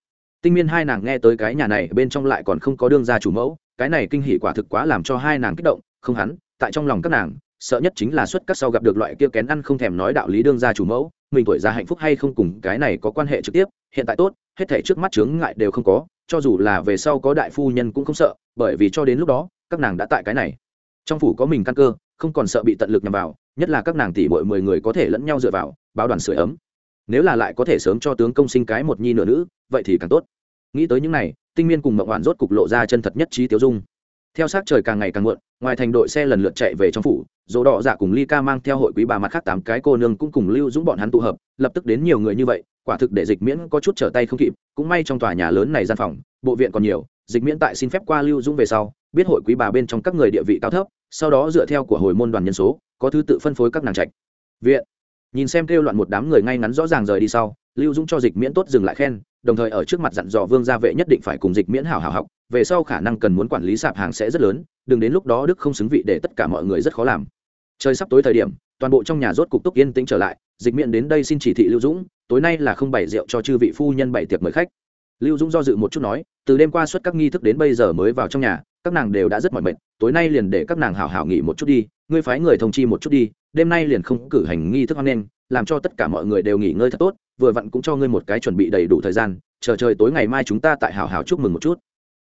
Tinh miên hai nàng nghe tới cái nhà này, bên trong lại còn không có đương gia chủ mẫu, cái này kinh hỉ quả thực quá làm cho hai nàng kích động, không hắn, tại trong lòng các nàng, sợ nhất chính là xuất các sau gặp được loại kia kén ăn không thèm nói đạo lý đương gia chủ mẫu, mình tuổi già hạnh phúc hay không cùng cái này có quan hệ trực tiếp, hiện tại tốt, hết thể trước mắt chướng ngại đều không có, cho dù là về sau có đại phu nhân cũng không sợ, bởi vì cho đến lúc đó các nàng đã tại cái này. Trong phủ có mình căn cơ, không còn sợ bị tận lực nhằm vào, nhất là các nàng tỷ bội mười người có thể lẫn nhau dựa vào, báo đoàn sửa ấm. Nếu là lại có thể sớm cho tướng công sinh cái một nhi nửa nữ, vậy thì càng tốt. Nghĩ tới những này, tinh miên cùng mộng hoàn rốt cục lộ ra chân thật nhất trí tiêu dung. Theo sát trời càng ngày càng muộn, ngoài thành đội xe lần lượt chạy về trong phủ, dỗ đỏ dạ cùng ly ca mang theo hội quý bà mặt khác tám cái cô nương cũng cùng lưu dũng bọn hắn tụ hợp, lập tức đến nhiều người như vậy, quả thực để dịch miễn có chút trở tay không kịp, cũng may trong tòa nhà lớn này gian phòng bộ viện còn nhiều, dịch miễn tại xin phép qua lưu dũng về sau, biết hội quý bà bên trong các người địa vị cao thấp, sau đó dựa theo của hồi môn đoàn nhân số, có thứ tự phân phối các nàng trạch. Viện. Nhìn xem kêu loạn một đám người ngay ngắn rõ ràng rời đi sau, lưu dũng cho dịch miễn tốt dừng lại khen, đồng thời ở trước mặt dặn dò vương gia vệ nhất định phải cùng dịch miễn hảo hảo học, về sau khả năng cần muốn quản lý sạp hàng sẽ rất lớn, đừng đến lúc đó đức không xứng vị để tất cả mọi người rất khó làm. Trời sắp tối thời điểm, toàn bộ trong nhà rốt cục túc yên tĩnh trở lại, dịch miễn đến đây xin chỉ thị lưu dũng, tối nay là không bày rượu cho chư vị phu nhân bày tiệc mời khách lưu dũng do dự một chút nói, từ đêm qua suốt các nghi thức đến bây giờ mới vào trong nhà, các nàng đều đã rất mỏi mệt, tối nay liền để các nàng hào hào nghỉ một chút đi, ngươi phái người thông chi một chút đi, đêm nay liền không cử hành nghi thức hoan nghênh, làm cho tất cả mọi người đều nghỉ ngơi thật tốt, vừa vặn cũng cho ngươi một cái chuẩn bị đầy đủ thời gian, chờ trời tối ngày mai chúng ta tại hào hào chúc mừng một chút.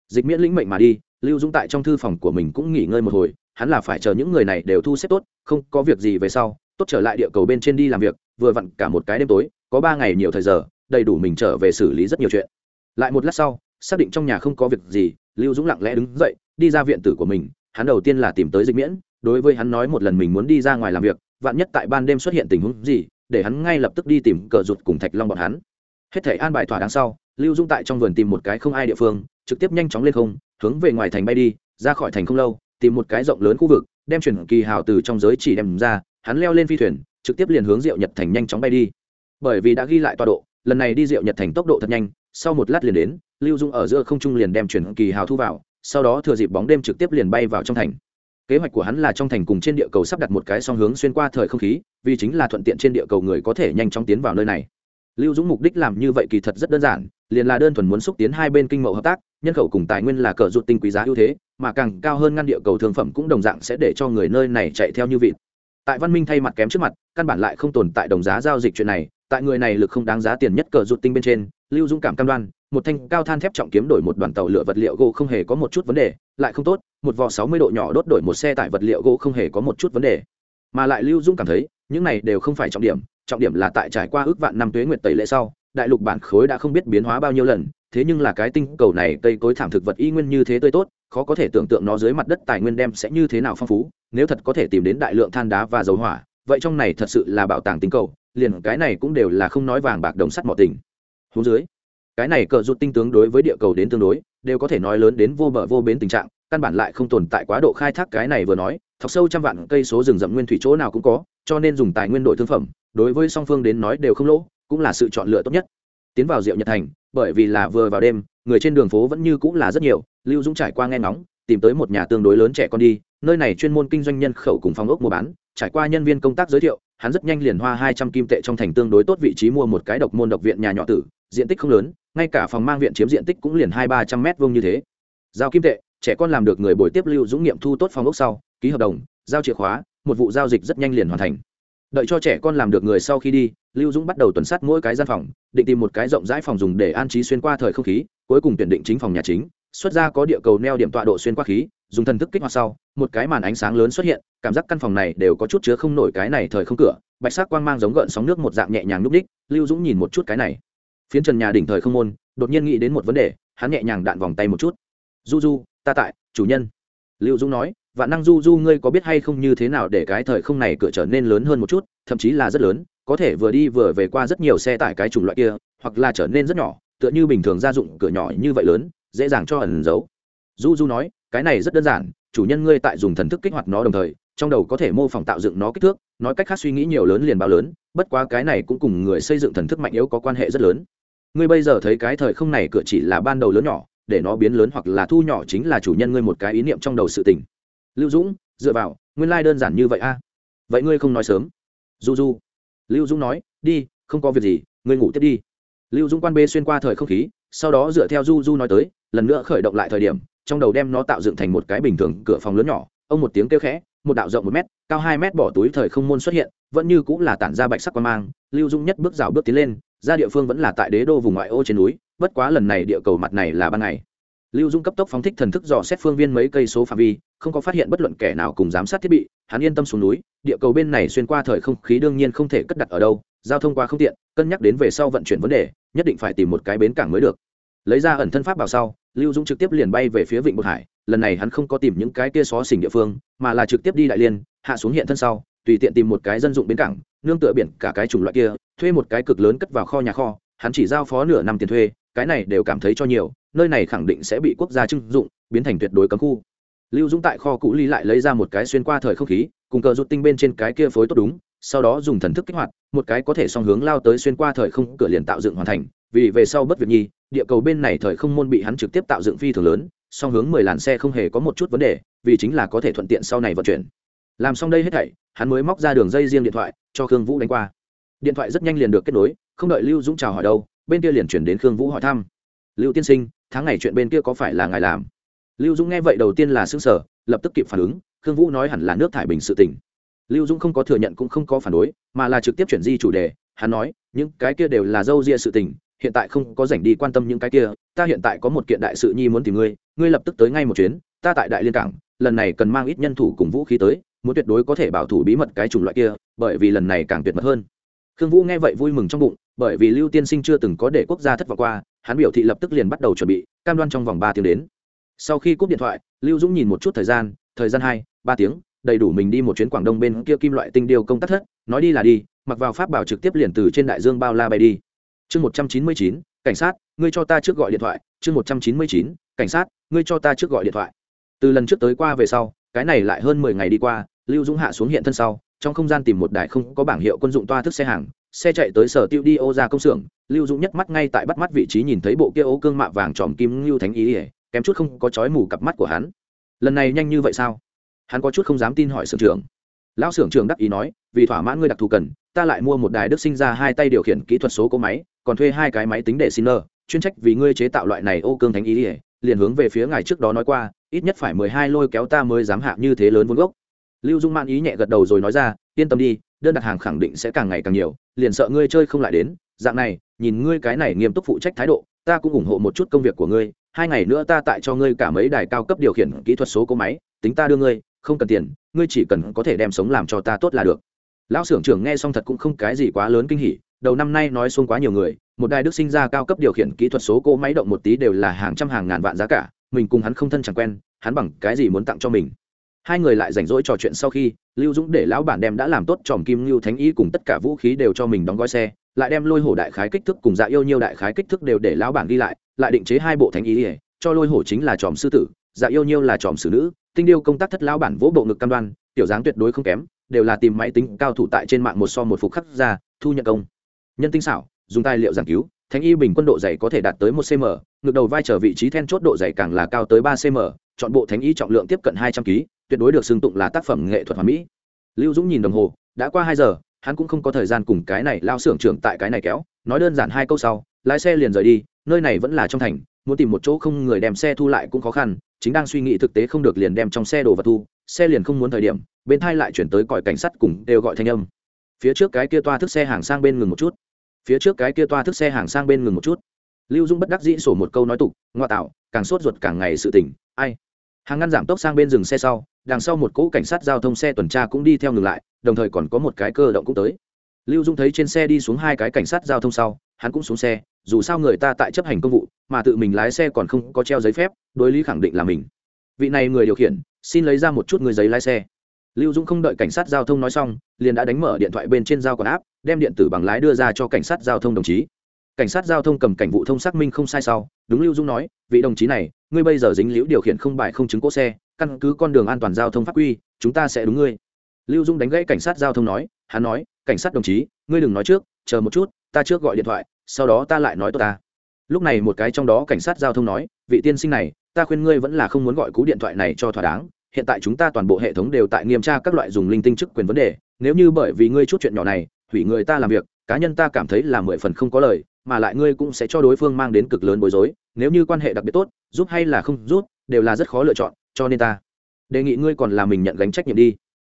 Dịch miễn lĩnh mệnh mà đi, lưu dũng tại trong thư phòng của mình cũng nghỉ ngơi một hồi, hắn là phải chờ những người này đều thu xếp tốt, không có việc gì về sau, tốt trở lại địa cầu bên trên đi làm việc, vừa vặn cả một cái đêm tối, có ba ngày nhiều thời giờ, đầy đủ mình trở về xử lý rất nhiều chuyện lại một lát sau, xác định trong nhà không có việc gì, lưu dũng lặng lẽ đứng dậy, đi ra viện tử của mình. Hắn đầu tiên là tìm tới dịch miễn, đối với hắn nói một lần mình muốn đi ra ngoài làm việc, vạn nhất tại ban đêm xuất hiện tình huống gì, để hắn ngay lập tức đi tìm cờ rụt cùng thạch long bọn hắn. Hết thể an bài thỏa đáng sau, lưu dung tại trong vườn tìm một cái không ai địa phương, trực tiếp nhanh chóng lên không, hướng về ngoài thành bay đi, ra khỏi thành không lâu, tìm một cái rộng lớn khu vực, đem chuyển kỳ hào từ trong giới chỉ đem ra, hắn leo lên phi thuyền, trực tiếp liền hướng diệu nhật thành nhanh chóng bay đi. Bởi vì đã ghi lại tọa độ, lần này đi diệu nhật thành tốc độ thật nhanh sau một lát liền đến, lưu dung ở giữa không trung liền đem chuyển kỳ hào thu vào, sau đó thừa dịp bóng đêm trực tiếp liền bay vào trong thành. Kế hoạch của hắn là trong thành cùng trên địa cầu sắp đặt một cái song hướng xuyên qua thời không khí, vì chính là thuận tiện trên địa cầu người có thể nhanh chóng tiến vào nơi này. Lưu dũng mục đích làm như vậy kỳ thật rất đơn giản, liền là đơn thuần muốn xúc tiến hai bên kinh mậu hợp tác, nhân khẩu cùng tài nguyên là cờ rụt tinh quý giá ưu thế, mà càng cao hơn ngăn địa cầu thương phẩm cũng đồng dạng sẽ để cho người nơi này chạy theo như vịt. Tại văn minh thay mặt kém trước mặt, căn bản lại không tồn tại đồng giá giao dịch chuyện này, tại người này lực không đáng giá tiền nhất cờ rụt tinh bên trên lưu dũng cảm cam đoan, một thanh cao than thép trọng kiếm đổi một đoàn tàu lửa vật liệu gỗ không hề có một chút vấn đề, lại không tốt, một vỏ sáu mươi độ nhỏ đốt đổi một xe tải vật liệu gỗ không hề có một chút vấn đề. Mà lại lưu dũng cảm thấy, những này đều không phải trọng điểm trọng điểm là tại trải qua ước vạn năm tuế nguyệt tẩy lệ sau, đại lục bản khối đã không biết biến hóa bao nhiêu lần, thế nhưng là cái tinh cầu này cây cối thảm thực vật y nguyên như thế tươi tốt, khó có thể tưởng tượng nó dưới mặt đất tài nguyên đem sẽ như thế nào phong phú, nếu thật có thể tìm đến đại lượng than đá và dầu hỏa, vậy trong này thật sự là bảo tàng tinh cầu, liền cái này cũng đều là không nói vàng bạc đồng sắt mỏ tình hú dưới. Cái này cờ rụt tinh tướng đối với địa cầu đến tương đối, đều có thể nói lớn đến vô bờ vô bến tình trạng, căn bản lại không tồn tại quá độ khai thác cái này vừa nói, thọc sâu trăm vạn cây số rừng rậm nguyên thủy chỗ nào cũng có, cho nên dùng tài nguyên đổi thương phẩm, đối với song phương đến nói đều không lỗ, cũng là sự chọn lựa tốt nhất. Tiến vào diệu nhật thành, bởi vì là vừa vào đêm, người trên đường phố vẫn như cũng là rất nhiều, lưu dũng trải qua nghe ngóng, tìm tới một nhà tương đối lớn trẻ con đi, nơi này chuyên môn kinh doanh nhân khẩu cùng phòng ốc mua bán, trải qua nhân viên công tác giới thiệu, hắn rất nhanh liền hoa hai trăm kim tệ trong thành tương đối tốt vị trí mua một cái độc môn độc viện nhà nhỏ tử diện tích không lớn, ngay cả phòng mang viện chiếm diện tích cũng liền hai ba trăm mét vuông như thế. Giao kim tệ, trẻ con làm được người bồi tiếp lưu dũng nghiệm thu tốt phòng ốc sau, ký hợp đồng, giao chìa khóa, một vụ giao dịch rất nhanh liền hoàn thành. Đợi cho trẻ con làm được người sau khi đi, lưu dũng bắt đầu tuần sát mỗi cái gian phòng, định tìm một cái rộng rãi phòng dùng để an trí xuyên qua thời không khí, cuối cùng tuyển định chính phòng nhà chính, xuất ra có địa cầu neo điểm tọa độ xuyên qua khí, dùng thần thức kích hoạt sau, một cái màn ánh sáng lớn xuất hiện, cảm giác căn phòng này đều có chút chứa không nổi cái này thời không cửa, bạch sắc quang mang giống gợn sóng nước một dạng nhẹ nhàng núp đích, lưu dũng nhìn một chút cái này phiến trần nhà đỉnh thời không môn, đột nhiên nghĩ đến một vấn đề, hắn nhẹ nhàng đạn vòng tay một chút. Du du ta tại, chủ nhân. Liệu dũng nói, vạn năng du du ngươi có biết hay không như thế nào để cái thời không này cửa trở nên lớn hơn một chút, thậm chí là rất lớn, có thể vừa đi vừa về qua rất nhiều xe tải cái chủng loại kia, hoặc là trở nên rất nhỏ, tựa như bình thường gia dụng cửa nhỏ như vậy lớn, dễ dàng cho ẩn giấu. Du du nói, cái này rất đơn giản, chủ nhân ngươi tại dùng thần thức kích hoạt nó đồng thời, trong đầu có thể mô phỏng tạo dựng nó kích thước, nói cách khác suy nghĩ nhiều lớn liền bao lớn, bất quá cái này cũng cùng người xây dựng thần thức mạnh yếu có quan hệ rất lớn ngươi bây giờ thấy cái thời không này cửa chỉ là ban đầu lớn nhỏ, để nó biến lớn hoặc là thu nhỏ chính là chủ nhân ngươi một cái ý niệm trong đầu sự tình. Lưu dũng, dựa vào, nguyên lai、like、đơn giản như vậy a. Vậy ngươi không nói sớm. Du du lưu dũng nói, đi, không có việc gì, ngươi ngủ tiếp đi. Lưu dũng quan bê xuyên qua thời không khí, sau đó dựa theo du du nói tới, lần nữa khởi động lại thời điểm, trong đầu đem nó tạo dựng thành một cái bình thường cửa phòng lớn nhỏ. Ông một tiếng kêu khẽ, một đạo rộng một mét, cao hai mét bỏ túi thời không môn xuất hiện, vẫn như cũng là tản ra bạch sắc quan mang. Lưu Dũng nhất bước rào bước tiến lên ra địa phương vẫn là tại đế đô vùng ngoại ô trên núi, bất quá lần này địa cầu mặt này là ban ngày. Lưu dung cấp tốc phóng thích thần thức dò xét phương viên mấy cây số phạm vi, không có phát hiện bất luận kẻ nào cùng giám sát thiết bị, hắn yên tâm xuống núi, địa cầu bên này xuyên qua thời không khí đương nhiên không thể cất đặt ở đâu, giao thông qua không tiện, cân nhắc đến về sau vận chuyển vấn đề, nhất định phải tìm một cái bến cảng mới được. Lấy ra ẩn thân pháp vào sau, lưu Dung trực tiếp liền bay về phía vịnh bột hải, lần này hắn không có tìm những cái kia xó xỉnh địa phương, mà là trực tiếp đi đại liên, hạ xuống hiện thân sau tùy tiện tìm một cái dân dụng bến cảng, nương tựa biển cả cái chủng loại kia, thuê một cái cực lớn cất vào kho nhà kho, hắn chỉ giao phó nửa năm tiền thuê, cái này đều cảm thấy cho nhiều, nơi này khẳng định sẽ bị quốc gia trưng dụng, biến thành tuyệt đối cấm khu. Lưu dũng tại kho cũ ly lại lấy ra một cái xuyên qua thời không khí, cùng cờ rút tinh bên trên cái kia phối tốt đúng, sau đó dùng thần thức kích hoạt, một cái có thể song hướng lao tới xuyên qua thời không, cửa liền tạo dựng hoàn thành, vì về sau bất việc nhi, địa cầu bên này thời không môn bị hắn trực tiếp tạo dựng phi thường lớn, song hướng mười làn xe không hề có một chút vấn đề, vì chính là có thể thuận tiện sau này vận chuyển làm xong đây hết thảy, hắn mới móc ra đường dây riêng điện thoại, cho khương vũ đánh qua. Điện thoại rất nhanh liền được kết nối, không đợi lưu dũng chào hỏi đâu, bên kia liền chuyển đến khương vũ hỏi thăm. Lưu tiên sinh, tháng ngày chuyện bên kia có phải là ngài làm? Lưu dũng nghe vậy đầu tiên là xương sở lập tức kịp phản ứng, khương vũ nói hẳn là nước thải bình sự tỉnh lưu dũng không có thừa nhận cũng không có phản đối, mà là trực tiếp chuyển di chủ đề, hắn nói, những cái kia đều là dâu ria sự tình, hiện tại không có rảnh đi quan tâm những cái kia, ta hiện tại có một kiện đại sự nhi muốn tìm ngươi ngươi lập tức tới ngay một chuyến, ta tại đại liên cảng, lần này cần mang ít nhân thủ cùng vũ khí tới muốn tuyệt đối có thể bảo thủ bí mật cái chủng loại kia, bởi vì lần này càng tuyệt mật hơn. Khương vũ nghe vậy vui mừng trong bụng, bởi vì lưu tiên sinh chưa từng có để quốc gia thất vọng qua, hắn biểu thị lập tức liền bắt đầu chuẩn bị, cam đoan trong vòng ba tiếng đến. Sau khi cúp điện thoại, lưu dũng nhìn một chút thời gian thời gian hai, ba tiếng, đầy đủ mình đi một chuyến quảng đông bên kia kim loại tinh điều công tác thất, nói đi là đi, mặc vào pháp bảo trực tiếp liền từ trên đại dương bao la bay đi. Chương một trăm chín mươi chín, cảnh sát, ngươi cho ta trước gọi điện thoại, chương một trăm chín mươi chín, cảnh sát, ngươi cho ta trước gọi điện thoại. Từ lần trước tới qua về sau, cái này lại hơn mười ngày đi qua lưu dũng hạ xuống hiện thân sau, trong không gian tìm một đài không có bảng hiệu quân dụng toa thức xe hàng, xe chạy tới sở tiêu đi ô ra công xưởng, lưu dũng nhất mắt ngay tại bắt mắt vị trí nhìn thấy bộ kia ô cương mạ vàng tròm kim lưu thánh ý ỉa kém chút không có chói mù cặp mắt của hắn. Lần này nhanh như vậy sao? Hắn có chút không dám tin hỏi sưởng trưởng. Lão sưởng trưởng đắc ý nói, vì thỏa mãn ngươi đặc thù cần, ta lại mua một đài đức sinh ra hai tay điều khiển kỹ thuật số cỗ máy, còn thuê hai cái máy tính để xin nơ chuyên trách vì ngươi chế tạo loại này ô cương thánh ý ỉa liền hướng về phía ngài trước đó nói qua, ít nhất phải mười hai lôi kéo ta mới dám hạ như thế lớn vốn gốc lưu dung man ý nhẹ gật đầu rồi nói ra, yên tâm đi, đơn đặt hàng khẳng định sẽ càng ngày càng nhiều, liền sợ ngươi chơi không lại đến. Dạng này, nhìn ngươi cái này nghiêm túc phụ trách thái độ, ta cũng ủng hộ một chút công việc của ngươi. Hai ngày nữa ta tại cho ngươi cả mấy đài cao cấp điều khiển kỹ thuật số cỗ máy, tính ta đưa ngươi, không cần tiền, ngươi chỉ cần có thể đem sống làm cho ta tốt là được. Lão xưởng trưởng nghe xong thật cũng không cái gì quá lớn kinh hỉ, đầu năm nay nói xuống quá nhiều người, một đài đức sinh ra cao cấp điều khiển kỹ thuật số cỗ máy động một tí đều là hàng trăm hàng ngàn vạn giá cả, mình cùng hắn không thân chẳng quen, hắn bằng cái gì muốn tặng cho mình? Hai người lại rảnh rỗi trò chuyện sau khi, lưu dũng để lão bản đem đã làm tốt tròm kim lưu thánh ý cùng tất cả vũ khí đều cho mình đóng gói xe, lại đem lôi hổ đại khái kích thước cùng dạ yêu nhiêu đại khái kích thước đều để lão bản ghi lại lại định chế hai bộ thánh ý ỉa cho lôi hổ chính là tròm sư tử dạ yêu nhiêu là tròm xử nữ, tinh điêu công tác thất lão bản vỗ bộ ngực cam đoan, tiểu dáng tuyệt đối không kém, đều là tìm máy tính cao thủ tại trên mạng một so một phục khắc ra, thu nhận công. Nhân tinh xảo, dùng tài liệu giảng cứu thánh y bình quân độ dày có thể đạt tới một cm ngược đầu vai trở vị trí then chốt độ dày càng là cao tới ba cm, chọn bộ thánh y trọng lượng tiếp cận hai trăm kg tuyệt đối được xưng tụng là tác phẩm nghệ thuật hoàn mỹ. Lưu dũng nhìn đồng hồ, đã qua hai giờ, hắn cũng không có thời gian cùng cái này lao xưởng trưởng tại cái này kéo, nói đơn giản hai câu sau, lái xe liền rời đi, nơi này vẫn là trong thành, muốn tìm một chỗ không người đem xe thu lại cũng khó khăn, chính đang suy nghĩ thực tế không được liền đem trong xe đồ vật thu, xe liền không muốn thời điểm, bên thai lại chuyển tới còi cảnh sát cùng đều gọi thanh âm. Phía trước cái kia toa thức xe hàng sang bên ngừng một chút phía trước cái kia toa thức xe hàng sang bên ngừng một chút. Lưu dung bất đắc dĩ sổ một câu nói tục ngoại tạo, càng sốt ruột càng ngày sự tỉnh, ai? Hàng ngăn giảm tốc sang bên dừng xe sau, đằng sau một cỗ cảnh sát giao thông xe tuần tra cũng đi theo ngừng lại, đồng thời còn có một cái cơ động cũng tới. Lưu dung thấy trên xe đi xuống hai cái cảnh sát giao thông sau, hắn cũng xuống xe, dù sao người ta tại chấp hành công vụ, mà tự mình lái xe còn không có treo giấy phép, đối lý khẳng định là mình. Vị này người điều khiển, xin lấy ra một chút người giấy lái xe lưu dũng không đợi cảnh sát giao thông nói xong, liền đã đánh mở điện thoại bên trên giao quản áp, đem điện tử bằng lái đưa ra cho cảnh sát giao thông đồng chí. Cảnh sát giao thông cầm cảnh vụ thông xác minh không sai sau, đúng lưu dũng nói, vị đồng chí này, ngươi bây giờ dính liễu điều khiển không bài không chứng cỗ xe, căn cứ con đường an toàn giao thông pháp quy, chúng ta sẽ đúng ngươi. Lưu dũng đánh gãy cảnh sát giao thông nói, hắn nói, cảnh sát đồng chí, ngươi đừng nói trước, chờ một chút, ta trước gọi điện thoại, sau đó ta lại nói tốt ta. Lúc này một cái trong đó cảnh sát giao thông nói, vị tiên sinh này, ta khuyên ngươi vẫn là không muốn gọi cú điện thoại này cho thỏa đáng hiện tại chúng ta toàn bộ hệ thống đều tại nghiêm tra các loại dùng linh tinh chức quyền vấn đề, nếu như bởi vì ngươi chút chuyện nhỏ này, hủy người ta làm việc, cá nhân ta cảm thấy là mười phần không có lời, mà lại ngươi cũng sẽ cho đối phương mang đến cực lớn bối rối, nếu như quan hệ đặc biệt tốt, giúp hay là không giúp, đều là rất khó lựa chọn, cho nên ta đề nghị ngươi còn là mình nhận gánh trách nhiệm đi.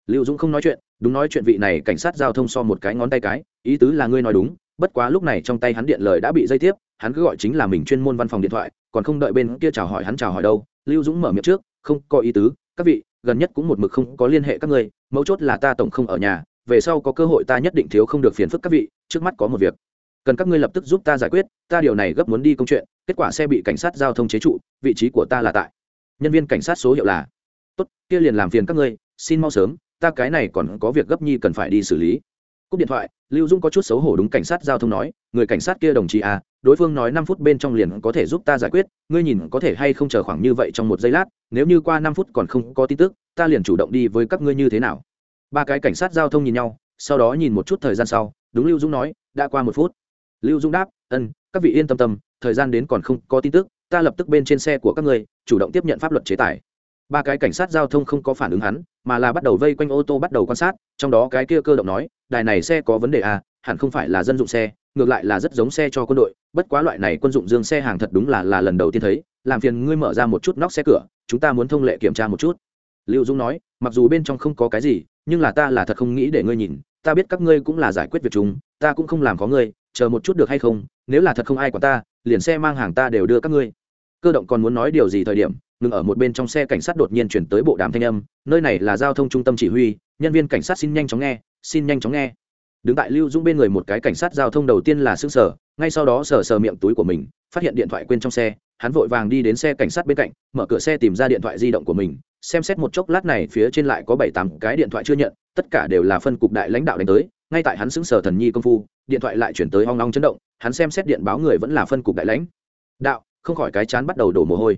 Lưu dũng không nói chuyện, đúng nói chuyện vị này cảnh sát giao thông so một cái ngón tay cái, ý tứ là ngươi nói đúng, bất quá lúc này trong tay hắn điện lời đã bị dây tiếp, hắn cứ gọi chính là mình chuyên môn văn phòng điện thoại, còn không đợi bên kia chào hỏi hắn chào hỏi đâu, lưu dũng mở miệng trước, không có ý tứ các vị, gần nhất cũng một mực không có liên hệ các ngươi, mấu chốt là ta tổng không ở nhà, về sau có cơ hội ta nhất định thiếu không được phiền phức các vị, trước mắt có một việc. Cần các ngươi lập tức giúp ta giải quyết, ta điều này gấp muốn đi công chuyện, kết quả xe bị cảnh sát giao thông chế trụ, vị trí của ta là tại. Nhân viên cảnh sát số hiệu là, tốt, kia liền làm phiền các ngươi, xin mau sớm, ta cái này còn có việc gấp nhi cần phải đi xử lý cúp điện thoại, lưu dung có chút xấu hổ đúng cảnh sát giao thông nói, người cảnh sát kia đồng chí à đối phương nói năm phút bên trong liền có thể giúp ta giải quyết, ngươi nhìn có thể hay không chờ khoảng như vậy trong một giây lát, nếu như qua năm phút còn không có tin tức, ta liền chủ động đi với các ngươi như thế nào? Ba cái cảnh sát giao thông nhìn nhau, sau đó nhìn một chút thời gian sau, đúng lưu dũng nói, đã qua một phút. Lưu dũng đáp, ân, các vị yên tâm tâm, thời gian đến còn không có tin tức, ta lập tức bên trên xe của các ngươi, chủ động tiếp nhận pháp luật chế tài ba cái cảnh sát giao thông không có phản ứng hắn, mà là bắt đầu vây quanh ô tô bắt đầu quan sát, trong đó cái kia cơ động nói, đài này xe có vấn đề à hẳn không phải là dân dụng xe, ngược lại là rất giống xe cho quân đội, bất quá loại này quân dụng dương xe hàng thật đúng là là lần đầu tiên thấy, làm phiền ngươi mở ra một chút nóc xe cửa, chúng ta muốn thông lệ kiểm tra một chút. Liệu dung nói, mặc dù bên trong không có cái gì, nhưng là ta là thật không nghĩ để ngươi nhìn, ta biết các ngươi cũng là giải quyết việc chúng ta cũng không làm có ngươi, chờ một chút được hay không, nếu là thật không ai quản ta, liền xe mang hàng ta đều đưa các ngươi. Cơ động còn muốn nói điều gì thời điểm ngừng ở một bên trong xe cảnh sát đột nhiên chuyển tới bộ đàm thanh âm, nơi này là giao thông trung tâm chỉ huy, nhân viên cảnh sát xin nhanh chóng nghe, xin nhanh chóng nghe. Đứng tại lưu dũng bên người một cái cảnh sát giao thông đầu tiên là xương sở, ngay sau đó sờ sờ miệng túi của mình, phát hiện điện thoại quên trong xe, hắn vội vàng đi đến xe cảnh sát bên cạnh, mở cửa xe tìm ra điện thoại di động của mình, xem xét một chốc lát này phía trên lại có bảy tám cái điện thoại chưa nhận, tất cả đều là phân cục đại lãnh đạo đánh tới, ngay tại hắn xứng sở thần nhi công phu, điện thoại lại chuyển tới hoang long chấn động, hắn xem xét điện báo người vẫn là phân cục đại lãnh. Đạo, không khỏi cái chán bắt đầu đổ mồ hôi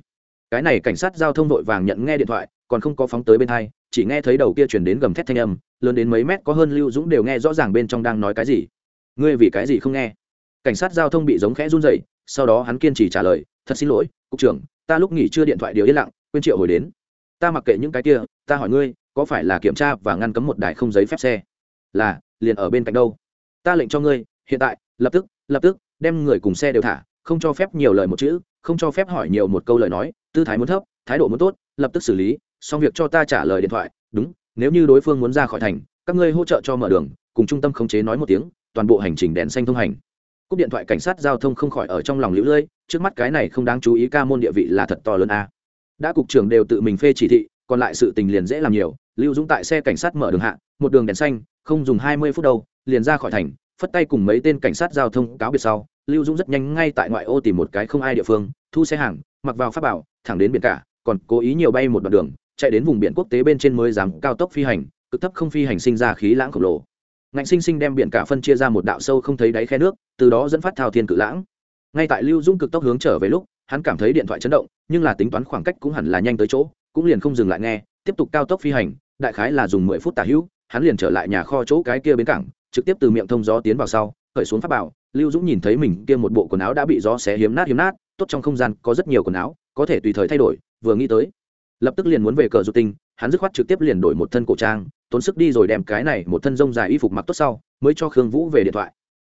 cái này cảnh sát giao thông vội vàng nhận nghe điện thoại, còn không có phóng tới bên hai, chỉ nghe thấy đầu kia chuyển đến gầm thét thanh âm, lớn đến mấy mét có hơn lưu dũng đều nghe rõ ràng bên trong đang nói cái gì. Ngươi vì cái gì không nghe? Cảnh sát giao thông bị giống khẽ run dậy sau đó hắn kiên trì trả lời, thật xin lỗi, cục trưởng, ta lúc nghỉ chưa điện thoại điều yên lặng, quên triệu hồi đến. Ta mặc kệ những cái kia, ta hỏi ngươi, có phải là kiểm tra và ngăn cấm một đài không giấy phép xe? Là, liền ở bên cạnh đâu? Ta lệnh cho ngươi, hiện tại, lập tức lập tức, đem người cùng xe đều thả không cho phép nhiều lời một chữ, không cho phép hỏi nhiều một câu lời nói, tư thái muốn thấp, thái độ muốn tốt, lập tức xử lý, xong việc cho ta trả lời điện thoại, đúng, nếu như đối phương muốn ra khỏi thành, các ngươi hỗ trợ cho mở đường, cùng trung tâm khống chế nói một tiếng, toàn bộ hành trình đèn xanh thông hành. Cúp điện thoại cảnh sát giao thông không khỏi ở trong lòng lũ lưỡi trước mắt cái này không đáng chú ý ca môn địa vị là thật to lớn a. Đã cục trưởng đều tự mình phê chỉ thị, còn lại sự tình liền dễ làm nhiều, lưu dũng tại xe cảnh sát mở đường hạ, một đường đèn xanh, không dùng hai mươi phút đâu, liền ra khỏi thành, phất tay cùng mấy tên cảnh sát giao thông cáo biệt sau lưu dũng rất nhanh ngay tại ngoại ô tìm một cái không ai địa phương, thu xe hàng, mặc vào pháp bảo, thẳng đến biển cả, còn cố ý nhiều bay một đoạn đường, chạy đến vùng biển quốc tế bên trên mới dám cao tốc phi hành, cực thấp không phi hành sinh ra khí lãng khổng lồ. Ngạnh sinh sinh đem biển cả phân chia ra một đạo sâu không thấy đáy khe nước, từ đó dẫn phát thao thiên cự lãng. Ngay tại lưu dũng cực tốc hướng trở về lúc, hắn cảm thấy điện thoại chấn động, nhưng là tính toán khoảng cách cũng hẳn là nhanh tới chỗ, cũng liền không dừng lại nghe, tiếp tục cao tốc phi hành, đại khái là dùng mười phút tả hữu, hắn liền trở lại nhà kho chỗ cái kia bến cảng, trực tiếp từ miệng thông gió tiến vào sau, khởi xuống pháp bảo lưu dũng nhìn thấy mình kia một bộ quần áo đã bị gió xé hiếm nát hiếm nát, tốt trong không gian có rất nhiều quần áo, có thể tùy thời thay đổi, vừa nghĩ tới, lập tức liền muốn về cờ du tinh, hắn dứt khoát trực tiếp liền đổi một thân cổ trang, tốn sức đi rồi đem cái này một thân rông dài y phục mặc tốt sau, mới cho khương vũ về điện thoại.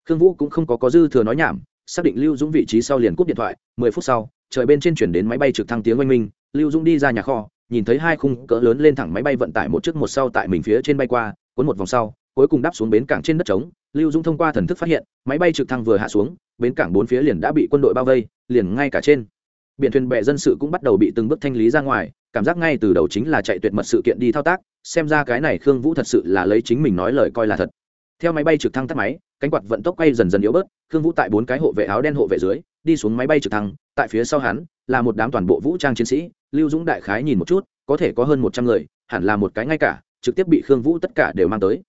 Khương vũ cũng không có có dư thừa nói nhảm, xác định lưu dũng vị trí sau liền cúp điện thoại, mười phút sau, trời bên trên chuyển đến máy bay trực thăng tiếng oanh minh, lưu dũng đi ra nhà kho, nhìn thấy hai khung cỡ lớn lên thẳng máy bay vận tải một chiếc một sau tại mình phía trên bay qua, cuốn một vòng sau, cuối cùng đáp xuống bến cảng trên đất trống lưu dũng thông qua thần thức phát hiện, máy bay trực thăng vừa hạ xuống, bến cảng bốn phía liền đã bị quân đội bao vây, liền ngay cả trên biển thuyền bè dân sự cũng bắt đầu bị từng bước thanh lý ra ngoài, cảm giác ngay từ đầu chính là chạy tuyệt mật sự kiện đi thao tác, xem ra cái này khương vũ thật sự là lấy chính mình nói lời coi là thật. Theo máy bay trực thăng tắt máy, cánh quạt vận tốc quay dần dần yếu bớt, khương vũ tại bốn cái hộ vệ áo đen hộ vệ dưới, đi xuống máy bay trực thăng, tại phía sau hắn, là một đám toàn bộ vũ trang chiến sĩ, lưu dũng đại khái nhìn một chút, có thể có hơn một trăm người, hẳn là một cái ngay cả, trực tiếp bị khương vũ tất cả đều mang tới.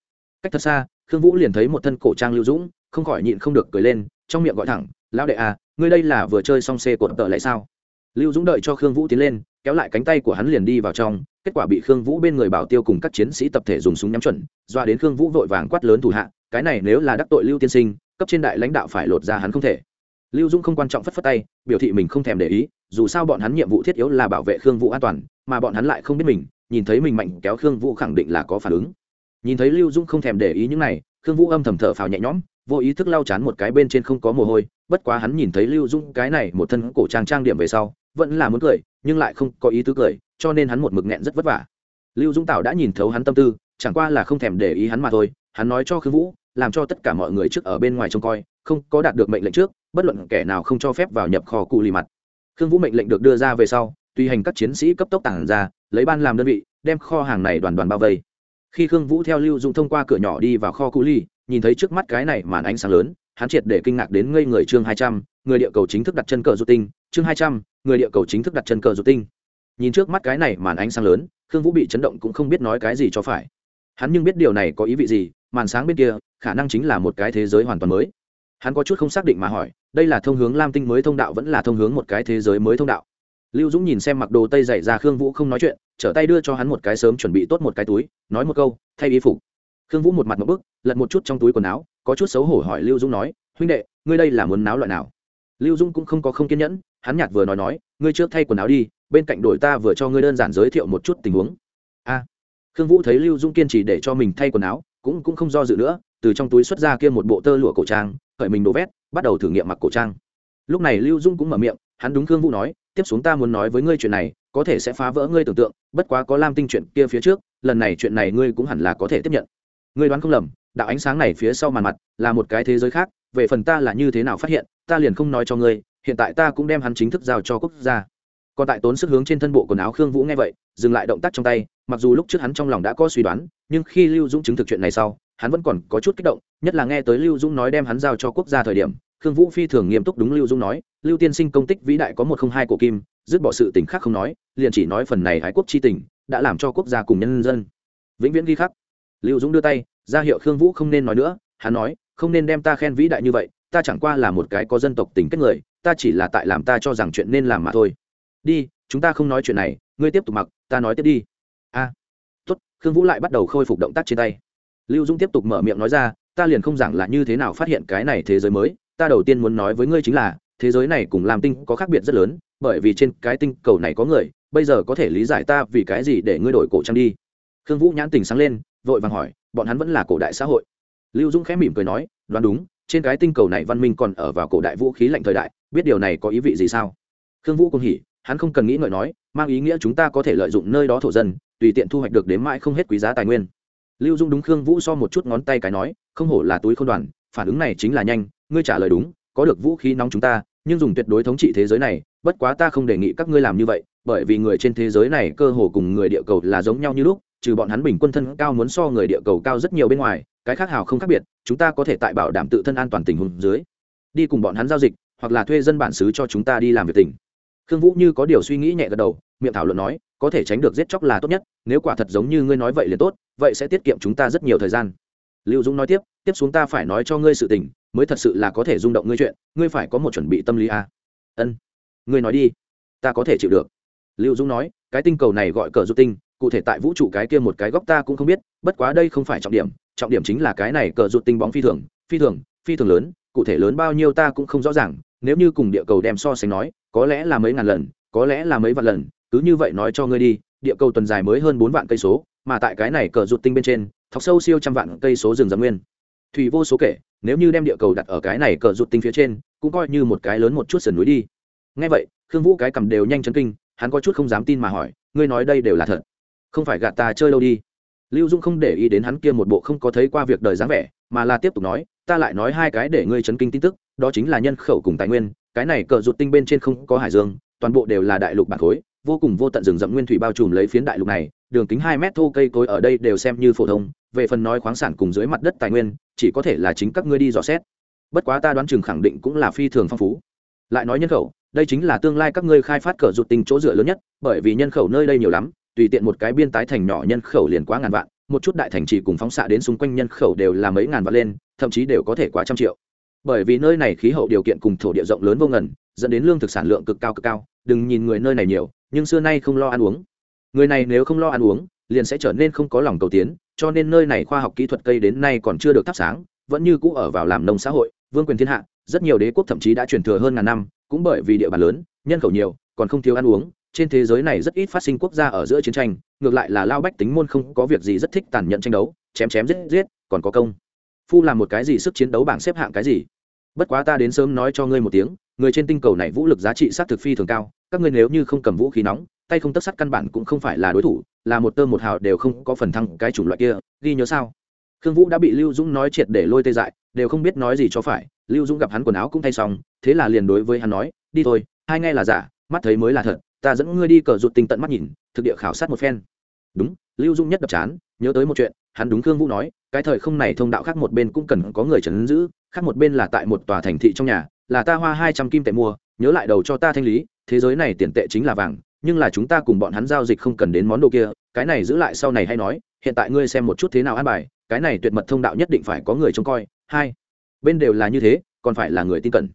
Cách thật xa khương vũ liền thấy một thân cổ trang lưu dũng, không khỏi nhịn không được cười lên, trong miệng gọi thẳng, lão đệ à ngươi đây là vừa chơi xong xê cột tợ lại sao? Lưu dũng đợi cho khương vũ tiến lên, kéo lại cánh tay của hắn liền đi vào trong, kết quả bị khương vũ bên người bảo tiêu cùng các chiến sĩ tập thể dùng súng nhắm chuẩn, doa đến khương vũ vội vàng quát lớn thủ hạ, cái này nếu là đắc tội lưu tiên sinh, cấp trên đại lãnh đạo phải lột ra hắn không thể. Lưu dũng không quan trọng phất phất tay, biểu thị mình không thèm để ý, dù sao bọn hắn nhiệm vụ thiết yếu là bảo vệ khương vũ an toàn, mà bọn hắn lại không biết mình, nhìn thấy mình mạnh kéo khương vũ khẳng định là có phản ứng nhìn thấy lưu dũng không thèm để ý những này, khương vũ âm thầm thở phào nhẹ nhõm, vô ý thức lau chán một cái bên trên không có mồ hôi, bất quá hắn nhìn thấy lưu dũng cái này một thân cổ trang trang điểm về sau, vẫn là muốn cười, nhưng lại không có ý tứ cười, cho nên hắn một mực nghẹn rất vất vả. Lưu dũng tảo đã nhìn thấu hắn tâm tư, chẳng qua là không thèm để ý hắn mà thôi, hắn nói cho khương vũ, làm cho tất cả mọi người trước ở bên ngoài trông coi, không có đạt được mệnh lệnh trước, bất luận kẻ nào không cho phép vào nhập kho cụ lì mặt. Khương vũ mệnh lệnh được đưa ra về sau tùy hành các chiến sĩ cấp tốc tảng ra, lấy ban làm đơn vị, đem kho hàng này đoàn đoàn bao vây khi khương vũ theo lưu dũng thông qua cửa nhỏ đi vào kho cụ ly, nhìn thấy trước mắt cái này màn ánh sáng lớn, hắn triệt để kinh ngạc đến ngây người chương hai trăm, người địa cầu chính thức đặt chân cờ du tinh, chương hai trăm, người địa cầu chính thức đặt chân cờ du tinh. Nhìn trước mắt cái này màn ánh sáng lớn, khương vũ bị chấn động cũng không biết nói cái gì cho phải. Hắn nhưng biết điều này có ý vị gì, màn sáng bên kia, khả năng chính là một cái thế giới hoàn toàn mới. Hắn có chút không xác định mà hỏi, đây là thông hướng lam tinh mới thông đạo vẫn là thông hướng một cái thế giới mới thông đạo? Lưu dũng nhìn xem mặc đồ tây dày ra khương vũ không nói chuyện, trở tay đưa cho hắn một cái sớm chuẩn bị tốt một cái túi, nói một câu, thay y phục. Khương vũ một mặt một bức, lật một chút trong túi quần áo, có chút xấu hổ hỏi lưu dũng nói, huynh đệ, ngươi đây là muốn náo loại nào? Lưu dũng cũng không có không kiên nhẫn, hắn nhạt vừa nói nói, ngươi trước thay quần áo đi, bên cạnh đội ta vừa cho ngươi đơn giản giới thiệu một chút tình huống. A. Khương vũ thấy lưu dũng kiên trì để cho mình thay quần áo, cũng cũng không do dự nữa, từ trong túi xuất ra kia một bộ tơ lụa cổ trang khởi mình đổ vét, bắt đầu thử nghiệm mặc cổ trang. Lúc này lưu dung cũng mở miệng, hắn đúng khương vũ nói tiếp xuống ta muốn nói với ngươi chuyện này, có thể sẽ phá vỡ ngươi tưởng tượng, bất quá có lam tinh chuyện kia phía trước, lần này chuyện này ngươi cũng hẳn là có thể tiếp nhận. Ngươi đoán không lầm, đạo ánh sáng này phía sau màn mặt là một cái thế giới khác, về phần ta là như thế nào phát hiện, ta liền không nói cho ngươi, hiện tại ta cũng đem hắn chính thức giao cho quốc gia. Còn tại tốn sức hướng trên thân bộ quần áo khương vũ nghe vậy, dừng lại động tác trong tay, mặc dù lúc trước hắn trong lòng đã có suy đoán, nhưng khi lưu dũng chứng thực chuyện này sau, hắn vẫn còn có chút kích động, nhất là nghe tới lưu dũng nói đem hắn giao cho quốc gia thời điểm, khương vũ phi thường nghiêm túc đúng lưu dũng nói lưu tiên sinh công tích vĩ đại có một không hai cổ kim dứt bỏ sự tình khác không nói liền chỉ nói phần này hái quốc chi tình đã làm cho quốc gia cùng nhân dân. Vĩnh viễn ghi khắc. Lưu dũng đưa tay ra hiệu khương vũ không nên nói nữa hắn nói không nên đem ta khen vĩ đại như vậy ta chẳng qua là một cái có dân tộc tình kết người ta chỉ là tại làm ta cho rằng chuyện nên làm mà thôi. Đi chúng ta không nói chuyện này ngươi tiếp tục mặc ta nói tiếp đi. A. À, tốt khương vũ lại bắt đầu khôi phục động tác trên tay. Lưu dũng tiếp tục mở miệng nói ra ta liền không giảng là như thế nào phát hiện cái này thế giới mới ta đầu tiên muốn nói với ngươi chính là thế giới này cùng làm tinh có khác biệt rất lớn, bởi vì trên cái tinh cầu này có người, bây giờ có thể lý giải ta vì cái gì để ngươi đổi cổ trang đi. Khương vũ nhãn tình sáng lên, vội vàng hỏi, bọn hắn vẫn là cổ đại xã hội. Lưu dũng khẽ mỉm cười nói, đoán đúng, trên cái tinh cầu này văn minh còn ở vào cổ đại vũ khí lạnh thời đại, biết điều này có ý vị gì sao? Khương vũ cũng hỉ, hắn không cần nghĩ ngợi nói, mang ý nghĩa chúng ta có thể lợi dụng nơi đó thổ dân, tùy tiện thu hoạch được đến mãi không hết quý giá tài nguyên. Lưu dung đúng khương vũ so một chút ngón tay cái nói, không hổ là túi không đoàn, phản ứng này chính là nhanh, ngươi trả lời đúng, có được vũ khí nóng chúng ta nhưng dùng tuyệt đối thống trị thế giới này, bất quá ta không đề nghị các ngươi làm như vậy, bởi vì người trên thế giới này cơ hồ cùng người địa cầu là giống nhau như lúc, trừ bọn hắn bình quân thân cao muốn so người địa cầu cao rất nhiều bên ngoài, cái khác hào không khác biệt, chúng ta có thể tại bảo đảm tự thân an toàn tình huống dưới, đi cùng bọn hắn giao dịch, hoặc là thuê dân bản xứ cho chúng ta đi làm việc tỉnh khương vũ như có điều suy nghĩ nhẹ gật đầu, miệng thảo luận nói, có thể tránh được giết chóc là tốt nhất, nếu quả thật giống như ngươi nói vậy liền tốt, vậy sẽ tiết kiệm chúng ta rất nhiều thời gian. Lưu dũng nói tiếp tiếp xuống ta phải nói cho ngươi sự tình, mới thật sự là có thể rung động ngươi chuyện, ngươi phải có một chuẩn bị tâm lý a à? ân, ngươi nói đi, ta có thể chịu được lưu dũng nói, cái tinh cầu này gọi cờ du tinh, cụ thể tại vũ trụ cái kia một cái góc ta cũng không biết, bất quá đây không phải trọng điểm trọng điểm chính là cái này cờ rụt tinh bóng phi thường phi thường phi thường lớn, cụ thể lớn bao nhiêu ta cũng không rõ ràng, nếu như cùng địa cầu đem so sánh nói, có lẽ là mấy ngàn lần, có lẽ là mấy vạn lần, cứ như vậy nói cho ngươi đi, địa cầu tuần dài mới hơn bốn vạn cây số, mà tại cái này cờ rụt tinh bên trên, thọc sâu siêu trăm vạn cây số rừng rậm nguyên thủy vô số kể, nếu như đem địa cầu đặt ở cái này cờ rụt tinh phía trên, cũng coi như một cái lớn một chút sườn núi đi. Ngay vậy, khương vũ cái cầm đều nhanh chấn kinh, hắn có chút không dám tin mà hỏi, ngươi nói đây đều là thật? Không phải gạt ta chơi lâu đi? Lưu dung không để ý đến hắn kia một bộ không có thấy qua việc đời dáng vẻ, mà là tiếp tục nói, ta lại nói hai cái để ngươi chấn kinh tin tức, đó chính là nhân khẩu cùng tài nguyên, cái này cờ rụt tinh bên trên không có hải dương, toàn bộ đều là đại lục bản khối, vô cùng vô tận rừng rậm nguyên thủy bao trùm lấy phiến đại lục này, đường kính hai mét thô cây cối ở đây đều xem như phổ thông về phần nói khoáng sản cùng dưới mặt đất tài nguyên, chỉ có thể là chính các ngươi đi dò xét. Bất quá ta đoán chừng khẳng định cũng là phi thường phong phú. Lại nói nhân khẩu, đây chính là tương lai các ngươi khai phát cờ rụt tinh chỗ dựa lớn nhất, bởi vì nhân khẩu nơi đây nhiều lắm, tùy tiện một cái biên tái thành nhỏ nhân khẩu liền quá ngàn vạn, một chút đại thành trì cùng phóng xạ đến xung quanh nhân khẩu đều là mấy ngàn vạn lên, thậm chí đều có thể quá trăm triệu. Bởi vì nơi này khí hậu điều kiện cùng thổ địa rộng lớn vô ngần, dẫn đến lương thực sản lượng cực cao cực cao, đừng nhìn người nơi này nhiều, nhưng xưa nay không lo ăn uống. Người này nếu không lo ăn uống, liền sẽ trở nên không có lòng cầu tiến cho nên nơi này khoa học kỹ thuật cây đến nay còn chưa được thắp sáng, vẫn như cũ ở vào làm nông xã hội, vương quyền thiên hạ, rất nhiều đế quốc thậm chí đã truyền thừa hơn ngàn năm, cũng bởi vì địa bàn lớn, nhân khẩu nhiều, còn không thiếu ăn uống. Trên thế giới này rất ít phát sinh quốc gia ở giữa chiến tranh, ngược lại là lao bách tính môn không có việc gì rất thích tàn nhẫn tranh đấu, chém chém giết giết, còn có công. Phu làm một cái gì sức chiến đấu bảng xếp hạng cái gì? Bất quá ta đến sớm nói cho ngươi một tiếng, người trên tinh cầu này vũ lực giá trị sát thực phi thường cao, các ngươi nếu như không cầm vũ khí nóng tay không tất sắt căn bản cũng không phải là đối thủ, là một tơ một hào đều không có phần thăng cái chủng loại kia, ghi nhớ sao? Khương vũ đã bị lưu dũng nói triệt để lôi tê dại, đều không biết nói gì cho phải, lưu dũng gặp hắn quần áo cũng thay xong, thế là liền đối với hắn nói, đi thôi, hai nghe là giả, mắt thấy mới là thật, ta dẫn ngươi đi cờ rụt tinh tận mắt nhìn, thực địa khảo sát một phen. Đúng. Lưu dung nhất đập chán, nhớ tới một chuyện, hắn đúng khương vũ nói, cái thời không này thông đạo khác một bên cũng cần có người chấn giữ, khác một bên là tại một tòa thành thị trong nhà, là ta hoa hai trăm kim tệ mua, nhớ lại đầu cho ta thanh lý, thế giới này tiền tệ chính là vàng nhưng là chúng ta cùng bọn hắn giao dịch không cần đến món đồ kia, cái này giữ lại sau này hay nói, hiện tại ngươi xem một chút thế nào an bài, cái này tuyệt mật thông đạo nhất định phải có người trông coi, hai, bên đều là như thế, còn phải là người tin cẩn.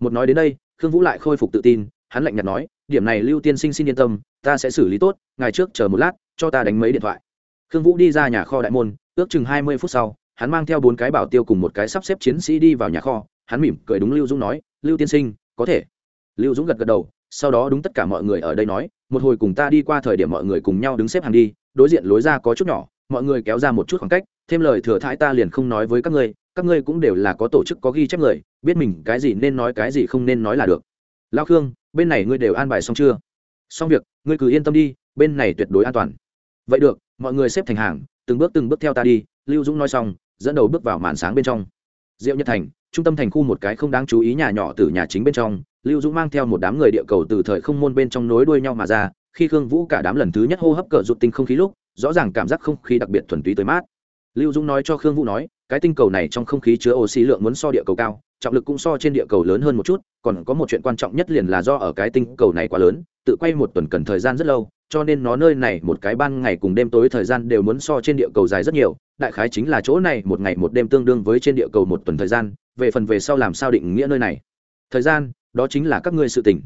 Một nói đến đây, khương vũ lại khôi phục tự tin, hắn lạnh nhạt nói, điểm này lưu tiên sinh xin yên tâm, ta sẽ xử lý tốt, ngày trước chờ một lát, cho ta đánh mấy điện thoại. Khương vũ đi ra nhà kho đại môn, ước chừng hai mươi phút sau, hắn mang theo bốn cái bảo tiêu cùng một cái sắp xếp chiến sĩ đi vào nhà kho, hắn mỉm cười đúng lưu dũng nói, lưu tiên sinh, có thể. Lưu dũng gật gật đầu sau đó đúng tất cả mọi người ở đây nói, một hồi cùng ta đi qua thời điểm mọi người cùng nhau đứng xếp hàng đi, đối diện lối ra có chút nhỏ, mọi người kéo ra một chút khoảng cách, thêm lời thừa thãi ta liền không nói với các ngươi các ngươi cũng đều là có tổ chức, có ghi chép người, biết mình cái gì nên nói, cái gì không nên nói là được. Lao khương, bên này ngươi đều an bài xong chưa? Xong việc, ngươi cứ yên tâm đi, bên này tuyệt đối an toàn. Vậy được, mọi người xếp thành hàng, từng bước từng bước theo ta đi, lưu dũng nói xong, dẫn đầu bước vào màn sáng bên trong diệu nhật thành, trung tâm thành khu một cái không đáng chú ý nhà nhỏ từ nhà chính bên trong, lưu dũng mang theo một đám người địa cầu từ thời không môn bên trong nối đuôi nhau mà ra, khi khương vũ cả đám lần thứ nhất hô hấp cờ rụt tinh không khí lúc, rõ ràng cảm giác không khí đặc biệt thuần túy tới mát. Lưu dũng nói cho khương vũ nói, cái tinh cầu này trong không khí chứa oxy lượng muốn so địa cầu cao, trọng lực cũng so trên địa cầu lớn hơn một chút, còn có một chuyện quan trọng nhất liền là do ở cái tinh cầu này quá lớn, tự quay một tuần cần thời gian rất lâu, cho nên nó nơi này một cái ban ngày cùng đêm tối thời gian đều muốn so trên địa cầu dài rất nhiều đại khái chính là chỗ này một ngày một đêm tương đương với trên địa cầu một tuần thời gian, về phần về sau làm sao định nghĩa nơi này? Thời gian, đó chính là các ngươi sự tỉnh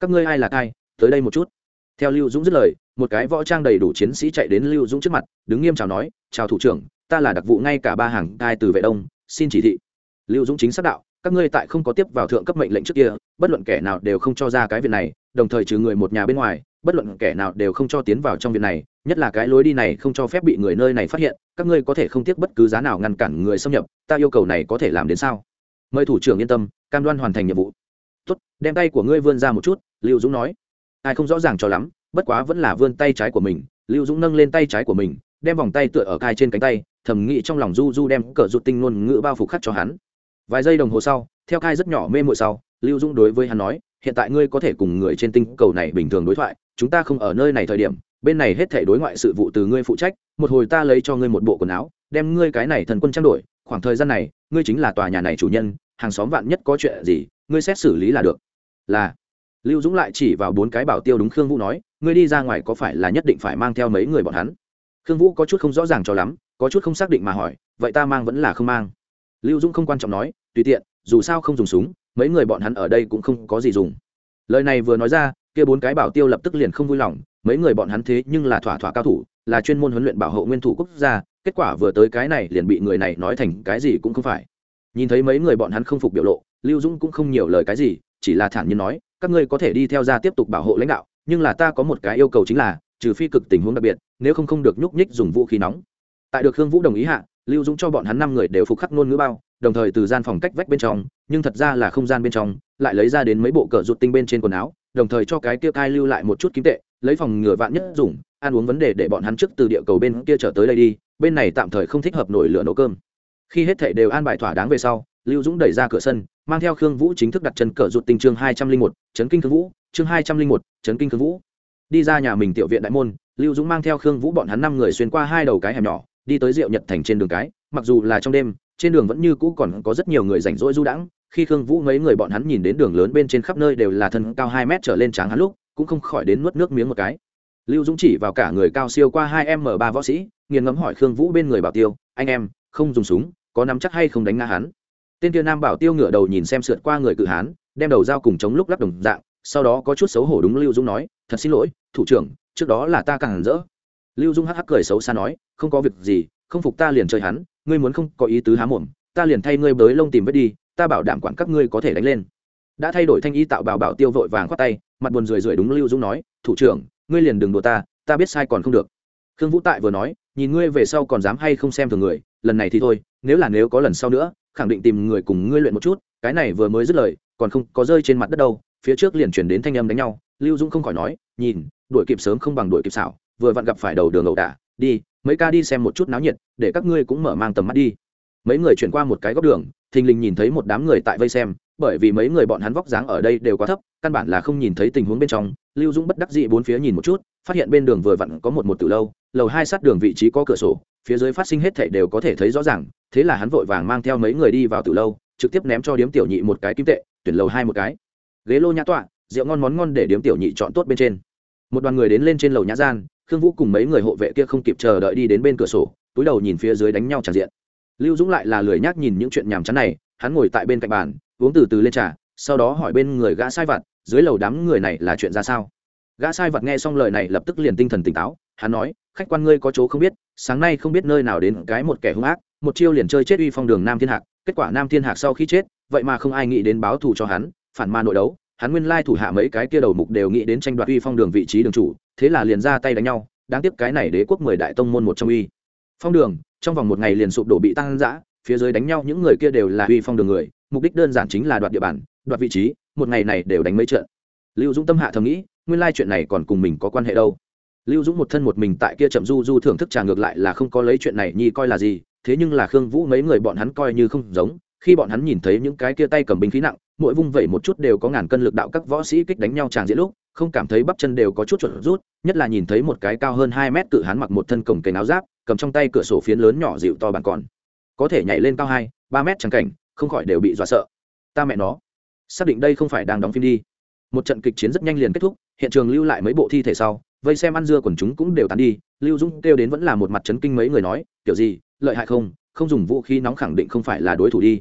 các ngươi ai là ai? Tới đây một chút. Theo lưu dũng dứt lời, một cái võ trang đầy đủ chiến sĩ chạy đến lưu dũng trước mặt, đứng nghiêm chào nói, chào thủ trưởng, ta là đặc vụ ngay cả ba hàng cai từ vệ đông, xin chỉ thị. Lưu dũng chính xác đạo, các ngươi tại không có tiếp vào thượng cấp mệnh lệnh trước kia, bất luận kẻ nào đều không cho ra cái việc này, đồng thời trừ người một nhà bên ngoài bất luận kẻ nào đều không cho tiến vào trong việc này, nhất là cái lối đi này không cho phép bị người nơi này phát hiện, các ngươi có thể không tiếc bất cứ giá nào ngăn cản người xâm nhập, ta yêu cầu này có thể làm đến sao? Mời thủ trưởng yên tâm, cam đoan hoàn thành nhiệm vụ. Tốt, đem tay của ngươi vươn ra một chút, lưu dũng nói. Ai không rõ ràng cho lắm, bất quá vẫn là vươn tay trái của mình, lưu dũng nâng lên tay trái của mình, đem vòng tay tựa ở cai trên cánh tay, thầm nghĩ trong lòng du du đem cờ rụt tinh ngôn ngữ bao phủ khắc cho hắn. Vài giây đồng hồ sau, theo cai rất nhỏ mê mội sau, lưu dũng đối với hắn nói, hiện tại ngươi có thể cùng người trên tinh cầu này bình thường đối thoại chúng ta không ở nơi này thời điểm, bên này hết thể đối ngoại sự vụ từ ngươi phụ trách, một hồi ta lấy cho ngươi một bộ quần áo, đem ngươi cái này thần quân trang đổi, khoảng thời gian này, ngươi chính là tòa nhà này chủ nhân, hàng xóm vạn nhất có chuyện gì, ngươi xét xử lý là được. Là. Lưu dũng lại chỉ vào bốn cái bảo tiêu đúng khương vũ nói, ngươi đi ra ngoài có phải là nhất định phải mang theo mấy người bọn hắn? Khương vũ có chút không rõ ràng cho lắm, có chút không xác định mà hỏi, vậy ta mang vẫn là không mang? Lưu dũng không quan trọng nói, tùy tiện, dù sao không dùng súng, mấy người bọn hắn ở đây cũng không có gì dùng. Lời này vừa nói ra kia bốn cái bảo tiêu lập tức liền không vui lòng, mấy người bọn hắn thế nhưng là thỏa thỏa cao thủ, là chuyên môn huấn luyện bảo hộ nguyên thủ quốc gia, kết quả vừa tới cái này liền bị người này nói thành cái gì cũng không phải. Nhìn thấy mấy người bọn hắn không phục biểu lộ, lưu dũng cũng không nhiều lời cái gì, chỉ là thản nhiên nói, các ngươi có thể đi theo ra tiếp tục bảo hộ lãnh đạo, nhưng là ta có một cái yêu cầu chính là, trừ phi cực tình huống đặc biệt, nếu không không được nhúc nhích dùng vũ khí nóng. Tại được Hương vũ đồng ý hạ, lưu dũng cho bọn hắn năm người đều phục khắc ngôn ngữ bao, đồng thời từ gian phòng cách vách bên trong, nhưng thật ra là không gian bên trong, lại lấy ra đến mấy bộ cờ rụt tinh bên trên quần áo đồng thời cho cái kia cai lưu lại một chút kim tệ, lấy phòng ngừa vạn nhất dùng, ăn uống vấn đề để bọn hắn trước từ địa cầu bên kia trở tới đây đi, bên này tạm thời không thích hợp nổi lửa nấu cơm. Khi hết thảy đều an bài thỏa đáng về sau, lưu dũng đẩy ra cửa sân, mang theo khương vũ chính thức đặt chân cờ rụt tình chương hai trăm linh một, chấn kinh khương vũ, chương hai trăm linh một, chấn kinh khương vũ. Đi ra nhà mình tiểu viện đại môn, lưu dũng mang theo khương vũ bọn hắn năm người xuyên qua hai đầu cái hẻm nhỏ, đi tới diệu nhật thành trên đường cái, mặc dù là trong đêm, trên đường vẫn như cũ còn có rất nhiều người rảnh rỗi du đãng khi khương vũ mấy người bọn hắn nhìn đến đường lớn bên trên khắp nơi đều là thân cao hai mét trở lên tráng hắn lúc, cũng không khỏi đến nuốt nước miếng một cái. Lưu dũng chỉ vào cả người cao siêu qua hai m ba võ sĩ, nghiền ngẫm hỏi khương vũ bên người bảo tiêu, anh em, không dùng súng, có nắm chắc hay không đánh ngã hắn? Tên kia nam bảo tiêu ngửa đầu nhìn xem sượt qua người cự hán, đem đầu dao cùng chống lúc lắp đồng dạng, sau đó có chút xấu hổ đúng lưu dũng nói, thật xin lỗi, thủ trưởng, trước đó là ta càng hẳn rỡ. Lưu dung hắc hắc cười xấu xa nói, không có việc gì, không phục ta liền chơi hắn, ngươi muốn không có ý tứ há mồm, ta liền thay ngươi bới lông tìm vết đi ta bảo đảm quản các ngươi có thể đánh lên. Đã thay đổi thanh y tạo bảo bảo tiêu vội vàng khoát tay, mặt buồn rười rượi đúng lưu dũng nói, thủ trưởng, ngươi liền đừng đùa ta ta biết sai còn không được. Khương vũ tại vừa nói, nhìn ngươi về sau còn dám hay không xem thường người, lần này thì thôi, nếu là nếu có lần sau nữa, khẳng định tìm người cùng ngươi luyện một chút, cái này vừa mới dứt lời, còn không có rơi trên mặt đất đâu. Phía trước liền chuyển đến thanh âm đánh nhau, lưu dũng không khỏi nói, nhìn, đuổi kịp sớm không bằng đuổi kịp xảo, vừa vặn gặp phải đầu đường ẩu đả, đi, mấy ca đi xem một chút náo nhiệt, để các ngươi cũng mở mang tầm mắt đi. Mấy người chuyển qua một cái góc đường thình lình nhìn thấy một đám người tại vây xem, bởi vì mấy người bọn hắn vóc dáng ở đây đều quá thấp, căn bản là không nhìn thấy tình huống bên trong. Lưu dũng bất đắc dĩ bốn phía nhìn một chút, phát hiện bên đường vừa vặn có một một từ lâu, lầu hai sát đường vị trí có cửa sổ, phía dưới phát sinh hết thảy đều có thể thấy rõ ràng, thế là hắn vội vàng mang theo mấy người đi vào từ lâu, trực tiếp ném cho điếm tiểu nhị một cái kim tệ, tuyển lầu hai một cái. Ghế lô nhã tọa, rượu ngon món ngon để điếm tiểu nhị chọn tốt bên trên. Một đoàn người đến lên trên lầu nhã gian, khương vũ cùng mấy người hộ vệ kia không kịp chờ đợi đi đến bên cửa sổ, túi đầu nhìn phía dưới đánh nhau tràn diện lưu dũng lại là lười nhác nhìn những chuyện nhàm chán này, hắn ngồi tại bên cạnh bàn, uống từ từ lên trà, sau đó hỏi bên người gã sai vặt, dưới lầu đám người này là chuyện ra sao? Gã sai vặt nghe xong lời này lập tức liền tinh thần tỉnh táo, hắn nói, khách quan ngươi có chỗ không biết, sáng nay không biết nơi nào đến cái một kẻ hung ác, một chiêu liền chơi chết uy phong đường nam thiên hạc, kết quả nam thiên hạc sau khi chết, vậy mà không ai nghĩ đến báo thù cho hắn, phản ma nội đấu, hắn nguyên lai thủ hạ mấy cái kia đầu mục đều nghĩ đến tranh đoạt uy phong đường vị trí đường chủ, thế là liền ra tay đánh nhau, đáng tiếc cái này đế quốc mười đại tông môn một trong uy phong đường trong vòng một ngày liền sụp đổ bị tăng giã phía dưới đánh nhau, những người kia đều là uy phong đường người, mục đích đơn giản chính là đoạt địa bàn, đoạt vị trí, một ngày này đều đánh mấy trận. Lưu dũng tâm hạ thầm nghĩ, nguyên lai chuyện này còn cùng mình có quan hệ đâu. Lưu dũng một thân một mình tại kia chậm du du thưởng thức trà ngược lại là không có lấy chuyện này nhi coi là gì, thế nhưng là khương vũ mấy người bọn hắn coi như không giống khi bọn hắn nhìn thấy những cái kia tay cầm binh khí nặng, mỗi vung vẩy một chút đều có ngàn cân lực đạo các võ sĩ kích đánh nhau tràn diễn lúc, không cảm thấy bắp chân đều có chút chuẩn rút, nhất là nhìn thấy một cái cao hơn hai mét cự hắn mặc một thân cổng cây áo giáp, cầm trong tay cửa sổ phiến lớn nhỏ dịu to bàn còn. Có thể nhảy lên cao hai, ba mét chẳng cảnh, không khỏi đều bị dọa sợ. Ta mẹ nó, xác định đây không phải đang đóng phim đi. Một trận kịch chiến rất nhanh liền kết thúc, hiện trường lưu lại mấy bộ thi thể sau, vây xem ăn dưa quần chúng cũng đều tán đi, lưu dũng kêu đến vẫn là một mặt chấn kinh mấy người nói, kiểu gì, lợi hại không? Không dùng vũ khí nóng khẳng định không phải là đối thủ đi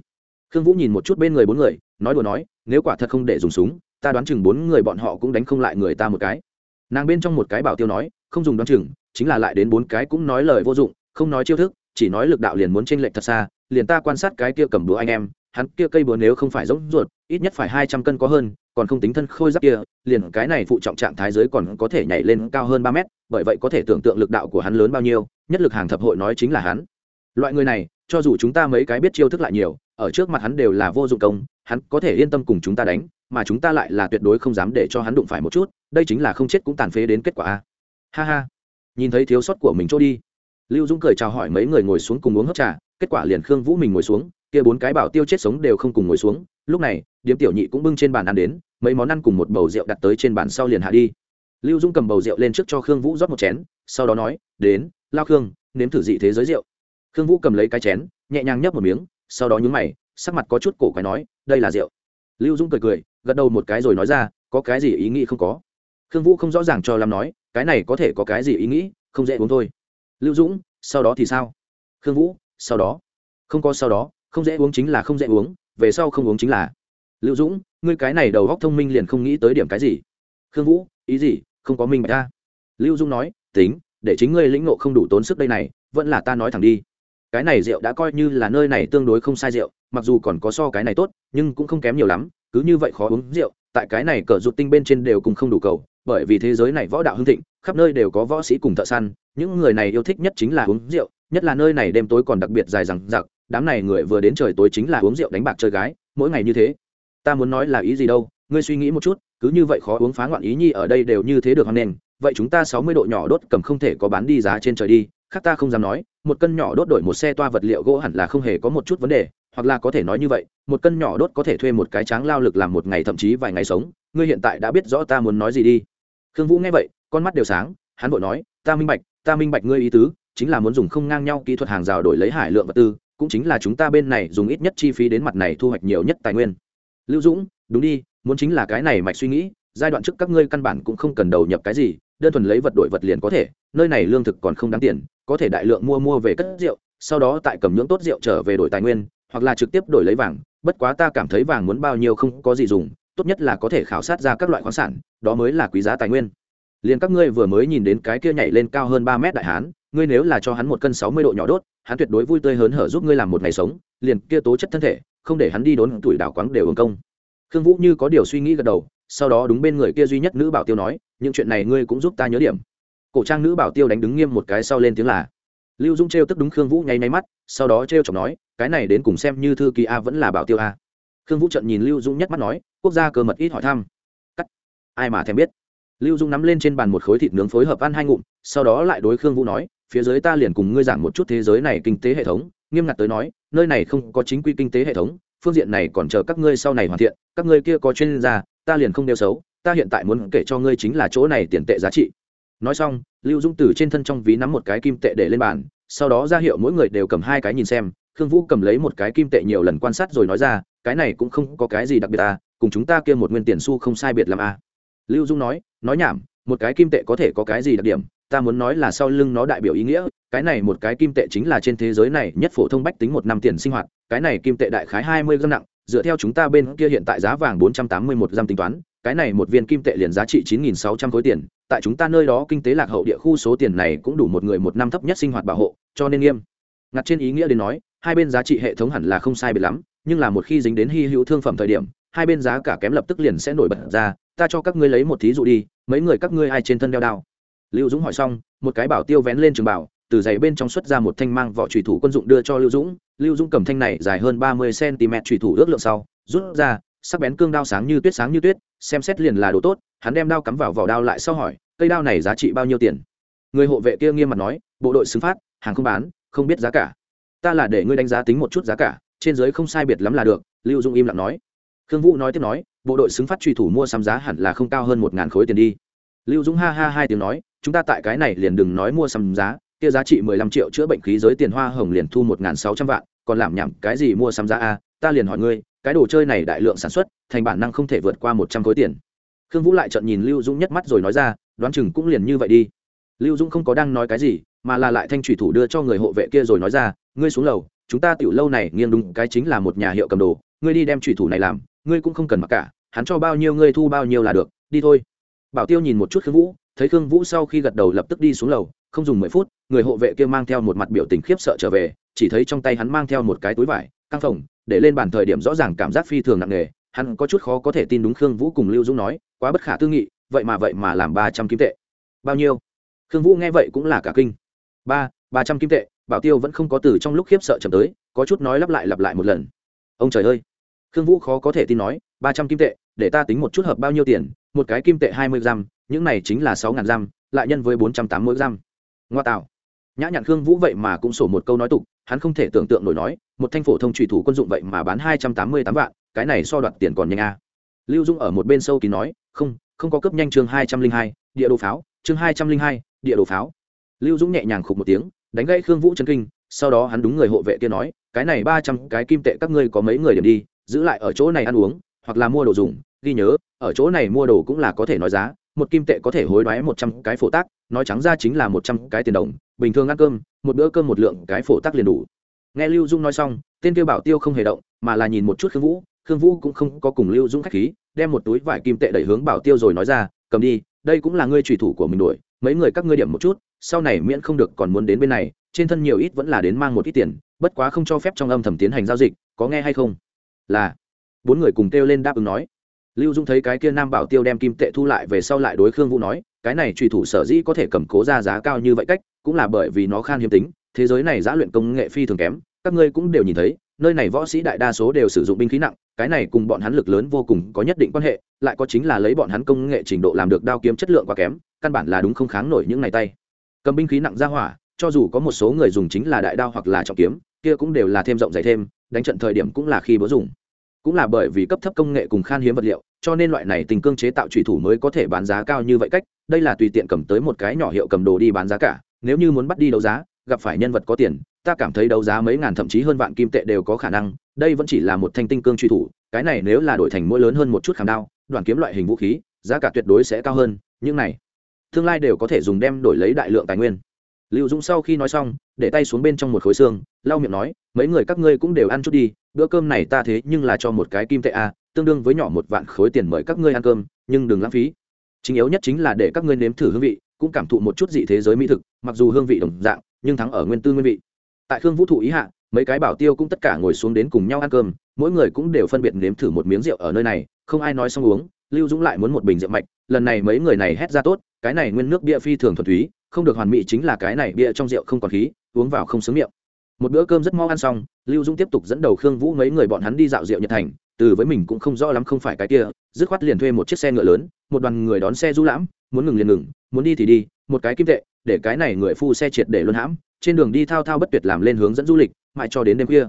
khương vũ nhìn một chút bên người bốn người, nói đùa nói, nếu quả thật không để dùng súng, ta đoán chừng bốn người bọn họ cũng đánh không lại người ta một cái. Nàng bên trong một cái bảo tiêu nói, không dùng đoán chừng, chính là lại đến bốn cái cũng nói lời vô dụng, không nói chiêu thức, chỉ nói lực đạo liền muốn chênh lệch thật xa, liền ta quan sát cái kia cầm đũa anh em, hắn kia cây búa nếu không phải giống ruột, ít nhất phải hai trăm cân có hơn, còn không tính thân khôi giáp kia, liền cái này phụ trọng trạng thái giới còn có thể nhảy lên cao hơn ba mét, bởi vậy có thể tưởng tượng lực đạo của hắn lớn bao nhiêu, nhất lực hàng thập hội nói chính là hắn. Loại người này, cho dù chúng ta mấy cái biết chiêu thức lại nhiều ở trước mặt hắn đều là vô dụng công, hắn có thể yên tâm cùng chúng ta đánh, mà chúng ta lại là tuyệt đối không dám để cho hắn đụng phải một chút, đây chính là không chết cũng tàn phế đến kết quả a. Ha ha. Nhìn thấy thiếu sót của mình trôi đi, lưu dũng cười chào hỏi mấy người ngồi xuống cùng uống hấp trà, kết quả liền khương vũ mình ngồi xuống, kia bốn cái bảo tiêu chết sống đều không cùng ngồi xuống, lúc này, điếm tiểu nhị cũng bưng trên bàn ăn đến, mấy món ăn cùng một bầu rượu đặt tới trên bàn sau liền hạ đi. Lưu dũng cầm bầu rượu lên trước cho khương vũ rót một chén, sau đó nói, đến, lao khương, nếm thử dị thế giới rượu. Khương vũ cầm lấy cái chén, nhẹ nhàng nhấp một miếng sau đó nhúng mày, sắc mặt có chút cổ quái nói, đây là rượu. Lưu dũng cười cười, gật đầu một cái rồi nói ra, có cái gì ý nghĩ không có? Khương vũ không rõ ràng cho làm nói, cái này có thể có cái gì ý nghĩ, không dễ uống thôi. Lưu dũng, sau đó thì sao? Khương vũ, sau đó. Không có sau đó, không dễ uống chính là không dễ uống, về sau không uống chính là. Lưu dũng, ngươi cái này đầu góc thông minh liền không nghĩ tới điểm cái gì. Khương vũ, ý gì, không có minh bạch ta? Lưu dũng nói, tính, để chính ngươi lĩnh ngộ không đủ tốn sức đây này, vẫn là ta nói thẳng đi cái này rượu đã coi như là nơi này tương đối không sai rượu, mặc dù còn có so cái này tốt, nhưng cũng không kém nhiều lắm, cứ như vậy khó uống rượu, tại cái này cờ rụt tinh bên trên đều cùng không đủ cầu, bởi vì thế giới này võ đạo hưng thịnh, khắp nơi đều có võ sĩ cùng thợ săn, những người này yêu thích nhất chính là uống rượu, nhất là nơi này đêm tối còn đặc biệt dài rằng giặc đám này người vừa đến trời tối chính là uống rượu đánh bạc chơi gái, mỗi ngày như thế. Ta muốn nói là ý gì đâu, ngươi suy nghĩ một chút, cứ như vậy khó uống phá ngoạn ý nhi ở đây đều như thế được hoan nền, vậy chúng ta sáu mươi độ nhỏ đốt cầm không thể có bán đi giá trên trời đi khác ta không dám nói, một cân nhỏ đốt đổi một xe toa vật liệu gỗ hẳn là không hề có một chút vấn đề, hoặc là có thể nói như vậy, một cân nhỏ đốt có thể thuê một cái tráng lao lực làm một ngày thậm chí vài ngày sống, ngươi hiện tại đã biết rõ ta muốn nói gì đi. Khương vũ nghe vậy, con mắt đều sáng, hắn vội nói, ta minh bạch, ta minh bạch ngươi ý tứ, chính là muốn dùng không ngang nhau kỹ thuật hàng rào đổi lấy hải lượng vật tư, cũng chính là chúng ta bên này dùng ít nhất chi phí đến mặt này thu hoạch nhiều nhất tài nguyên. Lưu dũng, đúng đi, muốn chính là cái này mạch suy nghĩ, giai đoạn trước các ngươi căn bản cũng không cần đầu nhập cái gì đơn thuần lấy vật đổi vật liền có thể, nơi này lương thực còn không đáng tiền, có thể đại lượng mua mua về cất rượu, sau đó tại cầm nhưỡng tốt rượu trở về đổi tài nguyên, hoặc là trực tiếp đổi lấy vàng, bất quá ta cảm thấy vàng muốn bao nhiêu không có gì dùng, tốt nhất là có thể khảo sát ra các loại khoáng sản, đó mới là quý giá tài nguyên. Liền các ngươi vừa mới nhìn đến cái kia nhảy lên cao hơn ba mét đại hán, ngươi nếu là cho hắn một cân sáu mươi độ nhỏ đốt, hắn tuyệt đối vui tươi hớn hở giúp ngươi làm một ngày sống, liền kia tố chất thân thể, không để hắn đi đốn tuổi đảo quáng đều hưởng công. Khương vũ như có điều suy nghĩ gật đầu sau đó đúng bên người kia duy nhất nữ bảo tiêu nói, những chuyện này ngươi cũng giúp ta nhớ điểm. Cổ trang nữ bảo tiêu đánh đứng nghiêm một cái sau lên tiếng là, lưu dung trêu tức đúng khương vũ nháy nháy mắt, sau đó trêu chọc nói, cái này đến cùng xem như thư ký a vẫn là bảo tiêu a. Khương vũ trận nhìn lưu dung nhất mắt nói, quốc gia cơ mật ít hỏi thăm. Cắt. Ai mà thèm biết? Lưu dung nắm lên trên bàn một khối thịt nướng phối hợp ăn hai ngụm, sau đó lại đối khương vũ nói, phía dưới ta liền cùng ngươi giảng một chút thế giới này kinh tế hệ thống. Nghiêm ngặt tới nói, nơi này không có chính quy kinh tế hệ thống, phương diện này còn chờ các ngươi sau này hoàn thiện, các ngươi kia có chuyên gia ta liền không đeo xấu, ta hiện tại muốn kể cho ngươi chính là chỗ này tiền tệ giá trị. Nói xong, lưu dung từ trên thân trong ví nắm một cái kim tệ để lên bàn, sau đó ra hiệu mỗi người đều cầm hai cái nhìn xem, khương vũ cầm lấy một cái kim tệ nhiều lần quan sát rồi nói ra, cái này cũng không có cái gì đặc biệt à cùng chúng ta kia một nguyên tiền xu không sai biệt làm à. Lưu dung nói nói nhảm, một cái kim tệ có thể có cái gì đặc điểm, ta muốn nói là sau lưng nó đại biểu ý nghĩa, cái này một cái kim tệ chính là trên thế giới này nhất phổ thông bách tính một năm tiền sinh hoạt, cái này kim tệ đại khái hai mươi gram nặng dựa theo chúng ta bên kia hiện tại giá vàng bốn trăm tám mươi một gram tính toán, cái này một viên kim tệ liền giá trị chín nghìn sáu trăm khối tiền, tại chúng ta nơi đó kinh tế lạc hậu địa khu số tiền này cũng đủ một người một năm thấp nhất sinh hoạt bảo hộ, cho nên nghiêm. Ngặt trên ý nghĩa đến nói, hai bên giá trị hệ thống hẳn là không sai biệt lắm, nhưng là một khi dính đến hy hữu thương phẩm thời điểm, hai bên giá cả kém lập tức liền sẽ nổi bật ra, ta cho các ngươi lấy một thí dụ đi, mấy người các ngươi ai trên thân đeo đao? Lưu dũng hỏi xong, một cái bảo tiêu vén lên trường bảo, từ giày bên trong xuất ra một thanh mang vỏ chủy thủ quân dụng đưa cho lưu dũng lưu dũng cầm thanh này dài hơn ba mươi cm trùy thủ ước lượng sau, rút ra, sắc bén cương đao sáng như tuyết sáng như tuyết, xem xét liền là đồ tốt, hắn đem đao cắm vào vỏ đao lại sau hỏi, cây đao này giá trị bao nhiêu tiền? Người hộ vệ kia nghiêm mặt nói, bộ đội xứng phát, hàng không bán, không biết giá cả. Ta là để ngươi đánh giá tính một chút giá cả, trên giới không sai biệt lắm là được, lưu dung im lặng nói. Khương vũ nói tiếp nói, bộ đội xứng phát truy thủ mua sắm giá hẳn là không cao hơn một ngàn khối tiền đi. Lưu dung ha ha hai tiếng nói, chúng ta tại cái này liền đừng nói mua sắm giá kia giá trị mười lăm triệu chữa bệnh khí giới tiền hoa hồng liền thu một ngàn sáu trăm vạn, còn làm nhảm cái gì mua sắm giá a, ta liền hỏi ngươi, cái đồ chơi này đại lượng sản xuất, thành bản năng không thể vượt qua một trăm khối tiền. Khương vũ lại trợn nhìn lưu Dung nhất mắt rồi nói ra, đoán chừng cũng liền như vậy đi. Lưu Dung không có đang nói cái gì, mà là lại thanh thủy thủ đưa cho người hộ vệ kia rồi nói ra, ngươi xuống lầu, chúng ta tiểu lâu này nghiêng đúng cái chính là một nhà hiệu cầm đồ, ngươi đi đem thủy thủ này làm, ngươi cũng không cần mặc cả, hắn cho bao nhiêu ngươi thu bao nhiêu là được, đi thôi. Bảo tiêu nhìn một chút khương vũ, thấy khương vũ sau khi gật đầu lập tức đi xuống lầu, không dùng mười phút người hộ vệ kia mang theo một mặt biểu tình khiếp sợ trở về, chỉ thấy trong tay hắn mang theo một cái túi vải, căng phồng, để lên bàn thời điểm rõ ràng cảm giác phi thường nặng nề, hắn có chút khó có thể tin đúng khương vũ cùng lưu dũng nói, quá bất khả tư nghị, vậy mà vậy mà làm ba trăm kim tệ. Bao nhiêu? Khương vũ nghe vậy cũng là cả kinh. Ba ba trăm kim tệ, bảo tiêu vẫn không có từ trong lúc khiếp sợ chậm tới, có chút nói lắp lại lặp lại một lần. Ông trời ơi. Khương vũ khó có thể tin nói, ba trăm kim tệ, để ta tính một chút hợp bao nhiêu tiền, một cái kim tệ hai mươi gram, những này chính là sáu ngàn gram, lại nhân với bốn trăm tám mươi gram. Ngoa tạo nhã nhặn khương vũ vậy mà cũng sổ một câu nói tục, hắn không thể tưởng tượng nổi nói, một thanh phổ thông trùy thủ quân dụng vậy mà bán hai trăm tám mươi tám vạn, cái này so đoạt tiền còn nhanh a à. lưu dung ở một bên sâu kín nói, không không có cấp nhanh chương hai trăm linh hai, địa đồ pháo, chương hai trăm linh hai, địa đồ pháo lưu dũng nhẹ nhàng khục một tiếng, đánh gãy khương vũ chân kinh, sau đó hắn đúng người hộ vệ kia nói, cái này ba trăm cái kim tệ các ngươi có mấy người điểm đi, giữ lại ở chỗ này ăn uống, hoặc là mua đồ dùng, ghi nhớ, ở chỗ này mua đồ cũng là có thể nói giá một kim tệ có thể hối đoái một trăm cái phổ tác, nói trắng ra chính là một trăm cái tiền đồng, bình thường ăn cơm, một bữa cơm một lượng cái phổ tác liền đủ. Nghe lưu dung nói xong, tên kêu bảo tiêu không hề động, mà là nhìn một chút khương vũ khương vũ cũng không có cùng lưu dung khách khí, đem một túi vải kim tệ đẩy hướng bảo tiêu rồi nói ra, cầm đi, đây cũng là ngươi trùy thủ của mình đuổi, mấy người các ngươi điểm một chút, sau này miễn không được còn muốn đến bên này, trên thân nhiều ít vẫn là đến mang một ít tiền, bất quá không cho phép trong âm thầm tiến hành giao dịch, có nghe hay không? Là, bốn người cùng kêu lên đáp ứng nói lưu dung thấy cái kia nam bảo tiêu đem kim tệ thu lại về sau lại đối khương vũ nói, cái này trùy thủ sở dĩ có thể cầm cố ra giá cao như vậy cách, cũng là bởi vì nó khan hiếm tính, thế giới này giã luyện công nghệ phi thường kém, các ngươi cũng đều nhìn thấy, nơi này võ sĩ đại đa số đều sử dụng binh khí nặng, cái này cùng bọn hắn lực lớn vô cùng có nhất định quan hệ, lại có chính là lấy bọn hắn công nghệ trình độ làm được đao kiếm chất lượng quá kém, căn bản là đúng không kháng nổi những ngày tay. Cầm binh khí nặng ra hỏa, cho dù có một số người dùng chính là đại đao hoặc là trọng kiếm, kia cũng đều là thêm rộng dày thêm, đánh trận thời điểm cũng là khi bố dùng cũng là bởi vì cấp thấp công nghệ cùng khan hiếm vật liệu, cho nên loại này tình cương chế tạo trùy thủ mới có thể bán giá cao như vậy cách, đây là tùy tiện cầm tới một cái nhỏ hiệu cầm đồ đi bán giá cả, nếu như muốn bắt đi đấu giá, gặp phải nhân vật có tiền, ta cảm thấy đấu giá mấy ngàn thậm chí hơn vạn kim tệ đều có khả năng, đây vẫn chỉ là một thanh tinh cương truy thủ, cái này nếu là đổi thành mỗi lớn hơn một chút khảm đao, đoàn kiếm loại hình vũ khí, giá cả tuyệt đối sẽ cao hơn, những này, tương lai đều có thể dùng đem đổi lấy đại lượng tài nguyên lưu dũng sau khi nói xong, để tay xuống bên trong một khối xương, lau miệng nói, mấy người các ngươi cũng đều ăn chút đi, bữa cơm này ta thế nhưng là cho một cái kim tệ a tương đương với nhỏ một vạn khối tiền mời các ngươi ăn cơm, nhưng đừng lãng phí. Chính yếu nhất chính là để các ngươi nếm thử hương vị, cũng cảm thụ một chút dị thế giới mỹ thực, mặc dù hương vị đồng dạng, nhưng thắng ở nguyên tư nguyên vị. Tại khương vũ thụ ý hạ, mấy cái bảo tiêu cũng tất cả ngồi xuống đến cùng nhau ăn cơm, mỗi người cũng đều phân biệt nếm thử một miếng rượu ở nơi này, không ai nói xong uống, lưu dũng lại muốn một bình rượu mạch, lần này mấy người này hét ra tốt, cái này nguyên nước bia phi thường thuần túy không được hoàn mỹ chính là cái này, bia trong rượu không còn khí, uống vào không sướng miệng. Một bữa cơm rất mau ăn xong, lưu dũng tiếp tục dẫn đầu khương vũ mấy người bọn hắn đi dạo rượu nhật thành. Từ với mình cũng không rõ lắm không phải cái kia, dứt khoát liền thuê một chiếc xe ngựa lớn, một đoàn người đón xe du lãm, muốn ngừng liền ngừng, muốn đi thì đi, một cái kim tệ, để cái này người phu xe triệt để luân hãm, trên đường đi thao thao bất tuyệt làm lên hướng dẫn du lịch, mãi cho đến đêm khuya.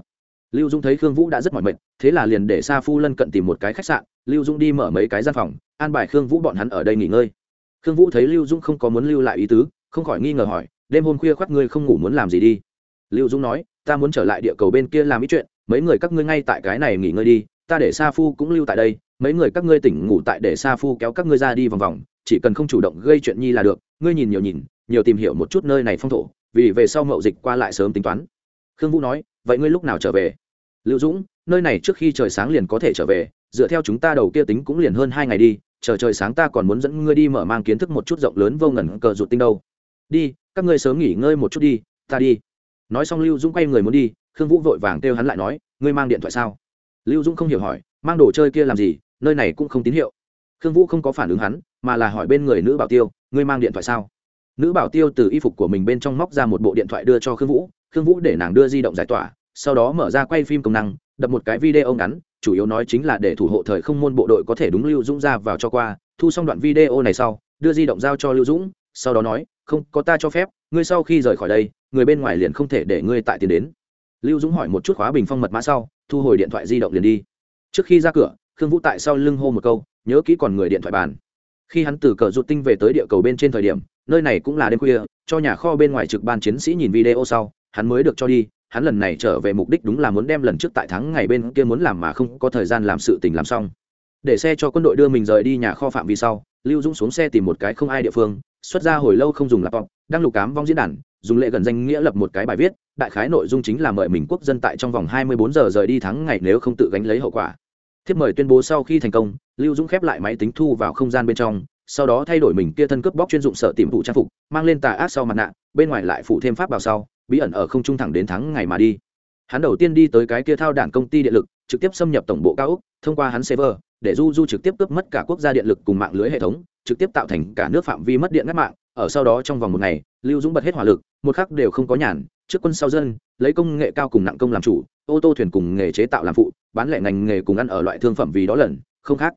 Lưu dung thấy khương vũ đã rất mỏi mệt, thế là liền để sa phu lân cận tìm một cái khách sạn, lưu dung đi mở mấy cái gian phòng, an bài khương vũ bọn hắn ở đây nghỉ ngơi. Khương vũ thấy lưu dung không có muốn lưu lại ý tứ không khỏi nghi ngờ hỏi, đêm hôm khuya khoác ngươi không ngủ muốn làm gì đi? Lưu dung nói, ta muốn trở lại địa cầu bên kia làm ít chuyện, mấy người các ngươi ngay tại cái này nghỉ ngơi đi, ta để sa phu cũng lưu tại đây, mấy người các ngươi tỉnh ngủ tại để sa phu kéo các ngươi ra đi vòng vòng, chỉ cần không chủ động gây chuyện nhi là được, ngươi nhìn nhiều nhìn, nhiều tìm hiểu một chút nơi này phong thổ, vì về sau mậu dịch qua lại sớm tính toán. Khương vũ nói, vậy ngươi lúc nào trở về? Lưu dũng, nơi này trước khi trời sáng liền có thể trở về, dựa theo chúng ta đầu kia tính cũng liền hơn hai ngày đi, chờ trời sáng ta còn muốn dẫn ngươi đi mở mang kiến thức một chút rộng lớn vô ngẩn cờ rụt tinh đâu đi, các ngươi sớm nghỉ ngơi một chút đi, ta đi. Nói xong lưu dũng quay người muốn đi, khương vũ vội vàng kêu hắn lại nói, ngươi mang điện thoại sao? Lưu dũng không hiểu hỏi, mang đồ chơi kia làm gì? Nơi này cũng không tín hiệu. Khương vũ không có phản ứng hắn, mà là hỏi bên người nữ bảo tiêu, ngươi mang điện thoại sao? Nữ bảo tiêu từ y phục của mình bên trong móc ra một bộ điện thoại đưa cho khương vũ khương vũ để nàng đưa di động giải tỏa, sau đó mở ra quay phim công năng, đập một cái video ngắn, chủ yếu nói chính là để thủ hộ thời không môn bộ đội có thể đúng lưu dũng ra vào cho qua, thu xong đoạn video này sau, đưa di động giao cho lưu dũng, sau đó nói không, có ta cho phép, ngươi sau khi rời khỏi đây, người bên ngoài liền không thể để ngươi tại tiền đến. Lưu dũng hỏi một chút khóa bình phong mật mã sau, thu hồi điện thoại di động liền đi. Trước khi ra cửa, khương vũ tại sau lưng hô một câu, nhớ kỹ còn người điện thoại bàn. Khi hắn từ cờ rụt tinh về tới địa cầu bên trên thời điểm, nơi này cũng là đêm khuya, cho nhà kho bên ngoài trực ban chiến sĩ nhìn video sau, hắn mới được cho đi, hắn lần này trở về mục đích đúng là muốn đem lần trước tại thắng ngày bên kia muốn làm mà không có thời gian làm sự tình làm xong. Để xe cho quân đội đưa mình rời đi nhà kho phạm vi sau, lưu dũng xuống xe tìm một cái không ai địa phương xuất ra hồi lâu không dùng laptop, đang lục cám vong diễn đàn, dùng lệ gần danh nghĩa lập một cái bài viết, đại khái nội dung chính là mời mình quốc dân tại trong vòng 24 giờ rời đi thắng ngày nếu không tự gánh lấy hậu quả. Thiếp mời tuyên bố sau khi thành công, lưu dũng khép lại máy tính thu vào không gian bên trong, sau đó thay đổi mình kia thân cướp bóc chuyên dụng sợ tìm vụ trang phục, mang lên tà ác sau mặt nạ, bên ngoài lại phụ thêm pháp bảo sau, bí ẩn ở không trung thẳng đến thắng ngày mà đi. Hắn đầu tiên đi tới cái kia thao đảng công ty điện lực, trực tiếp xâm nhập tổng bộ cao úc thông qua hắn server, để du du trực tiếp cướp mất cả quốc gia điện lực cùng mạng lưới hệ thống trực tiếp tạo thành cả nước phạm vi mất điện ngắt mạng, ở sau đó trong vòng một ngày, lưu dũng bật hết hỏa lực, một khắc đều không có nhàn, trước quân sau dân, lấy công nghệ cao cùng nặng công làm chủ, ô tô thuyền cùng nghề chế tạo làm phụ, bán lẻ ngành nghề cùng ăn ở loại thương phẩm vì đó lần, không khác.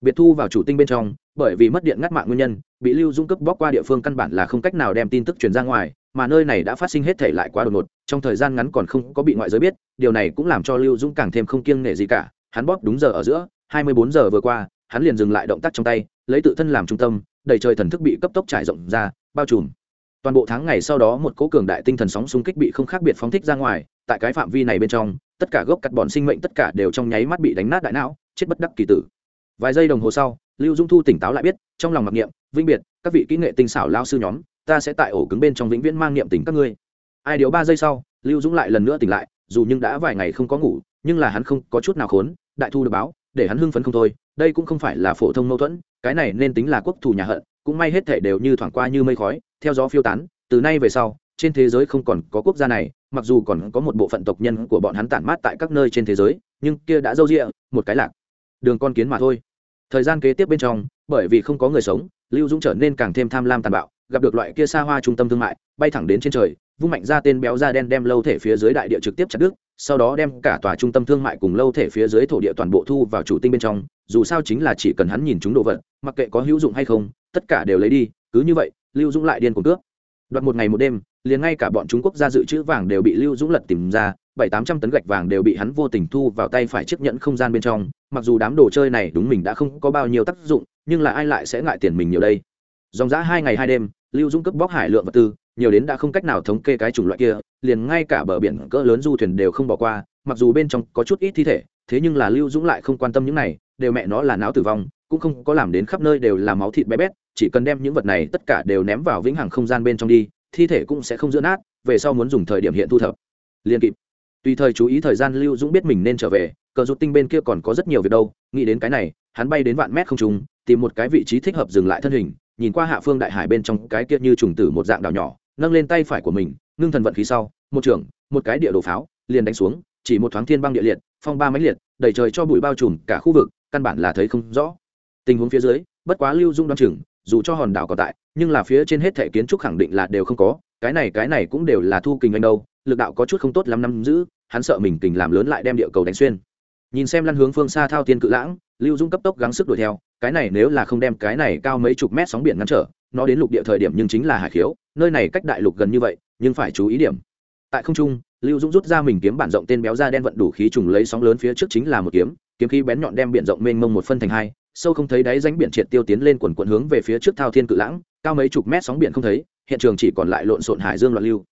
Biệt thu vào chủ tinh bên trong, bởi vì mất điện ngắt mạng nguyên nhân, bị lưu dung cấp bóc qua địa phương căn bản là không cách nào đem tin tức truyền ra ngoài, mà nơi này đã phát sinh hết thể lại quá đột ngột, trong thời gian ngắn còn không có bị ngoại giới biết, điều này cũng làm cho lưu dung càng thêm không kiêng nể gì cả, hắn bóp đúng giờ ở giữa, hai mươi bốn giờ vừa qua, hắn liền dừng lại động tác trong tay lấy tự thân làm trung tâm, đầy trời thần thức bị cấp tốc trải rộng ra, bao trùm. Toàn bộ tháng ngày sau đó một cố cường đại tinh thần sóng xung kích bị không khác biệt phóng thích ra ngoài, tại cái phạm vi này bên trong, tất cả gốc cắt bọn sinh mệnh tất cả đều trong nháy mắt bị đánh nát đại não, chết bất đắc kỳ tử. Vài giây đồng hồ sau, lưu dung thu tỉnh táo lại biết, trong lòng mặc niệm vinh biệt, các vị kỹ nghệ tinh xảo lao sư nhóm, ta sẽ tại ổ cứng bên trong vĩnh viễn mang niệm tình các ngươi. Ai điều ba giây sau, lưu dũng lại lần nữa tỉnh lại, dù nhưng đã vài ngày không có ngủ, nhưng là hắn không có chút nào khốn, đại thu được báo, để hắn hưng phấn không thôi đây cũng không phải là phổ thông mâu thuẫn, cái này nên tính là quốc thù nhà hận, cũng may hết thể đều như thoảng qua như mây khói, theo gió phiêu tán, từ nay về sau, trên thế giới không còn có quốc gia này, mặc dù còn có một bộ phận tộc nhân của bọn hắn tản mát tại các nơi trên thế giới, nhưng kia đã dâu rịa một cái lạc. Đường con kiến mà thôi. Thời gian kế tiếp bên trong, bởi vì không có người sống, lưu dũng trở nên càng thêm tham lam tàn bạo, gặp được loại kia xa hoa trung tâm thương mại, bay thẳng đến trên trời, vung mạnh ra tên béo da đen đem lâu thể phía dưới đại địa trực tiếp chặt đứt sau đó đem cả tòa trung tâm thương mại cùng lâu thể phía dưới thổ địa toàn bộ thu vào chủ tinh bên trong, dù sao chính là chỉ cần hắn nhìn chúng đồ vật, mặc kệ có hữu dụng hay không, tất cả đều lấy đi, cứ như vậy, lưu dũng lại điên cuồng cướp. Đoạt một ngày một đêm, liền ngay cả bọn trung quốc gia dự trữ vàng đều bị lưu dũng lật tìm ra, bảy tám trăm tấn gạch vàng đều bị hắn vô tình thu vào tay phải chiếc nhẫn không gian bên trong, mặc dù đám đồ chơi này đúng mình đã không có bao nhiêu tác dụng, nhưng là ai lại sẽ ngại tiền mình nhiều đây? Dòng giã hai ngày hai đêm, lưu dũng cướp bóc hải lượng vật tư nhiều đến đã không cách nào thống kê cái chủng loại kia, liền ngay cả bờ biển cỡ lớn du thuyền đều không bỏ qua, mặc dù bên trong có chút ít thi thể, thế nhưng là lưu dũng lại không quan tâm những này, đều mẹ nó là não tử vong, cũng không có làm đến khắp nơi đều là máu thịt bé bét, chỉ cần đem những vật này tất cả đều ném vào vĩnh hằng không gian bên trong đi, thi thể cũng sẽ không giữa nát, về sau muốn dùng thời điểm hiện thu thập. Liền kịp. Tùy thời chú ý thời gian lưu dũng biết mình nên trở về, cờ rút tinh bên kia còn có rất nhiều việc đâu, nghĩ đến cái này, hắn bay đến vạn mét không trung, tìm một cái vị trí thích hợp dừng lại thân hình, nhìn qua hạ phương đại hải bên trong cái kia như trùng tử một dạng đảo nhỏ nâng lên tay phải của mình, ngưng thần vận khí sau, một trưởng, một cái địa đồ pháo, liền đánh xuống, chỉ một thoáng thiên băng địa liệt, phong ba máy liệt, đẩy trời cho bụi bao trùm cả khu vực, căn bản là thấy không rõ. Tình huống phía dưới, bất quá lưu dung đoan chừng, dù cho hòn đảo còn tại, nhưng là phía trên hết thể kiến trúc khẳng định là đều không có, cái này cái này cũng đều là thu kình anh đâu, lực đạo có chút không tốt lắm năm giữ, hắn sợ mình kình làm lớn lại đem địa cầu đánh xuyên. Nhìn xem lăn hướng phương xa thao tiên cự lãng, lưu dung cấp tốc gắng sức đuổi theo, cái này nếu là không đem cái này cao mấy chục mét sóng biển ngăn trở nó đến lục địa thời điểm nhưng chính là hải khiếu, nơi này cách đại lục gần như vậy, nhưng phải chú ý điểm. Tại không trung, lưu dũng rút ra mình kiếm bản rộng tên béo da đen vận đủ khí trùng lấy sóng lớn phía trước chính là một kiếm kiếm khí bén nhọn đem biển rộng mênh mông một phân thành hai, sâu không thấy đáy ránh biển triệt tiêu tiến lên quần quận hướng về phía trước thao thiên cự lãng, cao mấy chục mét sóng biển không thấy, hiện trường chỉ còn lại lộn xộn hải dương loạn lưu.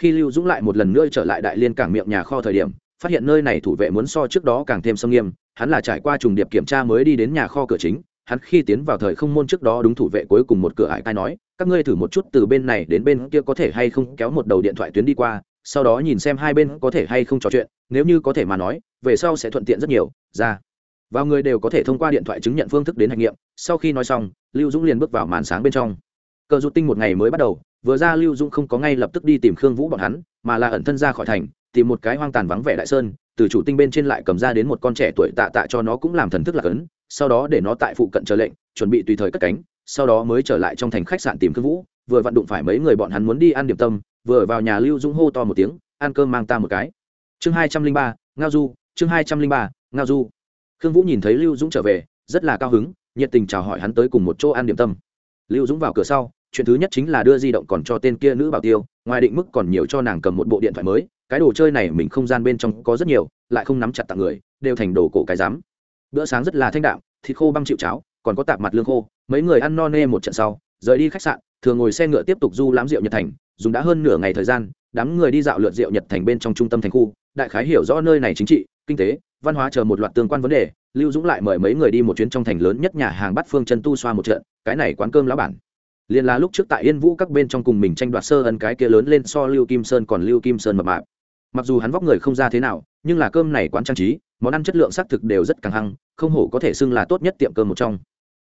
Khi lưu dũng lại một lần nữa trở lại đại liên cảng miệng nhà kho thời điểm, phát hiện nơi này thủ vệ muốn so trước đó càng thêm sâm nghiêm, hắn là trải qua trùng điệp kiểm tra mới đi đến nhà kho cửa chính hắn khi tiến vào thời không môn trước đó đúng thủ vệ cuối cùng một cửa ải tai nói, các ngươi thử một chút từ bên này đến bên kia có thể hay không kéo một đầu điện thoại tuyến đi qua, sau đó nhìn xem hai bên có thể hay không trò chuyện, nếu như có thể mà nói, về sau sẽ thuận tiện rất nhiều, ra. Vào người đều có thể thông qua điện thoại chứng nhận phương thức đến hành nghiệm, sau khi nói xong, lưu dũng liền bước vào màn sáng bên trong. Cờ rụt tinh một ngày mới bắt đầu, vừa ra lưu dũng không có ngay lập tức đi tìm khương vũ bọn hắn, mà là ẩn thân ra khỏi thành tìm một cái hoang tàn vắng vẻ đại sơn, từ chủ tinh bên trên lại cầm ra đến một con trẻ tuổi tạ tạ cho nó cũng làm thần thức lạc ấn, sau đó để nó tại phụ cận chờ lệnh, chuẩn bị tùy thời cất cánh, sau đó mới trở lại trong thành khách sạn tìm khương vũ, vừa vặn đụng phải mấy người bọn hắn muốn đi ăn điểm tâm, vừa vào nhà lưu dũng hô to một tiếng, ăn cơm mang ta một cái. Chương hai trăm linh ba, ngao du, chương hai trăm linh ba, ngao du. Khương vũ nhìn thấy lưu dũng trở về, rất là cao hứng, nhiệt tình chào hỏi hắn tới cùng một chỗ ăn điểm tâm. Lưu dũng vào cửa sau, chuyện thứ nhất chính là đưa di động còn cho tên kia nữ bảo tiêu, ngoài định mức còn nhiều cho nàng cầm một bộ điện thoại mới cái đồ chơi này mình không gian bên trong có rất nhiều, lại không nắm chặt tặng người, đều thành đồ cổ cái rắm bữa sáng rất là thanh đạm, thịt khô băng chịu cháo, còn có tạp mặt lương khô, mấy người ăn no nê một trận sau, rời đi khách sạn, thường ngồi xe ngựa tiếp tục du lãm rượu nhật thành, dùng đã hơn nửa ngày thời gian, đám người đi dạo lượt rượu nhật thành bên trong trung tâm thành khu, đại khái hiểu rõ nơi này chính trị, kinh tế, văn hóa chờ một loạt tương quan vấn đề, lưu dũng lại mời mấy người đi một chuyến trong thành lớn nhất nhà hàng bắt phương chân tu xoa một trận, cái này quán cơm lão bản. Liền là lúc trước tại yên vũ các bên trong cùng mình tranh đoạt sơ ân cái kia lớn lên so lưu kim sơn còn lưu kim sơn mập mạp mặc dù hắn vóc người không ra thế nào, nhưng là cơm này quán trang trí, món ăn chất lượng xác thực đều rất căng hăng, không hổ có thể xưng là tốt nhất tiệm cơm một trong.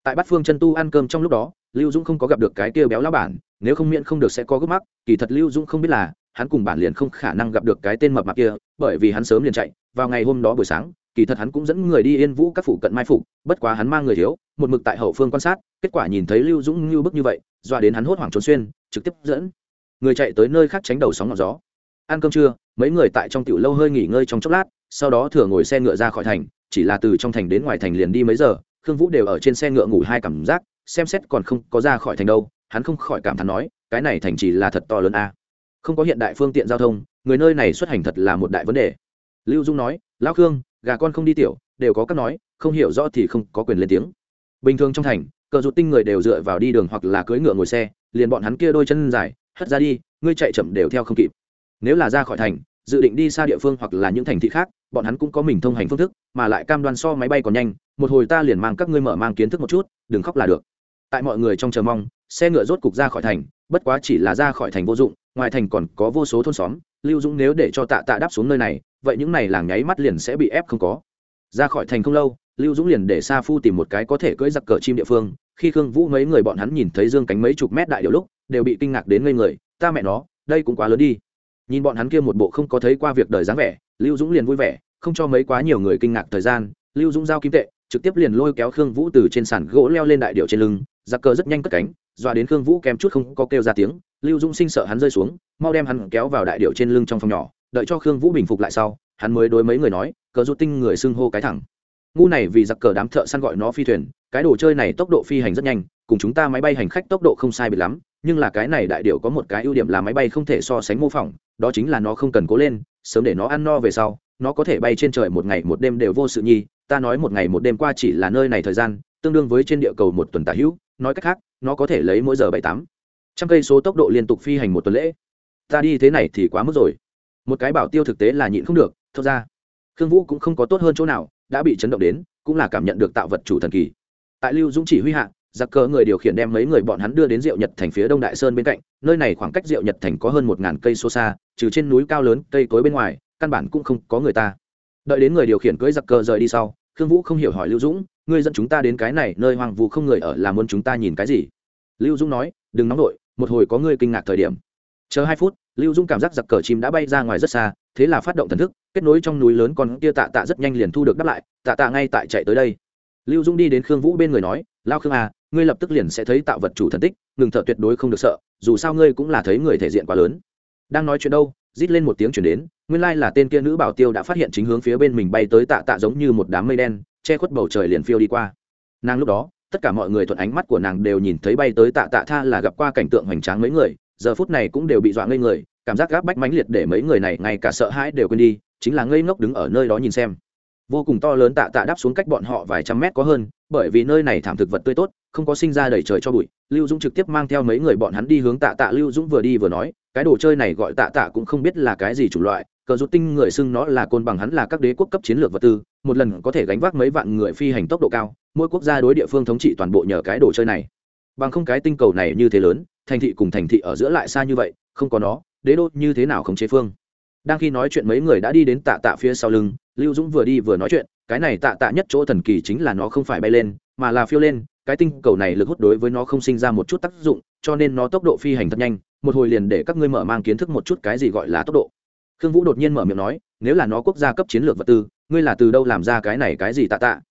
Tại bát phương chân tu ăn cơm trong lúc đó, lưu dũng không có gặp được cái kia béo lão bản, nếu không miễn không được sẽ có gấp mắc, kỳ thật lưu dũng không biết là, hắn cùng bản liền không khả năng gặp được cái tên mập mạp kia, bởi vì hắn sớm liền chạy, vào ngày hôm đó buổi sáng, kỳ thật hắn cũng dẫn người đi yên vũ các phụ cận mai phục, bất quá hắn mang người thiếu, một mực tại hậu phương quan sát, kết quả nhìn thấy lưu dũng như bức như vậy, dọa đến hắn hốt hoảng trốn xuyên, trực tiếp dẫn người chạy tới nơi khác tránh đầu sóng ngọn gió ăn cơm trưa, mấy người tại trong tiểu lâu hơi nghỉ ngơi trong chốc lát, sau đó thừa ngồi xe ngựa ra khỏi thành, chỉ là từ trong thành đến ngoài thành liền đi mấy giờ, khương vũ đều ở trên xe ngựa ngủ hai cảm giác, xem xét còn không có ra khỏi thành đâu, hắn không khỏi cảm thán nói, cái này thành chỉ là thật to lớn a. Không có hiện đại phương tiện giao thông, người nơi này xuất hành thật là một đại vấn đề. Lưu dung nói, lão khương, gà con không đi tiểu, đều có các nói, không hiểu rõ thì không có quyền lên tiếng. Bình thường trong thành, cờ rụt tinh người đều dựa vào đi đường hoặc là cưỡi ngựa ngồi xe, liền bọn hắn kia đôi chân dài, hất ra đi, ngươi chạy chậm đều theo không kịp nếu là ra khỏi thành, dự định đi xa địa phương hoặc là những thành thị khác, bọn hắn cũng có mình thông hành phương thức, mà lại cam đoan so máy bay còn nhanh, một hồi ta liền mang các ngươi mở mang kiến thức một chút, đừng khóc là được. Tại mọi người trong chờ mong, xe ngựa rốt cục ra khỏi thành, bất quá chỉ là ra khỏi thành vô dụng, ngoài thành còn có vô số thôn xóm, lưu dũng nếu để cho tạ tạ đáp xuống nơi này, vậy những này làng nháy mắt liền sẽ bị ép không có. Ra khỏi thành không lâu, lưu dũng liền để sa phu tìm một cái có thể cưỡi giặc cờ chim địa phương, khi khương vũ mấy người bọn hắn nhìn thấy dương cánh mấy chục mét đại điều lúc, đều bị kinh ngạc đến ngây người, ta mẹ nó, đây cũng quá lớn đi nhìn bọn hắn kia một bộ không có thấy qua việc đời dáng vẻ, lưu dũng liền vui vẻ, không cho mấy quá nhiều người kinh ngạc thời gian, lưu dũng giao kim tệ, trực tiếp liền lôi kéo khương vũ từ trên sàn gỗ leo lên đại điệu trên lưng, giặc cờ rất nhanh cất cánh, dọa đến khương vũ kém chút không có kêu ra tiếng, lưu dũng sinh sợ hắn rơi xuống, mau đem hắn kéo vào đại điệu trên lưng trong phòng nhỏ, đợi cho khương vũ bình phục lại sau, hắn mới đối mấy người nói, cờ rút tinh người xưng hô cái thẳng. Ngu này vì giặc cờ đám thợ săn gọi nó phi thuyền, cái đồ chơi này tốc độ phi hành rất nhanh, cùng chúng ta máy bay hành khách tốc độ không sai biệt lắm, nhưng là cái này đại điệu có một cái ưu điểm là máy bay không thể so sánh mô phỏng đó chính là nó không cần cố lên, sớm để nó ăn no về sau, nó có thể bay trên trời một ngày một đêm đều vô sự nhi. Ta nói một ngày một đêm qua chỉ là nơi này thời gian, tương đương với trên địa cầu một tuần tả hữu. Nói cách khác, nó có thể lấy mỗi giờ bảy tám. Trăm cây số tốc độ liên tục phi hành một tuần lễ. Ta đi thế này thì quá mức rồi. Một cái bảo tiêu thực tế là nhịn không được thật ra. Khương vũ cũng không có tốt hơn chỗ nào, đã bị chấn động đến, cũng là cảm nhận được tạo vật chủ thần kỳ. Tại lưu dũng chỉ huy hạ giặc cờ người điều khiển đem mấy người bọn hắn đưa đến diệu nhật thành phía đông đại sơn bên cạnh, nơi này khoảng cách diệu nhật thành có hơn một ngàn cây số xa, trừ trên núi cao lớn, cây cối bên ngoài, căn bản cũng không có người ta. Đợi đến người điều khiển cưỡi giặc cờ rời đi sau, khương vũ không hiểu hỏi lưu dũng, ngươi dẫn chúng ta đến cái này nơi hoàng vũ không người ở là muốn chúng ta nhìn cái gì? Lưu dũng nói, đừng nóng nổi một hồi có ngươi kinh ngạc thời điểm. Chờ hai phút, lưu dũng cảm giác giặc cờ chim đã bay ra ngoài rất xa, thế là phát động thần thức, kết nối trong núi lớn còn kia tạ tạ rất nhanh liền thu được đáp lại, tạ tạ ngay tại chạy tới đây. Lưu dũng đi đến khương vũ bên người nói, lao khương à ngươi lập tức liền sẽ thấy tạo vật chủ thần tích, ngừng thở tuyệt đối không được sợ, dù sao ngươi cũng là thấy người thể diện quá lớn. Đang nói chuyện đâu, rít lên một tiếng chuyển đến, nguyên lai là tên kia nữ bảo tiêu đã phát hiện chính hướng phía bên mình bay tới tạ tạ giống như một đám mây đen, che khuất bầu trời liền phiêu đi qua. Nàng lúc đó, tất cả mọi người thuận ánh mắt của nàng đều nhìn thấy bay tới tạ tạ tha là gặp qua cảnh tượng hoành tráng mấy người, giờ phút này cũng đều bị dọa ngây người, cảm giác gáp bách mãnh liệt để mấy người này ngay cả sợ hãi đều quên đi, chính là ngây ngốc đứng ở nơi đó nhìn xem. Vô cùng to lớn tạ tạ đáp xuống cách bọn họ vài trăm mét có hơn bởi vì nơi này thảm thực vật tươi tốt, không có sinh ra đầy trời cho bụi. Lưu dũng trực tiếp mang theo mấy người bọn hắn đi hướng tạ tạ. Lưu dũng vừa đi vừa nói, cái đồ chơi này gọi tạ tạ cũng không biết là cái gì chủng loại, cờ rút tinh người xưng nó là côn bằng hắn là các đế quốc cấp chiến lược vật tư, một lần có thể gánh vác mấy vạn người phi hành tốc độ cao, mỗi quốc gia đối địa phương thống trị toàn bộ nhờ cái đồ chơi này. Bằng không cái tinh cầu này như thế lớn, thành thị cùng thành thị ở giữa lại xa như vậy, không có nó, đế đô như thế nào khống chế phương? Đang khi nói chuyện mấy người đã đi đến tạ tạ phía sau lưng, lưu dũng vừa đi vừa nói chuyện cái này tạ tạ nhất chỗ thần kỳ chính là nó không phải bay lên, mà là phiêu lên, cái tinh cầu này lực hút đối với nó không sinh ra một chút tác dụng, cho nên nó tốc độ phi hành thật nhanh, một hồi liền để các ngươi mở mang kiến thức một chút cái gì gọi là tốc độ. Khương vũ đột nhiên mở miệng nói, nếu là nó quốc gia cấp chiến lược vật tư, ngươi là từ đâu làm ra cái này cái gì tạ tạ?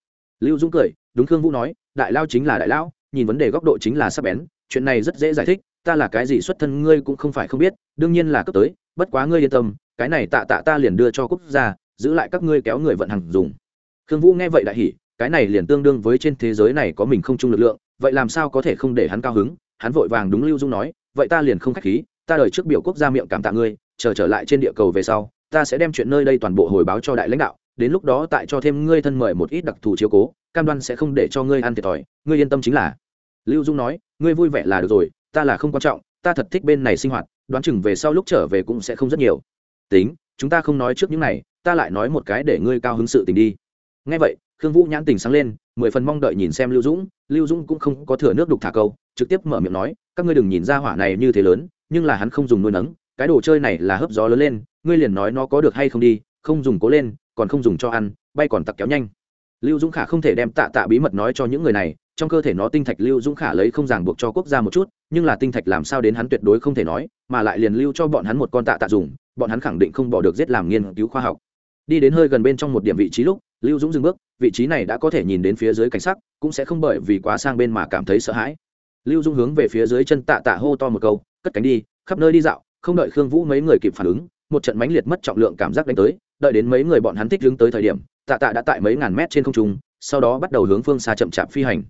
Lưu dũng cười, đúng khương vũ nói, đại lao chính là đại lao, nhìn vấn đề góc độ chính là sắp bén, chuyện này rất dễ giải thích, ta là cái gì xuất thân ngươi cũng không phải không biết, đương nhiên là cấp tới, bất quá ngươi yên tâm, cái này tạ tạ ta liền đưa cho quốc gia, giữ lại các ngươi kéo người vận hành dùng khương vũ nghe vậy đại hỉ, cái này liền tương đương với trên thế giới này có mình không chung lực lượng, vậy làm sao có thể không để hắn cao hứng? Hắn vội vàng đúng lưu dung nói, vậy ta liền không khách khí, ta đợi trước biểu quốc gia miệng cảm tạ ngươi, chờ trở lại trên địa cầu về sau, ta sẽ đem chuyện nơi đây toàn bộ hồi báo cho đại lãnh đạo, đến lúc đó tại cho thêm ngươi thân mời một ít đặc thù chiếu cố, cam đoan sẽ không để cho ngươi ăn thiệt thòi, ngươi yên tâm chính là. Lưu dung nói, ngươi vui vẻ là được rồi, ta là không quan trọng, ta thật thích bên này sinh hoạt, đoán chừng về sau lúc trở về cũng sẽ không rất nhiều. Tính, chúng ta không nói trước những này, ta lại nói một cái để ngươi cao hứng sự tình đi ngay vậy, khương vũ nhãn tình sáng lên, mười phần mong đợi nhìn xem lưu dũng. Lưu dũng cũng không có thừa nước đục thả câu, trực tiếp mở miệng nói, các ngươi đừng nhìn ra hỏa này như thế lớn, nhưng là hắn không dùng nuôi nấng. Cái đồ chơi này là hấp gió lớn lên, ngươi liền nói nó có được hay không đi, không dùng cố lên, còn không dùng cho ăn, bay còn tặc kéo nhanh. Lưu dũng khả không thể đem tạ tạ bí mật nói cho những người này, trong cơ thể nó tinh thạch lưu dũng khả lấy không ràng buộc cho quốc gia một chút, nhưng là tinh thạch làm sao đến hắn tuyệt đối không thể nói, mà lại liền lưu cho bọn hắn một con tạ tạ dùng, bọn hắn khẳng định không bỏ được giết làm nghiên cứu khoa học. Đi đến hơi gần bên trong một điểm vị trí lúc lưu dũng dừng bước, vị trí này đã có thể nhìn đến phía dưới cảnh sắc, cũng sẽ không bởi vì quá sang bên mà cảm thấy sợ hãi. Lưu dũng hướng về phía dưới chân tạ tạ hô to một câu, cất cánh đi, khắp nơi đi dạo, không đợi khương vũ mấy người kịp phản ứng, một trận mãnh liệt mất trọng lượng cảm giác đánh tới, đợi đến mấy người bọn hắn thích đứng tới thời điểm, tạ tạ đã tại mấy ngàn mét trên không trung, sau đó bắt đầu hướng phương xa chậm chạp phi hành.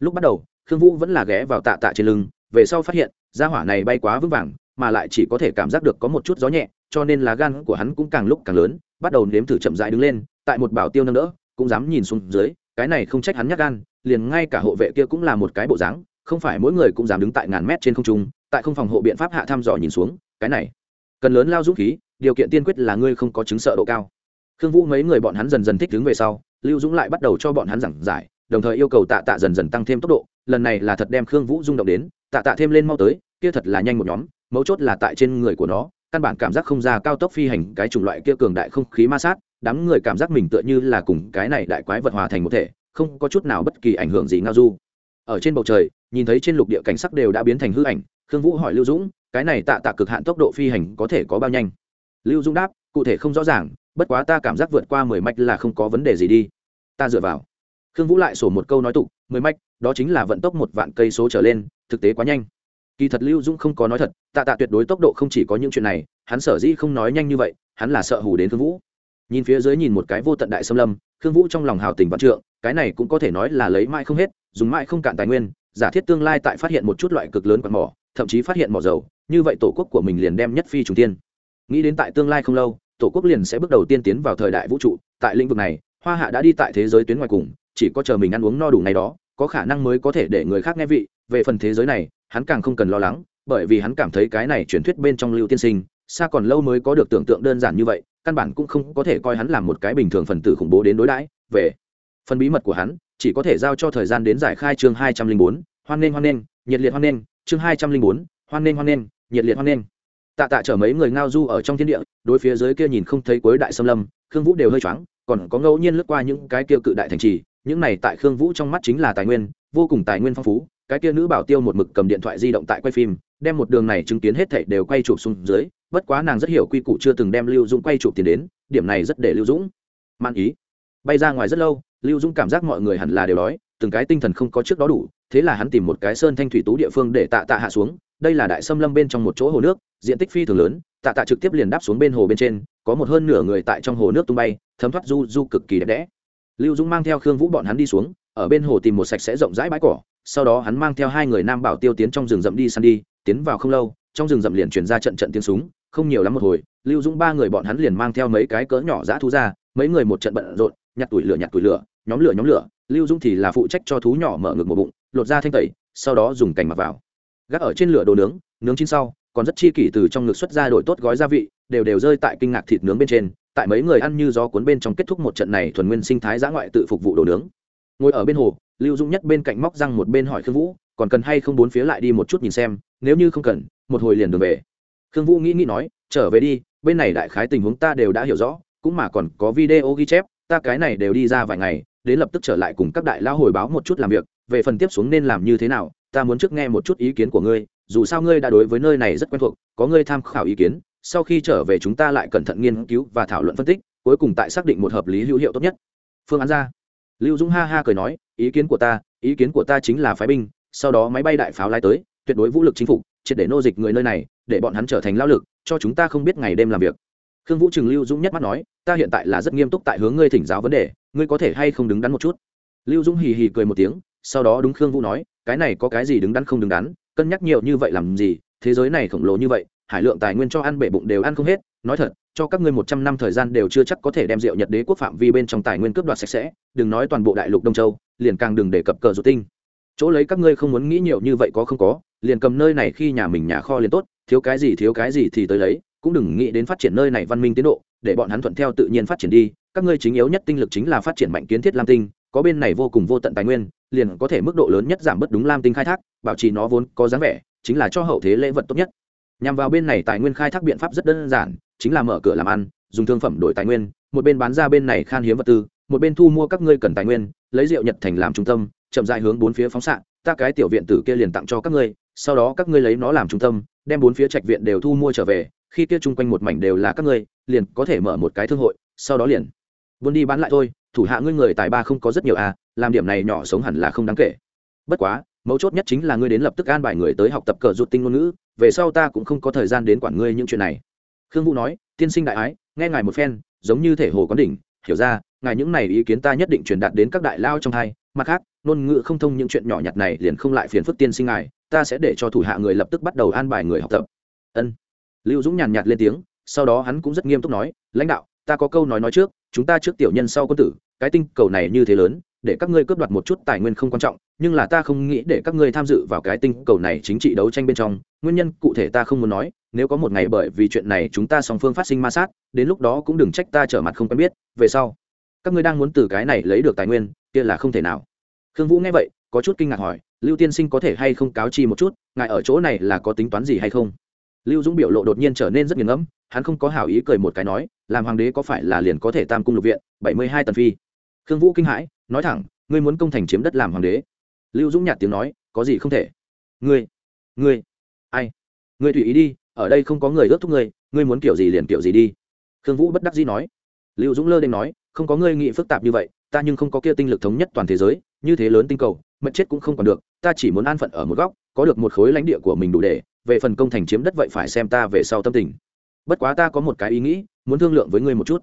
Lúc bắt đầu, khương vũ vẫn là ghé vào tạ tạ trên lưng, về sau phát hiện ra hỏa này bay quá vững vàng, mà lại chỉ có thể cảm giác được có một chút gió nhẹ, cho nên lá gan của hắn cũng càng lúc càng lớn, bắt đầu nếm thử chậm rãi đứng lên tại một bảo tiêu nâng đỡ, cũng dám nhìn xuống dưới, cái này không trách hắn nhắc gan, liền ngay cả hộ vệ kia cũng là một cái bộ dáng, không phải mỗi người cũng dám đứng tại ngàn mét trên không trung, tại không phòng hộ biện pháp hạ thăm dò nhìn xuống, cái này, cần lớn lao dũng khí, điều kiện tiên quyết là ngươi không có chứng sợ độ cao. Khương vũ mấy người bọn hắn dần dần thích đứng về sau, lưu dũng lại bắt đầu cho bọn hắn giảng giải, đồng thời yêu cầu tạ tạ dần dần tăng thêm tốc độ, lần này là thật đem khương vũ rung động đến, tạ tạ thêm lên mau tới, kia thật là nhanh một nhóm, mấu chốt là tại trên người của nó, căn bản cảm giác không ra cao tốc phi hành, cái chủng loại kia cường đại không khí ma sát đám người cảm giác mình tựa như là cùng cái này đại quái vật hòa thành một thể, không có chút nào bất kỳ ảnh hưởng gì ngao du. Ở trên bầu trời, nhìn thấy trên lục địa cảnh sắc đều đã biến thành hư ảnh, khương vũ hỏi lưu dũng, cái này tạ tạ cực hạn tốc độ phi hành có thể có bao nhanh? Lưu dũng đáp, cụ thể không rõ ràng, bất quá ta cảm giác vượt qua mười mạch là không có vấn đề gì đi. Ta dựa vào. Khương vũ lại sổ một câu nói tục, mười mạch, đó chính là vận tốc một vạn cây số trở lên, thực tế quá nhanh. Kỳ thật lưu dũng không có nói thật, tạ tạ tuyệt đối tốc độ không chỉ có những chuyện này, hắn sở dĩ không nói nhanh như vậy, hắn là sợ hù đến khương vũ nhìn phía dưới nhìn một cái vô tận đại xâm lâm, khương vũ trong lòng hào tình vạn trượng, cái này cũng có thể nói là lấy mãi không hết, dùng mãi không cạn tài nguyên, giả thiết tương lai tại phát hiện một chút loại cực lớn quạt mỏ, thậm chí phát hiện mỏ dầu, như vậy tổ quốc của mình liền đem nhất phi trùng tiên. Nghĩ đến tại tương lai không lâu, tổ quốc liền sẽ bước đầu tiên tiến vào thời đại vũ trụ, tại lĩnh vực này, hoa hạ đã đi tại thế giới tuyến ngoài cùng, chỉ có chờ mình ăn uống no đủ ngày đó, có khả năng mới có thể để người khác nghe vị, về phần thế giới này, hắn càng không cần lo lắng, bởi vì hắn cảm thấy cái này truyền thuyết bên trong lưu tiên sinh, xa còn lâu mới có được tưởng tượng đơn giản như vậy căn bản cũng không có thể coi hắn làm một cái bình thường phần tử khủng bố đến đối đãi, về. Phần bí mật của hắn, chỉ có thể giao cho thời gian đến giải khai chương hai trăm linh bốn, hoan nghênh hoan nghênh, nhiệt liệt hoan nghênh, chương hai trăm linh bốn, hoan nghênh hoan nghênh, nhiệt liệt hoan nghênh. Tạ tạ chở mấy người ngao du ở trong thiên địa, đối phía dưới kia nhìn không thấy cuối đại xâm lâm, khương vũ đều hơi choáng, còn có ngẫu nhiên lướt qua những cái kia cự đại thành trì, những này tại khương vũ trong mắt chính là tài nguyên, vô cùng tài nguyên phong phú, cái kia nữ bảo tiêu một mực cầm điện thoại di động tại quay phim, đem một đường này chứng kiến hết thảy đều quay chụp xuống dưới bất quá nàng rất hiểu quy củ chưa từng đem lưu dũng quay chụp tiền đến, điểm này rất để lưu dũng man ý. Bay ra ngoài rất lâu, lưu dũng cảm giác mọi người hẳn là đều đói, từng cái tinh thần không có trước đó đủ, thế là hắn tìm một cái sơn thanh thủy tú địa phương để tạ tạ hạ xuống, đây là đại xâm lâm bên trong một chỗ hồ nước, diện tích phi thường lớn, tạ tạ trực tiếp liền đáp xuống bên hồ bên trên, có một hơn nửa người tại trong hồ nước tung bay, thấm thoát du du cực kỳ đẹp đẽ. Lưu dũng mang theo khương vũ bọn hắn đi xuống, ở bên hồ tìm một sạch sẽ rộng rãi bãi cỏ, sau đó hắn mang theo hai người nam bảo tiêu tiến trong rừng rậm đi săn đi, tiến vào không lâu, trong rừng rậm liền chuyển ra trận trận tiếng súng không nhiều lắm một hồi, lưu dũng ba người bọn hắn liền mang theo mấy cái cỡ nhỏ dã thú ra, mấy người một trận bận rộn, nhặt tuổi lửa, nhặt tuổi lửa, nhóm lửa nhóm lửa. Lưu dũng thì là phụ trách cho thú nhỏ mở ngực một bụng, lột ra thanh tẩy, sau đó dùng cành mặc vào. Gác ở trên lửa đồ nướng nướng chín sau, còn rất chi kỷ từ trong ngực xuất ra đổi tốt gói gia vị, đều đều rơi tại kinh ngạc thịt nướng bên trên. Tại mấy người ăn như gió cuốn bên trong kết thúc một trận này thuần nguyên sinh thái giã ngoại tự phục vụ đồ nướng. Ngồi ở bên hồ, lưu dũng nhất bên cạnh móc răng một bên hỏi khương vũ, còn cần hay không bốn phía lại đi một chút nhìn xem? Nếu như không cần, một hồi liền đường về khương vũ nghĩ nghĩ nói, trở về đi, bên này đại khái tình huống ta đều đã hiểu rõ, cũng mà còn có video ghi chép, ta cái này đều đi ra vài ngày, đến lập tức trở lại cùng các đại lao hồi báo một chút làm việc, về phần tiếp xuống nên làm như thế nào, ta muốn trước nghe một chút ý kiến của ngươi, dù sao ngươi đã đối với nơi này rất quen thuộc, có ngươi tham khảo ý kiến, sau khi trở về chúng ta lại cẩn thận nghiên cứu và thảo luận phân tích, cuối cùng tại xác định một hợp lý hữu hiệu tốt nhất. Phương án ra lưu dũng ha ha cười nói, ý kiến của ta, ý kiến của ta chính là phái binh, sau đó máy bay đại pháo lai tới, tuyệt đối vũ lực chính phủ triệt để nô dịch người nơi này để bọn hắn trở thành lao lực, cho chúng ta không biết ngày đêm làm việc. Khương vũ Trường lưu dũng nhất mắt nói, ta hiện tại là rất nghiêm túc tại hướng ngươi thỉnh giáo vấn đề, ngươi có thể hay không đứng đắn một chút? Lưu dũng hì hì cười một tiếng, sau đó đúng khương vũ nói, cái này có cái gì đứng đắn không đứng đắn, cân nhắc nhiều như vậy làm gì, thế giới này khổng lồ như vậy, hải lượng tài nguyên cho ăn bể bụng đều ăn không hết, nói thật, cho các ngươi một trăm năm thời gian đều chưa chắc có thể đem rượu nhật đế quốc phạm vi bên trong tài nguyên cướp đoạt sạch sẽ, đừng nói toàn bộ đại lục đông châu, liền càng đừng để cập cờ rụt tinh. Chỗ lấy các ngươi không muốn nghĩ nhiều như vậy có không có, liền cầm nơi này khi nhà mình nhà kho liền tốt thiếu cái gì thiếu cái gì thì tới lấy, cũng đừng nghĩ đến phát triển nơi này văn minh tiến độ, để bọn hắn thuận theo tự nhiên phát triển đi, các ngươi chính yếu nhất tinh lực chính là phát triển mạnh kiến thiết lam tinh, có bên này vô cùng vô tận tài nguyên, liền có thể mức độ lớn nhất giảm bớt đúng lam tinh khai thác, bảo trì nó vốn có dáng vẻ, chính là cho hậu thế lễ vật tốt nhất. Nhằm vào bên này tài nguyên khai thác biện pháp rất đơn giản, chính là mở cửa làm ăn, dùng thương phẩm đổi tài nguyên, một bên bán ra bên này khan hiếm vật tư, một bên thu mua các ngươi cần tài nguyên, lấy rượu nhật thành làm trung tâm, chậm dại hướng bốn phía phóng xạ, ta cái tiểu viện tử kia liền tặng cho các ngươi, sau đó các ngươi lấy nó làm trung tâm đem bốn phía trạch viện đều thu mua trở về, khi kia chung quanh một mảnh đều là các ngươi, liền có thể mở một cái thương hội, sau đó liền buôn đi bán lại thôi, thủ hạ ngươi người tài ba không có rất nhiều à làm điểm này nhỏ sống hẳn là không đáng kể. Bất quá, mấu chốt nhất chính là ngươi đến lập tức an bài người tới học tập cờ rụt tinh ngôn ngữ, về sau ta cũng không có thời gian đến quản ngươi những chuyện này. Khương vũ nói, tiên sinh đại ái, nghe ngài một phen, giống như thể hồ quán đỉnh, hiểu ra, ngài những này ý kiến ta nhất định truyền đạt đến các đại lao trong hai, mặt khác, ngôn ngữ không thông những chuyện nhỏ nhặt này liền không lại phiền phức tiên sinh ngài ta sẽ để cho thủ hạ người lập tức bắt đầu an bài người học tập. Ân. Lưu dũng nhàn nhạt lên tiếng, sau đó hắn cũng rất nghiêm túc nói, lãnh đạo, ta có câu nói nói trước, chúng ta trước tiểu nhân sau quân tử, cái tinh cầu này như thế lớn, để các ngươi cướp đoạt một chút tài nguyên không quan trọng, nhưng là ta không nghĩ để các ngươi tham dự vào cái tinh cầu này chính trị đấu tranh bên trong, nguyên nhân cụ thể ta không muốn nói, nếu có một ngày bởi vì chuyện này chúng ta song phương phát sinh ma sát, đến lúc đó cũng đừng trách ta trở mặt không quen biết, về sau, các ngươi đang muốn từ cái này lấy được tài nguyên, kia là không thể nào. Khương vũ nghe vậy, có chút kinh ngạc hỏi lưu tiên sinh có thể hay không cáo chi một chút, ngài ở chỗ này là có tính toán gì hay không? Lưu dũng biểu lộ đột nhiên trở nên rất nghiền ngẫm, hắn không có hảo ý cười một cái nói, làm hoàng đế có phải là liền có thể tam cung lục viện, bảy mươi hai tần phi? Khương vũ kinh hãi, nói thẳng, ngươi muốn công thành chiếm đất làm hoàng đế. Lưu dũng nhạt tiếng nói, có gì không thể? Ngươi ngươi, ai? Ngươi tùy ý đi, ở đây không có người ước thúc ngươi ngươi muốn kiểu gì liền kiểu gì đi. Khương vũ bất đắc dĩ nói. Lưu dũng lơ đ nói, không có ngươi nghĩ phức tạp như vậy, ta nhưng không có kia tinh lực thống nhất toàn thế giới, như thế lớn tinh cầu mật chết cũng không còn được, ta chỉ muốn an phận ở một góc, có được một khối lãnh địa của mình đủ để, về phần công thành chiếm đất vậy phải xem ta về sau tâm tình. Bất quá ta có một cái ý nghĩ, muốn thương lượng với ngươi một chút.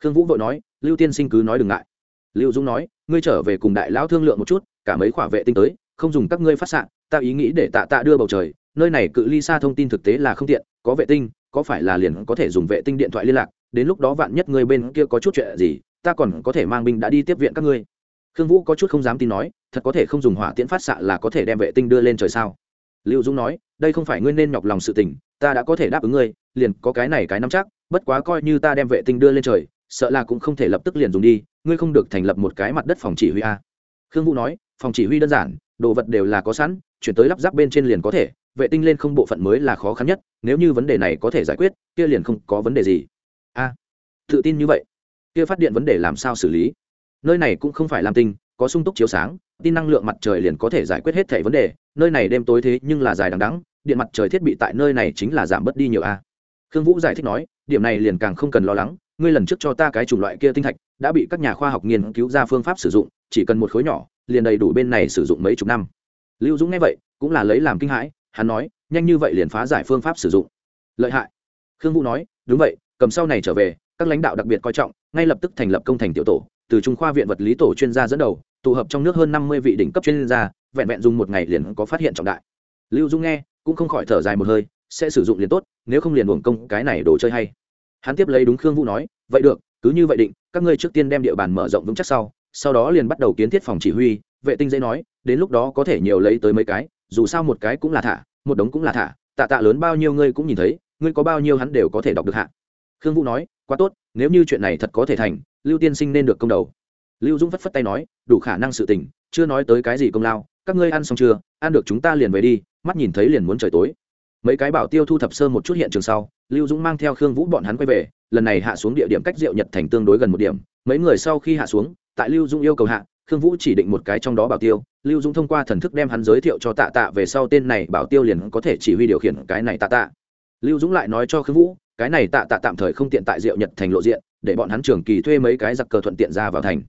Khương vũ vội nói, lưu tiên sinh cứ nói đừng ngại. Lưu dũng nói, ngươi trở về cùng đại lão thương lượng một chút, cả mấy khỏa vệ tinh tới, không dùng các ngươi phát sạn ta ý nghĩ để tạ tạ đưa bầu trời, nơi này cự ly xa thông tin thực tế là không tiện, có vệ tinh, có phải là liền có thể dùng vệ tinh điện thoại liên lạc, đến lúc đó vạn nhất ngươi bên kia có chút chuyện gì, ta còn có thể mang binh đã đi tiếp viện các ngươi. Khương vũ có chút không dám tin nói thật có thể không dùng hỏa tiễn phát xạ là có thể đem vệ tinh đưa lên trời sao? Lưu dũng nói, đây không phải ngươi nên nhọc lòng sự tình, ta đã có thể đáp ứng ngươi, liền có cái này cái nắm chắc, bất quá coi như ta đem vệ tinh đưa lên trời, sợ là cũng không thể lập tức liền dùng đi, ngươi không được thành lập một cái mặt đất phòng chỉ huy a. Khương vũ nói, phòng chỉ huy đơn giản, đồ vật đều là có sẵn, chuyển tới lắp ráp bên trên liền có thể, vệ tinh lên không bộ phận mới là khó khăn nhất, nếu như vấn đề này có thể giải quyết, kia liền không có vấn đề gì. A, tự tin như vậy, kia phát điện vấn đề làm sao xử lý? Nơi này cũng không phải làm tinh, có sung túc chiếu sáng tin năng lượng mặt trời liền có thể giải quyết hết thảy vấn đề, nơi này đêm tối thế nhưng là dài đằng đẵng, điện mặt trời thiết bị tại nơi này chính là giảm bớt đi nhiều a. Khương vũ giải thích nói, điểm này liền càng không cần lo lắng, ngươi lần trước cho ta cái chủng loại kia tinh thạch, đã bị các nhà khoa học nghiên cứu ra phương pháp sử dụng, chỉ cần một khối nhỏ, liền đầy đủ bên này sử dụng mấy chục năm. Lưu dũng nghe vậy, cũng là lấy làm kinh hãi, hắn nói, nhanh như vậy liền phá giải phương pháp sử dụng. Lợi hại. Khương vũ nói, đúng vậy, cầm sau này trở về, các lãnh đạo đặc biệt coi trọng, ngay lập tức thành lập công thành tiểu tổ, từ trung khoa viện vật lý tổ chuyên gia dẫn đầu tụ hợp trong nước hơn năm mươi vị đỉnh cấp chuyên gia, vẹn vẹn dùng một ngày liền có phát hiện trọng đại. Lưu dung nghe, cũng không khỏi thở dài một hơi, sẽ sử dụng liền tốt, nếu không liền uổng công cái này đồ chơi hay. Hắn tiếp lấy đúng khương vũ nói, vậy được, cứ như vậy định, các ngươi trước tiên đem địa bàn mở rộng vững chắc sau sau đó liền bắt đầu kiến thiết phòng chỉ huy. Vệ tinh dễ nói, đến lúc đó có thể nhiều lấy tới mấy cái, dù sao một cái cũng là thả, một đống cũng là thả, tạ tạ lớn bao nhiêu ngươi cũng nhìn thấy, ngươi có bao nhiêu hắn đều có thể đọc được hạ. Khương vũ nói, quá tốt, nếu như chuyện này thật có thể thành, lưu tiên sinh nên được công đầu. Lưu dũng phất phất tay nói đủ khả năng sự tình, chưa nói tới cái gì công lao, các ngươi ăn xong chưa, ăn được chúng ta liền về đi, mắt nhìn thấy liền muốn trời tối. Mấy cái bảo tiêu thu thập sơ một chút hiện trường sau, lưu dũng mang theo khương vũ bọn hắn quay về, lần này hạ xuống địa điểm cách diệu nhật thành tương đối gần một điểm, mấy người sau khi hạ xuống, tại lưu dũng yêu cầu hạ, khương vũ chỉ định một cái trong đó bảo tiêu, lưu dũng thông qua thần thức đem hắn giới thiệu cho tạ tạ về sau tên này bảo tiêu liền có thể chỉ huy điều khiển cái này tạ tạ. Lưu dũng lại nói cho khương vũ, cái này tạ tạ tạm thời không tiện tại diệu nhật thành lộ diện, để bọn hắn trường kỳ thuê mấy cái giặc cờ thuận tiện ra vào thành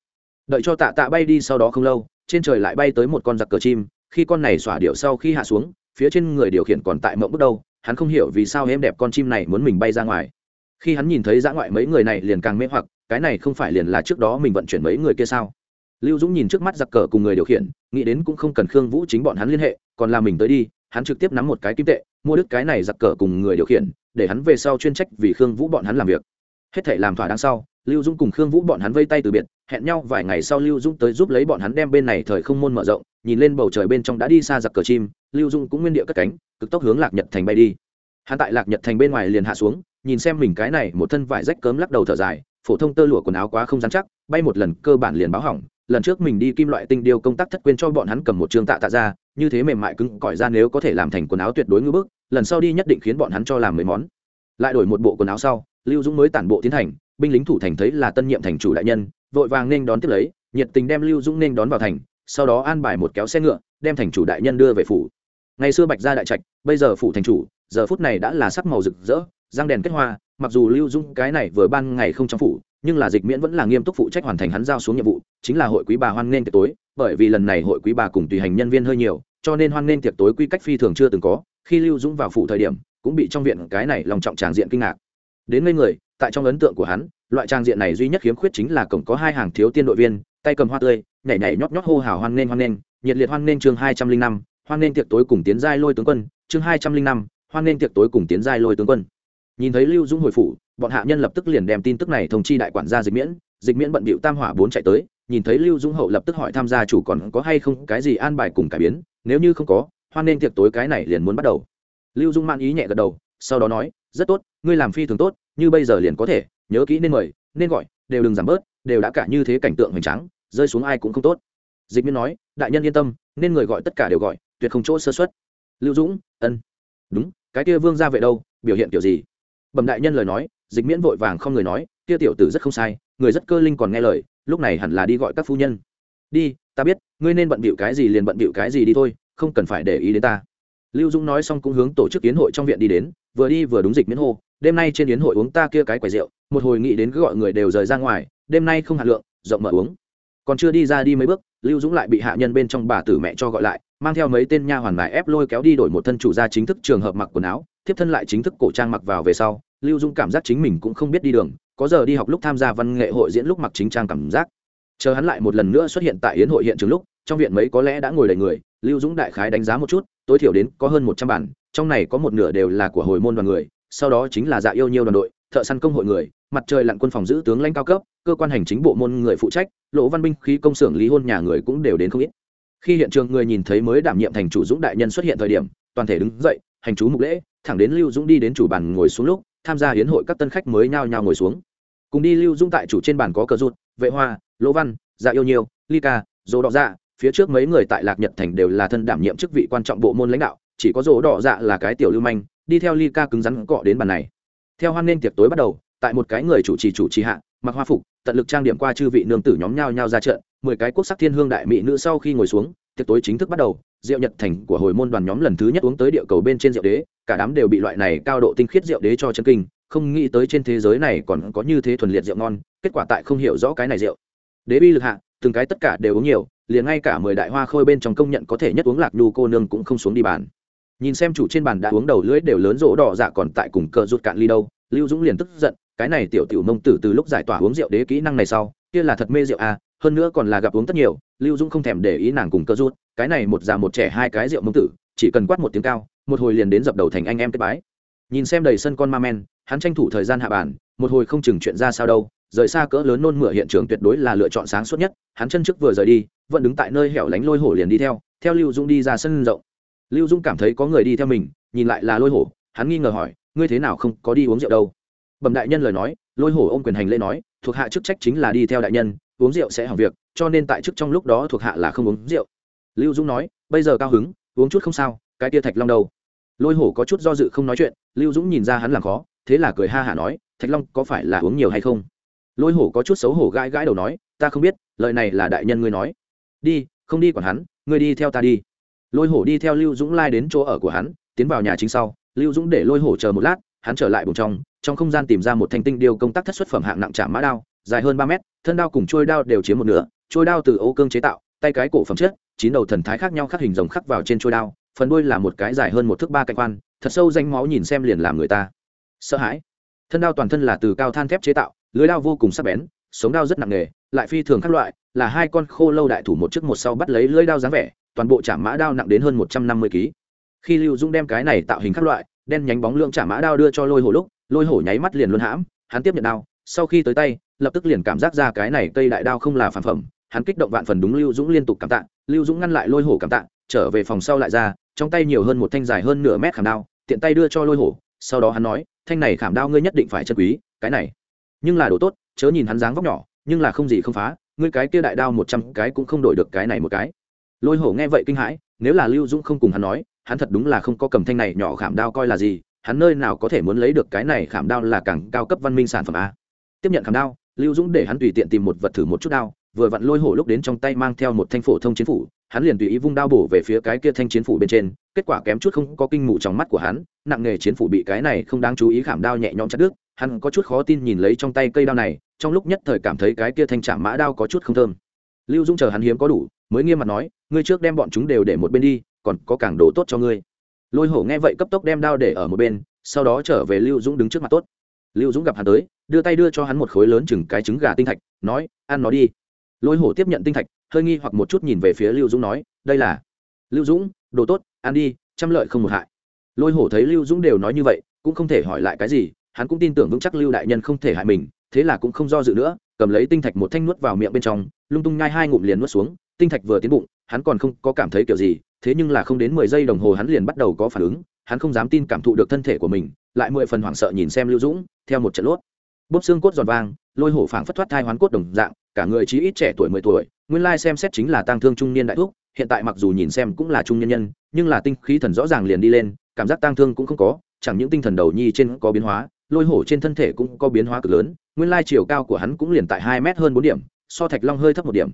đợi cho tạ tạ bay đi sau đó không lâu, trên trời lại bay tới một con giặc cờ chim, khi con này xỏa điệu sau khi hạ xuống, phía trên người điều khiển còn tại mộng bước đâu, hắn không hiểu vì sao em đẹp con chim này muốn mình bay ra ngoài. Khi hắn nhìn thấy dã ngoại mấy người này liền càng mê hoặc, cái này không phải liền là trước đó mình vận chuyển mấy người kia sao? Lưu dũng nhìn trước mắt giặc cờ cùng người điều khiển, nghĩ đến cũng không cần khương vũ chính bọn hắn liên hệ, còn là mình tới đi, hắn trực tiếp nắm một cái kim tệ, mua đứt cái này giặc cờ cùng người điều khiển, để hắn về sau chuyên trách vì khương vũ bọn hắn làm việc. Hết thể làm thỏa đáng sau lưu dũng cùng khương vũ bọn hắn vây tay từ biệt, hẹn nhau vài ngày sau lưu dũng tới giúp lấy bọn hắn đem bên này thời không môn mở rộng, nhìn lên bầu trời bên trong đã đi xa giặc cờ chim, lưu dũng cũng nguyên địa cất cánh, cực tốc hướng lạc nhật thành bay đi. Hắn tại lạc nhật thành bên ngoài liền hạ xuống, nhìn xem mình cái này một thân vải rách cớm lắc đầu thở dài, phổ thông tơ lụa quần áo quá không dán chắc, bay một lần cơ bản liền báo hỏng, lần trước mình đi kim loại tinh điêu công tác thất quên cho bọn hắn cầm một trường tạ tạ ra, như thế mềm mại cứng cỏi ra nếu có thể làm thành quần áo tuyệt đối ngưỡng bức, lần sau đi nhất định khiến bọn hắn cho làm mấy món. Lại đổi một bộ quần áo sau, lưu dũng mới tản bộ tiến thành binh lính thủ thành thấy là tân nhiệm thành chủ đại nhân, vội vàng nên đón tiếp lấy, nhiệt tình đem lưu dũng nên đón vào thành, sau đó an bài một kéo xe ngựa, đem thành chủ đại nhân đưa về phủ. Ngày xưa bạch gia đại trạch, bây giờ phủ thành chủ, giờ phút này đã là sắc màu rực rỡ, răng đèn kết hoa, mặc dù lưu dũng cái này vừa ban ngày không trong phủ, nhưng là dịch miễn vẫn là nghiêm túc phụ trách hoàn thành hắn giao xuống nhiệm vụ, chính là hội quý bà hoan nghênh tiệc tối, bởi vì lần này hội quý bà cùng tùy hành nhân viên hơi nhiều, cho nên hoan nghênh tiệc tối quy cách phi thường chưa từng có, khi lưu dũng vào phủ thời điểm, cũng bị trong viện cái này lòng trọng tràng diện kinh ngạc. Đến ngây người tại trong ấn tượng của hắn, loại trang diện này duy nhất khiếm khuyết chính là cổng có hai hàng thiếu tiên đội viên, tay cầm hoa tươi, nhảy nhảy nhót nhót hô hào hoan nghênh hoan nghênh, nhiệt liệt hoan nghênh chương hai trăm linh năm, hoan nghênh tiệc tối cùng tiến giai lôi tướng quân, chương hai trăm linh năm, hoan nghênh tiệc tối cùng tiến giai lôi tướng quân. Nhìn thấy lưu dũng hồi phủ, bọn hạ nhân lập tức liền đem tin tức này thông chi đại quản gia dịch miễn dịch miễn bận bịu tam hỏa bốn chạy tới, nhìn thấy lưu dũng hậu lập tức hỏi tham gia chủ còn có hay không cái gì an bài cùng cải biến, nếu như không có, hoan nên tiệc tối cái này liền muốn bắt đầu. Lưu dung man ý nhẹ gật đầu, sau đó nói, rất tốt, ngươi làm phi thường tốt như bây giờ liền có thể, nhớ kỹ nên mời, nên gọi, đều đừng giảm bớt, đều đã cả như thế cảnh tượng hoành tráng, rơi xuống ai cũng không tốt. Dịch miễn nói, đại nhân yên tâm, nên người gọi tất cả đều gọi, tuyệt không chỗ sơ xuất lưu dũng, ân. Đúng, cái kia vương ra vậy đâu, biểu hiện kiểu gì? Bẩm đại nhân lời nói, dịch miễn vội vàng không người nói, kia tiểu tử rất không sai, người rất cơ linh còn nghe lời, lúc này hẳn là đi gọi các phu nhân. Đi, ta biết, ngươi nên bận bịu cái gì liền bận bịu cái gì đi thôi, không cần phải để ý đến ta. Lưu dũng nói xong cũng hướng tổ chức yến hội trong viện đi đến, vừa đi vừa đúng dịch miễn hô đêm nay trên yến hội uống ta kia cái quầy rượu, một hồi nghĩ đến cứ gọi người đều rời ra ngoài, đêm nay không hạt lượng, rộng mở uống. Còn chưa đi ra đi mấy bước, lưu dũng lại bị hạ nhân bên trong bà tử mẹ cho gọi lại, mang theo mấy tên nha hoàn mài ép lôi kéo đi đổi một thân chủ gia chính thức trường hợp mặc quần áo, tiếp thân lại chính thức cổ trang mặc vào về sau, lưu dũng cảm giác chính mình cũng không biết đi đường, có giờ đi học lúc tham gia văn nghệ hội diễn lúc mặc chính trang cảm giác. Chờ hắn lại một lần nữa xuất hiện tại yến hội hiện trường lúc, trong viện mấy có lẽ đã ngồi đầy người, lưu dũng đại khái đánh giá một chút, tối thiểu đến có hơn một trăm bản, trong này có một nửa đều là của hồi môn đoàn người sau đó chính là dạ yêu nhiêu đoàn đội, thợ săn công hội người, mặt trời lặn quân phòng giữ tướng lãnh cao cấp, cơ quan hành chính bộ môn người phụ trách, lỗ văn binh khí công xưởng lý hôn nhà người cũng đều đến không ít. Khi hiện trường người nhìn thấy mới đảm nhiệm thành chủ dũng đại nhân xuất hiện thời điểm, toàn thể đứng dậy, hành chú mục lễ, thẳng đến lưu dũng đi đến chủ bàn ngồi xuống lúc, tham gia hiến hội các tân khách mới nhao nhao ngồi xuống. Cùng đi lưu dũng tại chủ trên bàn có cờ rút vệ hoa, lỗ văn dạ yêu nhiều, ly ca, dỗ đỏ dạ phía trước mấy người tại lạc nhật thành đều là thân đảm nhiệm chức vị quan trọng bộ môn lãnh đạo, chỉ có Dỗ đỏ dạ là cái tiểu lưu manh đi theo ly ca cứng rắn cọ đến bàn này. Theo hoan nên tiệc tối bắt đầu, tại một cái người chủ trì chủ trì hạ, mặc hoa phục, tận lực trang điểm qua chư vị nương tử nhóm nhau nhau ra trận, mười cái quốc sắc thiên hương đại mỹ nữ sau khi ngồi xuống, tiệc tối chính thức bắt đầu, rượu nhật thành của hồi môn đoàn nhóm lần thứ nhất uống tới địa cầu bên trên rượu đế, cả đám đều bị loại này cao độ tinh khiết rượu đế cho chân kinh, không nghĩ tới trên thế giới này còn có như thế thuần liệt rượu ngon, kết quả tại không hiểu rõ cái này rượu. Đế bi lực hạ, từng cái tất cả đều uống nhiều, liền ngay cả mười đại hoa khôi bên trong công nhận có thể nhất uống lạc nhu cô nương cũng không xuống đi bàn nhìn xem chủ trên bàn đã uống đầu lưỡi đều lớn rỗ đỏ dạ còn tại cùng cờ rút cạn ly đâu, lưu dũng liền tức giận, cái này tiểu tiểu mông tử từ lúc giải tỏa uống rượu đế kỹ năng này sau, kia là thật mê rượu à hơn nữa còn là gặp uống tất nhiều, lưu dũng không thèm để ý nàng cùng cờ rút cái này một già một trẻ hai cái rượu mông tử, chỉ cần quát một tiếng cao, một hồi liền đến dập đầu thành anh em kết bái. Nhìn xem đầy sân con ma men, hắn tranh thủ thời gian hạ bàn, một hồi không chừng chuyện ra sao đâu, rời xa cỡ lớn nôn mửa hiện trường tuyệt đối là lựa chọn sáng suốt nhất, hắn chân trước vừa rời đi, vẫn đứng tại nơi hẻo lánh lôi hổ liền đi theo theo lưu dũng đi ra sân rộng lưu Dung cảm thấy có người đi theo mình, nhìn lại là lôi hổ, hắn nghi ngờ hỏi, ngươi thế nào không có đi uống rượu đâu? Bẩm đại nhân lời nói, lôi hổ ôm quyền hành lễ nói, thuộc hạ chức trách chính là đi theo đại nhân, uống rượu sẽ hỏng việc, cho nên tại chức trong lúc đó thuộc hạ là không uống rượu. Lưu Dung nói, bây giờ cao hứng, uống chút không sao, cái tia thạch long đâu? Lôi hổ có chút do dự không nói chuyện, lưu dũng nhìn ra hắn làm khó, thế là cười ha hả nói, thạch long có phải là uống nhiều hay không? Lôi hổ có chút xấu hổ gãi gãi đầu nói, ta không biết, lời này là đại nhân ngươi nói. Đi, không đi còn hắn, ngươi đi theo ta đi lôi hổ đi theo lưu dũng lai đến chỗ ở của hắn tiến vào nhà chính sau. Lưu dũng để lôi hổ chờ một lát hắn trở lại bùng trong trong không gian tìm ra một thanh tinh điêu công tác thất xuất phẩm hạng nặng trả mã đao dài hơn ba mét thân đao cùng trôi đao đều chiếm một nửa trôi đao từ ô cương chế tạo tay cái cổ phẩm chất chín đầu thần thái khác nhau khắc hình rồng khắc vào trên trôi đao phần đuôi là một cái dài hơn một thước ba cạnh quan, thật sâu danh máu nhìn xem liền làm người ta. Sợ hãi. Thân đao toàn thân là từ cao than thép chế tạo lưới đao vô cùng sắc bén sống đao rất nặng nề lại phi thường các loại là hai con khô lâu đại thủ một trước một sau bắt lấy lưới đao dáng vẻ toàn bộ trảm mã đao nặng đến hơn một trăm năm mươi kg khi lưu dũng đem cái này tạo hình các loại, đen nhánh bóng lượng trảm mã đao đưa cho lôi hổ lúc, lôi hổ nháy mắt liền luôn hãm, hắn tiếp nhận đao, sau khi tới tay, lập tức liền cảm giác ra cái này cây đại đao không là phản phẩm, hắn kích động vạn phần đúng lưu dũng liên tục cảm tạ, lưu dũng ngăn lại lôi hổ cảm tạ, trở về phòng sau lại ra, trong tay nhiều hơn một thanh dài hơn nửa mét khảm đao, tiện tay đưa cho lôi hổ, sau đó hắn nói, thanh này khảm đao ngươi nhất định phải chân quý, cái này, nhưng là đồ tốt, chớ nhìn hắn dáng vóc nhỏ, nhưng là không gì không phá, ngươi cái kia đại đao một trăm cái cũng không đổi được cái này một cái lôi hổ nghe vậy kinh hãi, nếu là lưu dũng không cùng hắn nói, hắn thật đúng là không có cầm thanh này nhỏ khảm đao coi là gì, hắn nơi nào có thể muốn lấy được cái này khảm đao là càng cao cấp văn minh sản phẩm a. Tiếp nhận khảm đao, lưu dũng để hắn tùy tiện tìm một vật thử một chút đao, vừa vặn lôi hổ lúc đến trong tay mang theo một thanh phổ thông chiến phủ, hắn liền tùy ý vung đao bổ về phía cái kia thanh chiến phủ bên trên, kết quả kém chút không có kinh mù trong mắt của hắn, nặng nghề chiến phủ bị cái này không đáng chú ý khảm đao nhẹ nhõm chặt đứt, hắn có chút khó tin nhìn lấy trong tay cây đao này, trong lúc nhất thời cảm thấy cái kia thanh chạm mã đao có chút không thơm. Lưu dũng chờ hắn hiếm có đủ mới nghiêm mặt nói, ngươi trước đem bọn chúng đều để một bên đi, còn có càng đồ tốt cho ngươi. Lôi hổ nghe vậy cấp tốc đem đao để ở một bên, sau đó trở về lưu dũng đứng trước mặt tốt. Lưu dũng gặp hắn tới, đưa tay đưa cho hắn một khối lớn chừng cái trứng gà tinh thạch, nói, ăn nó đi. Lôi hổ tiếp nhận tinh thạch, hơi nghi hoặc một chút nhìn về phía lưu dũng nói, đây là lưu dũng, đồ tốt, ăn đi, trăm lợi không một hại. Lôi hổ thấy lưu dũng đều nói như vậy, cũng không thể hỏi lại cái gì, hắn cũng tin tưởng vững chắc lưu đại nhân không thể hại mình, thế là cũng không do dự nữa, cầm lấy tinh thạch một thanh nuốt vào miệng bên trong, lung tung nhai hai ngụm liền nuốt xuống tinh thạch vừa tiến bụng, hắn còn không có cảm thấy kiểu gì, thế nhưng là không đến mười giây đồng hồ hắn liền bắt đầu có phản ứng, hắn không dám tin cảm thụ được thân thể của mình, lại mười phần hoảng sợ nhìn xem lưu dũng, theo một trận lốt. Bốp xương cốt giòn vang, lôi hổ phảng phất thoát thai hoán cốt đồng dạng, cả người chí ít trẻ tuổi mười tuổi, nguyên lai xem xét chính là tang thương trung niên đại thuốc hiện tại mặc dù nhìn xem cũng là trung nhân nhân, nhưng là tinh khí thần rõ ràng liền đi lên, cảm giác tang thương cũng không có, chẳng những tinh thần đầu nhi trên có biến hóa, lôi hổ trên thân thể cũng có biến hóa cực lớn, nguyên lai chiều cao của hắn cũng liền tại hai mét hơn bốn điểm, so thạch long hơi thấp một điểm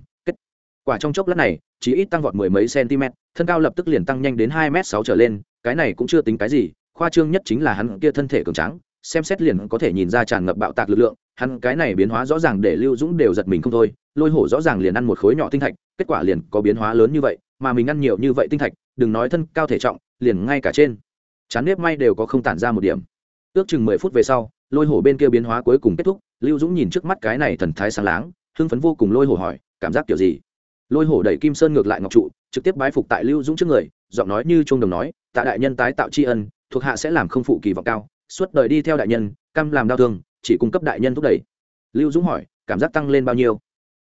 quả trong chốc lát này chỉ ít tăng vọt mười mấy cm, thân cao lập tức liền tăng nhanh đến hai m sáu trở lên, cái này cũng chưa tính cái gì, khoa trương nhất chính là hắn kia thân thể cường tráng, xem xét liền có thể nhìn ra tràn ngập bạo tạc lực lượng, hắn cái này biến hóa rõ ràng để lưu dũng đều giật mình không thôi, lôi hổ rõ ràng liền ăn một khối nhỏ tinh thạch, kết quả liền có biến hóa lớn như vậy, mà mình ăn nhiều như vậy tinh thạch, đừng nói thân cao thể trọng, liền ngay cả trên chán nếp may đều có không tản ra một điểm. Ước chừng mười phút về sau, lôi hổ bên kia biến hóa cuối cùng kết thúc, lưu dũng nhìn trước mắt cái này thần thái sáng láng, hưng phấn vô cùng lôi hổ hỏi, cảm giác kiểu gì? Lôi hổ đẩy kim sơn ngược lại ngọc trụ, trực tiếp bái phục tại lưu dũng trước người, giọng nói như trung đồng nói, tạ đại nhân tái tạo tri ân, thuộc hạ sẽ làm không phụ kỳ vọng cao, suốt đời đi theo đại nhân, cam làm đau thương, chỉ cung cấp đại nhân thúc đẩy. Lưu dũng hỏi, cảm giác tăng lên bao nhiêu?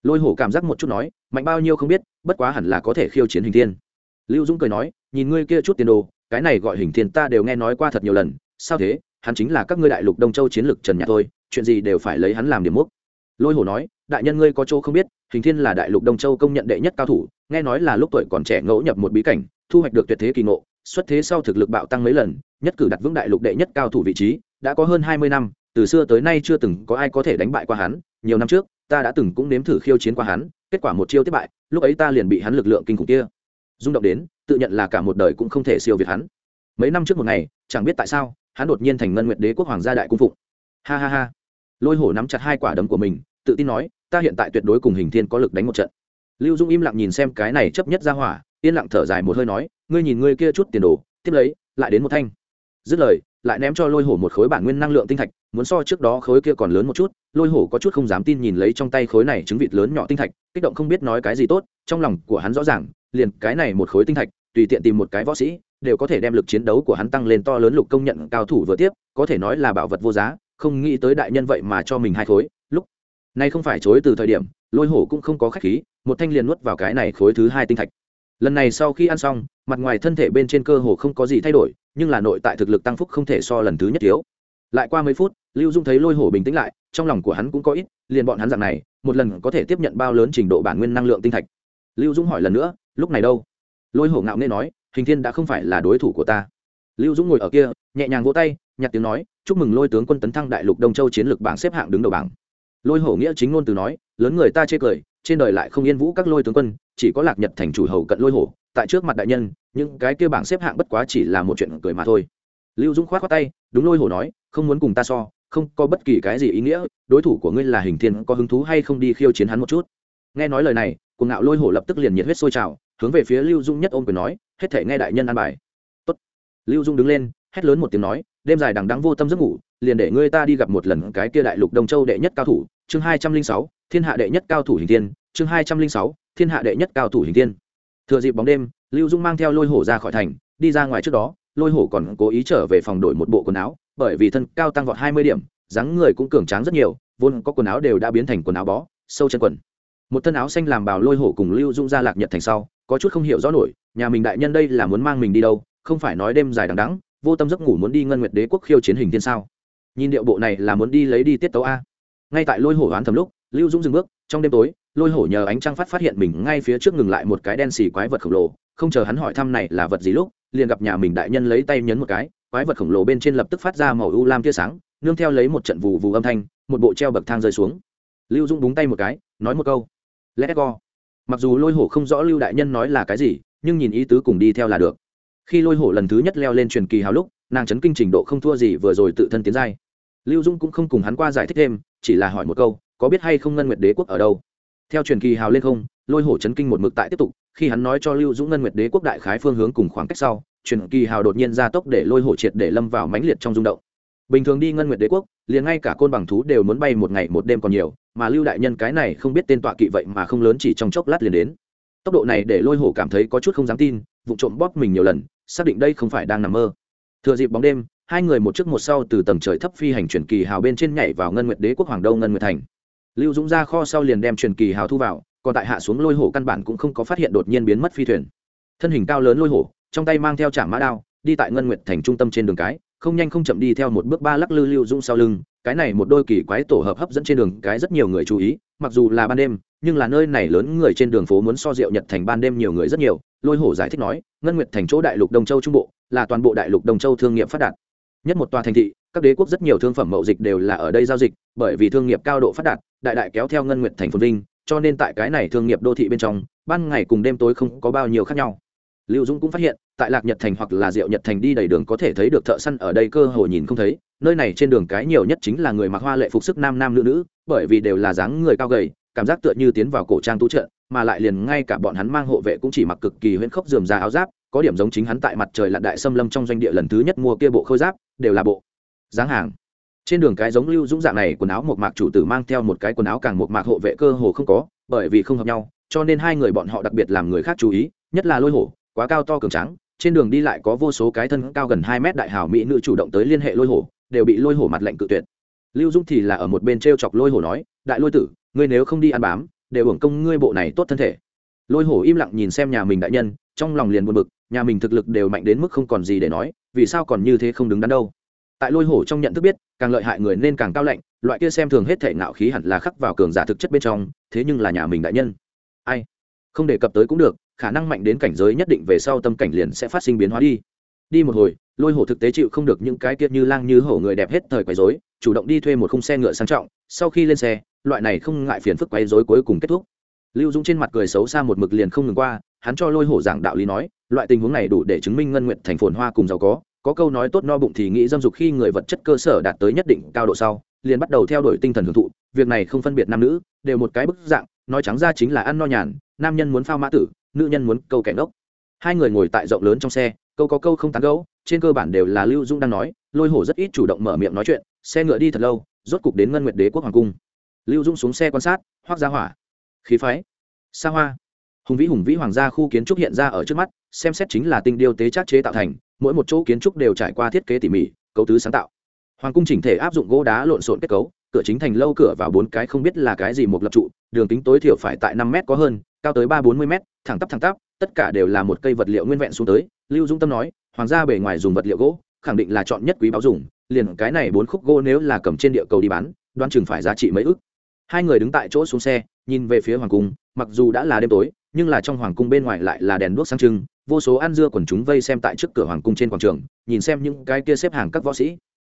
Lôi hổ cảm giác một chút nói, mạnh bao nhiêu không biết, bất quá hẳn là có thể khiêu chiến hình thiên. Lưu dũng cười nói, nhìn ngươi kia chút tiền đồ, cái này gọi hình thiên ta đều nghe nói qua thật nhiều lần, sao thế? Hắn chính là các ngươi đại lục đông châu chiến lược trần nhạc thôi, chuyện gì đều phải lấy hắn làm điểm mốc. Lôi hổ nói, đại nhân ngươi có chỗ không biết hình thiên là đại lục đông châu công nhận đệ nhất cao thủ, nghe nói là lúc tuổi còn trẻ ngẫu nhập một bí cảnh, thu hoạch được tuyệt thế kỳ ngộ, xuất thế sau thực lực bạo tăng mấy lần, nhất cử đặt vững đại lục đệ nhất cao thủ vị trí, đã có hơn hai mươi năm, từ xưa tới nay chưa từng có ai có thể đánh bại qua hắn, nhiều năm trước, ta đã từng cũng nếm thử khiêu chiến qua hắn, kết quả một chiêu thất bại, lúc ấy ta liền bị hắn lực lượng kinh khủng kia. Rung động đến, tự nhận là cả một đời cũng không thể siêu việt hắn. Mấy năm trước một ngày, chẳng biết tại sao, hắn đột nhiên thành ngân nguyệt đế quốc hoàng gia đại cung phụng. Ha ha ha. Lôi hổ nắm chặt hai quả đấm của mình, tự tin nói ta hiện tại tuyệt đối cùng hình thiên có lực đánh một trận. Lưu dung im lặng nhìn xem cái này chấp nhất ra hỏa, yên lặng thở dài một hơi nói, ngươi nhìn ngươi kia chút tiền đồ, tiếp lấy, lại đến một thanh. Dứt lời, lại ném cho lôi hổ một khối bản nguyên năng lượng tinh thạch, muốn so trước đó khối kia còn lớn một chút, lôi hổ có chút không dám tin nhìn lấy trong tay khối này trứng vịt lớn nhỏ tinh thạch, kích động không biết nói cái gì tốt, trong lòng của hắn rõ ràng, liền cái này một khối tinh thạch, tùy tiện tìm một cái võ sĩ, đều có thể đem lực chiến đấu của hắn tăng lên to lớn lục công nhận cao thủ vừa tiếp, có thể nói là bảo vật vô giá, không nghĩ tới đại nhân vậy mà cho mình hai khối nay không phải chối từ thời điểm, lôi hổ cũng không có khách khí, một thanh liền nuốt vào cái này khối thứ hai tinh thạch. Lần này sau khi ăn xong, mặt ngoài thân thể bên trên cơ hồ không có gì thay đổi, nhưng là nội tại thực lực tăng phúc không thể so lần thứ nhất thiếu. Lại qua mấy phút, lưu dung thấy lôi hổ bình tĩnh lại, trong lòng của hắn cũng có ít, liền bọn hắn dạng này, một lần có thể tiếp nhận bao lớn trình độ bản nguyên năng lượng tinh thạch. Lưu dung hỏi lần nữa, lúc này đâu? Lôi hổ ngạo nghê nói, hình thiên đã không phải là đối thủ của ta. Lưu dũng ngồi ở kia, nhẹ nhàng vỗ tay, nhặt tiếng nói, chúc mừng lôi tướng quân tấn thăng đại lục đông châu chiến lược bảng xếp hạng đứng đầu bảng lôi hổ nghĩa chính ngôn từ nói, lớn người ta chê cười, trên đời lại không yên vũ các lôi tướng quân, chỉ có lạc nhật thành chủ hầu cận lôi hổ, tại trước mặt đại nhân, những cái kia bảng xếp hạng bất quá chỉ là một chuyện cười mà thôi. Lưu dũng khoát khoát tay, đúng lôi hổ nói, không muốn cùng ta so, không có bất kỳ cái gì ý nghĩa, đối thủ của ngươi là hình thiên có hứng thú hay không đi khiêu chiến hắn một chút. Nghe nói lời này, cuồng ngạo lôi hổ lập tức liền nhiệt huyết sôi trào, hướng về phía lưu dung nhất ôm quyền nói, hết thể nghe đại nhân an bài. Tốt. lưu dung đứng lên, hét lớn một tiếng nói, đêm dài đằng đắng vô tâm giấc ngủ liền để ngươi ta đi gặp một lần cái kia đại lục đông châu đệ nhất cao thủ, chương hai trăm linh sáu, thiên hạ đệ nhất cao thủ hình tiên chương hai trăm linh sáu, thiên hạ đệ nhất cao thủ hình tiên thừa dịp bóng đêm, lưu dung mang theo lôi hổ ra khỏi thành, đi ra ngoài trước đó, lôi hổ còn cố ý trở về phòng đổi một bộ quần áo, bởi vì thân cao tăng vọt hai mươi điểm, dáng người cũng cường tráng rất nhiều, vốn có quần áo đều đã biến thành quần áo bó, sâu chân quần. Một thân áo xanh làm bào lôi hổ cùng lưu dung ra lạc nhật thành sau, có chút không hiểu rõ nổi, nhà mình đại nhân đây là muốn mang mình đi đâu, không phải nói đêm dài đằng đắng vô tâm giấc ngủ muốn đi ngân nguyệt đế quốc khiêu chiến hình thiên sao? Nhìn điệu bộ này là muốn đi lấy đi tiết tấu a. Ngay tại lôi hổ oán thầm lúc, lưu dũng dừng bước, trong đêm tối, lôi hổ nhờ ánh trăng phát phát hiện mình ngay phía trước ngừng lại một cái đen xì quái vật khổng lồ, không chờ hắn hỏi thăm này là vật gì lúc, liền gặp nhà mình đại nhân lấy tay nhấn một cái, quái vật khổng lồ bên trên lập tức phát ra màu u lam tia sáng, nương theo lấy một trận vù vù âm thanh, một bộ treo bậc thang rơi xuống. Lưu dũng búng tay một cái, nói một câu, let go. Mặc dù lôi hổ không rõ lưu đại nhân nói là cái gì, nhưng nhìn ý tứ cùng đi theo là được. Khi lôi hổ lần thứ nhất leo lên truyền kỳ hào lúc nàng chấn kinh trình độ không thua gì vừa rồi tự thân tiến giai. Lưu dung cũng không cùng hắn qua giải thích thêm, chỉ là hỏi một câu, có biết hay không ngân nguyệt đế quốc ở đâu? Theo truyền kỳ hào lên không, lôi hổ chấn kinh một mực tại tiếp tục, khi hắn nói cho lưu dũng ngân nguyệt đế quốc đại khái phương hướng cùng khoảng cách sau, truyền kỳ hào đột nhiên ra tốc để lôi hổ triệt để lâm vào mãnh liệt trong rung động. Bình thường đi ngân nguyệt đế quốc, liền ngay cả côn bằng thú đều muốn bay một ngày một đêm còn nhiều, mà lưu đại nhân cái này không biết tên tọa kỵ vậy mà không lớn chỉ trong chốc lát liền đến. Tốc độ này để lôi hổ cảm thấy có chút không dám tin, vụ trộm bóp mình nhiều lần, xác định đây không phải đang nằm mơ thừa dịp bóng đêm, hai người một trước một sau từ tầng trời thấp phi hành truyền kỳ hào bên trên nhảy vào ngân nguyệt đế quốc hoàng đâu ngân nguyệt thành. Lưu dũng ra kho sau liền đem truyền kỳ hào thu vào, còn tại hạ xuống lôi hổ căn bản cũng không có phát hiện đột nhiên biến mất phi thuyền. Thân hình cao lớn lôi hổ, trong tay mang theo trả mã đao, đi tại ngân nguyệt thành trung tâm trên đường cái, không nhanh không chậm đi theo một bước ba lắc lư lưu dũng sau lưng, cái này một đôi kỳ quái tổ hợp hấp dẫn trên đường cái rất nhiều người chú ý, mặc dù là ban đêm, nhưng là nơi này lớn người trên đường phố muốn so rượu nhật thành ban đêm nhiều người rất nhiều, lôi hổ giải thích nói, ngân nguyệt thành chỗ đại lục đông châu trung bộ là toàn bộ đại lục đông châu thương nghiệp phát đạt. Nhất một tòa thành thị, các đế quốc rất nhiều thương phẩm mậu dịch đều là ở đây giao dịch, bởi vì thương nghiệp cao độ phát đạt, đại đại kéo theo ngân nguyệt thành phồn vinh, cho nên tại cái này thương nghiệp đô thị bên trong, ban ngày cùng đêm tối không có bao nhiêu khác nhau. Lưu dũng cũng phát hiện, tại lạc nhật thành hoặc là diệu nhật thành đi đầy đường có thể thấy được thợ săn ở đây cơ hồ nhìn không thấy, nơi này trên đường cái nhiều nhất chính là người mặc hoa lệ phục sức nam nam nữ nữ, bởi vì đều là dáng người cao gầy, cảm giác tựa như tiến vào cổ trang tú trợ, mà lại liền ngay cả bọn hắn mang hộ vệ cũng chỉ mặc cực kỳ huyễn khốc dườm ra áo giáp có điểm giống chính hắn tại mặt trời lặn đại xâm lâm trong doanh địa lần thứ nhất mua kia bộ khôi giáp, đều là bộ dáng hàng. Trên đường cái giống lưu dũng dạng này, quần áo một mạc chủ tử mang theo một cái quần áo càng một mạc hộ vệ cơ hồ không có, bởi vì không hợp nhau, cho nên hai người bọn họ đặc biệt làm người khác chú ý, nhất là lôi hổ, quá cao to cường trắng trên đường đi lại có vô số cái thân cao gần hai mét đại hảo mỹ nữ chủ động tới liên hệ lôi hổ, đều bị lôi hổ mặt lệnh cự tuyệt. Lưu dũng thì là ở một bên t r e o chọc lôi hổ nói, đại lôi tử, ngươi nếu không đi ăn bám, đều hưởng công ngươi bộ này tốt thân thể. Lôi hổ im lặng nhìn xem nhà mình đại nhân, trong lòng liền buồn bực nhà mình thực lực đều mạnh đến mức không còn gì để nói, vì sao còn như thế không đứng đắn đâu? Tại lôi hổ trong nhận thức biết, càng lợi hại người nên càng cao lạnh, loại kia xem thường hết thể ngạo khí hẳn là khắc vào cường giả thực chất bên trong, thế nhưng là nhà mình đại nhân. Ai? Không đề cập tới cũng được, khả năng mạnh đến cảnh giới nhất định về sau tâm cảnh liền sẽ phát sinh biến hóa đi. Đi một hồi, lôi hổ thực tế chịu không được những cái kia như lang như hổ người đẹp hết thời quấy rối, chủ động đi thuê một khung xe ngựa sang trọng, sau khi lên xe, loại này không ngại phiền phức quấy rối cuối cùng kết thúc. Lưu dũng trên mặt cười xấu xa một mực liền không ngừng qua hắn cho lôi hổ giảng đạo lý nói, loại tình huống này đủ để chứng minh ngân nguyện thành phồn hoa cùng giàu có có câu nói tốt no bụng thì nghĩ dâm dục khi người vật chất cơ sở đạt tới nhất định cao độ sau, liền bắt đầu theo đuổi tinh thần hưởng thụ, việc này không phân biệt nam nữ, đều một cái bức dạng, nói trắng ra chính là ăn no nhàn, nam nhân muốn phao mã tử, nữ nhân muốn câu kẻ ngốc. Hai người ngồi tại rộng lớn trong xe, câu có câu không tán gấu trên cơ bản đều là lưu dung đang nói, lôi hổ rất ít chủ động mở miệng nói chuyện, xe ngựa đi thật lâu, rốt cục đến ngân nguyệt đế quốc hoàng cung. Lưu dung xuống xe quan sát, hoác ra hỏa. Khí phái. Xa hoa hùng vĩ hùng vĩ hoàng gia khu kiến trúc hiện ra ở trước mắt, xem xét chính là tinh điêu tế chắc chế tạo thành, mỗi một chỗ kiến trúc đều trải qua thiết kế tỉ mỉ, cấu tứ sáng tạo. Hoàng cung chỉnh thể áp dụng gỗ đá lộn xộn kết cấu, cửa chính thành lâu cửa vào bốn cái không biết là cái gì một lập trụ, đường kính tối thiểu phải tại năm m có hơn, cao tới ba bốn mươi m thẳng tắp thẳng tắp, tất cả đều là một cây vật liệu nguyên vẹn xuống tới, lưu dung tâm nói, hoàng gia bề ngoài dùng vật liệu gỗ, khẳng định là chọn nhất quý báo dùng, liền cái này bốn khúc gỗ nếu là cầm trên địa cầu đi bán đoan chừng phải giá trị mấy ức. Hai người đứng tại chỗ xuống xe, nhìn về phía hoàng cung, mặc dù đã là đêm tối nhưng là trong hoàng cung bên ngoài lại là đèn đuốc sáng trưng, vô số ăn dưa quần chúng vây xem tại trước cửa hoàng cung trên quảng trường, nhìn xem những cái kia xếp hàng các võ sĩ.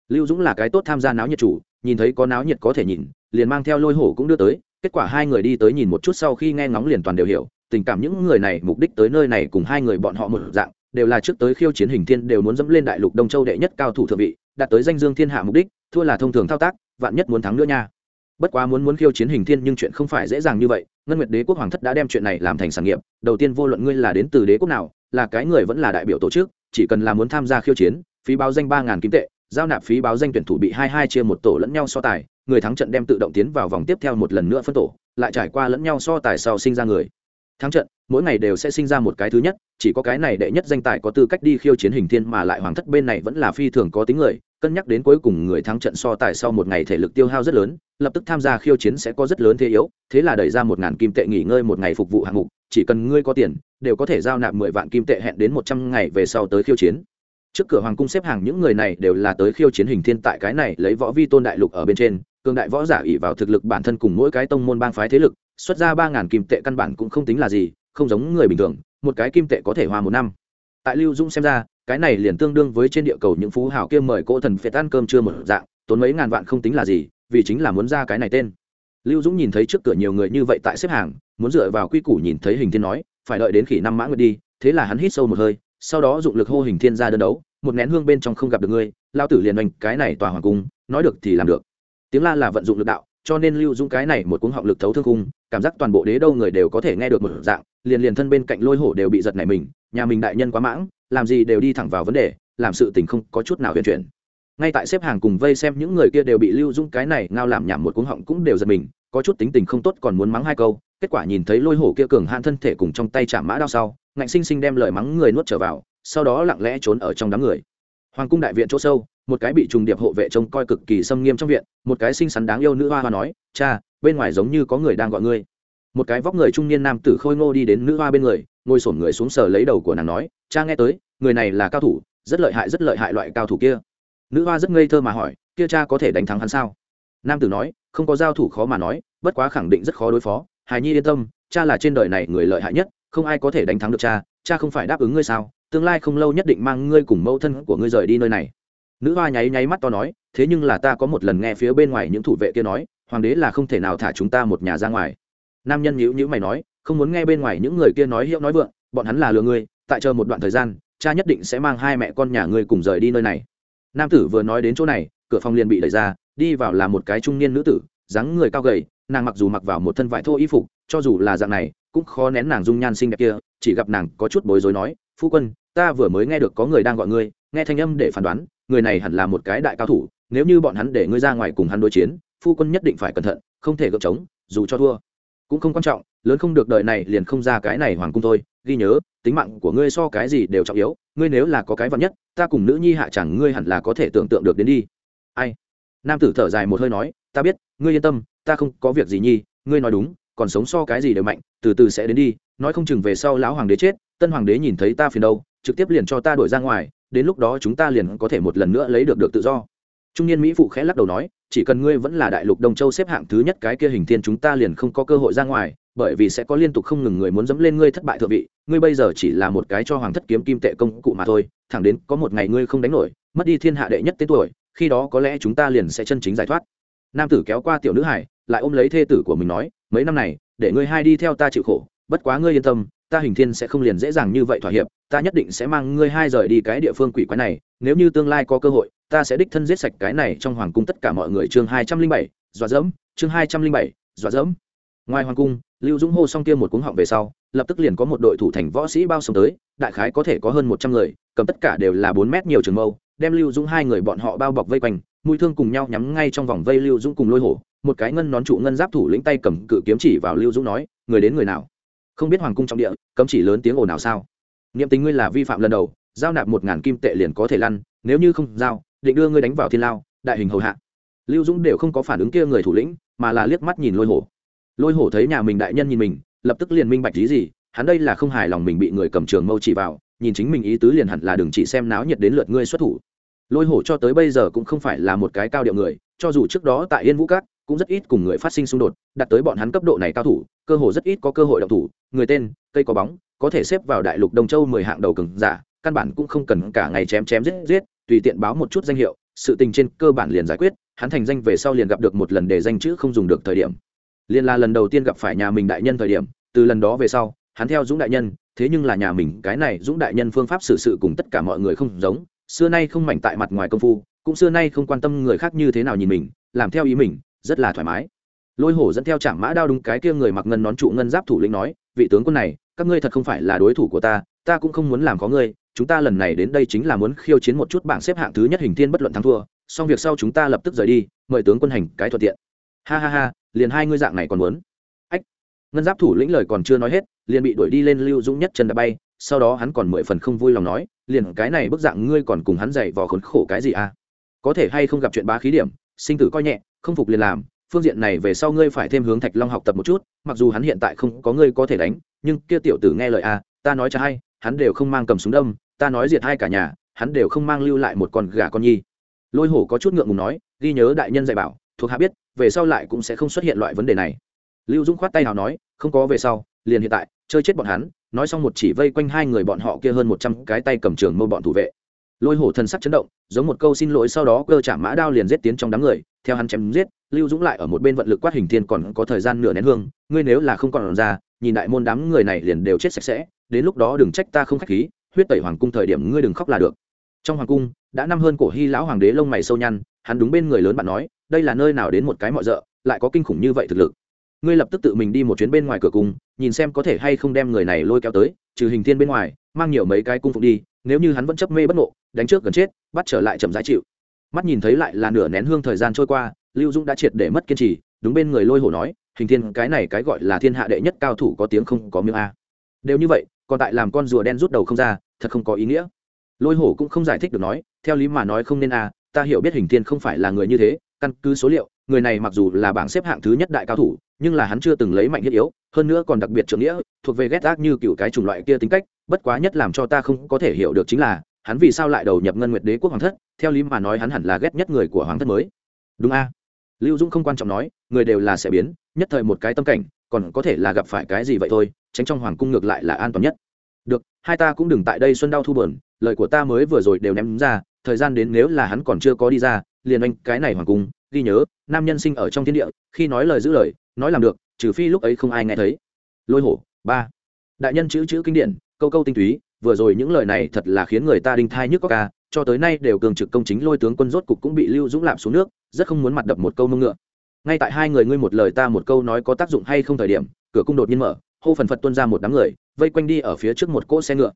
Lưu dũng là cái tốt tham gia náo nhiệt chủ, nhìn thấy có náo nhiệt có thể nhìn, liền mang theo lôi hổ cũng đưa tới, kết quả hai người đi tới nhìn một chút sau khi nghe ngóng liền toàn đều hiểu, tình cảm những người này mục đích tới nơi này cùng hai người bọn họ một dạng, đều là trước tới khiêu chiến hình thiên đều muốn dẫm lên đại lục đông châu đệ nhất cao thủ thượng vị, đạt tới danh dương thiên hạ mục đích, thua là thông thường thao tác, vạn nhất muốn thắng nữa nha bất quá muốn muốn khiêu chiến hình thiên nhưng chuyện không phải dễ dàng như vậy, ngân nguyệt đế quốc hoàng thất đã đem chuyện này làm thành sản nghiệp, đầu tiên vô luận ngươi là đến từ đế quốc nào, là cái người vẫn là đại biểu tổ chức, chỉ cần là muốn tham gia khiêu chiến, phí báo danh ba ngàn kim tệ, giao nạp phí báo danh tuyển thủ bị hai hai chia một tổ lẫn nhau so tài, người thắng trận đem tự động tiến vào vòng tiếp theo một lần nữa phân tổ, lại trải qua lẫn nhau so tài sau sinh ra người. Thắng trận, mỗi ngày đều sẽ sinh ra một cái thứ nhất, chỉ có cái này đệ nhất danh tài có tư cách đi khiêu chiến hình thiên mà lại hoàng thất bên này vẫn là phi thường có tính người cân nhắc đến cuối cùng người thắng trận so tài sau một ngày thể lực tiêu hao rất lớn, lập tức tham gia khiêu chiến sẽ có rất lớn thế yếu, thế là đẩy ra một ngàn kim tệ nghỉ ngơi một ngày phục vụ hạng mục, chỉ cần ngươi có tiền, đều có thể giao nạp mười vạn kim tệ hẹn đến một trăm ngày về sau tới khiêu chiến. Trước cửa hoàng cung xếp hàng những người này đều là tới khiêu chiến hình thiên tại cái này, lấy võ vi tôn đại lục ở bên trên, cường đại võ giả ỉ vào thực lực bản thân cùng mỗi cái tông môn bang phái thế lực, xuất ra ba ngàn kim tệ căn bản cũng không tính là gì, không giống người bình thường, một cái kim tệ có thể hoa một năm. Tại lưu dũng xem ra cái này liền tương đương với trên địa cầu những phú hào kia mời cỗ thần phệt ăn cơm chưa một dạng, tốn mấy ngàn vạn không tính là gì, vì chính là muốn ra cái này tên. Lưu dũng nhìn thấy trước cửa nhiều người như vậy tại xếp hàng, muốn dựa vào quy củ nhìn thấy hình thiên nói, phải đợi đến khỉ năm mã nguyệt đi. Thế là hắn hít sâu một hơi, sau đó dụng lực hô hình thiên ra đơn đấu, một nén hương bên trong không gặp được ngươi lao tử liền oanh cái này tòa hoàng cung, nói được thì làm được. Tiếng la là vận dụng lực đạo, cho nên lưu dũng cái này một cuống họng lực thấu thương cung cảm giác toàn bộ đế đâu người đều có thể nghe được một dạng, liền liền thân bên cạnh lôi hổ đều bị giật nảy mình, nhà mình đại nhân quá mãng làm gì đều đi thẳng vào vấn đề, làm sự tình không có chút nào huyền chuyển. Ngay tại xếp hàng cùng vây xem những người kia đều bị lưu dung cái này ngao làm nhảm một cuống họng cũng đều giật mình, có chút tính tình không tốt còn muốn mắng hai câu, kết quả nhìn thấy lôi hổ kia cường hạn thân thể cùng trong tay chạm mã đao sau, ngạnh sinh sinh đem lời mắng người nuốt trở vào, sau đó lặng lẽ trốn ở trong đám người. Hoàng cung đại viện chỗ sâu, một cái bị trùng điệp hộ vệ trông coi cực kỳ xâm nghiêm trong viện, một cái xinh xắn đáng yêu nữ hoa hoa nói, cha, bên ngoài giống như có người đang gọi ngươi một cái vóc người trung niên nam tử khôi ngô đi đến nữ hoa bên người, ngồi sổn người xuống sờ lấy đầu của nàng nói, cha nghe tới, người này là cao thủ, rất lợi hại, rất lợi hại loại cao thủ kia. Nữ hoa rất ngây thơ mà hỏi, kia cha có thể đánh thắng hắn sao? Nam tử nói, không có giao thủ khó mà nói, bất quá khẳng định rất khó đối phó. Hài nhi yên tâm, cha là trên đời này người lợi hại nhất, không ai có thể đánh thắng được cha cha không phải đáp ứng ngươi sao? Tương lai không lâu nhất định mang ngươi cùng mẫu thân của ngươi rời đi nơi này. Nữ hoa nháy nháy mắt to nói, thế nhưng là ta có một lần nghe phía bên ngoài những thủ vệ kia nói, hoàng đế là không thể nào thả chúng ta một nhà ra ngoài nam nhân nhữ nhữ mày nói, không muốn nghe bên ngoài những người kia nói hiệu nói vượng, bọn hắn là lừa ngươi, tại chờ một đoạn thời gian, cha nhất định sẽ mang hai mẹ con nhà ngươi cùng rời đi nơi này. Nam tử vừa nói đến chỗ này, cửa phòng liền bị đẩy ra, đi vào là một cái trung niên nữ tử, dáng người cao gầy, nàng mặc dù mặc vào một thân vải thô y phục, cho dù là dạng này, cũng khó nén nàng dung nhan xinh đẹp kia, chỉ gặp nàng có chút bối rối nói, phu quân, ta vừa mới nghe được có người đang gọi ngươi, nghe thanh âm để phán đoán, người này hẳn là một cái đại cao thủ, nếu như bọn hắn để ngươi ra ngoài cùng hắn đối chiến, phu quân nhất định phải cẩn thận, không thể gợp trống, dù cho thua cũng không quan trọng, lớn không được đời này liền không ra cái này hoàng cung thôi. Ghi nhớ, tính mạng của ngươi so cái gì đều trọng yếu, ngươi nếu là có cái vật nhất, ta cùng nữ nhi hạ chẳng ngươi hẳn là có thể tưởng tượng được đến đi. Ai? Nam tử thở dài một hơi nói, ta biết, ngươi yên tâm, ta không có việc gì nhi, ngươi nói đúng, còn sống so cái gì đều mạnh, từ từ sẽ đến đi, nói không chừng về sau lão hoàng đế chết, tân hoàng đế nhìn thấy ta phiền đâu, trực tiếp liền cho ta đổi ra ngoài, đến lúc đó chúng ta liền có thể một lần nữa lấy được được tự do trung niên mỹ phụ khẽ lắc đầu nói, chỉ cần ngươi vẫn là đại lục đông châu xếp hạng thứ nhất cái kia hình thiên chúng ta liền không có cơ hội ra ngoài, bởi vì sẽ có liên tục không ngừng người muốn dẫm lên ngươi thất bại thượng vị. Ngươi bây giờ chỉ là một cái cho hoàng thất kiếm kim tệ công cụ mà thôi, thẳng đến có một ngày ngươi không đánh nổi, mất đi thiên hạ đệ nhất tên tuổi, khi đó có lẽ chúng ta liền sẽ chân chính giải thoát. Nam tử kéo qua tiểu nữ hải, lại ôm lấy thê tử của mình nói, mấy năm này, để ngươi hai đi theo ta chịu khổ, bất quá ngươi yên tâm ta hình thiên sẽ không liền dễ dàng như vậy thỏa hiệp, ta nhất định sẽ mang ngươi hai rời đi cái địa phương quỷ quái này, nếu như tương lai có cơ hội, ta sẽ đích thân giết sạch cái này trong hoàng cung tất cả mọi người. Chương hai trăm linh bảy, dọa dẫm, chương hai trăm linh bảy, dọa dẫm. Ngoài hoàng cung, lưu dũng hô xong kia một cuống họng về sau, lập tức liền có một đội thủ thành võ sĩ bao sống tới, đại khái có thể có hơn một trăm người, cầm tất cả đều là bốn mét nhiều trường mâu, đem lưu dũng hai người bọn họ bao bọc vây quanh, mũi thương cùng nhau nhắm ngay trong vòng vây lưu dũng cùng lôi hổ, một cái ngân nón trụ ngân giáp thủ lĩnh tay cầm cự kiếm chỉ vào lưu dũng nói, người đến người nào? Không biết hoàng cung trong địa, cấm chỉ lớn tiếng ồn nào sao? Niệm tình ngươi là vi phạm lần đầu, giao nạp một ngàn kim tệ liền có thể lăn, nếu như không giao, định đưa ngươi đánh vào thiên lao, đại hình hầu hạ. Lưu dũng đều không có phản ứng kia người thủ lĩnh, mà là liếc mắt nhìn lôi hổ. Lôi hổ thấy nhà mình đại nhân nhìn mình, lập tức liền minh bạch lý gì, hắn đây là không hài lòng mình bị người cầm trường mâu chỉ vào, nhìn chính mình ý tứ liền hẳn là đừng chỉ xem náo nhiệt đến lượt ngươi xuất thủ. Lôi hổ cho tới bây giờ cũng không phải là một cái cao điệu người, cho dù trước đó tại yên vũ cát cũng rất ít cùng người phát sinh xung đột đặt tới bọn hắn cấp độ này cao thủ, cơ hồ rất ít có cơ hội động thủ. Người tên, cây có bóng, có thể xếp vào đại lục đông châu mười hạng đầu cường giả, căn bản cũng không cần cả ngày chém chém giết giết, tùy tiện báo một chút danh hiệu, sự tình trên cơ bản liền giải quyết, hắn thành danh về sau liền gặp được một lần để danh chữ không dùng được thời điểm. Liền là lần đầu tiên gặp phải nhà mình đại nhân thời điểm, từ lần đó về sau, hắn theo dũng đại nhân, thế nhưng là nhà mình, cái này dũng đại nhân phương pháp xử sự cùng tất cả mọi người không giống, xưa nay không mảnh tại mặt ngoài công phu, cũng xưa nay không quan tâm người khác như thế nào nhìn mình, làm theo ý mình rất là thoải mái. Lôi hổ dẫn theo trạm mã đao đúng cái kia người mặc ngân nón trụ ngân giáp thủ lĩnh nói, vị tướng quân này, các ngươi thật không phải là đối thủ của ta ta cũng không muốn làm có ngươi, chúng ta lần này đến đây chính là muốn khiêu chiến một chút bảng xếp hạng thứ nhất hình thiên bất luận thắng thua, xong việc sau chúng ta lập tức rời đi, mời tướng quân hành cái thuận tiện. Ha ha ha, liền hai ngươi dạng này còn muốn? Ách. Ngân giáp thủ lĩnh lời còn chưa nói hết, liền bị đuổi đi lên lưu dũng nhất chân đã bay, sau đó hắn còn mười phần không vui lòng nói, liền cái này bức dạng ngươi còn cùng hắn dạy vò khốn khổ cái gì à? Có thể hay không gặp chuyện bá khí điểm, sinh tử coi nhẹ không phục liền làm, phương diện này về sau ngươi phải thêm hướng thạch long học tập một chút, mặc dù hắn hiện tại không có ngươi có thể đánh, nhưng kia tiểu tử nghe lời à ta nói cho hay, hắn đều không mang cầm súng đâm, ta nói diệt hai cả nhà, hắn đều không mang lưu lại một con gà con nhi. Lôi hổ có chút ngượng ngùng nói, ghi nhớ đại nhân dạy bảo, thuộc hạ biết, về sau lại cũng sẽ không xuất hiện loại vấn đề này. Lưu dũng khoát tay nào nói, không có về sau, liền hiện tại, chơi chết bọn hắn, nói xong một chỉ vây quanh hai người bọn họ kia hơn một trăm cái tay cầm trường mâu bọn thủ vệ lôi hổ thần sắc chấn động, giống một câu xin lỗi sau đó cơ trả mã đao liền giết tiến trong đám người, theo hắn chém giết, lưu dũng lại ở một bên vận lực quát hình thiên còn có thời gian nửa nén hương, ngươi nếu là không còn ra, nhìn đại môn đám người này liền đều chết sạch sẽ, đến lúc đó đừng trách ta không khách khí, huyết tẩy hoàng cung thời điểm ngươi đừng khóc là được. Trong hoàng cung, đã năm hơn cổ hy lão hoàng đế lông mày sâu nhăn, hắn đúng bên người lớn bạn nói, đây là nơi nào đến một cái mọi rợ, lại có kinh khủng như vậy thực lực. Ngươi lập tức tự mình đi một chuyến bên ngoài cửa cung, nhìn xem có thể hay không đem người này lôi kéo tới, trừ hình thiên bên ngoài, mang nhiều mấy cái cung phụng đi nếu như hắn vẫn chấp mê bất ngộ, đánh trước gần chết, bắt trở lại chậm giá chịu. Mắt nhìn thấy lại là nửa nén hương thời gian trôi qua, lưu dũng đã triệt để mất kiên trì đúng bên người lôi hổ nói, hình thiên, cái này cái gọi là thiên hạ đệ nhất cao thủ có tiếng không có miếng a. Đều như vậy, còn tại làm con rùa đen rút đầu không ra, thật không có ý nghĩa. Lôi hổ cũng không giải thích được nói, theo lý mà nói không nên a, ta hiểu biết hình thiên không phải là người như thế, căn cứ số liệu, người này mặc dù là bảng xếp hạng thứ nhất đại cao thủ nhưng là hắn chưa từng lấy mạnh thiết yếu, hơn nữa còn đặc biệt trưởng nghĩa, thuộc về ghét ác như cựu cái chủng loại kia tính cách, bất quá nhất làm cho ta không có thể hiểu được chính là, hắn vì sao lại đầu nhập ngân nguyệt đế quốc hoàng thất, theo lý mà nói hắn hẳn là ghét nhất người của hoàng thất mới. Đúng a? Lưu dũng không quan trọng nói, người đều là sẽ biến, nhất thời một cái tâm cảnh, còn có thể là gặp phải cái gì vậy thôi, tránh trong hoàng cung ngược lại là an toàn nhất. Được, hai ta cũng đừng tại đây xuân đau thu bờn lời của ta mới vừa rồi đều ném ra, thời gian đến nếu là hắn còn chưa có đi ra, liền anh cái này hoàng cung, ghi nhớ, nam nhân sinh ở trong thiên địa, khi nói lời giữ lời nói làm được, trừ phi lúc ấy không ai nghe thấy. Lôi hổ, ba. Đại nhân chữ chữ kinh điển, câu câu tinh túy, vừa rồi những lời này thật là khiến người ta đinh thai nhức có ca, cho tới nay đều cường trực công chính lôi tướng quân rốt cục cũng bị lưu dũng lạm xuống nước, rất không muốn mặt đập một câu mông ngựa. Ngay tại hai người ngươi một lời ta một câu nói có tác dụng hay không thời điểm, cửa cung đột nhiên mở, hô phần phật tuân ra một đám người, vây quanh đi ở phía trước một cỗ xe ngựa.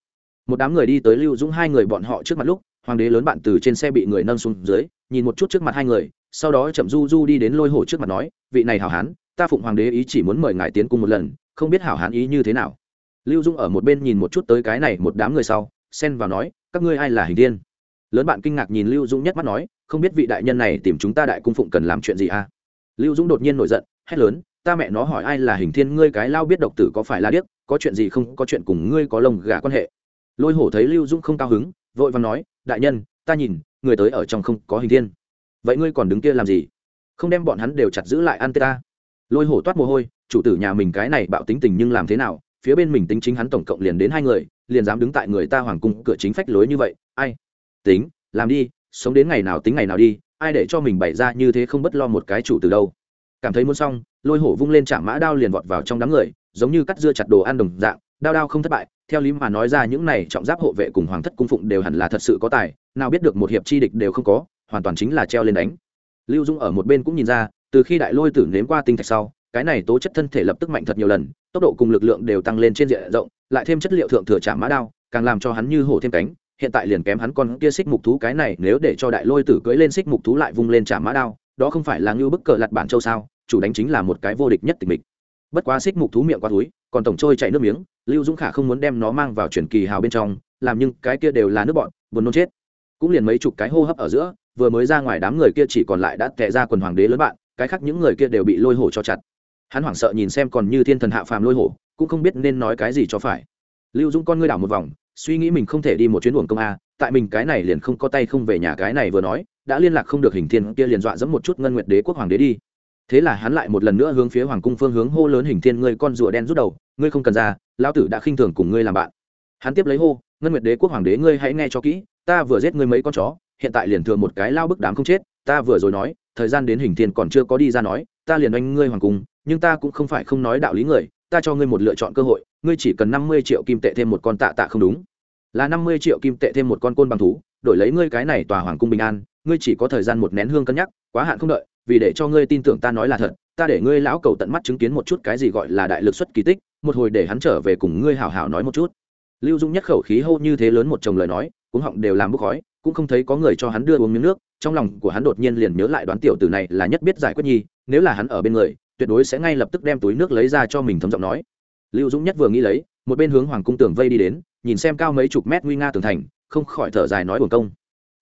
Một đám người đi tới lưu dũng hai người bọn họ trước mặt lúc, hoàng đế lớn bạn từ trên xe bị người nâng xuống dưới, nhìn một chút trước mặt hai người, sau đó chậm du du đi đến lôi hổ trước mặt nói, vị này hảo hán ta phụng hoàng đế ý chỉ muốn mời ngài tiến cung một lần, không biết hảo hán ý như thế nào. Lưu dung ở một bên nhìn một chút tới cái này một đám người sau, xen vào nói, các ngươi ai là hình tiên lớn bạn kinh ngạc nhìn lưu dung nhất mắt nói, không biết vị đại nhân này tìm chúng ta đại cung phụng cần làm chuyện gì à? Lưu dung đột nhiên nổi giận, hét lớn, ta mẹ nó hỏi ai là hình thiên, ngươi cái lao biết độc tử có phải là điếc, có chuyện gì không, có chuyện cùng ngươi có lồng gà quan hệ. Lôi hổ thấy lưu dung không cao hứng, vội vàng nói, đại nhân, ta nhìn, người tới ở trong không có hình thiên. Vậy ngươi còn đứng kia làm gì? Không đem bọn hắn đều chặt giữ lại ăn tê ta lôi hổ toát mồ hôi, chủ tử nhà mình cái này bạo tính tình nhưng làm thế nào, phía bên mình tính chính hắn tổng cộng liền đến hai người, liền dám đứng tại người ta hoàng cung cửa chính phách lối như vậy, ai? Tính, làm đi, sống đến ngày nào tính ngày nào đi, ai để cho mình bày ra như thế không bất lo một cái chủ từ đâu. Cảm thấy muốn xong, lôi hổ vung lên chạm mã đao liền vọt vào trong đám người, giống như cắt dưa chặt đồ ăn đồng dạng, đao đao không thất bại, theo lý mà nói ra những này trọng giáp hộ vệ cùng hoàng thất cung phụng đều hẳn là thật sự có tài, nào biết được một hiệp chi địch đều không có, hoàn toàn chính là treo lên đánh. Lưu dung ở một bên cũng nhìn ra từ khi đại lôi tử nếm qua tinh thạch sau, cái này tố chất thân thể lập tức mạnh thật nhiều lần, tốc độ cùng lực lượng đều tăng lên trên diện rộng, lại thêm chất liệu thượng thừa chạm mã đao, càng làm cho hắn như hổ thêm cánh, hiện tại liền kém hắn con kia xích mục thú, cái này nếu để cho đại lôi tử cưỡi lên xích mục thú lại vung lên chạm mã đao, đó không phải là ngưu bức cờ lặt bản châu sao, chủ đánh chính là một cái vô địch nhất tình mình bất quá xích mục thú miệng qua túi, còn tổng trôi chạy nước miếng, lưu dũng khả không muốn đem nó mang vào chuyển kỳ hào bên trong, làm nhưng cái kia đều là nước bọn, buồn nôn chết. Cũng liền mấy chục cái hô hấp ở giữa, vừa mới ra ngoài đám người kia chỉ còn lại đã tệ ra quần hoàng đế lớn bạn cái khác những người kia đều bị lôi hổ cho chặt. Hắn hoảng sợ nhìn xem còn như thiên thần hạ phàm lôi hổ, cũng không biết nên nói cái gì cho phải. Lưu dũng con ngươi đảo một vòng, suy nghĩ mình không thể đi một chuyến buồng công a, tại mình cái này liền không có tay không về nhà cái này vừa nói, đã liên lạc không được hình thiên kia liền dọa dẫm một chút ngân nguyệt đế quốc hoàng đế đi. Thế là hắn lại một lần nữa hướng phía hoàng cung phương hướng hô lớn hình thiên ngươi con rùa đen rút đầu, ngươi không cần ra, lão tử đã khinh thường cùng ngươi làm bạn. Hắn tiếp lấy hô, ngân nguyệt đế quốc hoàng đế ngươi hãy nghe cho kỹ, ta vừa giết ngươi mấy con chó, hiện tại liền thừa một cái lao bức đám không chết, ta vừa rồi nói thời gian đến hình thiên còn chưa có đi ra nói, ta liền oanh ngươi hoàng cung, nhưng ta cũng không phải không nói đạo lý người, ta cho ngươi một lựa chọn cơ hội, ngươi chỉ cần năm mươi triệu kim tệ thêm một con tạ tạ không đúng. Là năm mươi triệu kim tệ thêm một con côn bằng thú, đổi lấy ngươi cái này tòa hoàng cung bình an, ngươi chỉ có thời gian một nén hương cân nhắc, quá hạn không đợi, vì để cho ngươi tin tưởng ta nói là thật, ta để ngươi lão cầu tận mắt chứng kiến một chút cái gì gọi là đại lực xuất kỳ tích, một hồi để hắn trở về cùng ngươi hảo hảo nói một chút. Lưu dung nhất khẩu khí hô như thế lớn một chồng lời nói cũng họng đều làm bốc khói cũng không thấy có người cho hắn đưa uống miếng nước, trong lòng của hắn đột nhiên liền nhớ lại đoán tiểu tử này là nhất biết giải quyết nhi, nếu là hắn ở bên người, tuyệt đối sẽ ngay lập tức đem túi nước lấy ra cho mình thấm giọng nói. Lưu dũng nhất vừa nghĩ lấy, một bên hướng hoàng cung tường vây đi đến, nhìn xem cao mấy chục mét nguy nga tường thành, không khỏi thở dài nói buồn công.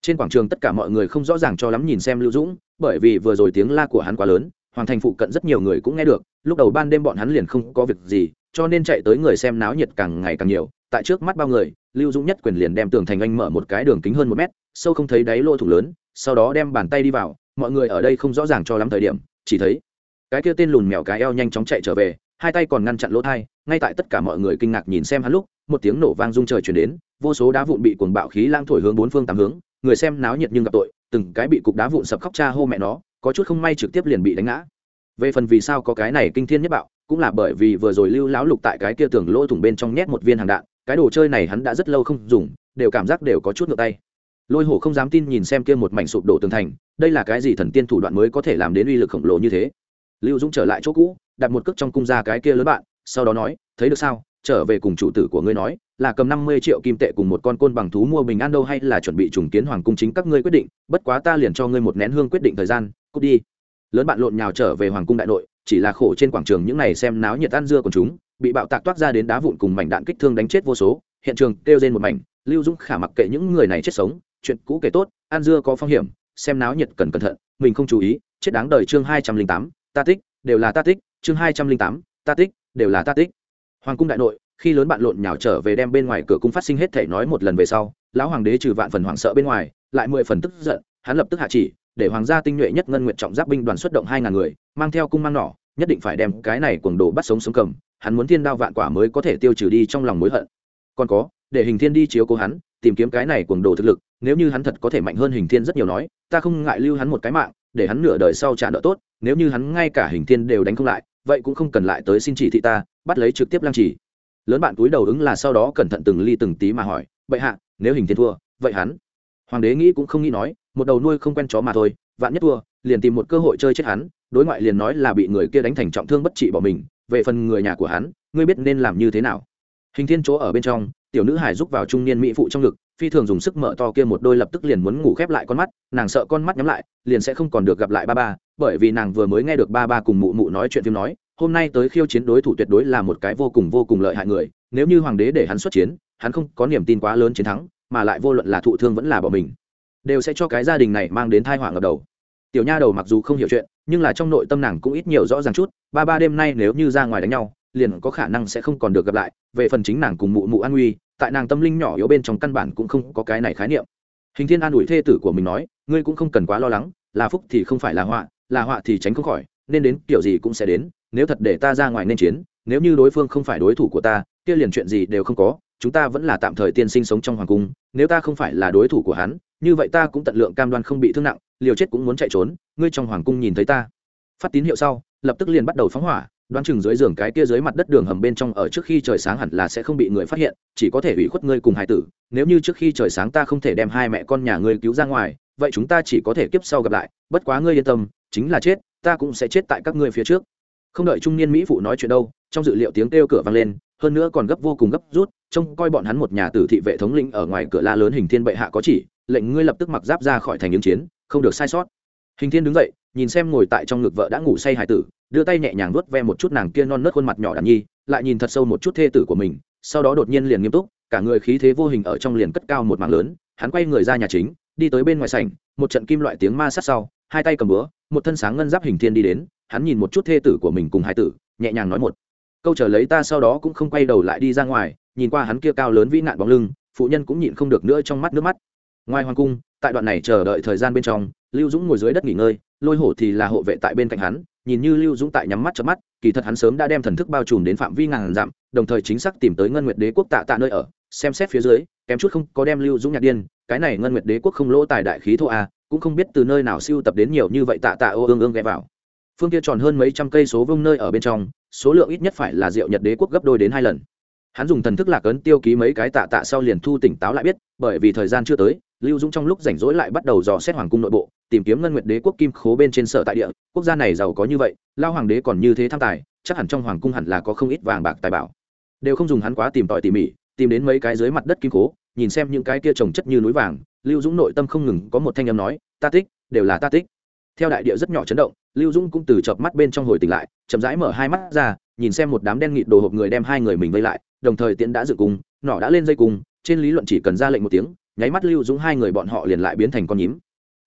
Trên quảng trường tất cả mọi người không rõ ràng cho lắm nhìn xem lưu dũng, bởi vì vừa rồi tiếng la của hắn quá lớn, hoàng thành phụ cận rất nhiều người cũng nghe được, lúc đầu ban đêm bọn hắn liền không có việc gì, cho nên chạy tới người xem náo nhiệt càng ngày càng nhiều tại trước mắt bao người, lưu dũng nhất quyền liền đem tường thành anh mở một cái đường kính hơn một mét, sâu không thấy đáy lỗ thủ lớn, sau đó đem bàn tay đi vào, mọi người ở đây không rõ ràng cho lắm thời điểm, chỉ thấy cái kia tên lùn mèo cái eo nhanh chóng chạy trở về, hai tay còn ngăn chặn lỗ thai, ngay tại tất cả mọi người kinh ngạc nhìn xem hắn lúc, một tiếng nổ vang rung trời chuyển đến, vô số đá vụn bị cuồng bạo khí lang thổi hướng bốn phương tám hướng, người xem náo nhiệt nhưng gặp tội, từng cái bị cục đá vụn sập khóc cha hô mẹ nó, có chút không may trực tiếp liền bị đánh ngã. Về phần vì sao có cái này kinh thiên nhất bạo, cũng là bởi vì vừa rồi lưu lão lục tại cái kia tường lỗ thủng bên trong nhét một viên hàng đạn cái đồ chơi này hắn đã rất lâu không dùng, đều cảm giác đều có chút ngược tay. Lôi hổ không dám tin nhìn xem kia một mảnh sụp đổ tường thành, đây là cái gì thần tiên thủ đoạn mới có thể làm đến uy lực khổng lồ như thế? Lưu dũng trở lại chỗ cũ, đặt một cước trong cung ra cái kia lớn bạn, sau đó nói, thấy được sao? Trở về cùng chủ tử của ngươi nói, là cầm năm mươi triệu kim tệ cùng một con côn bằng thú mua bình an đâu hay là chuẩn bị trùng kiến hoàng cung chính các ngươi quyết định, bất quá ta liền cho ngươi một nén hương quyết định thời gian, cút đi. Lớn bạn lộn nhào trở về hoàng cung đại nội, chỉ là khổ trên quảng trường những này xem náo nhiệt ăn dưa của chúng bị bạo tạc toát ra đến đá vụn cùng mảnh đạn kích thương đánh chết vô số, hiện trường kêu trên một mảnh, lưu dũng khả mặc kệ những người này chết sống, chuyện cũ kể tốt an dưa có phong hiểm, xem náo nhiệt cần cẩn thận, mình không chú ý, chết đáng đời chương hai trăm linh tám, ta tích, đều là ta tích, chương hai trăm linh tám, ta tích, đều là ta tích. Hoàng cung đại nội, khi lớn bạn lộn nhào trở về đem bên ngoài cửa cung phát sinh hết thể nói một lần về sau, lão hoàng đế trừ vạn phần hoảng sợ bên ngoài, lại mười phần tức giận, hắn lập tức hạ chỉ, để hoàng gia tinh nhuệ nhất ngân nguyện trọng giáp binh đoàn xuất động hai ngàn người, mang theo cung mang nỏ, nhất định phải đem cái này cuồng đồ bắt sống sống cầm hắn muốn thiên đao vạn quả mới có thể tiêu trừ đi trong lòng mối hận. Còn có, để hình thiên đi chiếu cố hắn, tìm kiếm cái này cuồng đồ thực lực, nếu như hắn thật có thể mạnh hơn hình thiên rất nhiều nói, ta không ngại lưu hắn một cái mạng, để hắn nửa đời sau trả nợ tốt, nếu như hắn ngay cả hình thiên đều đánh không lại, vậy cũng không cần lại tới xin chỉ thị ta, bắt lấy trực tiếp lăng chỉ. Lớn bạn túi đầu ứng là sau đó cẩn thận từng ly từng tí mà hỏi vậy hạ, nếu hình thiên thua, vậy hắn? Hoàng đế nghĩ cũng không nghĩ nói, một đầu nuôi không quen chó mà thôi, vạn nhất thua, liền tìm một cơ hội chơi chết hắn, đối ngoại liền nói là bị người kia đánh thành trọng thương bất trị bỏ mình về phần người nhà của hắn, ngươi biết nên làm như thế nào? Hình thiên chỗ ở bên trong, tiểu nữ hải rúc vào trung niên mỹ phụ trong ngực, phi thường dùng sức mở to kia một đôi lập tức liền muốn ngủ khép lại con mắt, nàng sợ con mắt nhắm lại, liền sẽ không còn được gặp lại ba ba, bởi vì nàng vừa mới nghe được ba ba cùng mụ mụ nói chuyện phim nói, hôm nay tới khiêu chiến đối thủ tuyệt đối là một cái vô cùng vô cùng lợi hại người, nếu như hoàng đế để hắn xuất chiến, hắn không có niềm tin quá lớn chiến thắng, mà lại vô luận là thụ thương vẫn là bỏ mình, đều sẽ cho cái gia đình này mang đến thai họa ngập đầu. Tiểu nha đầu mặc dù không hiểu chuyện nhưng là trong nội tâm nàng cũng ít nhiều rõ ràng chút, ba ba đêm nay nếu như ra ngoài đánh nhau, liền có khả năng sẽ không còn được gặp lại, về phần chính nàng cùng mụ mụ an nguy tại nàng tâm linh nhỏ yếu bên trong căn bản cũng không có cái này khái niệm. Hình thiên an ủi thê tử của mình nói, ngươi cũng không cần quá lo lắng, là phúc thì không phải là họa là họa thì tránh không khỏi, nên đến kiểu gì cũng sẽ đến, nếu thật để ta ra ngoài nên chiến, nếu như đối phương không phải đối thủ của ta, kia liền chuyện gì đều không có, chúng ta vẫn là tạm thời tiên sinh sống trong hoàng cung, nếu ta không phải là đối thủ của hắn như vậy ta cũng tận lượng cam đoan không bị thương nặng, liều chết cũng muốn chạy trốn, ngươi trong hoàng cung nhìn thấy ta. Phát tín hiệu sau, lập tức liền bắt đầu phóng hỏa, đoán chừng dưới giường cái kia dưới mặt đất đường hầm bên trong ở trước khi trời sáng hẳn là sẽ không bị người phát hiện, chỉ có thể ủy khuất ngươi cùng hải tử, nếu như trước khi trời sáng ta không thể đem hai mẹ con nhà ngươi cứu ra ngoài, vậy chúng ta chỉ có thể kiếp sau gặp lại, bất quá ngươi yên tâm, chính là chết, ta cũng sẽ chết tại các ngươi phía trước. Không đợi trung niên mỹ phụ nói chuyện đâu, trong dự liệu tiếng kêu cửa vang lên, hơn nữa còn gấp vô cùng gấp rút trông coi bọn hắn một nhà tử thị vệ thống lĩnh ở ngoài cửa la lớn hình thiên bệ hạ có chỉ, lệnh ngươi lập tức mặc giáp ra khỏi thành ứng chiến, không được sai sót. Hình thiên đứng dậy, nhìn xem ngồi tại trong ngực vợ đã ngủ say hải tử, đưa tay nhẹ nhàng nuốt ve một chút nàng kia non nớt khuôn mặt nhỏ đàn nhi, lại nhìn thật sâu một chút thê tử của mình, sau đó đột nhiên liền nghiêm túc, cả người khí thế vô hình ở trong liền cất cao một mạng lớn, hắn quay người ra nhà chính, đi tới bên ngoài sảnh, một trận kim loại tiếng ma sát sau, hai tay cầm búa, một thân sáng ngân giáp hình thiên đi đến, hắn nhìn một chút thê tử của mình cùng hai tử, nhẹ nhàng nói một, câu trở lấy ta sau đó cũng không quay đầu lại đi ra ngoài nhìn qua hắn kia cao lớn vĩ nạn bóng lưng, phụ nhân cũng nhịn không được nữa trong mắt nước mắt. Ngoài hoàng cung, tại đoạn này chờ đợi thời gian bên trong, lưu dũng ngồi dưới đất nghỉ ngơi, lôi hổ thì là hộ vệ tại bên cạnh hắn, nhìn như lưu dũng tại nhắm mắt chớp mắt, kỳ thật hắn sớm đã đem thần thức bao trùm đến phạm vi ngàn dặm, đồng thời chính xác tìm tới ngân nguyệt đế quốc tạ tạ nơi ở, xem xét phía dưới, kém chút không có đem lưu dũng nhạc điên, cái này ngân nguyệt đế quốc không lỗ tài đại khí thô a cũng không biết từ nơi nào siêu tập đến nhiều như vậy tạ tạ ô ương ương ghé vào. Phương kia tròn hơn mấy trăm cây số vông nơi ở bên trong, số lượng ít nhất phải là rượu nhật đế quốc gấp đôi đến hai lần hắn dùng thần thức lạc ấn tiêu ký mấy cái tạ tạ sau liền thu tỉnh táo lại biết, bởi vì thời gian chưa tới, lưu dũng trong lúc rảnh rỗi lại bắt đầu dò xét hoàng cung nội bộ, tìm kiếm ngân nguyệt đế quốc kim khố bên trên sở tại địa. Quốc gia này giàu có như vậy, lao hoàng đế còn như thế tham tài, chắc hẳn trong hoàng cung hẳn là có không ít vàng bạc tài bảo. Đều không dùng hắn quá tìm tòi tỉ mỉ, tìm đến mấy cái dưới mặt đất kim khố, nhìn xem những cái kia trồng chất như núi vàng, lưu dũng nội tâm không ngừng có một thanh âm nói, ta tích, đều là ta tích. Theo đại địa rất nhỏ chấn động, lưu dũng cũng từ chợp mắt bên trong hồi tỉnh lại, chậm rãi mở hai mắt ra, nhìn xem một đám đen nghịt đồ hộp người đem hai người mình vây lại đồng thời tiễn đã dựng cung nỏ đã lên dây cung trên lý luận chỉ cần ra lệnh một tiếng, nháy mắt lưu dũng hai người bọn họ liền lại biến thành con nhím.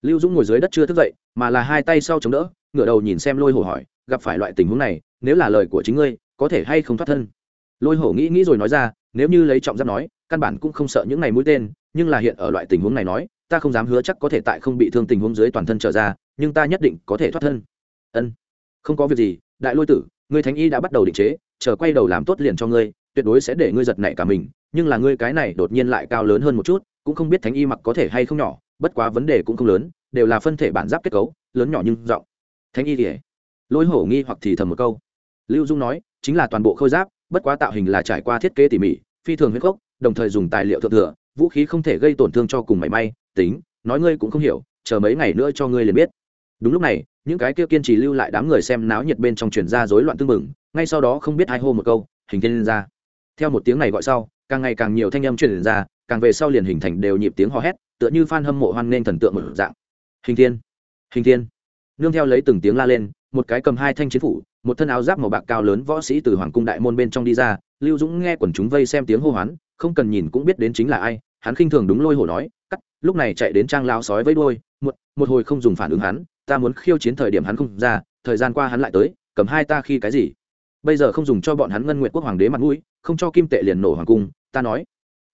Lưu dũng ngồi dưới đất chưa thức dậy, mà là hai tay sau chống đỡ, ngửa đầu nhìn xem lôi hổ hỏi, gặp phải loại tình huống này, nếu là lời của chính ngươi, có thể hay không thoát thân? Lôi hổ nghĩ nghĩ rồi nói ra, nếu như lấy trọng giáp nói, căn bản cũng không sợ những ngày mũi tên, nhưng là hiện ở loại tình huống này nói, ta không dám hứa chắc có thể tại không bị thương tình huống dưới toàn thân trở ra, nhưng ta nhất định có thể thoát thân. Ân, không có việc gì, đại lôi tử, ngươi thánh y đã bắt đầu định chế, chờ quay đầu làm tốt liền cho ngươi tuyệt đối sẽ để ngươi giật nảy cả mình, nhưng là ngươi cái này đột nhiên lại cao lớn hơn một chút, cũng không biết thánh y mặc có thể hay không nhỏ, bất quá vấn đề cũng không lớn, đều là phân thể bản giáp kết cấu, lớn nhỏ nhưng rộng. Thánh y thì lôi hổ nghi hoặc thì thầm một câu. Lưu dung nói, chính là toàn bộ khôi giáp, bất quá tạo hình là trải qua thiết kế tỉ mỉ, phi thường huyết gốc, đồng thời dùng tài liệu thượng thừa, vũ khí không thể gây tổn thương cho cùng mảy may, tính, nói ngươi cũng không hiểu, chờ mấy ngày nữa cho ngươi liền biết. Đúng lúc này, những cái kia kiên trì lưu lại đám người xem náo nhiệt bên trong truyền ra rối loạn tương mừng ngay sau đó không biết ai hô một câu, hình thiên lên ra theo một tiếng này gọi sau càng ngày càng nhiều thanh âm truyền ra càng về sau liền hình thành đều nhịp tiếng hò hét tựa như fan hâm mộ hoan nghênh thần tượng một dạng. Hình thiên hình thiên. Nương theo lấy từng tiếng la lên một cái cầm hai thanh chiến phủ một thân áo giáp màu bạc cao lớn võ sĩ từ hoàng cung đại môn bên trong đi ra lưu dũng nghe quần chúng vây xem tiếng hô hoán không cần nhìn cũng biết đến chính là ai hắn khinh thường đúng lôi hổ nói cắt lúc này chạy đến trang lao sói với đôi một, một hồi không dùng phản ứng hắn ta muốn khiêu chiến thời điểm hắn không ra thời gian qua hắn lại tới cầm hai ta khi cái gì? Bây giờ không dùng cho bọn hắn ngân nguyện quốc hoàng đế mặt mũi, không cho kim tệ liền nổ hoàng cung, ta nói.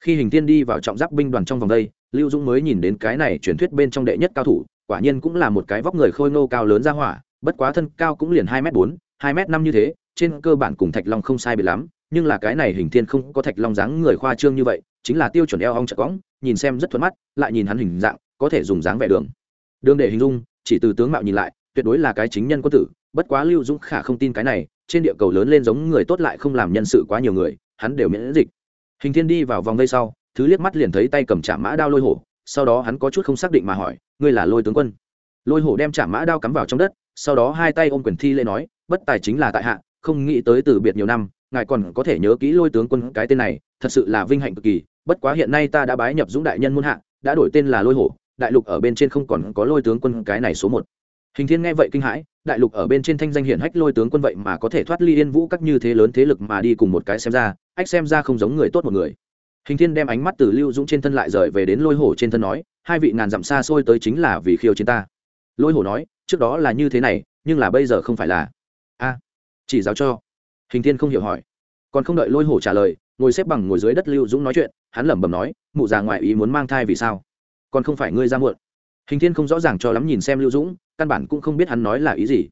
Khi hình tiên đi vào trọng giáp binh đoàn trong vòng đây, lưu dũng mới nhìn đến cái này truyền thuyết bên trong đệ nhất cao thủ, quả nhiên cũng là một cái vóc người khôi ngô cao lớn ra hỏa, bất quá thân cao cũng liền hai m bốn, hai m năm như thế, trên cơ bản cùng thạch long không sai biệt lắm, nhưng là cái này hình thiên không có thạch long dáng người khoa trương như vậy, chính là tiêu chuẩn eo ong chặt cõng, nhìn xem rất thuận mắt, lại nhìn hắn hình dạng, có thể dùng dáng vẻ đường. Đường để hình dung, chỉ từ tướng mạo nhìn lại, tuyệt đối là cái chính nhân quân tử, bất quá lưu dũng khả không tin cái này trên địa cầu lớn lên giống người tốt lại không làm nhân sự quá nhiều người, hắn đều miễn dịch. Hình thiên đi vào vòng vây sau, thứ liếc mắt liền thấy tay cầm chạm mã đao lôi hổ, sau đó hắn có chút không xác định mà hỏi, ngươi là lôi tướng quân? Lôi hổ đem chạm mã đao cắm vào trong đất, sau đó hai tay ôm quyền thi lễ nói, bất tài chính là tại hạ, không nghĩ tới từ biệt nhiều năm, ngài còn có thể nhớ kỹ lôi tướng quân cái tên này, thật sự là vinh hạnh cực kỳ, bất quá hiện nay ta đã bái nhập dũng đại nhân muôn hạ, đã đổi tên là lôi hổ, đại lục ở bên trên không còn có lôi tướng quân cái này số một hình thiên nghe vậy kinh hãi, đại lục ở bên trên thanh danh hiển hách lôi tướng quân vậy mà có thể thoát ly yên vũ các như thế lớn thế lực mà đi cùng một cái xem ra, ách xem ra không giống người tốt một người. Hình thiên đem ánh mắt từ lưu dũng trên thân lại rời về đến lôi hổ trên thân nói, hai vị ngàn dặm xa xôi tới chính là vì khiêu chiến ta. Lôi hổ nói, trước đó là như thế này, nhưng là bây giờ không phải là. A, chỉ giáo cho. Hình thiên không hiểu hỏi. Còn không đợi lôi hổ trả lời, ngồi xếp bằng ngồi dưới đất lưu dũng nói chuyện, hắn lẩm bẩm nói, mụ già ngoại ý muốn mang thai vì sao? Còn không phải ngươi ra muộn. Hình thiên không rõ ràng cho lắm nhìn xem lưu dũng căn bản cũng không biết hắn nói là ý gì.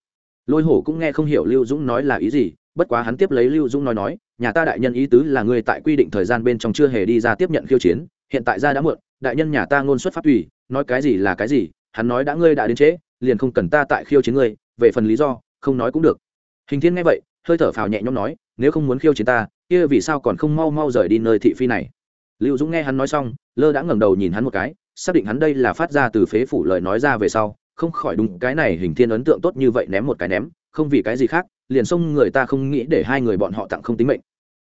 Lôi hổ cũng nghe không hiểu lưu dũng nói là ý gì, bất quá hắn tiếp lấy lưu dũng nói nói, nhà ta đại nhân ý tứ là ngươi tại quy định thời gian bên trong chưa hề đi ra tiếp nhận khiêu chiến, hiện tại ra đã muộn, đại nhân nhà ta ngôn xuất pháp tùy, nói cái gì là cái gì, hắn nói đã ngươi đã đến trễ, liền không cần ta tại khiêu chiến ngươi, về phần lý do, không nói cũng được. Hình thiên nghe vậy, hơi thở phào nhẹ nhõm nói, nếu không muốn khiêu chiến ta, kia vì sao còn không mau mau rời đi nơi thị phi này? Lưu dũng nghe hắn nói xong, lơ đã ngẩng đầu nhìn hắn một cái, xác định hắn đây là phát ra từ phế phủ lời nói ra về sau không khỏi đúng, cái này hình thiên ấn tượng tốt như vậy ném một cái ném, không vì cái gì khác, liền xông người ta không nghĩ để hai người bọn họ tặng không tính mệnh.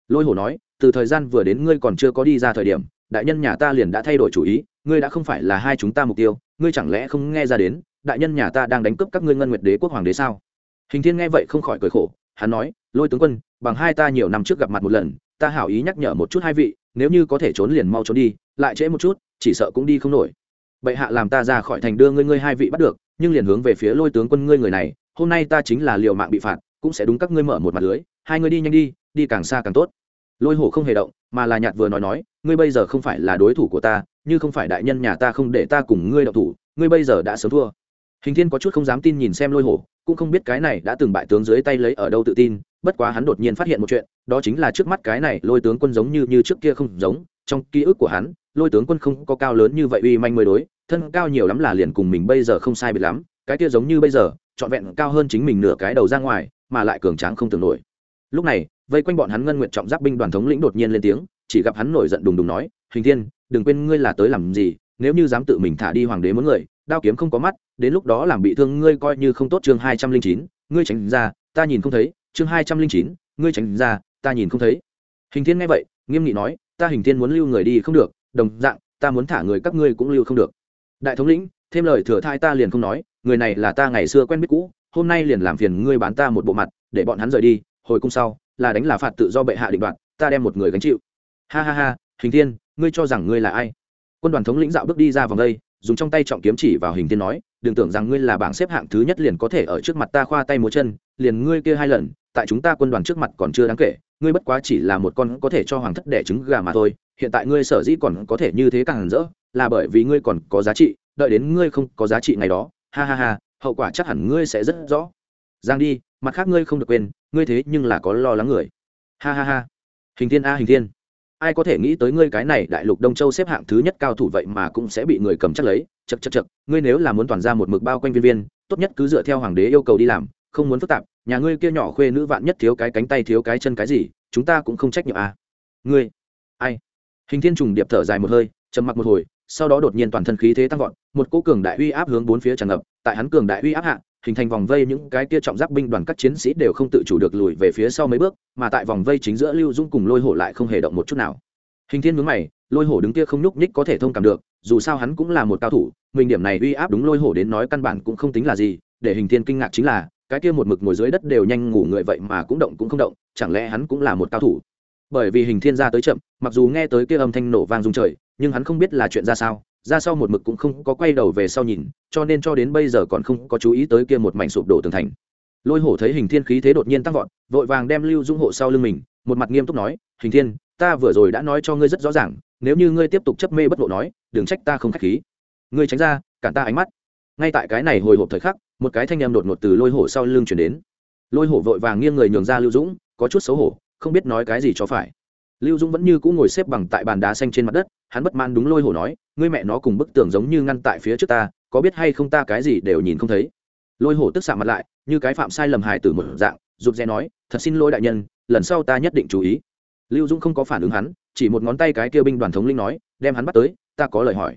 Lôi hổ nói, từ thời gian vừa đến ngươi còn chưa có đi ra thời điểm, đại nhân nhà ta liền đã thay đổi chủ ý, ngươi đã không phải là hai chúng ta mục tiêu, ngươi chẳng lẽ không nghe ra đến, đại nhân nhà ta đang đánh cướp các ngươi ngân nguyệt đế quốc hoàng đế sao? Hình thiên nghe vậy không khỏi cười khổ, hắn nói, lôi tướng quân, bằng hai ta nhiều năm trước gặp mặt một lần, ta hảo ý nhắc nhở một chút hai vị, nếu như có thể trốn liền mau trốn đi, lại trễ một chút, chỉ sợ cũng đi không nổi bệ hạ làm ta ra khỏi thành đưa ngươi ngươi hai vị bắt được, nhưng liền hướng về phía lôi tướng quân ngươi người này, hôm nay ta chính là liều mạng bị phạt, cũng sẽ đúng các ngươi mở một mặt lưới, hai ngươi đi nhanh đi đi càng xa càng tốt. Lôi hổ không hề động, mà là nhạt vừa nói nói, ngươi bây giờ không phải là đối thủ của ta, như không phải đại nhân nhà ta không để ta cùng ngươi động thủ, ngươi bây giờ đã sớm thua. Hình thiên có chút không dám tin nhìn xem lôi hổ, cũng không biết cái này đã từng bại tướng dưới tay lấy ở đâu tự tin, bất quá hắn đột nhiên phát hiện một chuyện, đó chính là trước mắt cái này lôi tướng quân giống như như trước kia không giống, trong ký ức của hắn lôi tướng quân không có cao lớn như vậy uy manh mới đối, thân cao nhiều lắm là liền cùng mình bây giờ không sai biệt lắm, cái kia giống như bây giờ, trọn vẹn cao hơn chính mình nửa cái đầu ra ngoài, mà lại cường tráng không tưởng nổi. Lúc này, vây quanh bọn hắn ngân nguyện trọng giáp binh đoàn thống lĩnh đột nhiên lên tiếng, chỉ gặp hắn nổi giận đùng đùng nói hình thiên, đừng quên ngươi là tới làm gì, nếu như dám tự mình thả đi hoàng đế muốn người, đao kiếm không có mắt, đến lúc đó làm bị thương ngươi coi như không tốt chương hai trăm linh chín, ngươi tránh ra, ta nhìn không thấy, chương hai trăm linh chín, ngươi tránh ra, ta nhìn không thấy. Hình thiên nghe vậy, nghiêm nghị nói, ta hình thiên muốn lưu người đi không được đồng dạng, ta muốn thả người các ngươi cũng lưu không được. Đại thống lĩnh, thêm lời thừa thai ta liền không nói, người này là ta ngày xưa quen biết cũ, hôm nay liền làm phiền ngươi bán ta một bộ mặt, để bọn hắn rời đi, hồi cung sau, là đánh là phạt tự do bệ hạ định đoạt, ta đem một người gánh chịu. Ha ha ha, hình thiên, ngươi cho rằng ngươi là ai? Quân đoàn thống lĩnh dạo bước đi ra vòng đây, dùng trong tay trọng kiếm chỉ vào hình thiên nói, đừng tưởng rằng ngươi là bảng xếp hạng thứ nhất liền có thể ở trước mặt ta khoa tay múa chân, liền ngươi kia hai lần, tại chúng ta quân đoàn trước mặt còn chưa đáng kể, ngươi bất quá chỉ là một con có thể cho hoàng thất đẻ trứng gà mà thôi hiện tại ngươi sở dĩ còn có thể như thế càng rỡ, là bởi vì ngươi còn có giá trị, đợi đến ngươi không có giá trị ngày đó, ha ha ha, hậu quả chắc hẳn ngươi sẽ rất rõ. Giang đi, mặt khác ngươi không được quên, ngươi thế nhưng là có lo lắng người. Ha ha ha. Hình thiên a, hình thiên. Ai có thể nghĩ tới ngươi cái này đại lục đông châu xếp hạng thứ nhất cao thủ vậy mà cũng sẽ bị người cầm chắc lấy. Chật chật chật ngươi nếu là muốn toàn ra một mực bao quanh viên viên, tốt nhất cứ dựa theo hoàng đế yêu cầu đi làm, không muốn phức tạp, nhà ngươi kia nhỏ khuê nữ vạn nhất thiếu cái cánh tay thiếu cái chân cái gì, chúng ta cũng không trách nhiệm à. ngươi, ai? Hình thiên trùng điệp thở dài một hơi, trầm mặc một hồi, sau đó đột nhiên toàn thân khí thế tăng vọt, một cỗ cường đại uy áp hướng bốn phía tràn ngập, tại hắn cường đại uy áp hạ, hình thành vòng vây những cái kia trọng giáp binh đoàn các chiến sĩ đều không tự chủ được lùi về phía sau mấy bước, mà tại vòng vây chính giữa lưu dung cùng lôi hổ lại không hề động một chút nào. Hình thiên mướn mày, lôi hổ đứng kia không nhúc nhích có thể thông cảm được, dù sao hắn cũng là một cao thủ, mình điểm này uy áp đúng lôi hổ đến nói căn bản cũng không tính là gì, để hình thiên kinh ngạc chính là, cái kia một mực ngồi dưới đất đều nhanh ngủ người vậy mà cũng động cũng không động, chẳng lẽ hắn cũng là một cao thủ? Bởi vì hình thiên ra tới chậm, mặc dù nghe tới kia âm thanh nổ vang rung trời, nhưng hắn không biết là chuyện ra sao, ra sau một mực cũng không có quay đầu về sau nhìn, cho nên cho đến bây giờ còn không có chú ý tới kia một mảnh sụp đổ tường thành. Lôi hổ thấy hình thiên khí thế đột nhiên tăng vọt, vội vàng đem lưu dung hộ sau lưng mình, một mặt nghiêm túc nói, hình thiên, ta vừa rồi đã nói cho ngươi rất rõ ràng, nếu như ngươi tiếp tục chấp mê bất lộ nói, đừng trách ta không k h á c h khí. Ngươi tránh ra, cản ta ánh mắt. Ngay tại cái này hồi hộp thời khắc, một cái thanh em đột ngột từ lôi hổ sau lưng chuyển đến. Lôi hổ vội vàng nghiêng người nhường ra lưu dũng, có chút xấu hổ không biết nói cái gì cho phải. Lưu dũng vẫn như cũng ngồi xếp bằng tại bàn đá xanh trên mặt đất, hắn bất man đúng lôi hổ nói, ngươi mẹ nó cùng bức tường giống như ngăn tại phía trước ta, có biết hay không ta cái gì đều nhìn không thấy. Lôi hổ tức xạ mặt lại, như cái phạm sai lầm hài từ một dạng, rụt rè nói, thật xin lỗi đại nhân, lần sau ta nhất định chú ý. Lưu dũng không có phản ứng hắn, chỉ một ngón tay cái kia binh đoàn thống linh nói, đem hắn bắt tới, ta có lời hỏi.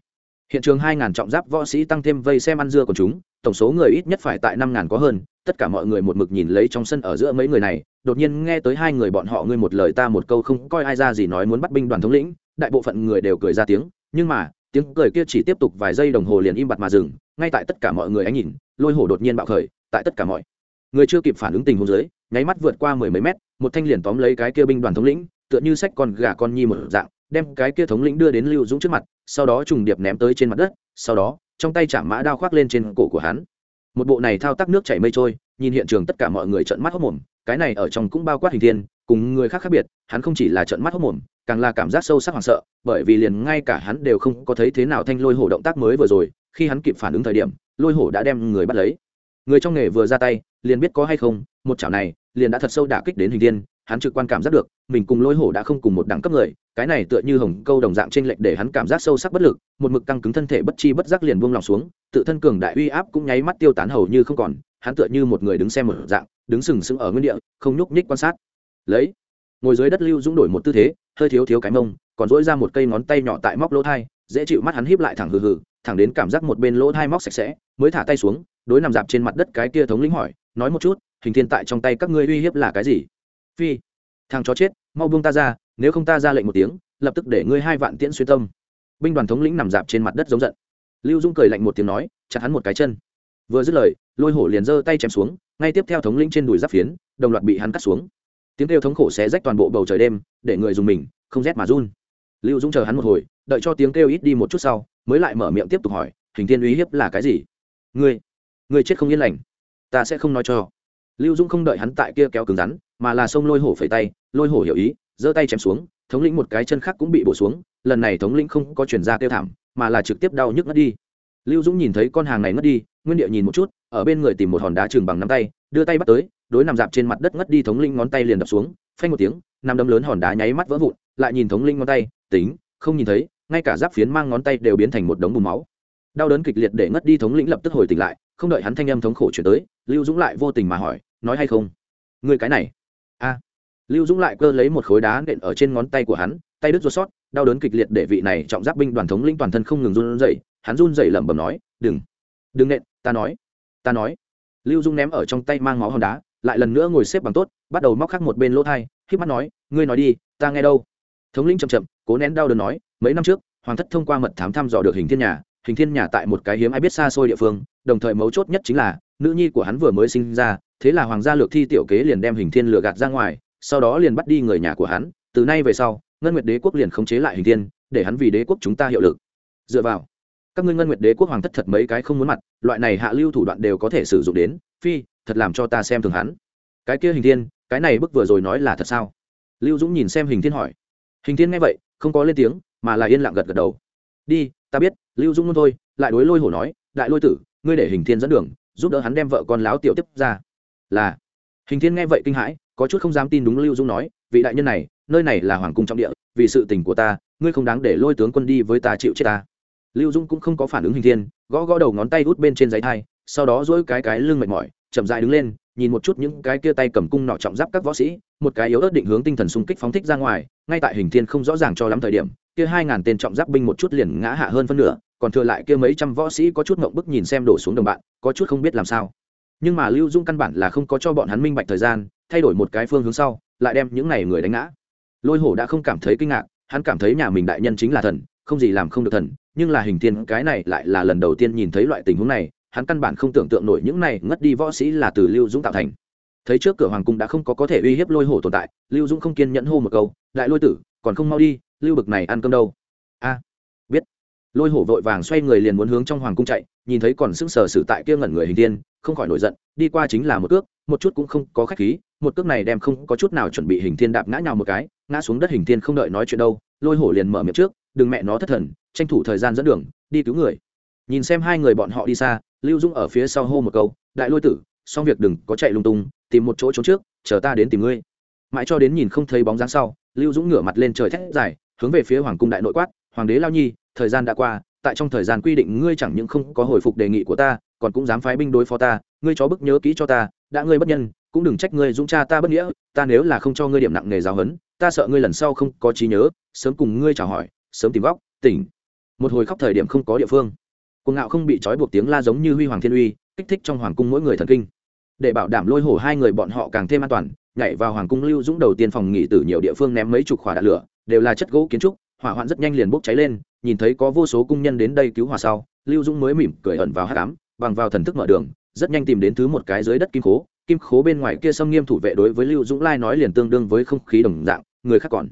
Hiện trường hai ngàn trọng giáp võ sĩ tăng thêm vây xem ăn dưa của chúng, tổng số người ít nhất phải tại năm ngàn có hơn tất cả mọi người một mực nhìn lấy trong sân ở giữa mấy người này, đột nhiên nghe tới hai người bọn họ ngươi một lời ta một câu không coi ai ra gì nói muốn bắt binh đoàn thống lĩnh, đại bộ phận người đều cười ra tiếng, nhưng mà, tiếng cười kia chỉ tiếp tục vài giây đồng hồ liền im bặt mà dừng, ngay tại tất cả mọi người ánh nhìn, lôi hổ đột nhiên bạo khởi, tại tất cả mọi người chưa kịp phản ứng tình huống dưới, nháy mắt vượt qua mười mấy mét, một thanh liền tóm lấy cái kia binh đoàn thống lĩnh, tựa như sách con gà con nhi một dạng, đem cái kia thống lĩnh đưa đến lưu dũng trước mặt, sau đó trùng điệp ném tới trên mặt đất, sau đó, trong tay chạm mã đao khoác lên trên cổ của hắn một bộ này thao tác nước chảy mây trôi, nhìn hiện trường tất cả mọi người trợn mắt hốc mồm, cái này ở trong cũng bao quát hình thiên, cùng người khác khác biệt, hắn không chỉ là trợn mắt hốc mồm, càng là cảm giác sâu sắc hoảng sợ, bởi vì liền ngay cả hắn đều không có thấy thế nào thanh lôi hổ động tác mới vừa rồi, khi hắn kịp phản ứng thời điểm, lôi hổ đã đem người bắt lấy người trong nghề vừa ra tay, liền biết có hay không, một chảo này liền đã thật sâu đả kích đến hình thiên hắn trực quan cảm giác được, mình cùng lôi hổ đã không cùng một đẳng cấp người, cái này tựa như hồng câu đồng dạng trên lệch để hắn cảm giác sâu sắc bất lực, một mực căng cứng thân thể bất chi bất giác liền buông lòng xuống, tự thân cường đại uy áp cũng nháy mắt tiêu tán hầu như không còn, hắn tựa như một người đứng xem một dạng, đứng sừng sững ở nguyên địa, không nhúc nhích quan sát. Lấy, ngồi dưới đất lưu dũng đổi một tư thế, hơi thiếu thiếu cái mông, còn dỗi ra một cây ngón tay nhỏ tại móc lỗ thai, dễ chịu mắt hắn híp lại thẳng hừ hừ, thẳng đến cảm giác một bên lỗ thai móc sạch sẽ, mới thả tay xuống, đối nằm dạp trên mặt đất cái kia thống lĩnh hỏi, nói một chút, hình thiên tại trong tay các ngươi uy hiếp là cái gì? Phi. Thằng chó chết, mau buông ta ra, nếu không ta ra lệnh một tiếng, lập tức để ngươi hai vạn tiễn xuyên tâm. Binh đoàn thống lĩnh nằm dạp trên mặt đất giống giận. Lưu dung cười lạnh một tiếng nói, chặt hắn một cái chân. Vừa dứt lời, lôi hổ liền giơ tay chém xuống, ngay tiếp theo thống lĩnh trên đùi giáp phiến, đồng loạt bị hắn cắt xuống. Tiếng kêu thống khổ xé rách toàn bộ bầu trời đêm, để người dùng mình, không rét mà run. Lưu dũng chờ hắn một hồi, đợi cho tiếng kêu ít đi một chút sau, mới lại mở miệng tiếp tục hỏi, hình thiên uy hiếp là cái gì? Ngươi ngươi chết không yên lành, ta sẽ không nói cho lưu dũng không đợi hắn tại kia kéo cứng rắn, mà là xông lôi hổ phẩy tay, lôi hổ hiểu ý, giơ tay chém xuống, thống lĩnh một cái chân khác cũng bị bổ xuống, lần này thống lĩnh không có chuyển ra kêu thảm, mà là trực tiếp đau nhức ngất đi. Lưu dũng nhìn thấy con hàng này ngất đi, nguyên địa nhìn một chút, ở bên người tìm một hòn đá trừng bằng nắm tay, đưa tay bắt tới, đối nằm dạp trên mặt đất ngất đi thống lĩnh ngón tay liền đập xuống, phanh một tiếng, nằm đấm lớn hòn đá nháy mắt vỡ vụn, lại nhìn thống lĩnh ngón tay, tính, không nhìn thấy, ngay cả giáp phiến mang ngón tay đều biến thành một đống bùn máu. Đau đớn kịch liệt để ngất đi thống lĩnh lập tức hồi tỉnh lại không đợi hắn thanh âm thống khổ chuyển tới, lưu dũng lại vô tình mà hỏi, nói hay không? Người cái này. A. Lưu dũng lại cơ lấy một khối đá nện ở trên ngón tay của hắn, tay đứt ruột sót, đau đớn kịch liệt để vị này trọng giáp binh đoàn thống lĩnh toàn thân không ngừng run rẩy, hắn run rẩy lẩm bẩm nói, đừng đừng nện, ta nói ta nói. Lưu dung ném ở trong tay mang máu hòn đá, lại lần nữa ngồi xếp bằng tốt, bắt đầu móc khắc một bên lỗ thai k mắt nói, ngươi nói đi, ta nghe đâu? Thống lĩnh chậm chậm, cố nén đau đớn nói, mấy năm trước, hoàng thất thông qua mật thám thăm dò được hình thiên nhà hình thiên nhà tại một cái hiếm ai biết xa xôi địa phương, đồng thời mấu chốt nhất chính là, nữ nhi của hắn vừa mới sinh ra, thế là hoàng gia lược thi tiểu kế liền đem hình thiên lừa gạt ra ngoài, sau đó liền bắt đi người nhà của hắn, từ nay về sau, ngân nguyệt đế quốc liền khống chế lại hình thiên, để hắn vì đế quốc chúng ta hiệu lực. Dựa vào, các ngươi ngân nguyệt đế quốc hoàng thất thật mấy cái không muốn mặt, loại này hạ lưu thủ đoạn đều có thể sử dụng đến, phi, thật làm cho ta xem thường hắn. Cái kia hình thiên, cái này bức vừa rồi nói là thật sao? Lưu dũng nhìn xem hình thiên hỏi. Hình thiên nghe vậy, không có lên tiếng, mà là yên lặng gật gật đầu. Đi ta biết, lưu dung luôn thôi, lại đối lôi hổ nói, đại lôi tử, ngươi để hình thiên dẫn đường, giúp đỡ hắn đem vợ con láo tiểu tiếp ra. Là. Hình thiên nghe vậy kinh hãi, có chút không dám tin đúng lưu dung nói, vị đại nhân này, nơi này là hoàng cung trọng địa, vì sự tình của ta, ngươi không đáng để lôi tướng quân đi với ta chịu chết ta. Lưu dung cũng không có phản ứng hình thiên, gõ gõ đầu ngón tay út bên trên giấy thai, sau đó dỗi cái cái lưng mệt mỏi, chậm dại đứng lên nhìn một chút những cái kia tay cầm cung nọ trọng giáp các võ sĩ, một cái yếu ớt định hướng tinh thần xung kích phóng thích ra ngoài, ngay tại hình thiên không rõ ràng cho lắm thời điểm, kia hai ngàn tên trọng giáp binh một chút liền ngã hạ hơn phân nửa, còn thừa lại kia mấy trăm võ sĩ có chút ngộng bức nhìn xem đổ xuống đồng bạn, có chút không biết làm sao. Nhưng mà lưu dung căn bản là không có cho bọn hắn minh bạch thời gian, thay đổi một cái phương hướng sau, lại đem những này người đánh ngã. Lôi hổ đã không cảm thấy kinh ngạc, hắn cảm thấy nhà mình đại nhân chính là thần, không gì làm không được thần, nhưng là hình thiên cái này lại là lần đầu tiên nhìn thấy loại tình huống này hắn căn bản không tưởng tượng nổi những này ngất đi võ sĩ là từ lưu dũng tạo thành. Thấy trước cửa hoàng cung đã không có có thể uy hiếp lôi hổ tồn tại, lưu dũng không kiên nhẫn hô một câu, đại lôi tử, còn không mau đi, lưu bực này ăn cơm đâu? A, biết. Lôi hổ vội vàng xoay người liền muốn hướng trong hoàng cung chạy, nhìn thấy còn sững sờ xử tại kia ngẩn người hình tiên không khỏi nổi giận, đi qua chính là một cước, một chút cũng không có khách khí, một cước này đem không có chút nào chuẩn bị hình thiên đạp ngã nhào một cái, ngã xuống đất hình thiên không đợi nói chuyện đâu, lôi hổ liền mở miệng trước, đừng mẹ nó thất thần, tranh thủ thời gian dẫn đường, đi cứu người. Nhìn xem hai người bọn họ đi xa lưu dung ở phía sau hô một câu, đại lôi tử, xong việc đừng có chạy lung tung, tìm một chỗ trốn trước, chờ ta đến tìm ngươi. Mãi cho đến nhìn không thấy bóng dáng sau, lưu dũng ngửa mặt lên trời thét dài, hướng về phía hoàng cung đại nội quát, hoàng đế lao nhi, thời gian đã qua, tại trong thời gian quy định ngươi chẳng những không có hồi phục đề nghị của ta, còn cũng dám phái binh đối phó ta, ngươi chó bức nhớ kỹ cho ta, đã ngươi bất nhân, cũng đừng trách ngươi dũng cha ta bất nghĩa, ta nếu là không cho ngươi điểm nặng nghề giáo hấn ta sợ ngươi lần sau không có trí nhớ, sớm cùng ngươi chào hỏi, sớm tìm góc, tỉnh. Một hồi khóc thời điểm không có địa phương cuồng ngạo không bị trói buộc tiếng la giống như huy hoàng thiên uy, kích thích trong hoàng cung mỗi người thần kinh. Để bảo đảm lôi hổ hai người bọn họ càng thêm an toàn, nhảy vào hoàng cung lưu dũng đầu tiên phòng nghỉ từ nhiều địa phương ném mấy chục khỏa đạn lửa, đều là chất gỗ kiến trúc, hỏa hoạn rất nhanh liền bốc cháy lên, nhìn thấy có vô số cung nhân đến đây cứu hỏa sau, lưu dũng mới mỉm cười ẩn vào hát cám, bằng vào thần thức mở đường, rất nhanh tìm đến thứ một cái dưới đất kim khố kim khố bên ngoài kia xâm nghiêm thủ vệ đối với lưu dũng lai nói liền tương đương với không khí đồng dạng, người khác còn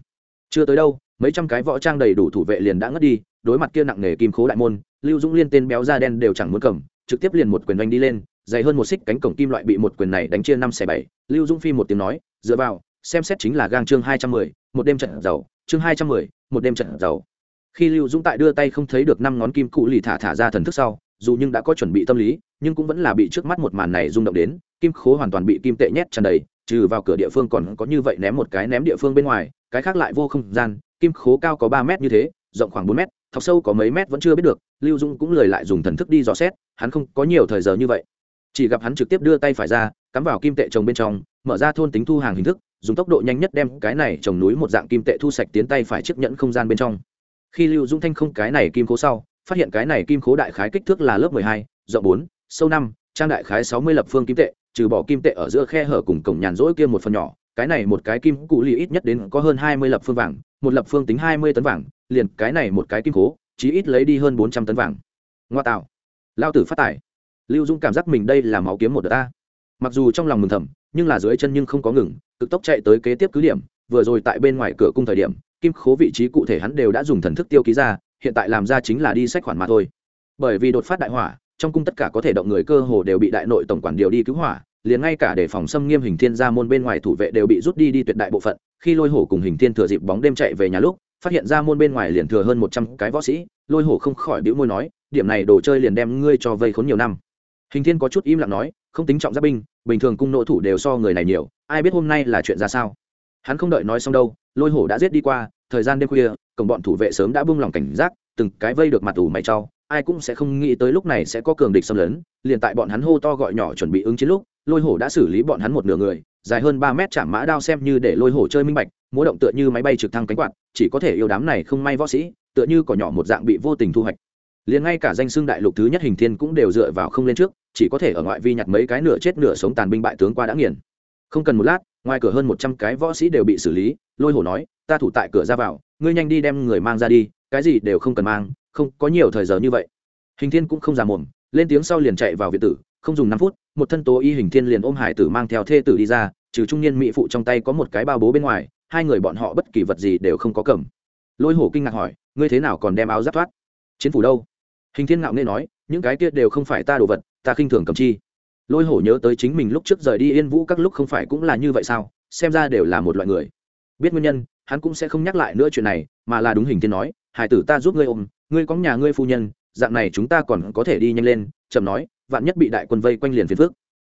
chưa tới đâu, mấy trăm cái võ trang đầy đủ thủ vệ liền đã ngất đi đối mặt kia nặng nề kim khố đại môn, lưu dũng liên tên béo da đen đều chẳng muốn cầm, trực tiếp liền một quyền đánh đi lên, dày hơn một xích cánh cổng kim loại bị một quyền này đánh chia năm xẻ bảy. Lưu dũng phi một tiếng nói, dựa vào, xem xét chính là gang chương hai trăm mười, một đêm trận giàu, chương hai trăm mười, một đêm trận giàu. Khi lưu dũng tại đưa tay không thấy được năm ngón kim cụ lì thả thả ra thần thức sau, dù nhưng đã có chuẩn bị tâm lý, nhưng cũng vẫn là bị trước mắt một màn này rung động đến, kim khố hoàn toàn bị kim tệ nhét tràn đầy, trừ vào cửa địa phương còn có như vậy ném một cái ném địa phương bên ngoài, cái khác lại vô không gian, kim khố cao có ba mét như thế, rộng khoảng bốn mét thọc sâu có mấy mét vẫn chưa biết được, lưu dung cũng lời lại dùng thần thức đi dò xét, hắn không có nhiều thời giờ như vậy. Chỉ gặp hắn trực tiếp đưa tay phải ra, cắm vào kim tệ trồng bên trong, mở ra thôn tính thu hàng hình thức, dùng tốc độ nhanh nhất đem cái này trồng núi một dạng kim tệ thu sạch tiến tay phải chiếc nhẫn không gian bên trong. Khi lưu dung thanh không cái này kim khố sau, phát hiện cái này kim khố đại khái kích thước là lớp mười hai, rộng bốn, sâu năm, trang đại khái sáu mươi lập phương kim tệ, trừ bỏ kim tệ ở giữa khe hở cùng cổng nhàn rỗi kia một phần nhỏ, cái này một cái kim cụ lì ít nhất đến có hơn hai mươi lập phương vàng, một lập phương tính hai mươi tấn vàng liền cái này một cái kim khố chí ít lấy đi hơn bốn trăm tấn vàng. Ngoa tạo. Lao tử phát tải lưu dung cảm giác mình đây là máu kiếm một đợt ta. Mặc dù trong lòng mừng thầm, nhưng là dưới chân nhưng không có ngừng, cực tốc chạy tới kế tiếp cứ điểm, vừa rồi tại bên ngoài cửa cung thời điểm, kim khố vị trí cụ thể hắn đều đã dùng thần thức tiêu ký ra, hiện tại làm ra chính là đi sách khoản mà thôi. Bởi vì đột phát đại hỏa, trong cung tất cả có thể động người cơ hồ đều bị đại nội tổng quản điều đi cứu hỏa, liền ngay cả để phòng xâm nghiêm hình thiên gia môn bên ngoài thủ vệ đều bị rút đi đi tuyệt đại bộ phận, khi lôi hổ cùng hình thiên thừa dịp bóng đêm chạy về nhà lúc phát hiện ra môn bên ngoài liền thừa hơn một trăm cái võ sĩ, lôi hổ không khỏi bĩu môi nói, điểm này đồ chơi liền đem ngươi cho vây khốn nhiều năm. Hình thiên có chút im lặng nói, không tính trọng giáp binh, bình thường cung nội thủ đều so người này nhiều, ai biết hôm nay là chuyện ra sao? Hắn không đợi nói xong đâu, lôi hổ đã giết đi qua, thời gian đêm khuya, cổng bọn thủ vệ sớm đã buông lòng cảnh giác, từng cái vây được mặt ủ mày trao, ai cũng sẽ không nghĩ tới lúc này sẽ có cường địch xâm lấn, liền tại bọn hắn hô to gọi nhỏ chuẩn bị ứng chiến lúc lôi hổ đã xử lý bọn hắn một nửa người, dài hơn ba mét chạm mã đao xem như để lôi hổ chơi minh bạch, múa động tựa như máy bay trực thăng cánh quạt, chỉ có thể yêu đám này không may võ sĩ, tựa như cỏ nhỏ một dạng bị vô tình thu hoạch. Liền ngay cả danh xưng đại lục thứ nhất hình thiên cũng đều dựa vào không lên trước, chỉ có thể ở ngoại vi nhặt mấy cái nửa chết nửa sống tàn binh bại tướng qua đã nghiền. Không cần một lát, ngoài cửa hơn một trăm cái võ sĩ đều bị xử lý, lôi hổ nói, ta thủ tại cửa ra vào, ngươi nhanh đi đem người mang ra đi, cái gì đều không cần mang, không có nhiều thời giờ như vậy. Hình thiên cũng không già mồm, lên tiếng sau liền chạy vào viện tử, không dùng năm phút một thân tố y hình thiên liền ôm hải tử mang theo thê tử đi ra, trừ trung niên mỹ phụ trong tay có một cái bao bố bên ngoài, hai người bọn họ bất kỳ vật gì đều không có cầm. Lôi hổ kinh ngạc hỏi, ngươi thế nào còn đem áo giáp thoát? Chiến phủ đâu? Hình thiên ngạo nghe nói, những cái kia đều không phải ta đồ vật, ta khinh thường cầm chi. Lôi hổ nhớ tới chính mình lúc trước rời đi yên vũ các lúc không phải cũng là như vậy sao, xem ra đều là một loại người. Biết nguyên nhân, hắn cũng sẽ không nhắc lại nữa chuyện này, mà là đúng hình thiên nói, hải tử ta giúp ngươi ôm, ngươi có nhà ngươi phu nhân, dạng này chúng ta còn có thể đi nhanh lên. Trầm nói vạn nhất bị đại quân vây quanh liền phiền phước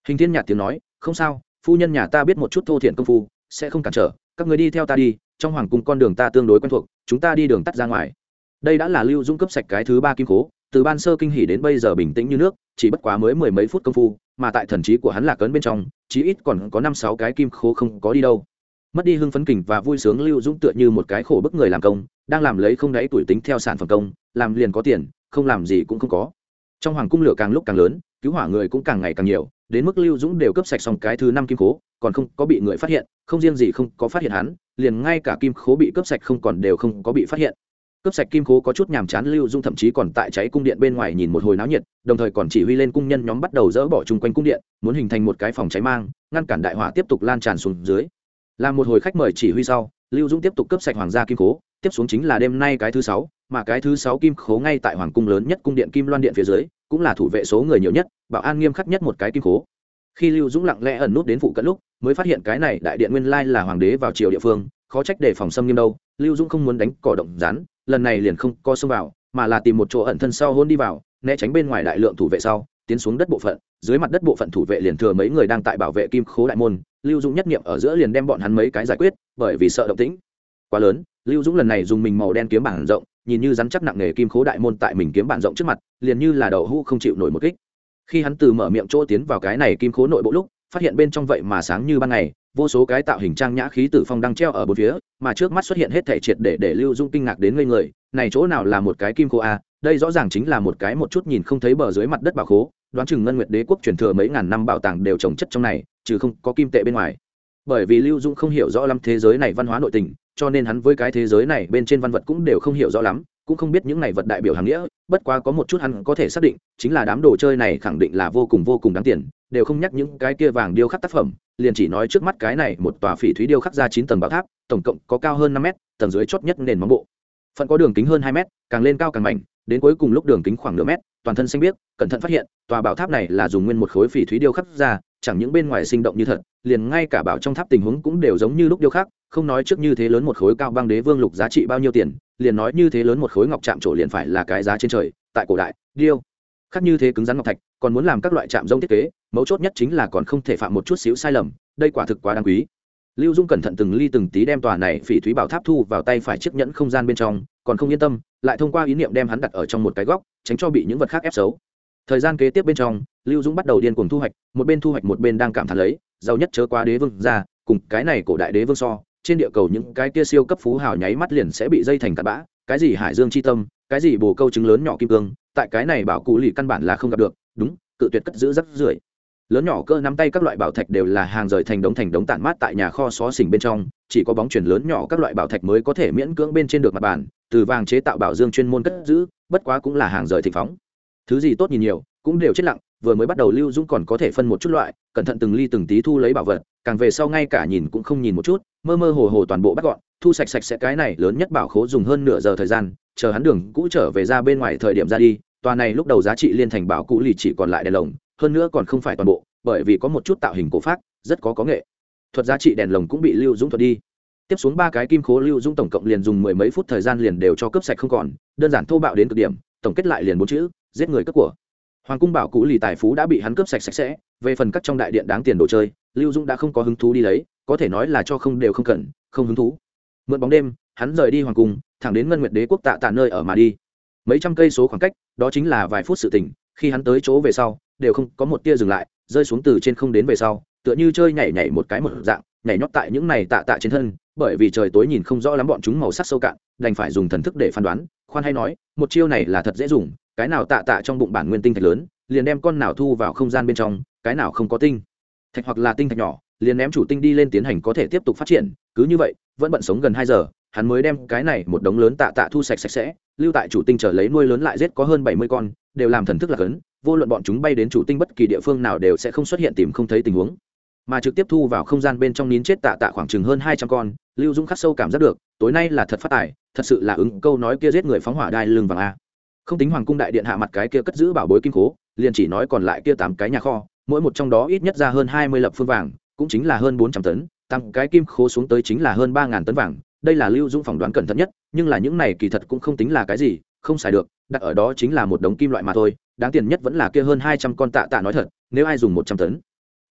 hình thiên nhạt tiếng nói, không sao, phu nhân nhà ta biết một chút thô thiện công phu, sẽ không cản trở, các người đi theo ta đi, trong hoàng cung con đường ta tương đối quen thuộc, chúng ta đi đường tắt ra ngoài. Đây đã là lưu dung cấp sạch cái thứ ba kim cố từ ban sơ kinh hỉ đến bây giờ bình tĩnh như nước, chỉ bất quá mới mười mấy phút công phu, mà tại thần trí của hắn là cấn bên trong, chí ít còn có năm sáu cái kim khố không có đi đâu. Mất đi hưng phấn kình và vui sướng, lưu dũng tựa như một cái khổ bức người làm công, đang làm lấy không đáy tuổi tính theo sản phẩm công, làm liền có tiền, không làm gì cũng không có trong hoàng cung lửa càng lúc càng lớn, cứu hỏa người cũng càng ngày càng nhiều, đến mức lưu dũng đều cấp sạch xong cái thứ năm kim cố còn không có bị người phát hiện, không riêng gì không có phát hiện hắn, liền ngay cả kim khố bị cướp sạch không còn đều không có bị phát hiện. Cướp sạch kim khố có chút nhàm chán, lưu dung thậm chí còn tại cháy cung điện bên ngoài nhìn một hồi náo nhiệt, đồng thời còn chỉ huy lên cung nhân nhóm bắt đầu dỡ bỏ chung quanh cung điện, muốn hình thành một cái phòng cháy mang, ngăn cản đại hỏa tiếp tục lan tràn xuống dưới. Làm một hồi khách mời chỉ huy sau, lưu dung tiếp tục cướp sạch hoàng gia kim khố, tiếp xuống chính là đêm nay cái thứ sáu mà cái thứ sáu kim khố ngay tại hoàng cung lớn nhất cung điện kim loan điện phía dưới, cũng là thủ vệ số người nhiều nhất, bảo an nghiêm khắc nhất một cái kim khố. Khi lưu dũng lặng lẽ ẩn nút đến phụ cận lúc, mới phát hiện cái này đại điện nguyên lai là hoàng đế vào triều địa phương, khó trách để phòng xâm nghiêm đâu, lưu dũng không muốn đánh cỏ động rán lần này liền không co xông vào, mà là tìm một chỗ ẩn thân sau hôn đi vào, né tránh bên ngoài đại lượng thủ vệ sau, tiến xuống đất bộ phận, dưới mặt đất bộ phận thủ vệ liền thừa mấy người đang tại bảo vệ kim khố đại môn, lưu dũng nhất nghiệm ở giữa liền đem bọn hắn mấy cái giải quyết, bởi vì sợ động tĩnh quá lớn, lưu dũng lần này dùng mình màu đen kiếm bảng rộng nhìn như rắn chắc nặng nề kim khố đại môn tại mình kiếm bản rộng trước mặt, liền như là đậu hũ không chịu nổi một kích. Khi hắn từ mở miệng chỗ tiến vào cái này kim khố nội bộ lúc, phát hiện bên trong vậy mà sáng như ban ngày, vô số cái tạo hình trang nhã khí tử phong đang treo ở bốn phía, mà trước mắt xuất hiện hết thể triệt để để lưu dung kinh ngạc đến ngây người, này chỗ nào là một cái kim khố a đây rõ ràng chính là một cái một chút nhìn không thấy bờ dưới mặt đất bảo khố, đoán chừng ngân nguyệt đế quốc truyền thừa mấy ngàn năm bảo tàng đều trồng chất trong này chứ không có kim tệ bên ngoài. Bởi vì lưu dung không hiểu rõ lắm thế giới này văn hóa nội tình cho nên hắn với cái thế giới này bên trên văn vật cũng đều không hiểu rõ lắm, cũng không biết những này vật đại biểu hàng nghĩa, bất quá có một chút hắn có thể xác định, chính là đám đồ chơi này khẳng định là vô cùng vô cùng đáng tiền, đều không nhắc những cái kia vàng điêu khắc tác phẩm, liền chỉ nói trước mắt cái này một tòa phỉ thúy điêu khắc ra chín tầng bảo tháp, tổng cộng có cao hơn năm mét, tầng dưới chót nhất nền móng bộ. Phận có đường kính hơn hai mét, càng lên cao càng mạnh đến cuối cùng lúc đường kính khoảng nửa mét, toàn thân xanh biếc, cẩn thận phát hiện, tòa bảo tháp này là dùng nguyên một khối phỉ thúy điêu khắc ra chẳng những bên ngoài sinh động như thật, liền ngay cả bảo trong tháp tình huống cũng đều giống như lúc điêu khắc, không nói trước như thế lớn một khối cao băng đế vương lục giá trị bao nhiêu tiền, liền nói như thế lớn một khối ngọc chạm trổ liền phải là cái giá trên trời, tại cổ đại, điêu. Khắc như thế cứng rắn ngọc thạch, còn muốn làm các loại chạm rông thiết kế, mấu chốt nhất chính là còn không thể phạm một chút xíu sai lầm, đây quả thực quá đáng quý. Lưu dung cẩn thận từng ly từng tí đem tòa này phỉ thúy bảo tháp thu vào tay phải chiếc nhẫn không gian bên trong, còn không yên tâm, lại thông qua ý niệm đem hắn đặt ở trong một cái góc, tránh cho bị những vật khác ép xấu thời gian kế tiếp bên trong, lưu dũng bắt đầu điên cuồng thu hoạch, một bên thu hoạch một bên đang cảm thán lấy, giàu nhất chớ qua đế vương ra, cùng cái này cổ đại đế vương so, trên địa cầu những cái kia siêu cấp phú hào nháy mắt liền sẽ bị dây thành cặn bã, cái gì hải dương c h i tâm, cái gì bồ câu trứng lớn nhỏ kim cương, tại cái này bảo cụ lì căn bản là không gặp được, đúng, cự tuyệt cất giữ rắc rưởi. Lớn nhỏ cơ nắm tay các loại bảo thạch đều là hàng rời thành đống thành đống tản mát tại nhà kho xó xỉnh bên trong, chỉ có bóng chuyển lớn nhỏ các loại bảo thạch mới có thể miễn cưỡng bên trên được mặt bàn, từ vàng chế tạo bảo dương chuyên môn cất giữ, bất quá cũng là hàng rời thịnh phóng thứ gì tốt nhìn nhiều, cũng đều chết lặng, vừa mới bắt đầu lưu dũng còn có thể phân một chút loại, cẩn thận từng ly từng tí thu lấy bảo vật, càng về sau ngay cả nhìn cũng không nhìn một chút, mơ mơ hồ hồ toàn bộ bắt gọn, thu sạch sạch sẽ cái này lớn nhất bảo khố dùng hơn nửa giờ thời gian, chờ hắn đường cũ trở về ra bên ngoài thời điểm ra đi, tòa này lúc đầu giá trị liên thành bảo cũ lì chỉ còn lại đèn lồng, hơn nữa còn không phải toàn bộ, bởi vì có một chút tạo hình cổ pháp rất có có nghệ. Thuật giá trị đèn lồng cũng bị lưu dũng thuật đi. Tiếp xuống ba cái kim khố lưu dũng tổng cộng liền dùng mười mấy phút thời gian liền đều cho cướp sạch không còn, đơn giản thô bạo đến cực điểm, tổng kết lại liền bốn chữ giết người cướp của. Hoàng cung bảo cũ lì tài phú đã bị hắn cướp sạch sạch sẽ, về phần các trong đại điện đáng tiền đồ chơi, lưu dũng đã không có hứng thú đi lấy, có thể nói là cho không đều không cần, không hứng thú. Mượn bóng đêm, hắn rời đi hoàng cung, thẳng đến ngân nguyệt đế quốc tạ tạ nơi ở mà đi. Mấy trăm cây số khoảng cách, đó chính là vài phút sự tỉnh khi hắn tới chỗ về sau, đều không có một tia dừng lại, rơi xuống từ trên không đến về sau, tựa như chơi nhảy nhảy một cái một dạng, nhảy nhót tại những này tạ tạ trên thân, bởi vì trời tối nhìn không rõ lắm bọn chúng màu sắc sâu cạn, đành phải dùng thần thức để phán đoán, khoan hay nói, một chiêu này là thật dễ dùng cái nào tạ tạ trong bụng bản nguyên tinh thạch lớn, liền đem con nào thu vào không gian bên trong, cái nào không có tinh. Thạch hoặc là tinh thạch nhỏ, liền ném chủ tinh đi lên tiến hành có thể tiếp tục phát triển, cứ như vậy, vẫn bận sống gần hai giờ, hắn mới đem cái này một đống lớn tạ tạ thu sạch sạch sẽ, lưu tại chủ tinh trở lấy nuôi lớn lại giết có hơn bảy mươi con, đều làm thần thức là cấn vô luận bọn chúng bay đến chủ tinh bất kỳ địa phương nào đều sẽ không xuất hiện tìm không thấy tình huống. Mà trực tiếp thu vào không gian bên trong nín chết tạ tạ khoảng chừng hơn hai trăm con, lưu dũng khắc sâu cảm giác được, tối nay là thật phát tài, thật sự là ứng câu nói kia giết người phóng hỏa đai lưng vàng a không tính hoàng cung đại điện hạ mặt cái kia cất giữ bảo bối kim cố liền chỉ nói còn lại kia tám cái nhà kho, mỗi một trong đó ít nhất ra hơn hai mươi lập phương vàng, cũng chính là hơn bốn trăm tấn tăng cái kim khố xuống tới chính là hơn ba ngàn tấn vàng. Đây là lưu dũng phỏng đoán cẩn thận nhất, nhưng là những này kỳ thật cũng không tính là cái gì, không xài được, đặt ở đó chính là một đống kim loại mà thôi, đáng tiền nhất vẫn là kia hơn hai trăm con tạ tạ nói thật, nếu ai dùng một trăm tấn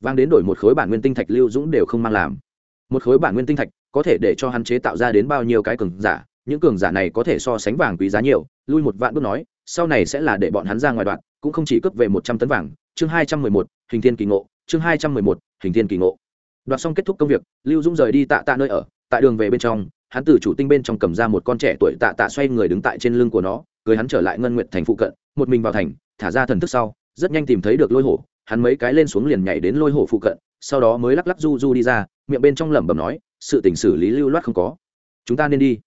vang đến đổi một khối bản nguyên tinh thạch lưu dũng đều không mang làm. Một khối bản nguyên tinh thạch có thể để cho hắn chế tạo ra đến bao nhiêu cái cường giả những cường giả này có thể so sánh vàng quý giá nhiều, lui một vạn bước nói, sau này sẽ là để bọn hắn ra ngoài đoạn, cũng không chỉ cướp về một trăm tấn vàng. Chương hai trăm mười một, hình thiên kỳ ngộ. Chương hai trăm mười một, hình thiên kỳ ngộ. Đoạt xong kết thúc công việc, lưu dũng rời đi tạ tạ nơi ở, tại đường về bên trong, hắn từ chủ tinh bên trong cầm ra một con trẻ tuổi tạ tạ xoay người đứng tại trên lưng của nó, cười hắn trở lại ngân nguyện thành phụ cận, một mình vào thành, thả ra thần thức sau, rất nhanh tìm thấy được lôi hổ, hắn mấy cái lên xuống liền nhảy đến lôi hổ phụ cận, sau đó mới lắc lắc du du đi ra, miệng bên trong lẩm bẩm nói, sự tình xử lý lưu loát không có. Chúng ta nên đi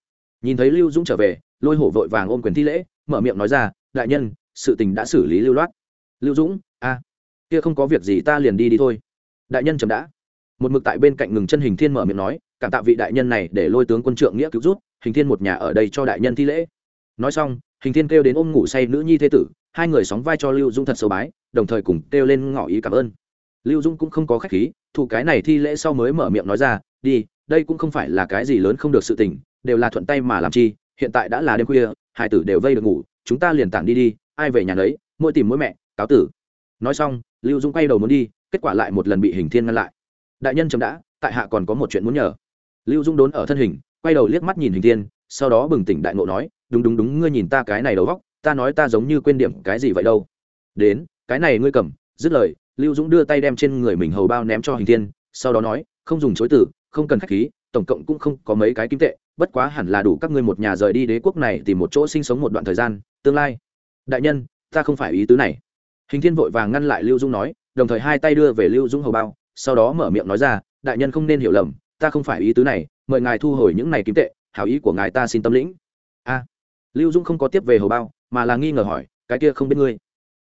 nhìn thấy lưu dũng trở về, lôi hổ vội vàng ôm quyền thi lễ, mở miệng nói ra, đại nhân, sự tình đã xử lý lưu loát. Lưu dũng, a, kia không có việc gì ta liền đi đi thôi. Đại nhân chậm đã. Một mực tại bên cạnh ngừng chân hình thiên mở miệng nói, cảm tạ vị đại nhân này để lôi tướng quân trượng nghĩa cứu rút hình thiên một nhà ở đây cho đại nhân thi lễ. Nói xong, hình thiên kêu đến ôm ngủ say nữ nhi thế tử, hai người sóng vai cho lưu dung thật sâu bái, đồng thời cùng kêu lên ngỏ ý cảm ơn. Lưu dung cũng không có khách khí thủ cái này thi lễ sau mới mở miệng nói ra, đi, đây cũng không phải là cái gì lớn không được sự tình đều là thuận tay mà làm chi, hiện tại đã là đêm khuya, hải tử đều vây được ngủ, chúng ta liền tản đi đi, ai về nhà đấy mỗi tìm mỗi mẹ, cáo tử. Nói xong, lưu dung quay đầu muốn đi, kết quả lại một lần bị hình thiên ngăn lại. Đại nhân chấm đã, tại hạ còn có một chuyện muốn nhờ. Lưu dung đốn ở thân hình, quay đầu liếc mắt nhìn hình thiên, sau đó bừng tỉnh đại ngộ nói, đúng đúng đúng, ngươi nhìn ta cái này đầu góc, ta nói ta giống như quên điểm cái gì vậy đâu. Đến, cái này ngươi cầm. Dứt lời, lưu dũng đưa tay đem trên người mình hầu bao ném cho hình thiên, sau đó nói, không dùng chối từ không cần k h á c h khí, tổng cộng cũng không có mấy cái kim tệ bất quá hẳn là đủ các ngươi một nhà rời đi đế quốc này tìm một chỗ sinh sống một đoạn thời gian, tương lai. Đại nhân, ta không phải ý tứ này. Hình thiên vội vàng ngăn lại lưu dũng nói, đồng thời hai tay đưa về lưu dũng hầu bao, sau đó mở miệng nói ra, đại nhân không nên hiểu lầm, ta không phải ý tứ này, mời ngài thu hồi những này kiếm tệ, hảo ý của ngài ta xin tâm lĩnh. A. Lưu dung không có tiếp về hầu bao, mà là nghi ngờ hỏi, cái kia không biết ngươi.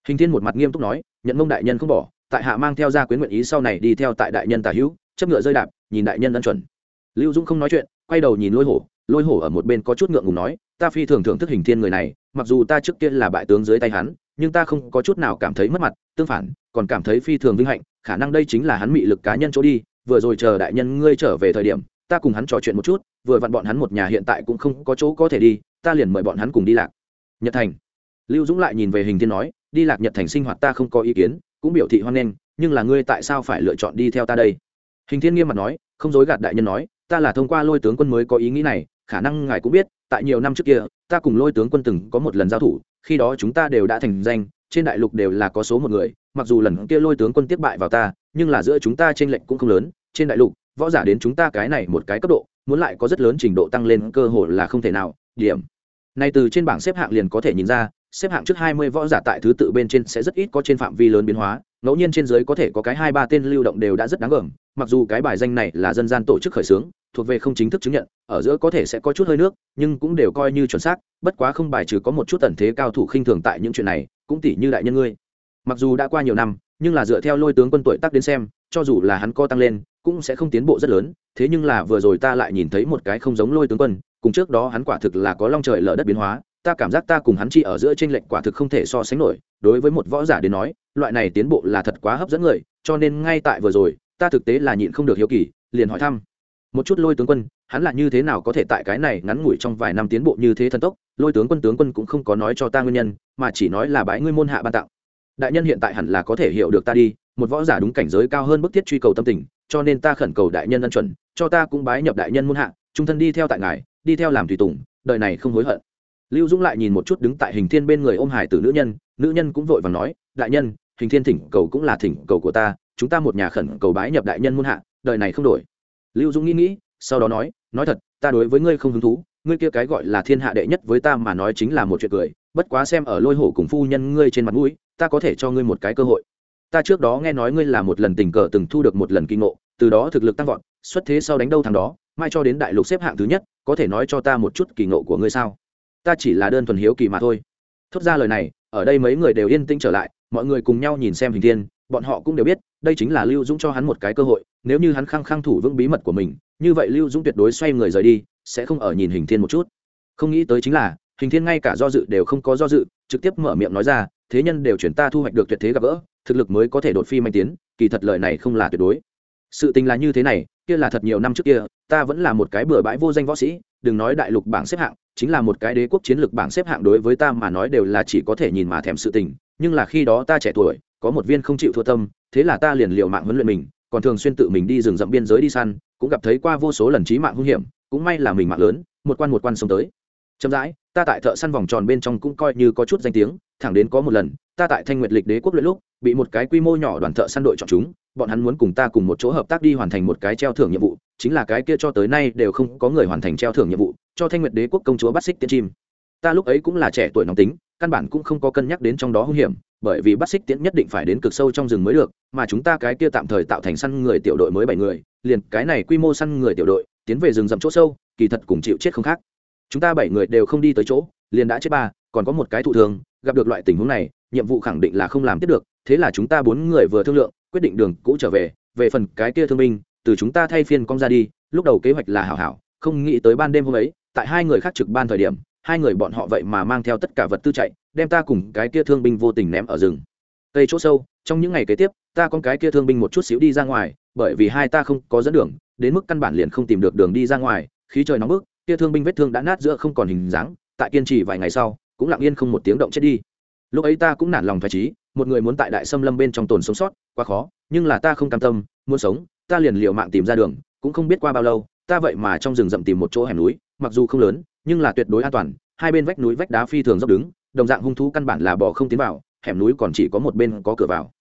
Hình thiên một mặt nghiêm túc nói, nhận mông đại nhân không bỏ, tại hạ mang theo gia quyến nguyện ý sau này đi theo tại đại nhân tả hữu, chấp ngựa rơi đạp, nhìn đại nhân ân chuẩn. Lưu dung không nói chuyện quay đầu nhìn lôi hổ lôi hổ ở một bên có chút ngượng ngùng nói, ta phi thường thưởng thức hình thiên người này, mặc dù ta trước kia là bại tướng dưới tay hắn, nhưng ta không có chút nào cảm thấy mất mặt, tương phản, còn cảm thấy phi thường vinh hạnh, khả năng đây chính là hắn mị lực cá nhân chỗ đi, vừa rồi chờ đại nhân ngươi trở về thời điểm, ta cùng hắn trò chuyện một chút, vừa vặn bọn hắn một nhà hiện tại cũng không có chỗ có thể đi, ta liền mời bọn hắn cùng đi lạc. Nhật thành. Lưu dũng lại nhìn về hình thiên nói, đi lạc nhật thành sinh hoạt ta không có ý kiến, cũng biểu thị hoan nghênh, nhưng là ngươi tại sao phải lựa chọn đi theo ta đây? Hình thiên nghiêm mặt nói, không dối gạt đại nhân nói ta là thông qua lôi tướng quân mới có ý nghĩ này, khả năng ngài cũng biết, tại nhiều năm trước kia, ta cùng lôi tướng quân từng có một lần giao thủ, khi đó chúng ta đều đã thành danh, trên đại lục đều là có số một người, mặc dù lần kia lôi tướng quân tiếp bại vào ta, nhưng là giữa chúng ta t r ê n lệch cũng không lớn, trên đại lục, võ giả đến chúng ta cái này một cái cấp độ, muốn lại có rất lớn trình độ tăng lên cơ hội là không thể nào, điểm. Này từ trên bảng xếp hạng liền có thể nhìn ra, xếp hạng trước hai mươi võ giả tại thứ tự bên trên sẽ rất ít có trên phạm vi lớn biến hóa, ngẫu nhiên trên dưới có thể có cái hai ba tên lưu động đều đã rất đáng gờm mặc dù cái bài danh này là dân gian tổ chức khởi xướng thuộc về không chính thức chứng nhận, ở giữa có thể sẽ có chút hơi nước, nhưng cũng đều coi như chuẩn xác, bất quá không bài trừ có một chút tần thế cao thủ khinh thường tại những chuyện này, cũng tỷ như đại nhân ngươi. Mặc dù đã qua nhiều năm, nhưng là dựa theo lôi tướng quân tuổi tác đến xem, cho dù là hắn co tăng lên, cũng sẽ không tiến bộ rất lớn, thế nhưng là vừa rồi ta lại nhìn thấy một cái không giống lôi tướng quân, cùng trước đó hắn quả thực là có long trời lở đất biến hóa, ta cảm giác ta cùng hắn chỉ ở giữa trên lệnh quả thực không thể so sánh nổi, đối với một võ giả đến nói, loại này tiến bộ là thật quá hấp dẫn người, cho nên ngay tại vừa rồi, ta thực tế là nhịn không được hiếu kỳ, liền hỏi thăm một chút lôi tướng quân, hắn là như thế nào có thể tại cái này ngắn ngủi trong vài năm tiến bộ như thế thần tốc? Lôi tướng quân tướng quân cũng không có nói cho ta nguyên nhân, mà chỉ nói là bái ngươi môn hạ ban tặng. Đại nhân hiện tại hẳn là có thể hiểu được ta đi, một võ giả đúng cảnh giới cao hơn bức thiết truy cầu tâm tình, cho nên ta khẩn cầu đại nhân ân chuẩn, cho ta cũng bái nhập đại nhân môn hạ, trung thân đi theo tại ngài, đi theo làm tùy tùng, đời này không hối hận. Lưu dũng lại nhìn một chút đứng tại hình thiên bên người ôm hải tử nữ nhân nữ nhân cũng vội và nói, đại nhân, hình thiên thỉnh cầu cũng là thỉnh cầu của ta, chúng ta một nhà khẩn cầu bái nhập đại nhân môn hạ, đời này không đổi lưu dũng nghĩ nghĩ, sau đó nói nói thật, ta đối với ngươi không hứng thú, ngươi kia cái gọi là thiên hạ đệ nhất với ta mà nói chính là một chuyện cười, bất quá xem ở lôi hổ cùng phu nhân ngươi trên mặt mũi, ta có thể cho ngươi một cái cơ hội. Ta trước đó nghe nói ngươi là một lần tình cờ từng thu được một lần kinh ngộ, từ đó thực lực tăng vọt, xuất thế sau đánh đâu thằng đó, mai cho đến đại lục xếp hạng thứ nhất, có thể nói cho ta một chút kỳ ngộ của ngươi sao? Ta chỉ là đơn thuần hiếu kỳ mà thôi. Thốt ra lời này, ở đây mấy người đều yên tĩnh trở lại, mọi người cùng nhau nhìn xem hình thiên bọn họ cũng đều biết, đây chính là lưu dũng cho hắn một cái cơ hội, nếu như hắn khăng khăng thủ vững bí mật của mình, như vậy lưu dũng tuyệt đối xoay người rời đi, sẽ không ở nhìn hình thiên một chút. Không nghĩ tới chính là, hình thiên ngay cả do dự đều không có do dự, trực tiếp mở miệng nói ra, thế nhân đều chuyển ta thu hoạch được tuyệt thế gặp gỡ, thực lực mới có thể đột phi manh tiến, kỳ thật lời này không là tuyệt đối. Sự tình là như thế này, kia là thật nhiều năm trước kia, ta vẫn là một cái bừa bãi vô danh võ sĩ, đừng nói đại lục bảng xếp hạng, chính là một cái đế quốc chiến lược bảng xếp hạng đối với ta mà nói đều là chỉ có thể nhìn mà thèm sự tình, nhưng là khi đó ta trẻ tuổi có một viên không chịu thua tâm, thế là ta liền liều mạng huấn luyện mình, còn thường xuyên tự mình đi rừng rậm biên giới đi săn, cũng gặp thấy qua vô số lần trí mạng hung hiểm, cũng may là mình mạng lớn, một quan một quan sống tới. Chậm rãi, ta tại thợ săn vòng tròn bên trong cũng coi như có chút danh tiếng, thẳng đến có một lần, ta tại thanh nguyệt lịch đế quốc luyện lúc, bị một cái quy mô nhỏ đoàn thợ săn đội chọn chúng, bọn hắn muốn cùng ta cùng một chỗ hợp tác đi hoàn thành một cái treo thưởng nhiệm vụ, chính là cái kia cho tới nay đều không có người hoàn thành treo thưởng nhiệm vụ, cho thanh nguyệt đế quốc công chúa bắt xích tiên chim. Ta lúc ấy cũng là trẻ tuổi nóng tính, căn bản cũng không có cân nhắc đến trong đó hung hiểm bởi vì bắt xích tiễn nhất định phải đến cực sâu trong rừng mới được, mà chúng ta cái kia tạm thời tạo thành săn người tiểu đội mới bảy người, liền cái này quy mô săn người tiểu đội, tiến về rừng rậm chỗ sâu, kỳ thật cùng chịu chết không khác. Chúng ta bảy người đều không đi tới chỗ, liền đã chết ba, còn có một cái thụ thường gặp được loại tình huống này, nhiệm vụ khẳng định là không làm tiếp được, thế là chúng ta bốn người vừa thương lượng, quyết định đường cũ trở về về phần cái kia thương binh, từ chúng ta thay phiên cong ra đi, lúc đầu kế hoạch là hảo hảo, không nghĩ tới ban đêm hôm ấy, tại hai người khác trực ban thời điểm, hai người bọn họ vậy mà mang theo tất cả vật tư chạy đem ta cùng cái kia thương binh vô tình ném ở rừng. Cây chỗ sâu, trong những ngày kế tiếp, ta con cái kia thương binh một chút xíu đi ra ngoài, bởi vì hai ta không có dẫn đường, đến mức căn bản liền không tìm được đường đi ra ngoài, khí trời nóng bức, kia thương binh vết thương đã nát giữa không còn hình dáng, tại kiên trì vài ngày sau, cũng lặng yên không một tiếng động chết đi. Lúc ấy ta cũng nản lòng phải trí, một người muốn tại đại xâm lâm bên trong tồn sống sót, quá khó, nhưng là ta không cam tâm, muốn sống, ta liền liều mạng tìm ra đường, cũng không biết qua bao lâu, ta vậy mà trong rừng rậm tìm một chỗ hẻm núi, mặc dù không lớn, nhưng là tuyệt đối an toàn, hai bên vách núi vách đá phi thường dốc đứng đồng dạng hung thú căn bản là bò không tiến vào, hẻm núi còn chỉ có một bên có cửa vào.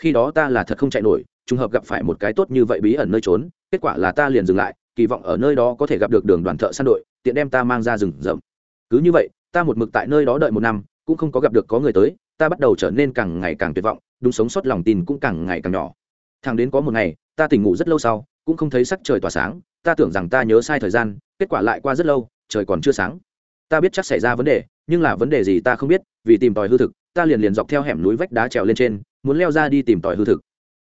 Khi đó ta là thật không chạy nổi, trùng hợp gặp phải một cái tốt như vậy bí ẩn nơi trốn, kết quả là ta liền dừng lại, kỳ vọng ở nơi đó có thể gặp được đường đoàn thợ săn đội, tiện đem ta mang ra rừng rậm. Cứ như vậy, ta một mực tại nơi đó đợi một năm, cũng không có gặp được có người tới, ta bắt đầu trở nên càng ngày càng tuyệt vọng, đúng sống sót lòng tin cũng càng ngày càng nhỏ. Thằng đến có một ngày, ta tỉnh ngủ rất lâu sau, cũng không thấy sắc trời tỏa sáng, ta tưởng rằng ta nhớ sai thời gian, kết quả lại qua rất lâu, trời còn chưa sáng. Ta biết chắc xảy ra vấn đề nhưng là vấn đề gì ta không biết, vì tìm tòi hư thực, ta liền liền dọc theo hẻm núi vách đá trèo lên trên, muốn leo ra đi tìm tòi hư thực.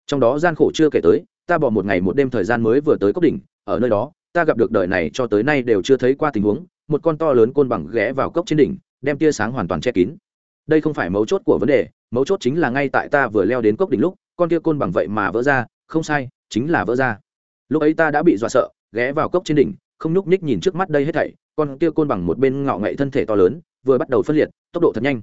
Trong đó gian khổ chưa kể tới, ta bỏ một ngày một đêm thời gian mới vừa tới cốc đỉnh, ở nơi đó, ta gặp được đời này cho tới nay đều chưa thấy qua tình huống, một con to lớn côn bằng ghé vào cốc trên đỉnh, đem tia sáng hoàn toàn che kín. Đây không phải mấu chốt của vấn đề, mấu chốt chính là ngay tại ta vừa leo đến cốc đỉnh lúc, con tia côn bằng vậy mà vỡ ra, không sai, chính là vỡ ra. Lúc ấy ta đã bị dọa sợ, ghé vào cốc trên đỉnh, không nhúc nhích nhìn trước mắt đây hết thảy, con kia côn bằng một bên ngạo ngậy thân thể to lớn vừa bắt đầu phân liệt, tốc độ thật nhanh.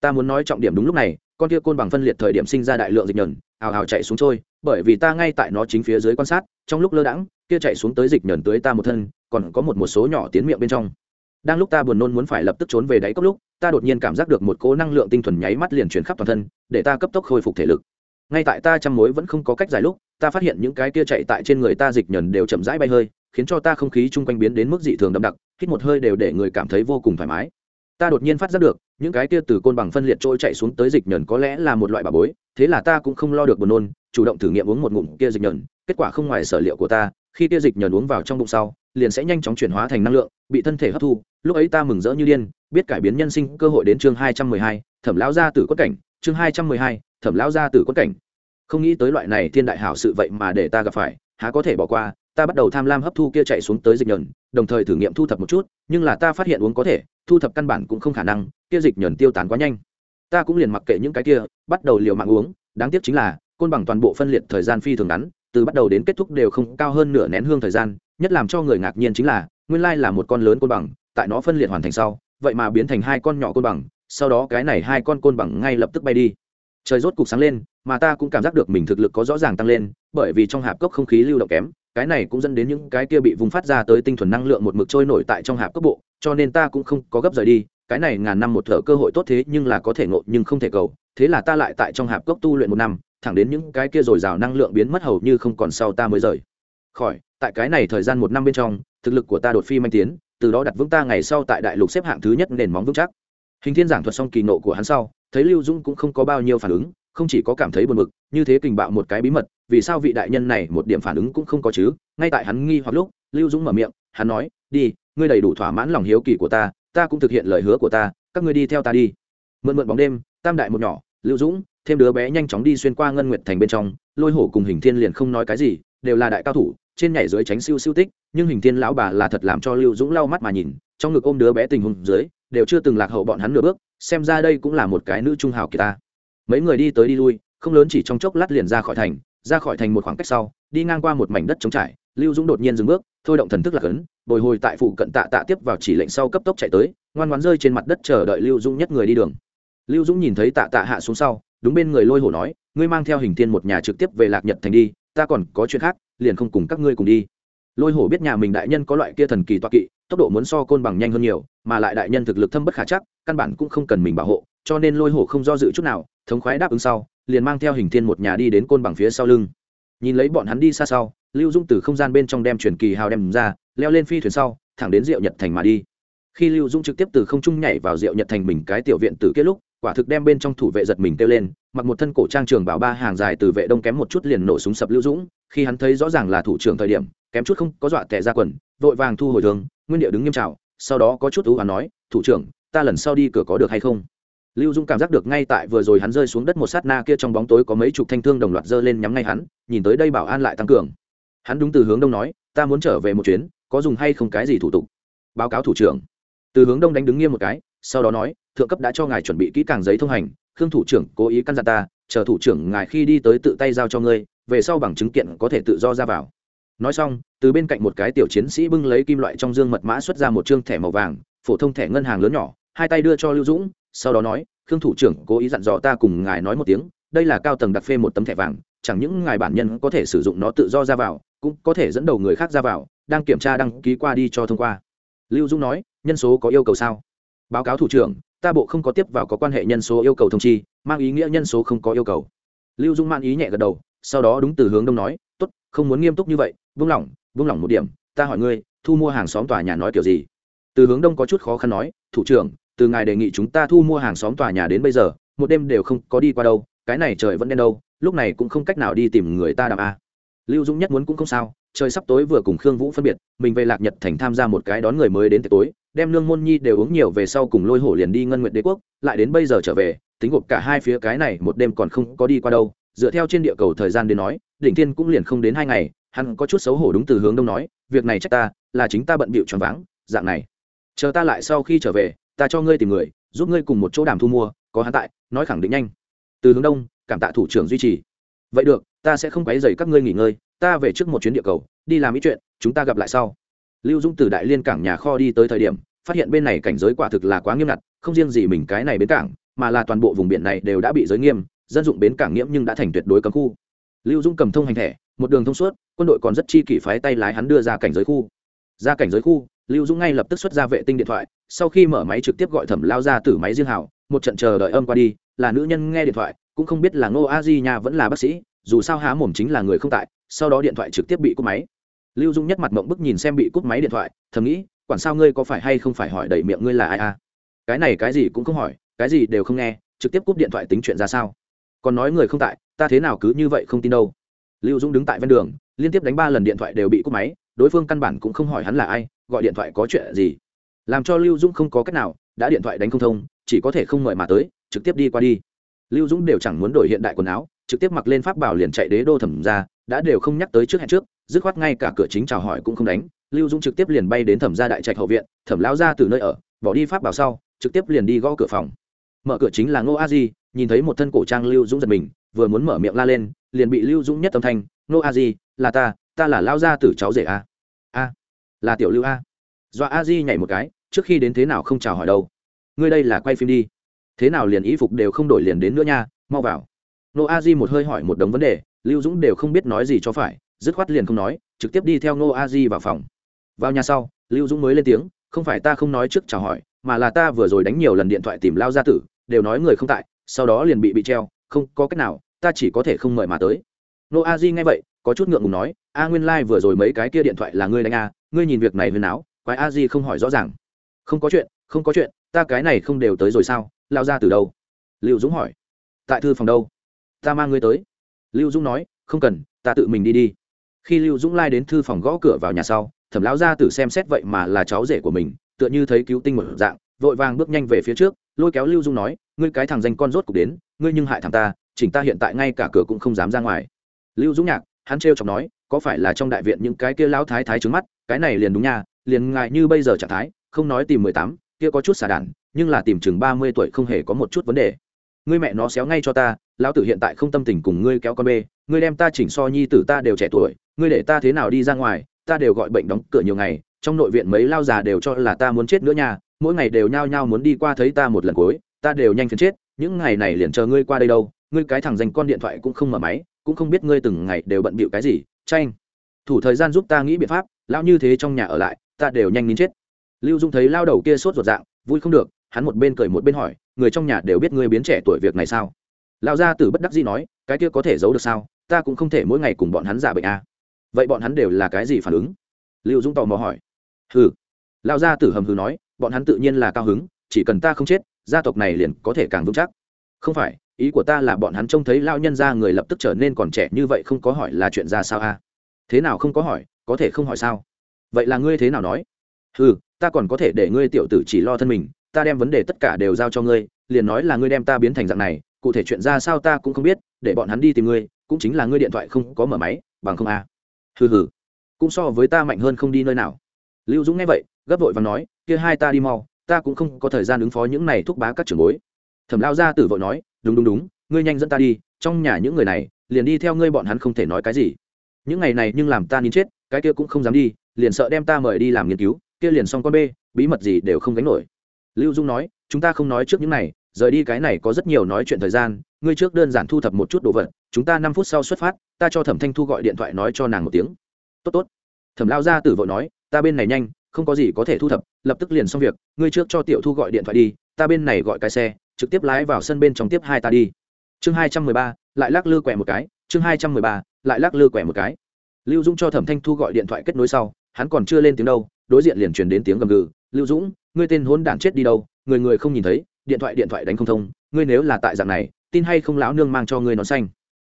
Ta muốn nói trọng điểm đúng lúc này, con kia côn bằng phân liệt thời điểm sinh ra đại lượng dịch nhờn, ào ào chạy xuống trôi, bởi vì ta ngay tại nó chính phía dưới quan sát, trong lúc lơ đãng, kia chạy xuống tới dịch nhờn tới ta một thân, còn có một một số nhỏ tiến miệng bên trong. Đang lúc ta buồn nôn muốn phải lập tức trốn về đáy cốc lúc, ta đột nhiên cảm giác được một cố năng lượng tinh thuần nháy mắt liền chuyển khắp toàn thân, để ta cấp tốc khôi phục thể lực. Ngay tại ta chăm mối vẫn không có cách giải lúc, ta phát hiện những cái kia chạy tại trên người ta dịch nhờn đều chậm rãi bay hơi, khiến cho ta không khí chung quanh biến đến mức dị thường đậm đặc, hít một hơi đều để người cảm thấy vô cùng thoải mái ta đột nhiên phát giác được, những cái kia từ côn bằng phân liệt trôi chạy xuống tới dịch nhờn có lẽ là một loại bà bối, thế là ta cũng không lo được buồn nôn, chủ động thử nghiệm uống một ngụm kia dịch nhờn, kết quả không ngoài sở liệu của ta, khi kia dịch nhờn uống vào trong bụng sau, liền sẽ nhanh chóng chuyển hóa thành năng lượng, bị thân thể hấp thu, lúc ấy ta mừng rỡ như điên, biết cải biến nhân sinh cơ hội đến chương hai trăm mười hai, thẩm lão gia tử quất cảnh, chương hai trăm mười hai, thẩm lão gia tử quất cảnh. Không nghĩ tới loại này thiên đại hảo sự vậy mà để ta gặp phải, há có thể bỏ qua ta bắt đầu tham lam hấp thu kia chạy xuống tới dịch nhờn, đồng thời thử nghiệm thu thập một chút, nhưng là ta phát hiện uống có thể, thu thập căn bản cũng không khả năng, kia dịch nhờn tiêu tán quá nhanh. Ta cũng liền mặc kệ những cái kia, bắt đầu liều mạng uống, đáng tiếc chính là, côn bằng toàn bộ phân liệt thời gian phi thường ngắn, từ bắt đầu đến kết thúc đều không cao hơn nửa nén hương thời gian, nhất làm cho người ngạc nhiên chính là, nguyên lai là một con lớn côn bằng, tại nó phân liệt hoàn thành sau, vậy mà biến thành hai con nhỏ côn bằng, sau đó cái này hai con côn bằng ngay lập tức bay đi. Trời rốt cục sáng lên, mà ta cũng cảm giác được mình thực lực có rõ ràng tăng lên, bởi vì trong hạp cốc không khí lưu động kém cái này cũng dẫn đến những cái kia bị vùng phát ra tới tinh thuần năng lượng một mực trôi nổi tại trong hạp cốc bộ, cho nên ta cũng không có gấp rời đi, cái này ngàn năm một thở cơ hội tốt thế nhưng là có thể ngộ nhưng không thể cầu, thế là ta lại tại trong hạp cốc tu luyện một năm, thẳng đến những cái kia dồi dào năng lượng biến mất hầu như không còn sau ta mới rời. Khỏi, tại cái này thời gian một năm bên trong, thực lực của ta đột phi manh tiến, từ đó đặt vững ta ngày sau tại đại lục xếp hạng thứ nhất nền móng vững chắc. Hình thiên giảng thuật xong kỳ nộ của hắn sau, thấy lưu dung cũng không có bao nhiêu phản ứng không chỉ có cảm thấy buồn bực, như thế kình bạo một cái bí mật, vì sao vị đại nhân này một điểm phản ứng cũng không có chứ? Ngay tại hắn nghi hoặc lúc, lưu dũng mở miệng, hắn nói, đi, ngươi đầy đủ thỏa mãn lòng hiếu kỳ của ta ta cũng thực hiện lời hứa của ta, các ngươi đi theo ta đi. Mượn mượn bóng đêm, tam đại một nhỏ, lưu dũng, thêm đứa bé nhanh chóng đi xuyên qua ngân nguyệt thành bên trong, lôi hổ cùng hình thiên liền không nói cái gì, đều là đại cao thủ, trên nhảy dưới tránh siêu siêu tích, nhưng hình thiên lão bà là thật làm cho lưu dũng lau mắt mà nhìn, trong ngực ôm đứa bé tình huống dưới, đều chưa từng lạc hậu bọn hắn nửa bước, xem ra đây cũng là một cái nữ trung hào kỳ ta mấy người đi tới đi lui, không lớn chỉ trong chốc lát liền ra khỏi thành, ra khỏi thành một khoảng cách sau, đi ngang qua một mảnh đất trống trải, lưu dũng đột nhiên dừng bước, thôi động thần thức lạc ấn bồi hồi tại phụ cận tạ tạ tiếp vào chỉ lệnh sau cấp tốc chạy tới, ngoan ngoan rơi trên mặt đất chờ đợi lưu dũng nhất người đi đường. Lưu dũng nhìn thấy tạ tạ hạ xuống sau, đúng bên người lôi hổ nói, ngươi mang theo hình thiên một nhà trực tiếp về lạc nhật thành đi, ta còn có chuyện khác, liền không cùng các ngươi cùng đi. Lôi hổ biết nhà mình đại nhân có loại kia thần kỳ toa kỵ, tốc độ muốn so côn bằng nhanh hơn nhiều, mà lại đại nhân thực lực thâm bất khả chắc, căn bản cũng không cần mình bảo hộ, cho nên lôi hổ không do dự chút nào thống khoái đáp ứng sau, liền mang theo hình thiên một nhà đi đến côn bằng phía sau lưng. Nhìn lấy bọn hắn đi xa sau, lưu dung từ không gian bên trong đem truyền kỳ hào đem ra, leo lên phi thuyền sau, thẳng đến diệu nhật thành mà đi. Khi lưu dung trực tiếp từ không trung nhảy vào diệu nhật thành mình cái tiểu viện từ kết lúc, quả thực đem bên trong thủ vệ giật mình kêu lên, mặc một thân cổ trang trường bảo ba hàng dài từ vệ đông kém một chút liền nổ súng sập lưu dũng, khi hắn thấy rõ ràng là thủ trưởng thời điểm, kém chút không có dọa tẻ ra quần, vội vàng thu hồi thường nguyên địa đứng nghiêm trào, sau đó có chút ưu hoán nói, thủ trưởng, ta lần sau đi cửa có được hay không? Lưu dung cảm giác được ngay tại vừa rồi hắn rơi xuống đất một sát na kia trong bóng tối có mấy chục thanh thương đồng loạt dơ lên nhắm ngay hắn, nhìn tới đây bảo an lại tăng cường. Hắn đúng từ hướng đông nói, ta muốn trở về một chuyến, có dùng hay không cái gì thủ tục? Báo cáo thủ trưởng. Từ hướng đông đánh đứng nghiêm một cái, sau đó nói, thượng cấp đã cho ngài chuẩn bị kỹ càng giấy thông hành, khương thủ trưởng cố ý căn dặn ta, chờ thủ trưởng ngài khi đi tới tự tay giao cho ngươi, về sau bằng chứng kiện có thể tự do ra vào. Nói xong, từ bên cạnh một cái tiểu chiến sĩ bưng lấy kim loại trong dương mật mã xuất ra một chương thẻ màu vàng, phổ thông thẻ ngân hàng lớn nhỏ, hai tay đưa cho lưu dũng sau đó nói, khương thủ trưởng, cố ý dặn dò ta cùng ngài nói một tiếng, đây là cao tầng đặc phê một tấm thẻ vàng, chẳng những ngài bản nhân có thể sử dụng nó tự do ra vào, cũng có thể dẫn đầu người khác ra vào, đang kiểm tra đăng ký qua đi cho thông qua. Lưu dũng nói, nhân số có yêu cầu sao? Báo cáo thủ trưởng, ta bộ không có tiếp vào có quan hệ nhân số yêu cầu thông chi, mang ý nghĩa nhân số không có yêu cầu. Lưu dung man ý nhẹ gật đầu, sau đó đúng từ hướng đông nói t ố t không muốn nghiêm túc như vậy, vung lỏng vung lỏng một điểm, ta hỏi ngươi, thu mua hàng xóm tòa nhà nói kiểu gì? Từ hướng đông có chút khó khăn nói, thủ trưởng từ ngài đề nghị chúng ta thu mua hàng xóm tòa nhà đến bây giờ, một đêm đều không có đi qua đâu, cái này trời vẫn đen đâu, lúc này cũng không cách nào đi tìm người ta đàm a. Lưu dũng nhất muốn cũng không sao, trời sắp tối vừa cùng khương vũ phân biệt, mình về lạc nhật thành tham gia một cái đón người mới đến tối, đem nương môn nhi đều uống nhiều về sau cùng lôi hổ liền đi ngân nguyện đế quốc, lại đến bây giờ trở về, tính gộp cả hai phía cái này một đêm còn không có đi qua đâu, dựa theo trên địa cầu thời gian đến nói, đỉnh thiên cũng liền không đến hai ngày, hắn có chút xấu hổ đúng từ hướng đông nói, việc này trách ta, là chính ta bận bịu choáng váng, dạng này. Chờ ta lại sau khi trở về ta cho ngươi tìm người, giúp ngươi cùng một chỗ đàm thu mua, có hắn tại, nói khẳng định nhanh. Từ hướng đông, cảm tạ thủ trưởng duy trì. Vậy được, ta sẽ không quấy dày các ngươi nghỉ ngơi, ta về trước một chuyến địa cầu, đi làm ít chuyện, chúng ta gặp lại sau. Lưu dũng từ đại liên cảng nhà kho đi tới thời điểm, phát hiện bên này cảnh giới quả thực là quá nghiêm ngặt, không riêng gì mình cái này bến cảng, mà là toàn bộ vùng biển này đều đã bị giới nghiêm, dân dụng bến cảng nghiễm nhưng đã thành tuyệt đối cấm khu. Lưu dũng cầm thông hành thẻ, một đường thông suốt, quân đội còn rất chi kỷ phái tay lái hắn đưa ra cảnh giới khu ra cảnh giới khu, lưu dũng ngay lập tức xuất ra vệ tinh điện thoại, sau khi mở máy trực tiếp gọi thẩm lao ra từ máy riêng hảo một trận chờ đợi âm qua đi, là nữ nhân nghe điện thoại, cũng không biết là ngô a di nha vẫn là bác sĩ, dù sao há mồm chính là người không tại, sau đó điện thoại trực tiếp bị cúp máy. Lưu dung nhất mặt mộng bức nhìn xem bị cúp máy điện thoại, thầm nghĩ, quản sao ngươi có phải hay không phải hỏi đầy miệng ngươi là ai à cái này cái gì cũng không hỏi, cái gì đều không nghe, trực tiếp cúp điện thoại tính chuyện ra sao? Còn nói người không tại, ta thế nào cứ như vậy không tin đâu. Lưu dung đứng tại ven đường, liên tiếp đánh ba lần điện thoại đều bị cúp máy đối phương căn bản cũng không hỏi hắn là ai, gọi điện thoại có chuyện gì. Làm cho lưu dung không có cách nào, đã điện thoại đánh không thông, chỉ có thể không mời mà tới, trực tiếp đi qua đi. Lưu dũng đều chẳng muốn đổi hiện đại quần áo, trực tiếp mặc lên pháp bảo liền chạy đế đô thẩm ra đã đều không nhắc tới trước hẹn trước, dứt khoát ngay cả cửa chính chào hỏi cũng không đánh. Lưu dũng trực tiếp liền bay đến thẩm gia đại trạch hậu viện, thẩm lao ra từ nơi ở, bỏ đi pháp bảo sau, trực tiếp liền đi gõ cửa phòng. Mở cửa chính là ngô a di, nhìn thấy một thân cổ trang lưu dũng giật mình, vừa muốn mở miệng la lên, liền bị lưu dũng nhất tâm thanh, ngô a di, là ta ta là lao gia tử cháu rể a. A, là tiểu lưu a. Dọa a di nhảy một cái, trước khi đến thế nào không chào hỏi đâu. Ngươi đây là quay phim đi. Thế nào liền ý phục đều không đổi liền đến nữa nha, mau vào. Nô a di một hơi hỏi một đống vấn đề, lưu dũng đều không biết nói gì cho phải, dứt khoát liền không nói, trực tiếp đi theo nô a di vào phòng. Vào nhà sau, lưu dũng mới lên tiếng, không phải ta không nói trước chào hỏi, mà là ta vừa rồi đánh nhiều lần điện thoại tìm lao gia tử, đều nói người không tại, sau đó liền bị bị treo, không có cách nào, ta chỉ có thể không mời mà tới. Nô a di nghe vậy có chút ngượng ngùng nói, a nguyên lai、like、vừa rồi mấy cái kia điện thoại là ngươi đánh a, ngươi nhìn việc này huyền áo, quái a di không hỏi rõ ràng. Không có chuyện, không có chuyện, ta cái này không đều tới rồi sao, lao ra từ đâu? Lưu dũng hỏi. Tại thư phòng đâu? Ta mang ngươi tới. Lưu dũng nói, không cần, ta tự mình đi đi. Khi lưu dũng lai đến thư phòng gõ cửa vào nhà sau, thẩm lão gia tử xem xét vậy mà là cháu rể của mình, tựa như thấy cứu tinh một dạng, vội vàng bước nhanh về phía trước, lôi kéo lưu dung nói, ngươi cái thằng danh con rốt cục đến, ngươi nhưng hại thằng ta, chỉnh ta hiện tại ngay cả cửa cũng không dám ra ngoài. Lưu dũng nhạc hắn trêu chọc nói, có phải là trong đại viện những cái kia lão thái thái trứng mắt, cái này liền đúng nha, liền ngại như bây giờ trạng thái, không nói tìm mười tám, kia có chút xả đản nhưng là tìm chừng ba mươi tuổi không hề có một chút vấn đề. Ngươi mẹ nó xéo ngay cho ta, lão tử hiện tại không tâm tình cùng ngươi kéo con bê, ngươi đem ta chỉnh so nhi tử ta đều trẻ tuổi, ngươi để ta thế nào đi ra ngoài, ta đều gọi bệnh đóng cửa nhiều ngày, trong nội viện mấy lao già đều cho là ta muốn chết nữa nha, mỗi ngày đều nhao nhao muốn đi qua thấy ta một lần cuối, ta đều nhanh phiền chết, những ngày này liền chờ ngươi qua đây đâu, ngươi cái thằng dành con điện thoại cũng không mở máy cũng không biết ngươi từng ngày đều bận bịu cái gì, tranh. Thủ thời gian giúp ta nghĩ biện pháp, lão như thế trong nhà ở lại, ta đều nhanh nín chết. Lưu dung thấy lao đầu kia sốt ruột dạng, vui không được, hắn một bên cười một bên hỏi, người trong nhà đều biết ngươi biến trẻ tuổi việc này sao? Lão gia tử bất đắc dĩ nói, cái kia có thể giấu được sao? Ta cũng không thể mỗi ngày cùng bọn hắn giả bệnh à. vậy bọn hắn đều là cái gì phản ứng? Lưu dung tò mò hỏi. Hừ. Lão gia tử hầm hừ nói, bọn hắn tự nhiên là cao hứng, chỉ cần ta không chết, gia tộc này liền có thể càng vững chắc. Không phải ý của ta là bọn hắn trông thấy lao nhân ra người lập tức trở nên còn trẻ như vậy không có hỏi là chuyện ra sao a à? thế nào không có hỏi, có thể không hỏi sao vậy là ngươi thế nào nói ừ ta còn có thể để ngươi tiểu tử chỉ lo thân mình, ta đem vấn đề tất cả đều giao cho ngươi, liền nói là ngươi đem ta biến thành dạng này, cụ thể chuyện ra sao ta cũng không biết, để bọn hắn đi tìm ngươi, cũng chính là ngươi điện thoại không có mở máy, bằng không à. hừ hừ, cũng so với ta mạnh hơn không đi nơi nào lưu dũng nghe vậy, gấp vội và nói, kia hai ta đi mau, ta cũng không có thời gian ứng phó những này thúc bá các trưởng bối thẩm lao ra tử vội nói đúng đúng đúng, ngươi nhanh dẫn ta đi, trong nhà những người này, liền đi theo ngươi bọn hắn không thể nói cái gì. Những ngày này nhưng làm ta nín chết, cái kia cũng không dám đi, liền sợ đem ta mời đi làm nghiên cứu, kia liền xong con bê, bí mật gì đều không gánh nổi. Lưu dung nói, chúng ta không nói trước những này, rời đi cái này có rất nhiều nói chuyện thời gian, ngươi trước đơn giản thu thập một chút đồ vật, chúng ta năm phút sau xuất phát, ta cho thẩm thanh thu gọi điện thoại nói cho nàng một tiếng. Tốt tốt. Thẩm lao ra tử vội nói, ta bên này nhanh, không có gì có thể thu thập, lập tức liền xong việc, ngươi trước cho tiểu thu gọi điện thoại đi, ta bên này gọi cái xe trực tiếp lái vào sân bên trong tiếp hai ta đi. Chương hai trăm mười ba, lại lắc lư quẹ một cái, chương hai trăm mười ba, lại lắc lư quẹ một cái. Lưu dũng cho thẩm thanh thu gọi điện thoại kết nối sau, hắn còn chưa lên tiếng đâu, đối diện liền truyền đến tiếng gầm gừ, lưu dũng, ngươi tên hôn đản chết đi đâu, người người không nhìn thấy, điện thoại điện thoại đánh không thông, ngươi nếu là tại dạng này, tin hay không lão nương mang cho ngươi nón xanh.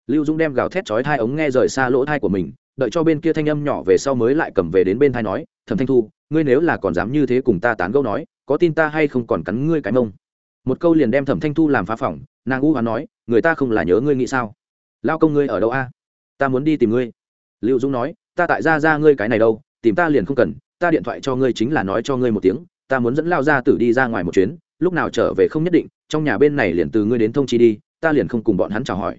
Lưu dũng đem gào thét chói tai ống nghe rời xa lỗ thai của mình, đợi cho bên kia thanh âm nhỏ về sau mới lại cầm về đến bên thai nói, thẩm thanh thu, ngươi nếu là còn dám như thế cùng ta tán gẫu nói, có tin ta hay không còn cắn ngươi cái mông? Một câu liền đem thẩm thanh thu làm phá phỏng, nàng u hoán nói, người ta không là nhớ ngươi nghĩ sao? Lao công ngươi ở đâu a? Ta muốn đi tìm ngươi. Lưu dũng nói, ta tại ra ra ngươi cái này đâu, tìm ta liền không cần, ta điện thoại cho ngươi chính là nói cho ngươi một tiếng, ta muốn dẫn lao ra tử đi ra ngoài một chuyến, lúc nào trở về không nhất định, trong nhà bên này liền từ ngươi đến thông chi đi, ta liền không cùng bọn hắn chào hỏi.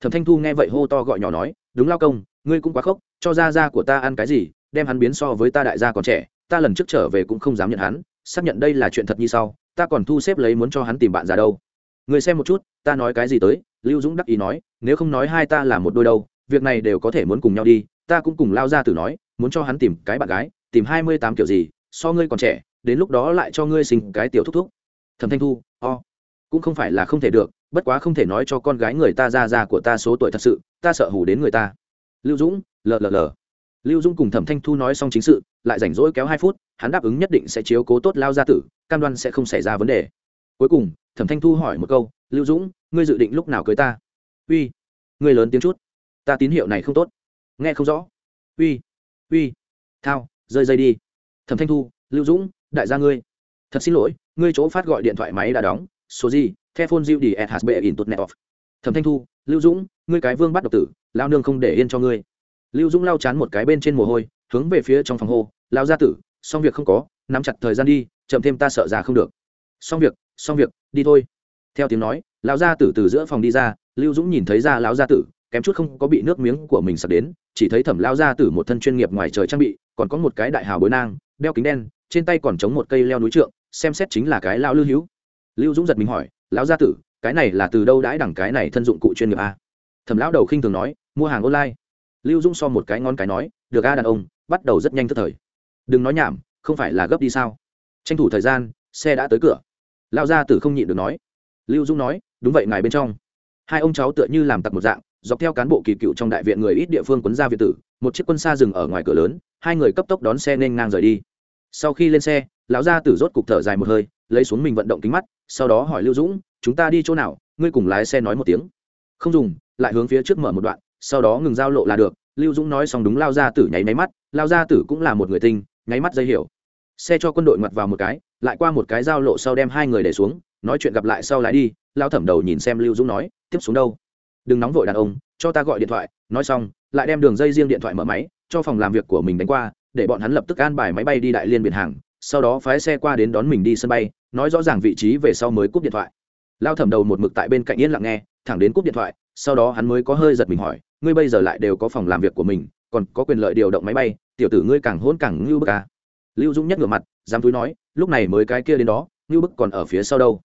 Thẩm thanh thu nghe vậy hô to gọi nhỏ nói, đúng lao công, ngươi cũng quá khốc, cho ra ra của ta ăn cái gì, đem hắn biến so với ta đại gia còn trẻ, ta lần trước trở về cũng không dám nhận hắn, xác nhận đây là chuyện thật như sau ta còn thu xếp lấy muốn cho hắn tìm bạn già đâu. Người xem một chút, ta nói cái gì tới, lưu dũng đắc ý nói, nếu không nói hai ta là một đôi đâu, việc này đều có thể muốn cùng nhau đi, ta cũng cùng lao ra từ nói, muốn cho hắn tìm cái bạn gái, tìm hai mươi tám kiểu gì, so ngươi còn trẻ, đến lúc đó lại cho ngươi sinh cái tiểu thúc thúc. Thẩm thanh thu, o、oh. cũng không phải là không thể được, bất quá không thể nói cho con gái người ta ra ra của ta số tuổi thật sự, ta sợ hủ đến người ta. Lưu dũng, lờ lờ lờ lưu Dung cùng thẩm thanh thu nói xong chính sự, lại rảnh rỗi kéo hai phút, hắn đáp ứng nhất định sẽ chiếu cố tốt lao gia tử, cam đoan sẽ không xảy ra vấn đề. Cuối cùng, thẩm thanh thu hỏi một câu, lưu dũng, ngươi dự định lúc nào cưới ta? Uy, ngươi lớn tiếng chút, ta tín hiệu này không tốt. Nghe không rõ. Uy uy, thao, rơi dây đi. Thẩm thanh thu, lưu dũng, đại gia ngươi. Thật xin lỗi, ngươi chỗ phát gọi điện thoại máy đã đóng, số gì, the phone diệu đi at hsb in tốt net off. Thẩm thanh thu, lưu dũng, ngươi cái vương bắt độc tử, lao nương không để yên cho ngươi lưu dũng lao chán một cái bên trên mồ hôi, hướng về phía trong phòng hô lao gia tử, xong việc không có, nắm chặt thời gian đi, chậm thêm ta sợ già không được. Xong việc xong việc, đi thôi. Theo tiếng nói, lão gia tử từ giữa phòng đi ra, lưu dũng nhìn thấy ra lão gia tử, kém chút không có bị nước miếng của mình sập đến, chỉ thấy thẩm lao gia tử một thân chuyên nghiệp ngoài trời trang bị, còn có một cái đại hào bối nang, đeo kính đen, trên tay còn chống một cây leo núi trượng, xem xét chính là cái lao lưu hữu. Lưu dũng giật mình hỏi, lão gia tử, cái này là từ đâu đãi đẳng cái này thân dụng cụ chuyên nghiệp a thẩm lão đầu khinh thường nói, mua hàng online lưu Dung so một cái ngón cái nói, được a, đàn ông, bắt đầu rất nhanh tức thời. Đừng nói nhảm, không phải là gấp đi sao? Tranh thủ thời gian, xe đã tới cửa. Lão gia tử không nhịn được nói. Lưu Dung nói, đúng vậy, ngài bên trong. Hai ông cháu tựa như làm tặc một dạng, dọc theo cán bộ kỳ cựu trong đại viện người ít địa phương quấn ra viện tử, một chiếc quân xa dừng ở ngoài cửa lớn, hai người cấp tốc đón xe nên ngang rời đi. Sau khi lên xe, lão gia tử rốt cục thở dài một hơi, lấy xuống mình vận động kính mắt, sau đó hỏi lưu dũng, chúng ta đi chỗ nào? Ngươi cùng lái xe nói một tiếng. Không dùng, lại hướng phía trước mở một đoạn sau đó ngừng giao lộ là được. Lưu dũng nói xong đúng lao gia tử nháy máy mắt, lao gia tử cũng là một người tinh, nháy mắt dây hiểu. Xe cho quân đội mặt vào một cái, lại qua một cái giao lộ sau đem hai người để xuống, nói chuyện gặp lại sau lái đi, lao thẩm đầu nhìn xem lưu dũng nói, tiếp xuống đâu? Đừng nóng vội đàn ông, cho ta gọi điện thoại. Nói xong, lại đem đường dây riêng điện thoại mở máy, cho phòng làm việc của mình đánh qua, để bọn hắn lập tức an bài máy bay đi đại liên biển hàng, sau đó phái xe qua đến đón mình đi sân bay, nói rõ ràng vị trí về sau mới cúp điện thoại. Lao thẩm đầu một mực tại bên cạnh yên lặng nghe, thẳng đến cúp điện thoại, sau đó hắn mới có hơi giật mình hỏi ngươi bây giờ lại đều có phòng làm việc của mình, còn có quyền lợi điều động máy bay, tiểu tử ngươi càng hôn càng ngưu bức à. lưu dũng nhất ngửa mặt, dám túi nói, lúc này mới cái kia đến đó, ngưu bức còn ở phía sau đâu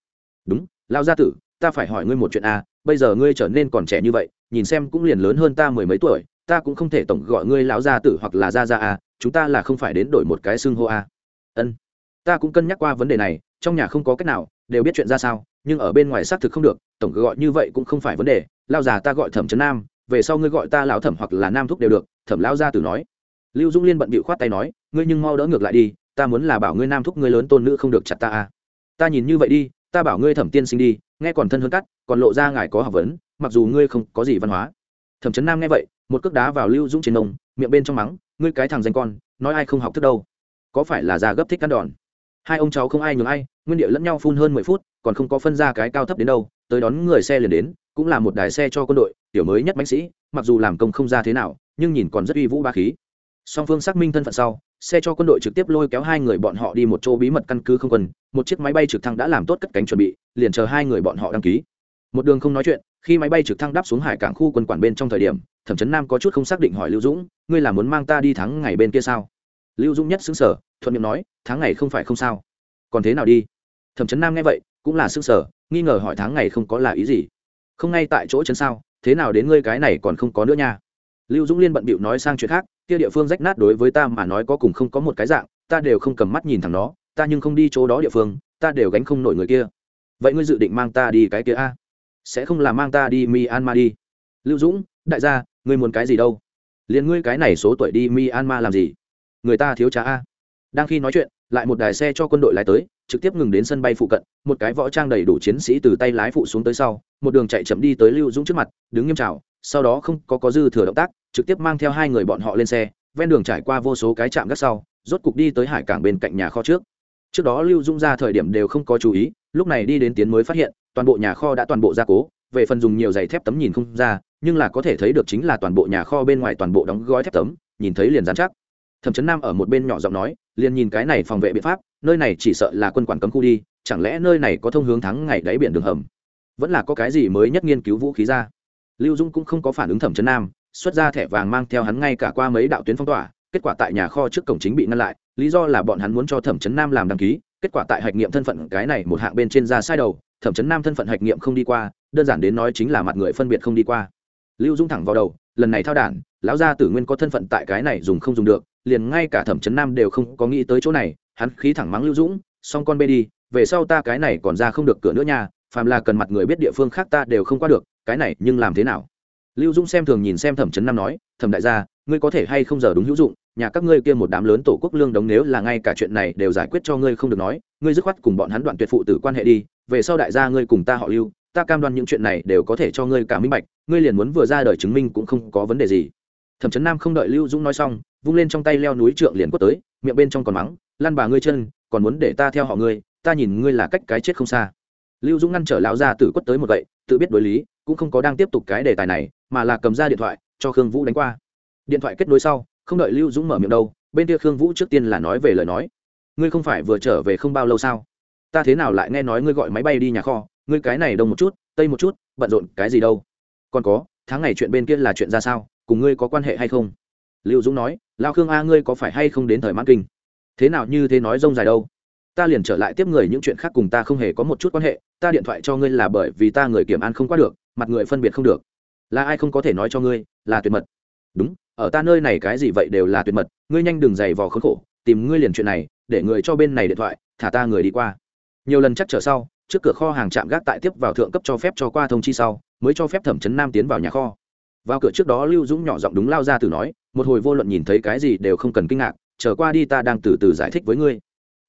đúng lao gia tử, ta phải hỏi ngươi một chuyện à bây giờ ngươi trở nên còn trẻ như vậy, nhìn xem cũng liền lớn hơn ta mười mấy tuổi, ta cũng không thể tổng gọi ngươi lão gia tử hoặc là gia gia à chúng ta là không phải đến đổi một cái xưng hô à ân, ta cũng cân nhắc qua vấn đề này, trong nhà không có cách nào, đều biết chuyện ra sao, nhưng ở bên ngoài xác thực không được, tổng gọi như vậy cũng không phải vấn đề lao già ta gọi thẩm trấn nam về sau ngươi gọi ta lão thẩm hoặc là nam thúc đều được, thẩm lão gia tử nói. Lưu dũng liên bận bịu khoát tay nói, ngươi nhưng mau đỡ ngược lại đi, ta muốn là bảo ngươi nam thúc ngươi lớn tôn nữ không được chặt ta à. Ta nhìn như vậy đi, ta bảo ngươi thẩm tiên sinh đi, nghe còn thân hơn cắt, còn lộ ra ngài có học vấn, mặc dù ngươi không có gì văn hóa. Thẩm trấn nam nghe vậy, một cước đá vào lưu dũng trên nông miệng bên trong mắng, ngươi cái thằng danh con, nói ai không học thức đâu. Có phải là già gấp thích cắt đòn? Hai ông cháu không ai nhường ai, nguyên địa lẫn nhau phun hơn mười phút, còn không có phân ra cái cao thấp đến đâu tới đón người xe liền đến, cũng là một đài xe cho quân đội, tiểu mới nhất bánh sĩ, mặc dù làm công không ra thế nào, nhưng nhìn còn rất uy vũ ba khí. Song phương xác minh thân phận sau, xe cho quân đội trực tiếp lôi kéo hai người bọn họ đi một chỗ bí mật căn cứ không quân, một chiếc máy bay trực thăng đã làm tốt cất cánh chuẩn bị, liền chờ hai người bọn họ đăng ký. Một đường không nói chuyện, khi máy bay trực thăng đáp xuống hải cảng khu quân quản bên trong thời điểm, thẩm trấn nam có chút không xác định hỏi lưu dũng, ngươi là muốn mang ta đi thắng ngày bên kia sao? Lưu dũng nhất xứng sở, thuận miệng nói tháng ngày không phải không sao. Còn thế nào đi? Thẩm trấn nam nghe vậy cũng là sức sở, nghi ngờ hỏi tháng ngày không có là ý gì. Không ngay tại chỗ chân sao, thế nào đến ngươi cái này còn không có nữa nha. Lưu dũng liên bận bịu nói sang chuyện khác, kia địa phương rách nát đối với ta mà nói có cùng không có một cái dạng, ta đều không cầm mắt nhìn thẳng nó, ta nhưng không đi chỗ đó địa phương, ta đều gánh không nổi người kia. Vậy ngươi dự định mang ta đi cái kia a? Sẽ không là mang ta đi myanmar đi. Lưu dũng, đại gia, ngươi muốn cái gì đâu? Liền ngươi cái này số tuổi đi myanmar làm gì? Người ta thiếu trả a. Đang khi nói chuyện, lại một đài xe cho quân đội lái tới trực tiếp ngừng đến sân bay phụ cận, một cái võ trang đầy đủ chiến sĩ từ tay lái phụ xuống tới sau, một đường chạy chậm đi tới lưu dũng trước mặt, đứng nghiêm trào sau đó không có có dư thừa động tác, trực tiếp mang theo hai người bọn họ lên xe, ven đường trải qua vô số cái trạm gác sau, rốt cục đi tới hải cảng bên cạnh nhà kho trước. Trước đó lưu dũng ra thời điểm đều không có chú ý, lúc này đi đến tiến mới phát hiện, toàn bộ nhà kho đã toàn bộ gia cố, về phần dùng nhiều giày thép tấm nhìn không ra, nhưng là có thể thấy được chính là toàn bộ nhà kho bên ngoài toàn bộ đóng gói thép tấm, nhìn thấy liền dán chắc. Thẩm chấn nam ở một bên nhỏ giọng nói liền nhìn cái này phòng vệ biện pháp, nơi này chỉ sợ là quân quản cấm khu đi, chẳng lẽ nơi này có thông hướng thắng ngày đáy biển đường hầm? Vẫn là có cái gì mới nhất nghiên cứu vũ khí ra? Lưu dung cũng không có phản ứng thẩm chấn nam, xuất ra thẻ vàng mang theo hắn ngay cả qua mấy đạo tuyến phong tỏa, kết quả tại nhà kho trước cổng chính bị ngăn lại, lý do là bọn hắn muốn cho thẩm chấn nam làm đăng ký, kết quả tại hạch nghiệm thân phận cái này một hạng bên trên ra sai đầu, thẩm chấn nam thân phận hạch nghiệm không đi qua, đơn giản đến nói chính là mặt người phân biệt không đi qua. Lưu dung thẳng vào đầu, lần này thao đản, lão gia tử nguyên có thân phận tại cái này dùng không dùng được liền ngay cả thẩm chấn nam đều không có nghĩ tới chỗ này, hắn khí thẳng mắng lưu dũng, xong con bê đi, về sau ta cái này còn ra không được cửa nữa nha, phàm là cần mặt người biết địa phương khác ta đều không qua được, cái này nhưng làm thế nào? Lưu dũng xem thường nhìn xem thẩm chấn nam nói, thẩm đại gia, ngươi có thể hay không giờ đúng hữu dụng, nhà các ngươi kia một đám lớn tổ quốc lương đống nếu là ngay cả chuyện này đều giải quyết cho ngươi không được nói, ngươi dứt khoát cùng bọn hắn đoạn tuyệt phụ tử quan hệ đi, về sau đại gia ngươi cùng ta họ lưu, ta cam đoan những chuyện này đều có thể cho ngươi cả minh bạch, ngươi liền muốn vừa ra đời chứng minh cũng không có vấn đề gì. Thẩm chấn nam không đợi lưu dũng nói xong vung lên trong tay leo núi trượng liền quất tới miệng bên trong còn mắng lăn bà ngươi chân còn muốn để ta theo họ ngươi ta nhìn ngươi là cách cái chết không xa. Lưu dũng ngăn trở lão gia tử quất tới một vậy, tự biết đối lý cũng không có đang tiếp tục cái đề tài này mà là cầm ra điện thoại cho khương vũ đánh qua. Điện thoại kết nối sau không đợi lưu dũng mở miệng đâu bên kia khương vũ trước tiên là nói về lời nói. Ngươi không phải vừa trở về không bao lâu sao? Ta thế nào lại nghe nói ngươi gọi máy bay đi nhà kho ngươi cái này đông một chút tây một chút bận rộn cái gì đâu? Còn có tháng ngày chuyện bên kia là chuyện ra sao cùng ngươi có quan hệ hay không? Lưu dũng nói lao khương a, ngươi có phải hay không đến thời mãn kinh? Thế nào như thế nói rông dài đâu? Ta liền trở lại tiếp người, những chuyện khác cùng ta không hề có một chút quan hệ. Ta điện thoại cho ngươi là bởi vì ta người kiểm an không qua được, mặt người phân biệt không được. Là ai không có thể nói cho ngươi, là tuyệt mật. Đúng, ở ta nơi này cái gì vậy đều là tuyệt mật. Ngươi nhanh đừng giày vò khốn khổ, tìm ngươi liền chuyện này, để người cho bên này điện thoại, thả ta người đi qua. Nhiều lần chắc trở sau, trước cửa kho hàng chạm gác tại tiếp vào thượng cấp cho phép cho qua thông chi sau, mới cho phép thẩm chấn nam tiến vào nhà kho. Vào cửa trước đó lưu dũng nhỏ giọng đúng lao ra từ nói một hồi vô luận nhìn thấy cái gì đều không cần kinh ngạc trở qua đi ta đang từ từ giải thích với ngươi.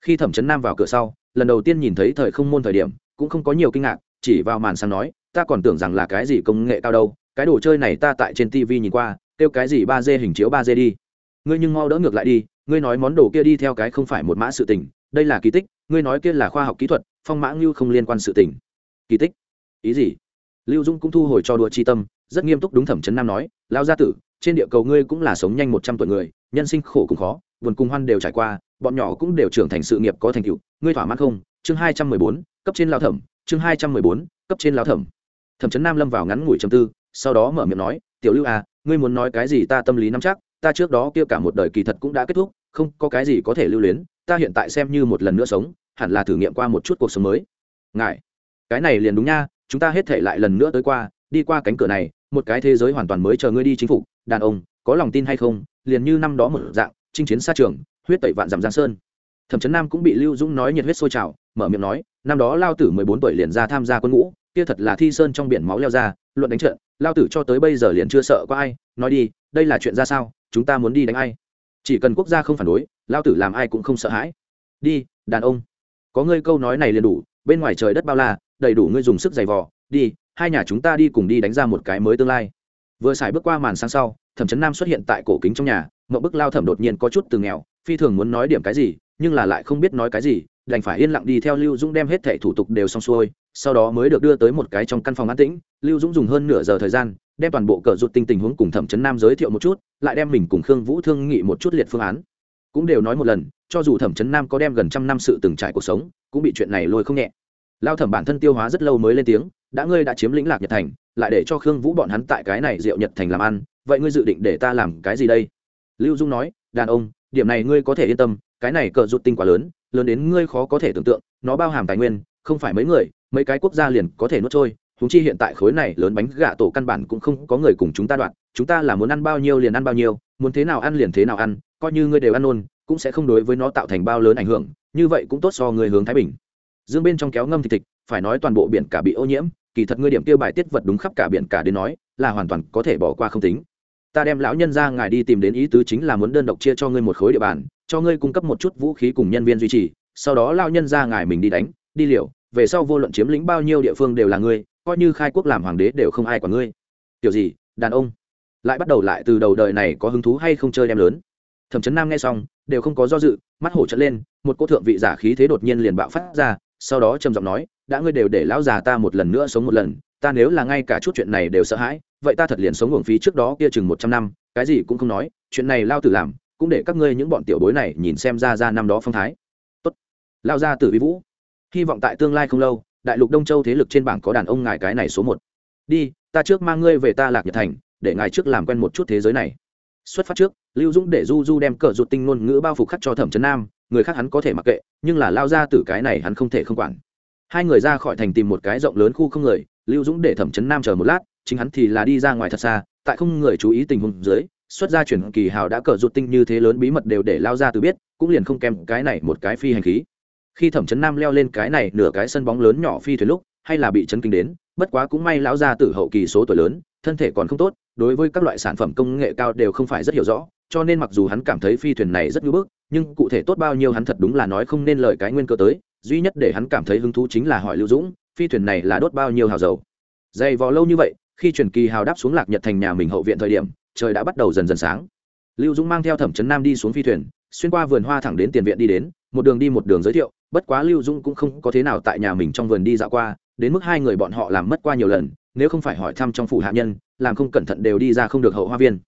Khi thẩm chấn nam vào cửa sau, lần đầu tiên nhìn thấy thời không môn thời điểm, cũng không có nhiều kinh ngạc, chỉ vào màn sáng nói, ta còn tưởng rằng là cái gì công nghệ cao đâu, cái đồ chơi này ta tại trên tv nhìn qua, kêu cái gì ba d hình chiếu ba d đi. Ngươi nhưng mau đỡ ngược lại đi, ngươi nói món đồ kia đi theo cái không phải một mã sự tình, đây là kỳ tích, ngươi nói kia là khoa học kỹ thuật, phong mã ngưu không liên quan sự tình. Kỳ tích? Ý gì? Lưu dung cũng thu hồi cho đùa chi tâm, rất nghiêm túc đúng thẩm chấn nam nói lao gia tử trên địa cầu ngươi cũng là sống nhanh một trăm tuổi người, nhân sinh khổ cùng khó, buồn cùng hoan đều trải qua, bọn nhỏ cũng đều trưởng thành sự nghiệp có thành tựu. Ngươi thỏa mãn không? Chương hai trăm mười bốn, cấp trên lao thẩm. Chương hai trăm mười bốn, cấp trên lao thẩm. Thẩm chấn nam lâm vào ngắn ngủi trầm tư, sau đó mở miệng nói, tiểu lưu à ngươi muốn nói cái gì ta tâm lý nắm chắc, ta trước đó kia cả một đời kỳ thật cũng đã kết thúc, không có cái gì có thể lưu luyến, ta hiện tại xem như một lần nữa sống, hẳn là thử nghiệm qua một chút cuộc sống mới. Ngài, cái này liền đúng nha, chúng ta hết thể lại lần nữa tới qua, đi qua cánh cửa này, một cái thế giới hoàn toàn mới chờ ngươi đi chính phủ đàn ông, có lòng tin hay không, liền như năm đó một dạng, chinh chiến xa trường, huyết tẩy vạn dặm giang sơn. Thẩm trấn nam cũng bị lưu dũng nói nhiệt huyết sôi trào, mở miệng nói, năm đó lao tử mười bốn tuổi liền ra tham gia quân ngũ, kia thật là thi sơn trong biển máu leo ra, luận đánh trận, lao tử cho tới bây giờ liền chưa sợ có ai, nói đi, đây là chuyện ra sao, chúng ta muốn đi đánh ai? Chỉ cần quốc gia không phản đối, lao tử làm ai cũng không sợ hãi. Đi, đàn ông. Có ngươi câu nói này liền đủ, bên ngoài trời đất bao la, đầy đủ ngươi dùng sức giày vò, đi, hai nhà chúng ta đi cùng đi đánh ra một cái mới tương lai vừa xài bước qua màn sáng sau, thẩm trấn nam xuất hiện tại cổ kính trong nhà mậu bức lao thẩm đột nhiên có chút từ nghèo, phi thường muốn nói điểm cái gì, nhưng là lại không biết nói cái gì, đành phải yên lặng đi theo lưu dũng đem hết thẻ thủ tục đều xong xuôi, sau đó mới được đưa tới một cái trong căn phòng an tĩnh. Lưu dũng dùng hơn nửa giờ thời gian, đem toàn bộ cờ rụt tinh tình huống cùng thẩm trấn nam giới thiệu một chút, lại đem mình cùng khương vũ thương nghị một chút liệt phương án. Cũng đều nói một lần, cho dù thẩm trấn nam có đem gần trăm năm sự từng trải cuộc sống, cũng bị chuyện này lôi không nhẹ. Lao thẩm bản thân tiêu hóa rất lâu mới lên tiếng, đã ngươi đã chiếm lĩnh lạc nhật thành lại để cho khương vũ bọn hắn tại cái này diệu nhật thành làm ăn, vậy ngươi dự định để ta làm cái gì đây? Lưu dung nói, đàn ông, điểm này ngươi có thể yên tâm, cái này cờ rụt tinh quá lớn lớn đến ngươi khó có thể tưởng tượng, nó bao hàm tài nguyên, không phải mấy người, mấy cái quốc gia liền có thể nuốt trôi húng chi hiện tại khối này lớn bánh gà tổ căn bản cũng không có người cùng chúng ta đoạn chúng ta là muốn ăn bao nhiêu liền ăn bao nhiêu, muốn thế nào ăn liền thế nào ăn, coi như ngươi đều ăn ôn cũng sẽ không đối với nó tạo thành bao lớn ảnh hưởng, như vậy cũng tốt so người hướng thái bình. Dương bên trong kéo ngâm thịt thịt, phải nói toàn bộ biển cả bị ô nhiễm kỳ thật ngươi điểm tiêu bài tiết vật đúng khắp cả biển cả đến nói, là hoàn toàn có thể bỏ qua không tính. Ta đem lão nhân ra ngài đi tìm đến ý tứ chính là muốn đơn độc chia cho ngươi một khối địa bàn, cho ngươi cung cấp một chút vũ khí cùng nhân viên duy trì, sau đó lao nhân ra ngài mình đi đánh, đi liều, về sau vô luận chiếm lĩnh bao nhiêu địa phương đều là ngươi, coi như khai quốc làm hoàng đế đều không ai quản ngươi. Kiểu gì, đàn ông? Lại bắt đầu lại từ đầu đời này có hứng thú hay không chơi đem lớn. Thẩm chấn nam nghe xong, đều không có do dự, mắt hổ trận lên, một cô thượng vị giả khí thế đột nhiên liền bạo phát ra sau đó trầm giọng nói, đã ngươi đều để lão già ta một lần nữa sống một lần, ta nếu là ngay cả chút chuyện này đều sợ hãi, vậy ta thật liền sống uổng phí trước đó kia chừng một trăm năm, cái gì cũng không nói, chuyện này lao tử làm, cũng để các ngươi những bọn tiểu bối này nhìn xem ra ra năm đó phong thái. Tốt. Lao ra tử vi vũ, hy vọng tại tương lai không lâu, đại lục đông châu thế lực trên bảng có đàn ông ngài cái này số một. Đi, ta trước mang ngươi về ta lạc nhật thành, để ngài trước làm quen một chút thế giới này. Xuất phát trước, lưu dũng để du du đem cờ rụt tinh ngôn ngữ bao phục khắc cho thẩm trấn nam người khác hắn có thể mặc kệ, nhưng là lao ra từ cái này hắn không thể không quản. Hai người ra khỏi thành tìm một cái rộng lớn khu không người, lưu dũng để thẩm chấn nam chờ một lát, chính hắn thì là đi ra ngoài thật xa, tại không người chú ý tình huống dưới, xuất ra chuyển kỳ hào đã cờ rụt tinh như thế lớn bí mật đều để lao ra từ biết, cũng liền không kèm cái này một cái phi hành khí. Khi thẩm chấn nam leo lên cái này nửa cái sân bóng lớn nhỏ phi thuyền lúc, hay là bị chấn kinh đến, bất quá cũng may lão ra từ hậu kỳ số tuổi lớn, thân thể còn không tốt, đối với các loại sản phẩm công nghệ cao đều không phải rất hiểu rõ, cho nên mặc dù hắn cảm thấy phi thuyền này rất ngưỡng bức nhưng cụ thể tốt bao nhiêu hắn thật đúng là nói không nên lời cái nguyên cơ tới, duy nhất để hắn cảm thấy hứng thú chính là hỏi lưu dũng, phi thuyền này là đốt bao nhiêu hào dầu. Dày vò lâu như vậy, khi truyền kỳ hào đáp xuống lạc nhật thành nhà mình hậu viện thời điểm, trời đã bắt đầu dần dần sáng. Lưu dũng mang theo thẩm trấn nam đi xuống phi thuyền, xuyên qua vườn hoa thẳng đến tiền viện đi đến, một đường đi một đường giới thiệu, bất quá lưu dũng cũng không có thế nào tại nhà mình trong vườn đi dạo qua, đến mức hai người bọn họ làm mất qua nhiều lần, nếu không phải hỏi thăm trong phủ hạ nhân, làm không cẩn thận đều đi ra không được hậu hoa viên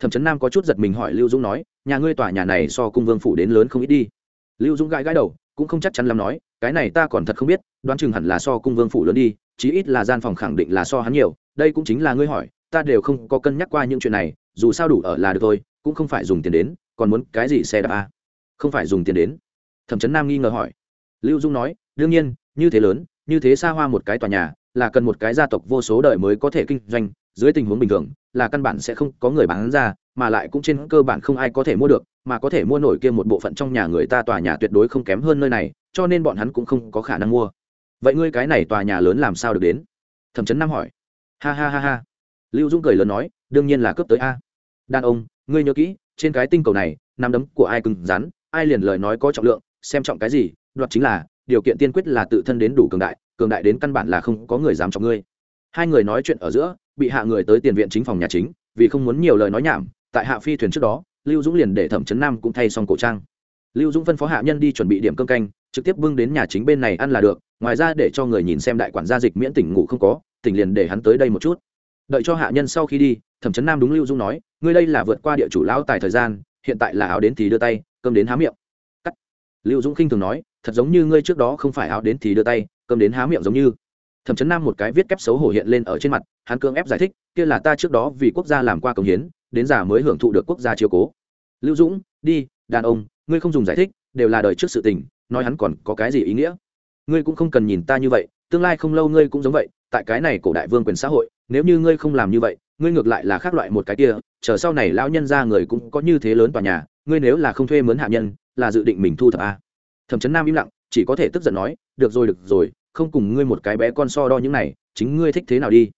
thẩm trấn nam có chút giật mình hỏi lưu dũng nói, nhà ngươi tòa nhà này so cung vương phủ đến lớn không ít đi. Lưu dũng gãi gãi đầu, cũng không chắc chắn lắm nói, cái này ta còn thật không biết, đoán chừng hẳn là so cung vương phủ lớn đi, chí ít là gian phòng khẳng định là so hắn nhiều, đây cũng chính là ngươi hỏi, ta đều không có cân nhắc qua những chuyện này, dù sao đủ ở là được thôi, cũng không phải dùng tiền đến, còn muốn cái gì xe đạp à? không phải dùng tiền đến. Thẩm trấn nam nghi ngờ hỏi. Lưu dung nói, đương nhiên, như thế lớn, như thế xa hoa một cái tòa nhà, là cần một cái gia tộc vô số đời mới có thể kinh doanh dưới tình huống bình thường, là căn bản sẽ không có người bán ra, mà lại cũng trên cơ bản không ai có thể mua được, mà có thể mua nổi kia một bộ phận trong nhà người ta tòa nhà tuyệt đối không kém hơn nơi này, cho nên bọn hắn cũng không có khả năng mua. Vậy ngươi cái này tòa nhà lớn làm sao được đến? Thẩm trấn nam hỏi. Ha ha ha ha. Lưu dung cười lớn nói, đương nhiên là cướp tới a. Đàn ông, ngươi nhớ kỹ, trên cái tinh cầu này, nắm đấm của ai cứng rắn, ai liền lời nói có trọng lượng, xem trọng cái gì, đoạt chính là, điều kiện tiên quyết là tự thân đến đủ cường đại cường đại đến căn bản là không có người dám chọc ngươi. Hai người nói chuyện ở giữa bị hạ người tới tiền viện chính phòng nhà chính, vì không muốn nhiều lời nói nhảm, tại hạ phi thuyền trước đó, lưu dũng liền để thẩm trấn nam cũng thay xong cổ trang. Lưu dũng phân phó hạ nhân đi chuẩn bị điểm cơm canh, trực tiếp bưng đến nhà chính bên này ăn là được, ngoài ra để cho người nhìn xem đại quản gia dịch miễn tỉnh ngủ không có, tỉnh liền để hắn tới đây một chút. Đợi cho hạ nhân sau khi đi, thẩm trấn nam đúng lưu dung nói, ngươi đây là vượt qua địa chủ lão tài thời gian, hiện tại là áo đến thì đưa tay, cơm đến há miệng. Cắt. Lưu dũng khinh thường nói, thật giống như ngươi trước đó không phải áo đến thì đưa tay, cơm đến há miệng giống như thẩm trấn nam một cái viết kép xấu hổ hiện lên ở trên mặt, hắn cương ép giải thích, kia là ta trước đó vì quốc gia làm qua công hiến, đến già mới hưởng thụ được quốc gia chiếu cố lưu dũng, đi, đàn ông, ngươi không dùng giải thích, đều là đời trước sự tình, nói hắn còn có cái gì ý nghĩa ngươi cũng không cần nhìn ta như vậy, tương lai không lâu ngươi cũng giống vậy, tại cái này cổ đại vương quyền xã hội, nếu như ngươi không làm như vậy, ngươi ngược lại là khác loại một cái kia, chờ sau này lão nhân ra người cũng có như thế lớn tòa nhà, ngươi nếu là không thuê mướn hạ nhân, là dự định mình thu thập a à. thẩm trấn nam im lặng, chỉ có thể tức giận nói, được rồi được rồi không cùng ngươi một cái bé con so đo những này, chính ngươi thích thế nào đi?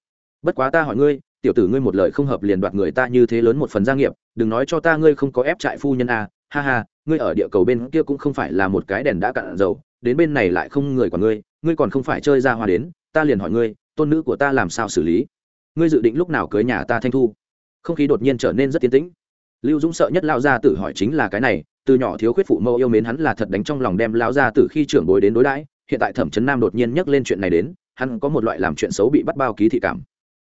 Bất quá ta hỏi ngươi, tiểu tử ngươi một lời không hợp liền đoạt người ta như thế lớn một phần gia nghiệp, đừng nói cho ta ngươi không có ép trại phu nhân a à. ha ha, ngươi ở địa cầu bên kia cũng không phải là một cái đèn đã cạn dầu, đến bên này lại không người của ngươi ngươi còn không phải chơi ra hoa đến, ta liền hỏi ngươi, tôn nữ của ta làm sao xử lý? Ngươi dự định lúc nào cưới nhà ta thanh thu? Không khí đột nhiên trở nên rất tiến tĩnh. Lưu dũng sợ nhất lao gia tử hỏi chính là cái này, từ nhỏ thiếu khuyết phụ mẫu yêu mến hắn là thật đánh trong lòng đem lao gia tử khi trưởng bối đến đối đãi hiện tại thẩm trấn nam đột nhiên nhắc lên chuyện này đến hắn có một loại làm chuyện xấu bị bắt bao ký thị cảm.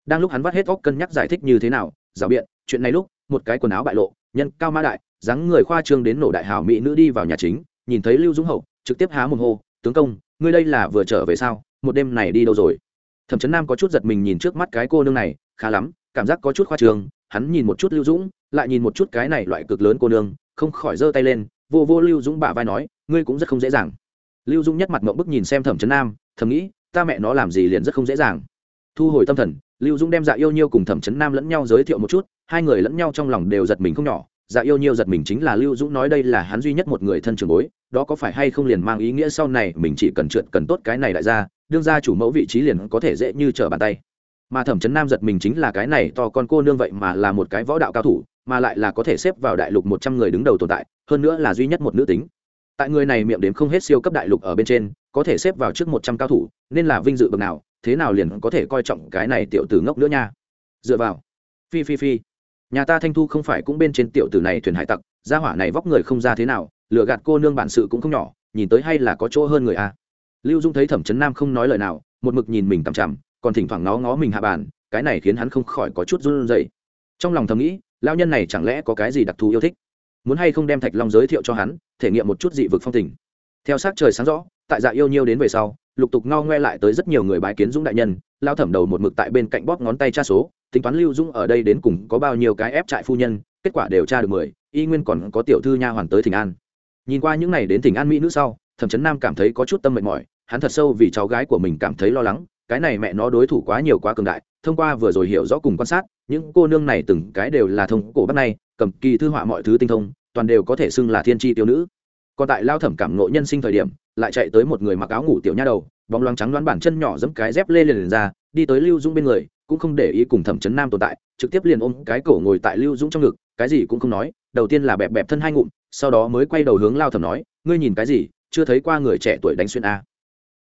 Đang lúc hắn vắt hết óc cân nhắc giải thích như thế nào rào biện chuyện này lúc một cái quần áo bại lộ nhân cao mã đại dáng người khoa trương đến nổ đại hảo mỹ nữ đi vào nhà chính nhìn thấy lưu dũng hậu trực tiếp há mồm hô tướng công ngươi đây là vừa trở về sao? Một đêm này đi đâu rồi? Thẩm trấn nam có chút giật mình nhìn trước mắt cái cô nương này khá lắm cảm giác có chút khoa trương, hắn nhìn một chút lưu dũng lại nhìn một chút cái này loại cực lớn cô nương không khỏi giơ tay lên vô vô lưu dũng bả vai nói ngươi cũng rất không dễ dàng lưu Dung nhất mặt mộng bức nhìn xem thẩm trấn nam, thầm nghĩ, ta mẹ nó làm gì liền rất không dễ dàng. Thu hồi tâm thần, lưu Dung đem dạ yêu nhiêu cùng thẩm trấn nam lẫn nhau giới thiệu một chút, hai người lẫn nhau trong lòng đều giật mình không nhỏ. Dạ yêu nhiêu giật mình chính là lưu dũng nói đây là hắn duy nhất một người thân trường bối, đó có phải hay không liền mang ý nghĩa sau này mình chỉ cần trượt cần tốt cái này đại ra, đương ra chủ mẫu vị trí liền có thể dễ như trở bàn tay. Mà thẩm chấn nam giật mình chính là cái này to con cô nương vậy mà là một cái võ đạo cao thủ, mà lại là có thể xếp vào đại lục một trăm người đứng đầu tồn tại, hơn nữa là duy nhất một nữ tính tại người này miệng đến không hết siêu cấp đại lục ở bên trên, có thể xếp vào trước một trăm cao thủ, nên là vinh dự bậc nào, thế nào liền có thể coi trọng cái này tiểu tử ngốc nữa nha. Dựa vào. Phi phi phi. Nhà ta thanh thu không phải cũng bên trên tiểu tử này thuyền hải tặc, gia hỏa này vóc người không ra thế nào lựa gạt cô nương bản sự cũng không nhỏ, nhìn tới hay là có chỗ hơn người a lưu dung thấy thẩm trấn nam không nói lời nào, một mực nhìn mình tằm chằm, còn thỉnh thoảng ngó ngó mình hạ bàn, cái này khiến hắn không khỏi có chút run rẩy. Trong lòng thầm nghĩ lao nhân này chẳng lẽ có cái gì đặc thù yêu thích? Muốn hay không đem thạch long giới thiệu cho hắn, thể nghiệm một chút dị vực phong tình. Theo sát trời sáng rõ, tại dạ yêu nhiêu đến về sau, lục tục ngao ngoe lại tới rất nhiều người bái kiến dũng đại nhân, lao thẩm đầu một mực tại bên cạnh bóp ngón tay tra số, tính toán lưu dũng ở đây đến cùng có bao nhiêu cái ép trại phu nhân, kết quả đều tra được mười, y nguyên còn có tiểu thư nha hoàn tới thỉnh an. Nhìn qua những n à y đến thỉnh an mỹ nữ sau, thẩm trấn nam cảm thấy có chút tâm mệt mỏi, hắn thật sâu vì cháu gái của mình cảm thấy lo lắng, cái này mẹ nó đối thủ quá nhiều quá cường đại, thông qua vừa rồi hiểu rõ cùng quan sát, những cô nương này từng cái đều là thông cổ bắt này cầm kỳ thư họa mọi thứ tinh thông toàn đều có thể xưng là thiên tri tiêu nữ. Còn tại lao thẩm cảm ngộ nhân sinh thời điểm lại chạy tới một người mặc áo ngủ tiểu nha đầu bóng loáng trắng đoán bản chân nhỏ dẫm cái dép lê liền, liền ra đi tới lưu dũng bên người cũng không để ý cùng thẩm chấn nam tồn tại trực tiếp liền ôm cái cổ ngồi tại lưu dũng trong ngực cái gì cũng không nói đầu tiên là bẹp bẹp thân hai ngụm sau đó mới quay đầu hướng lao thẩm nói ngươi nhìn cái gì? Chưa thấy qua người trẻ tuổi đánh xuyên a.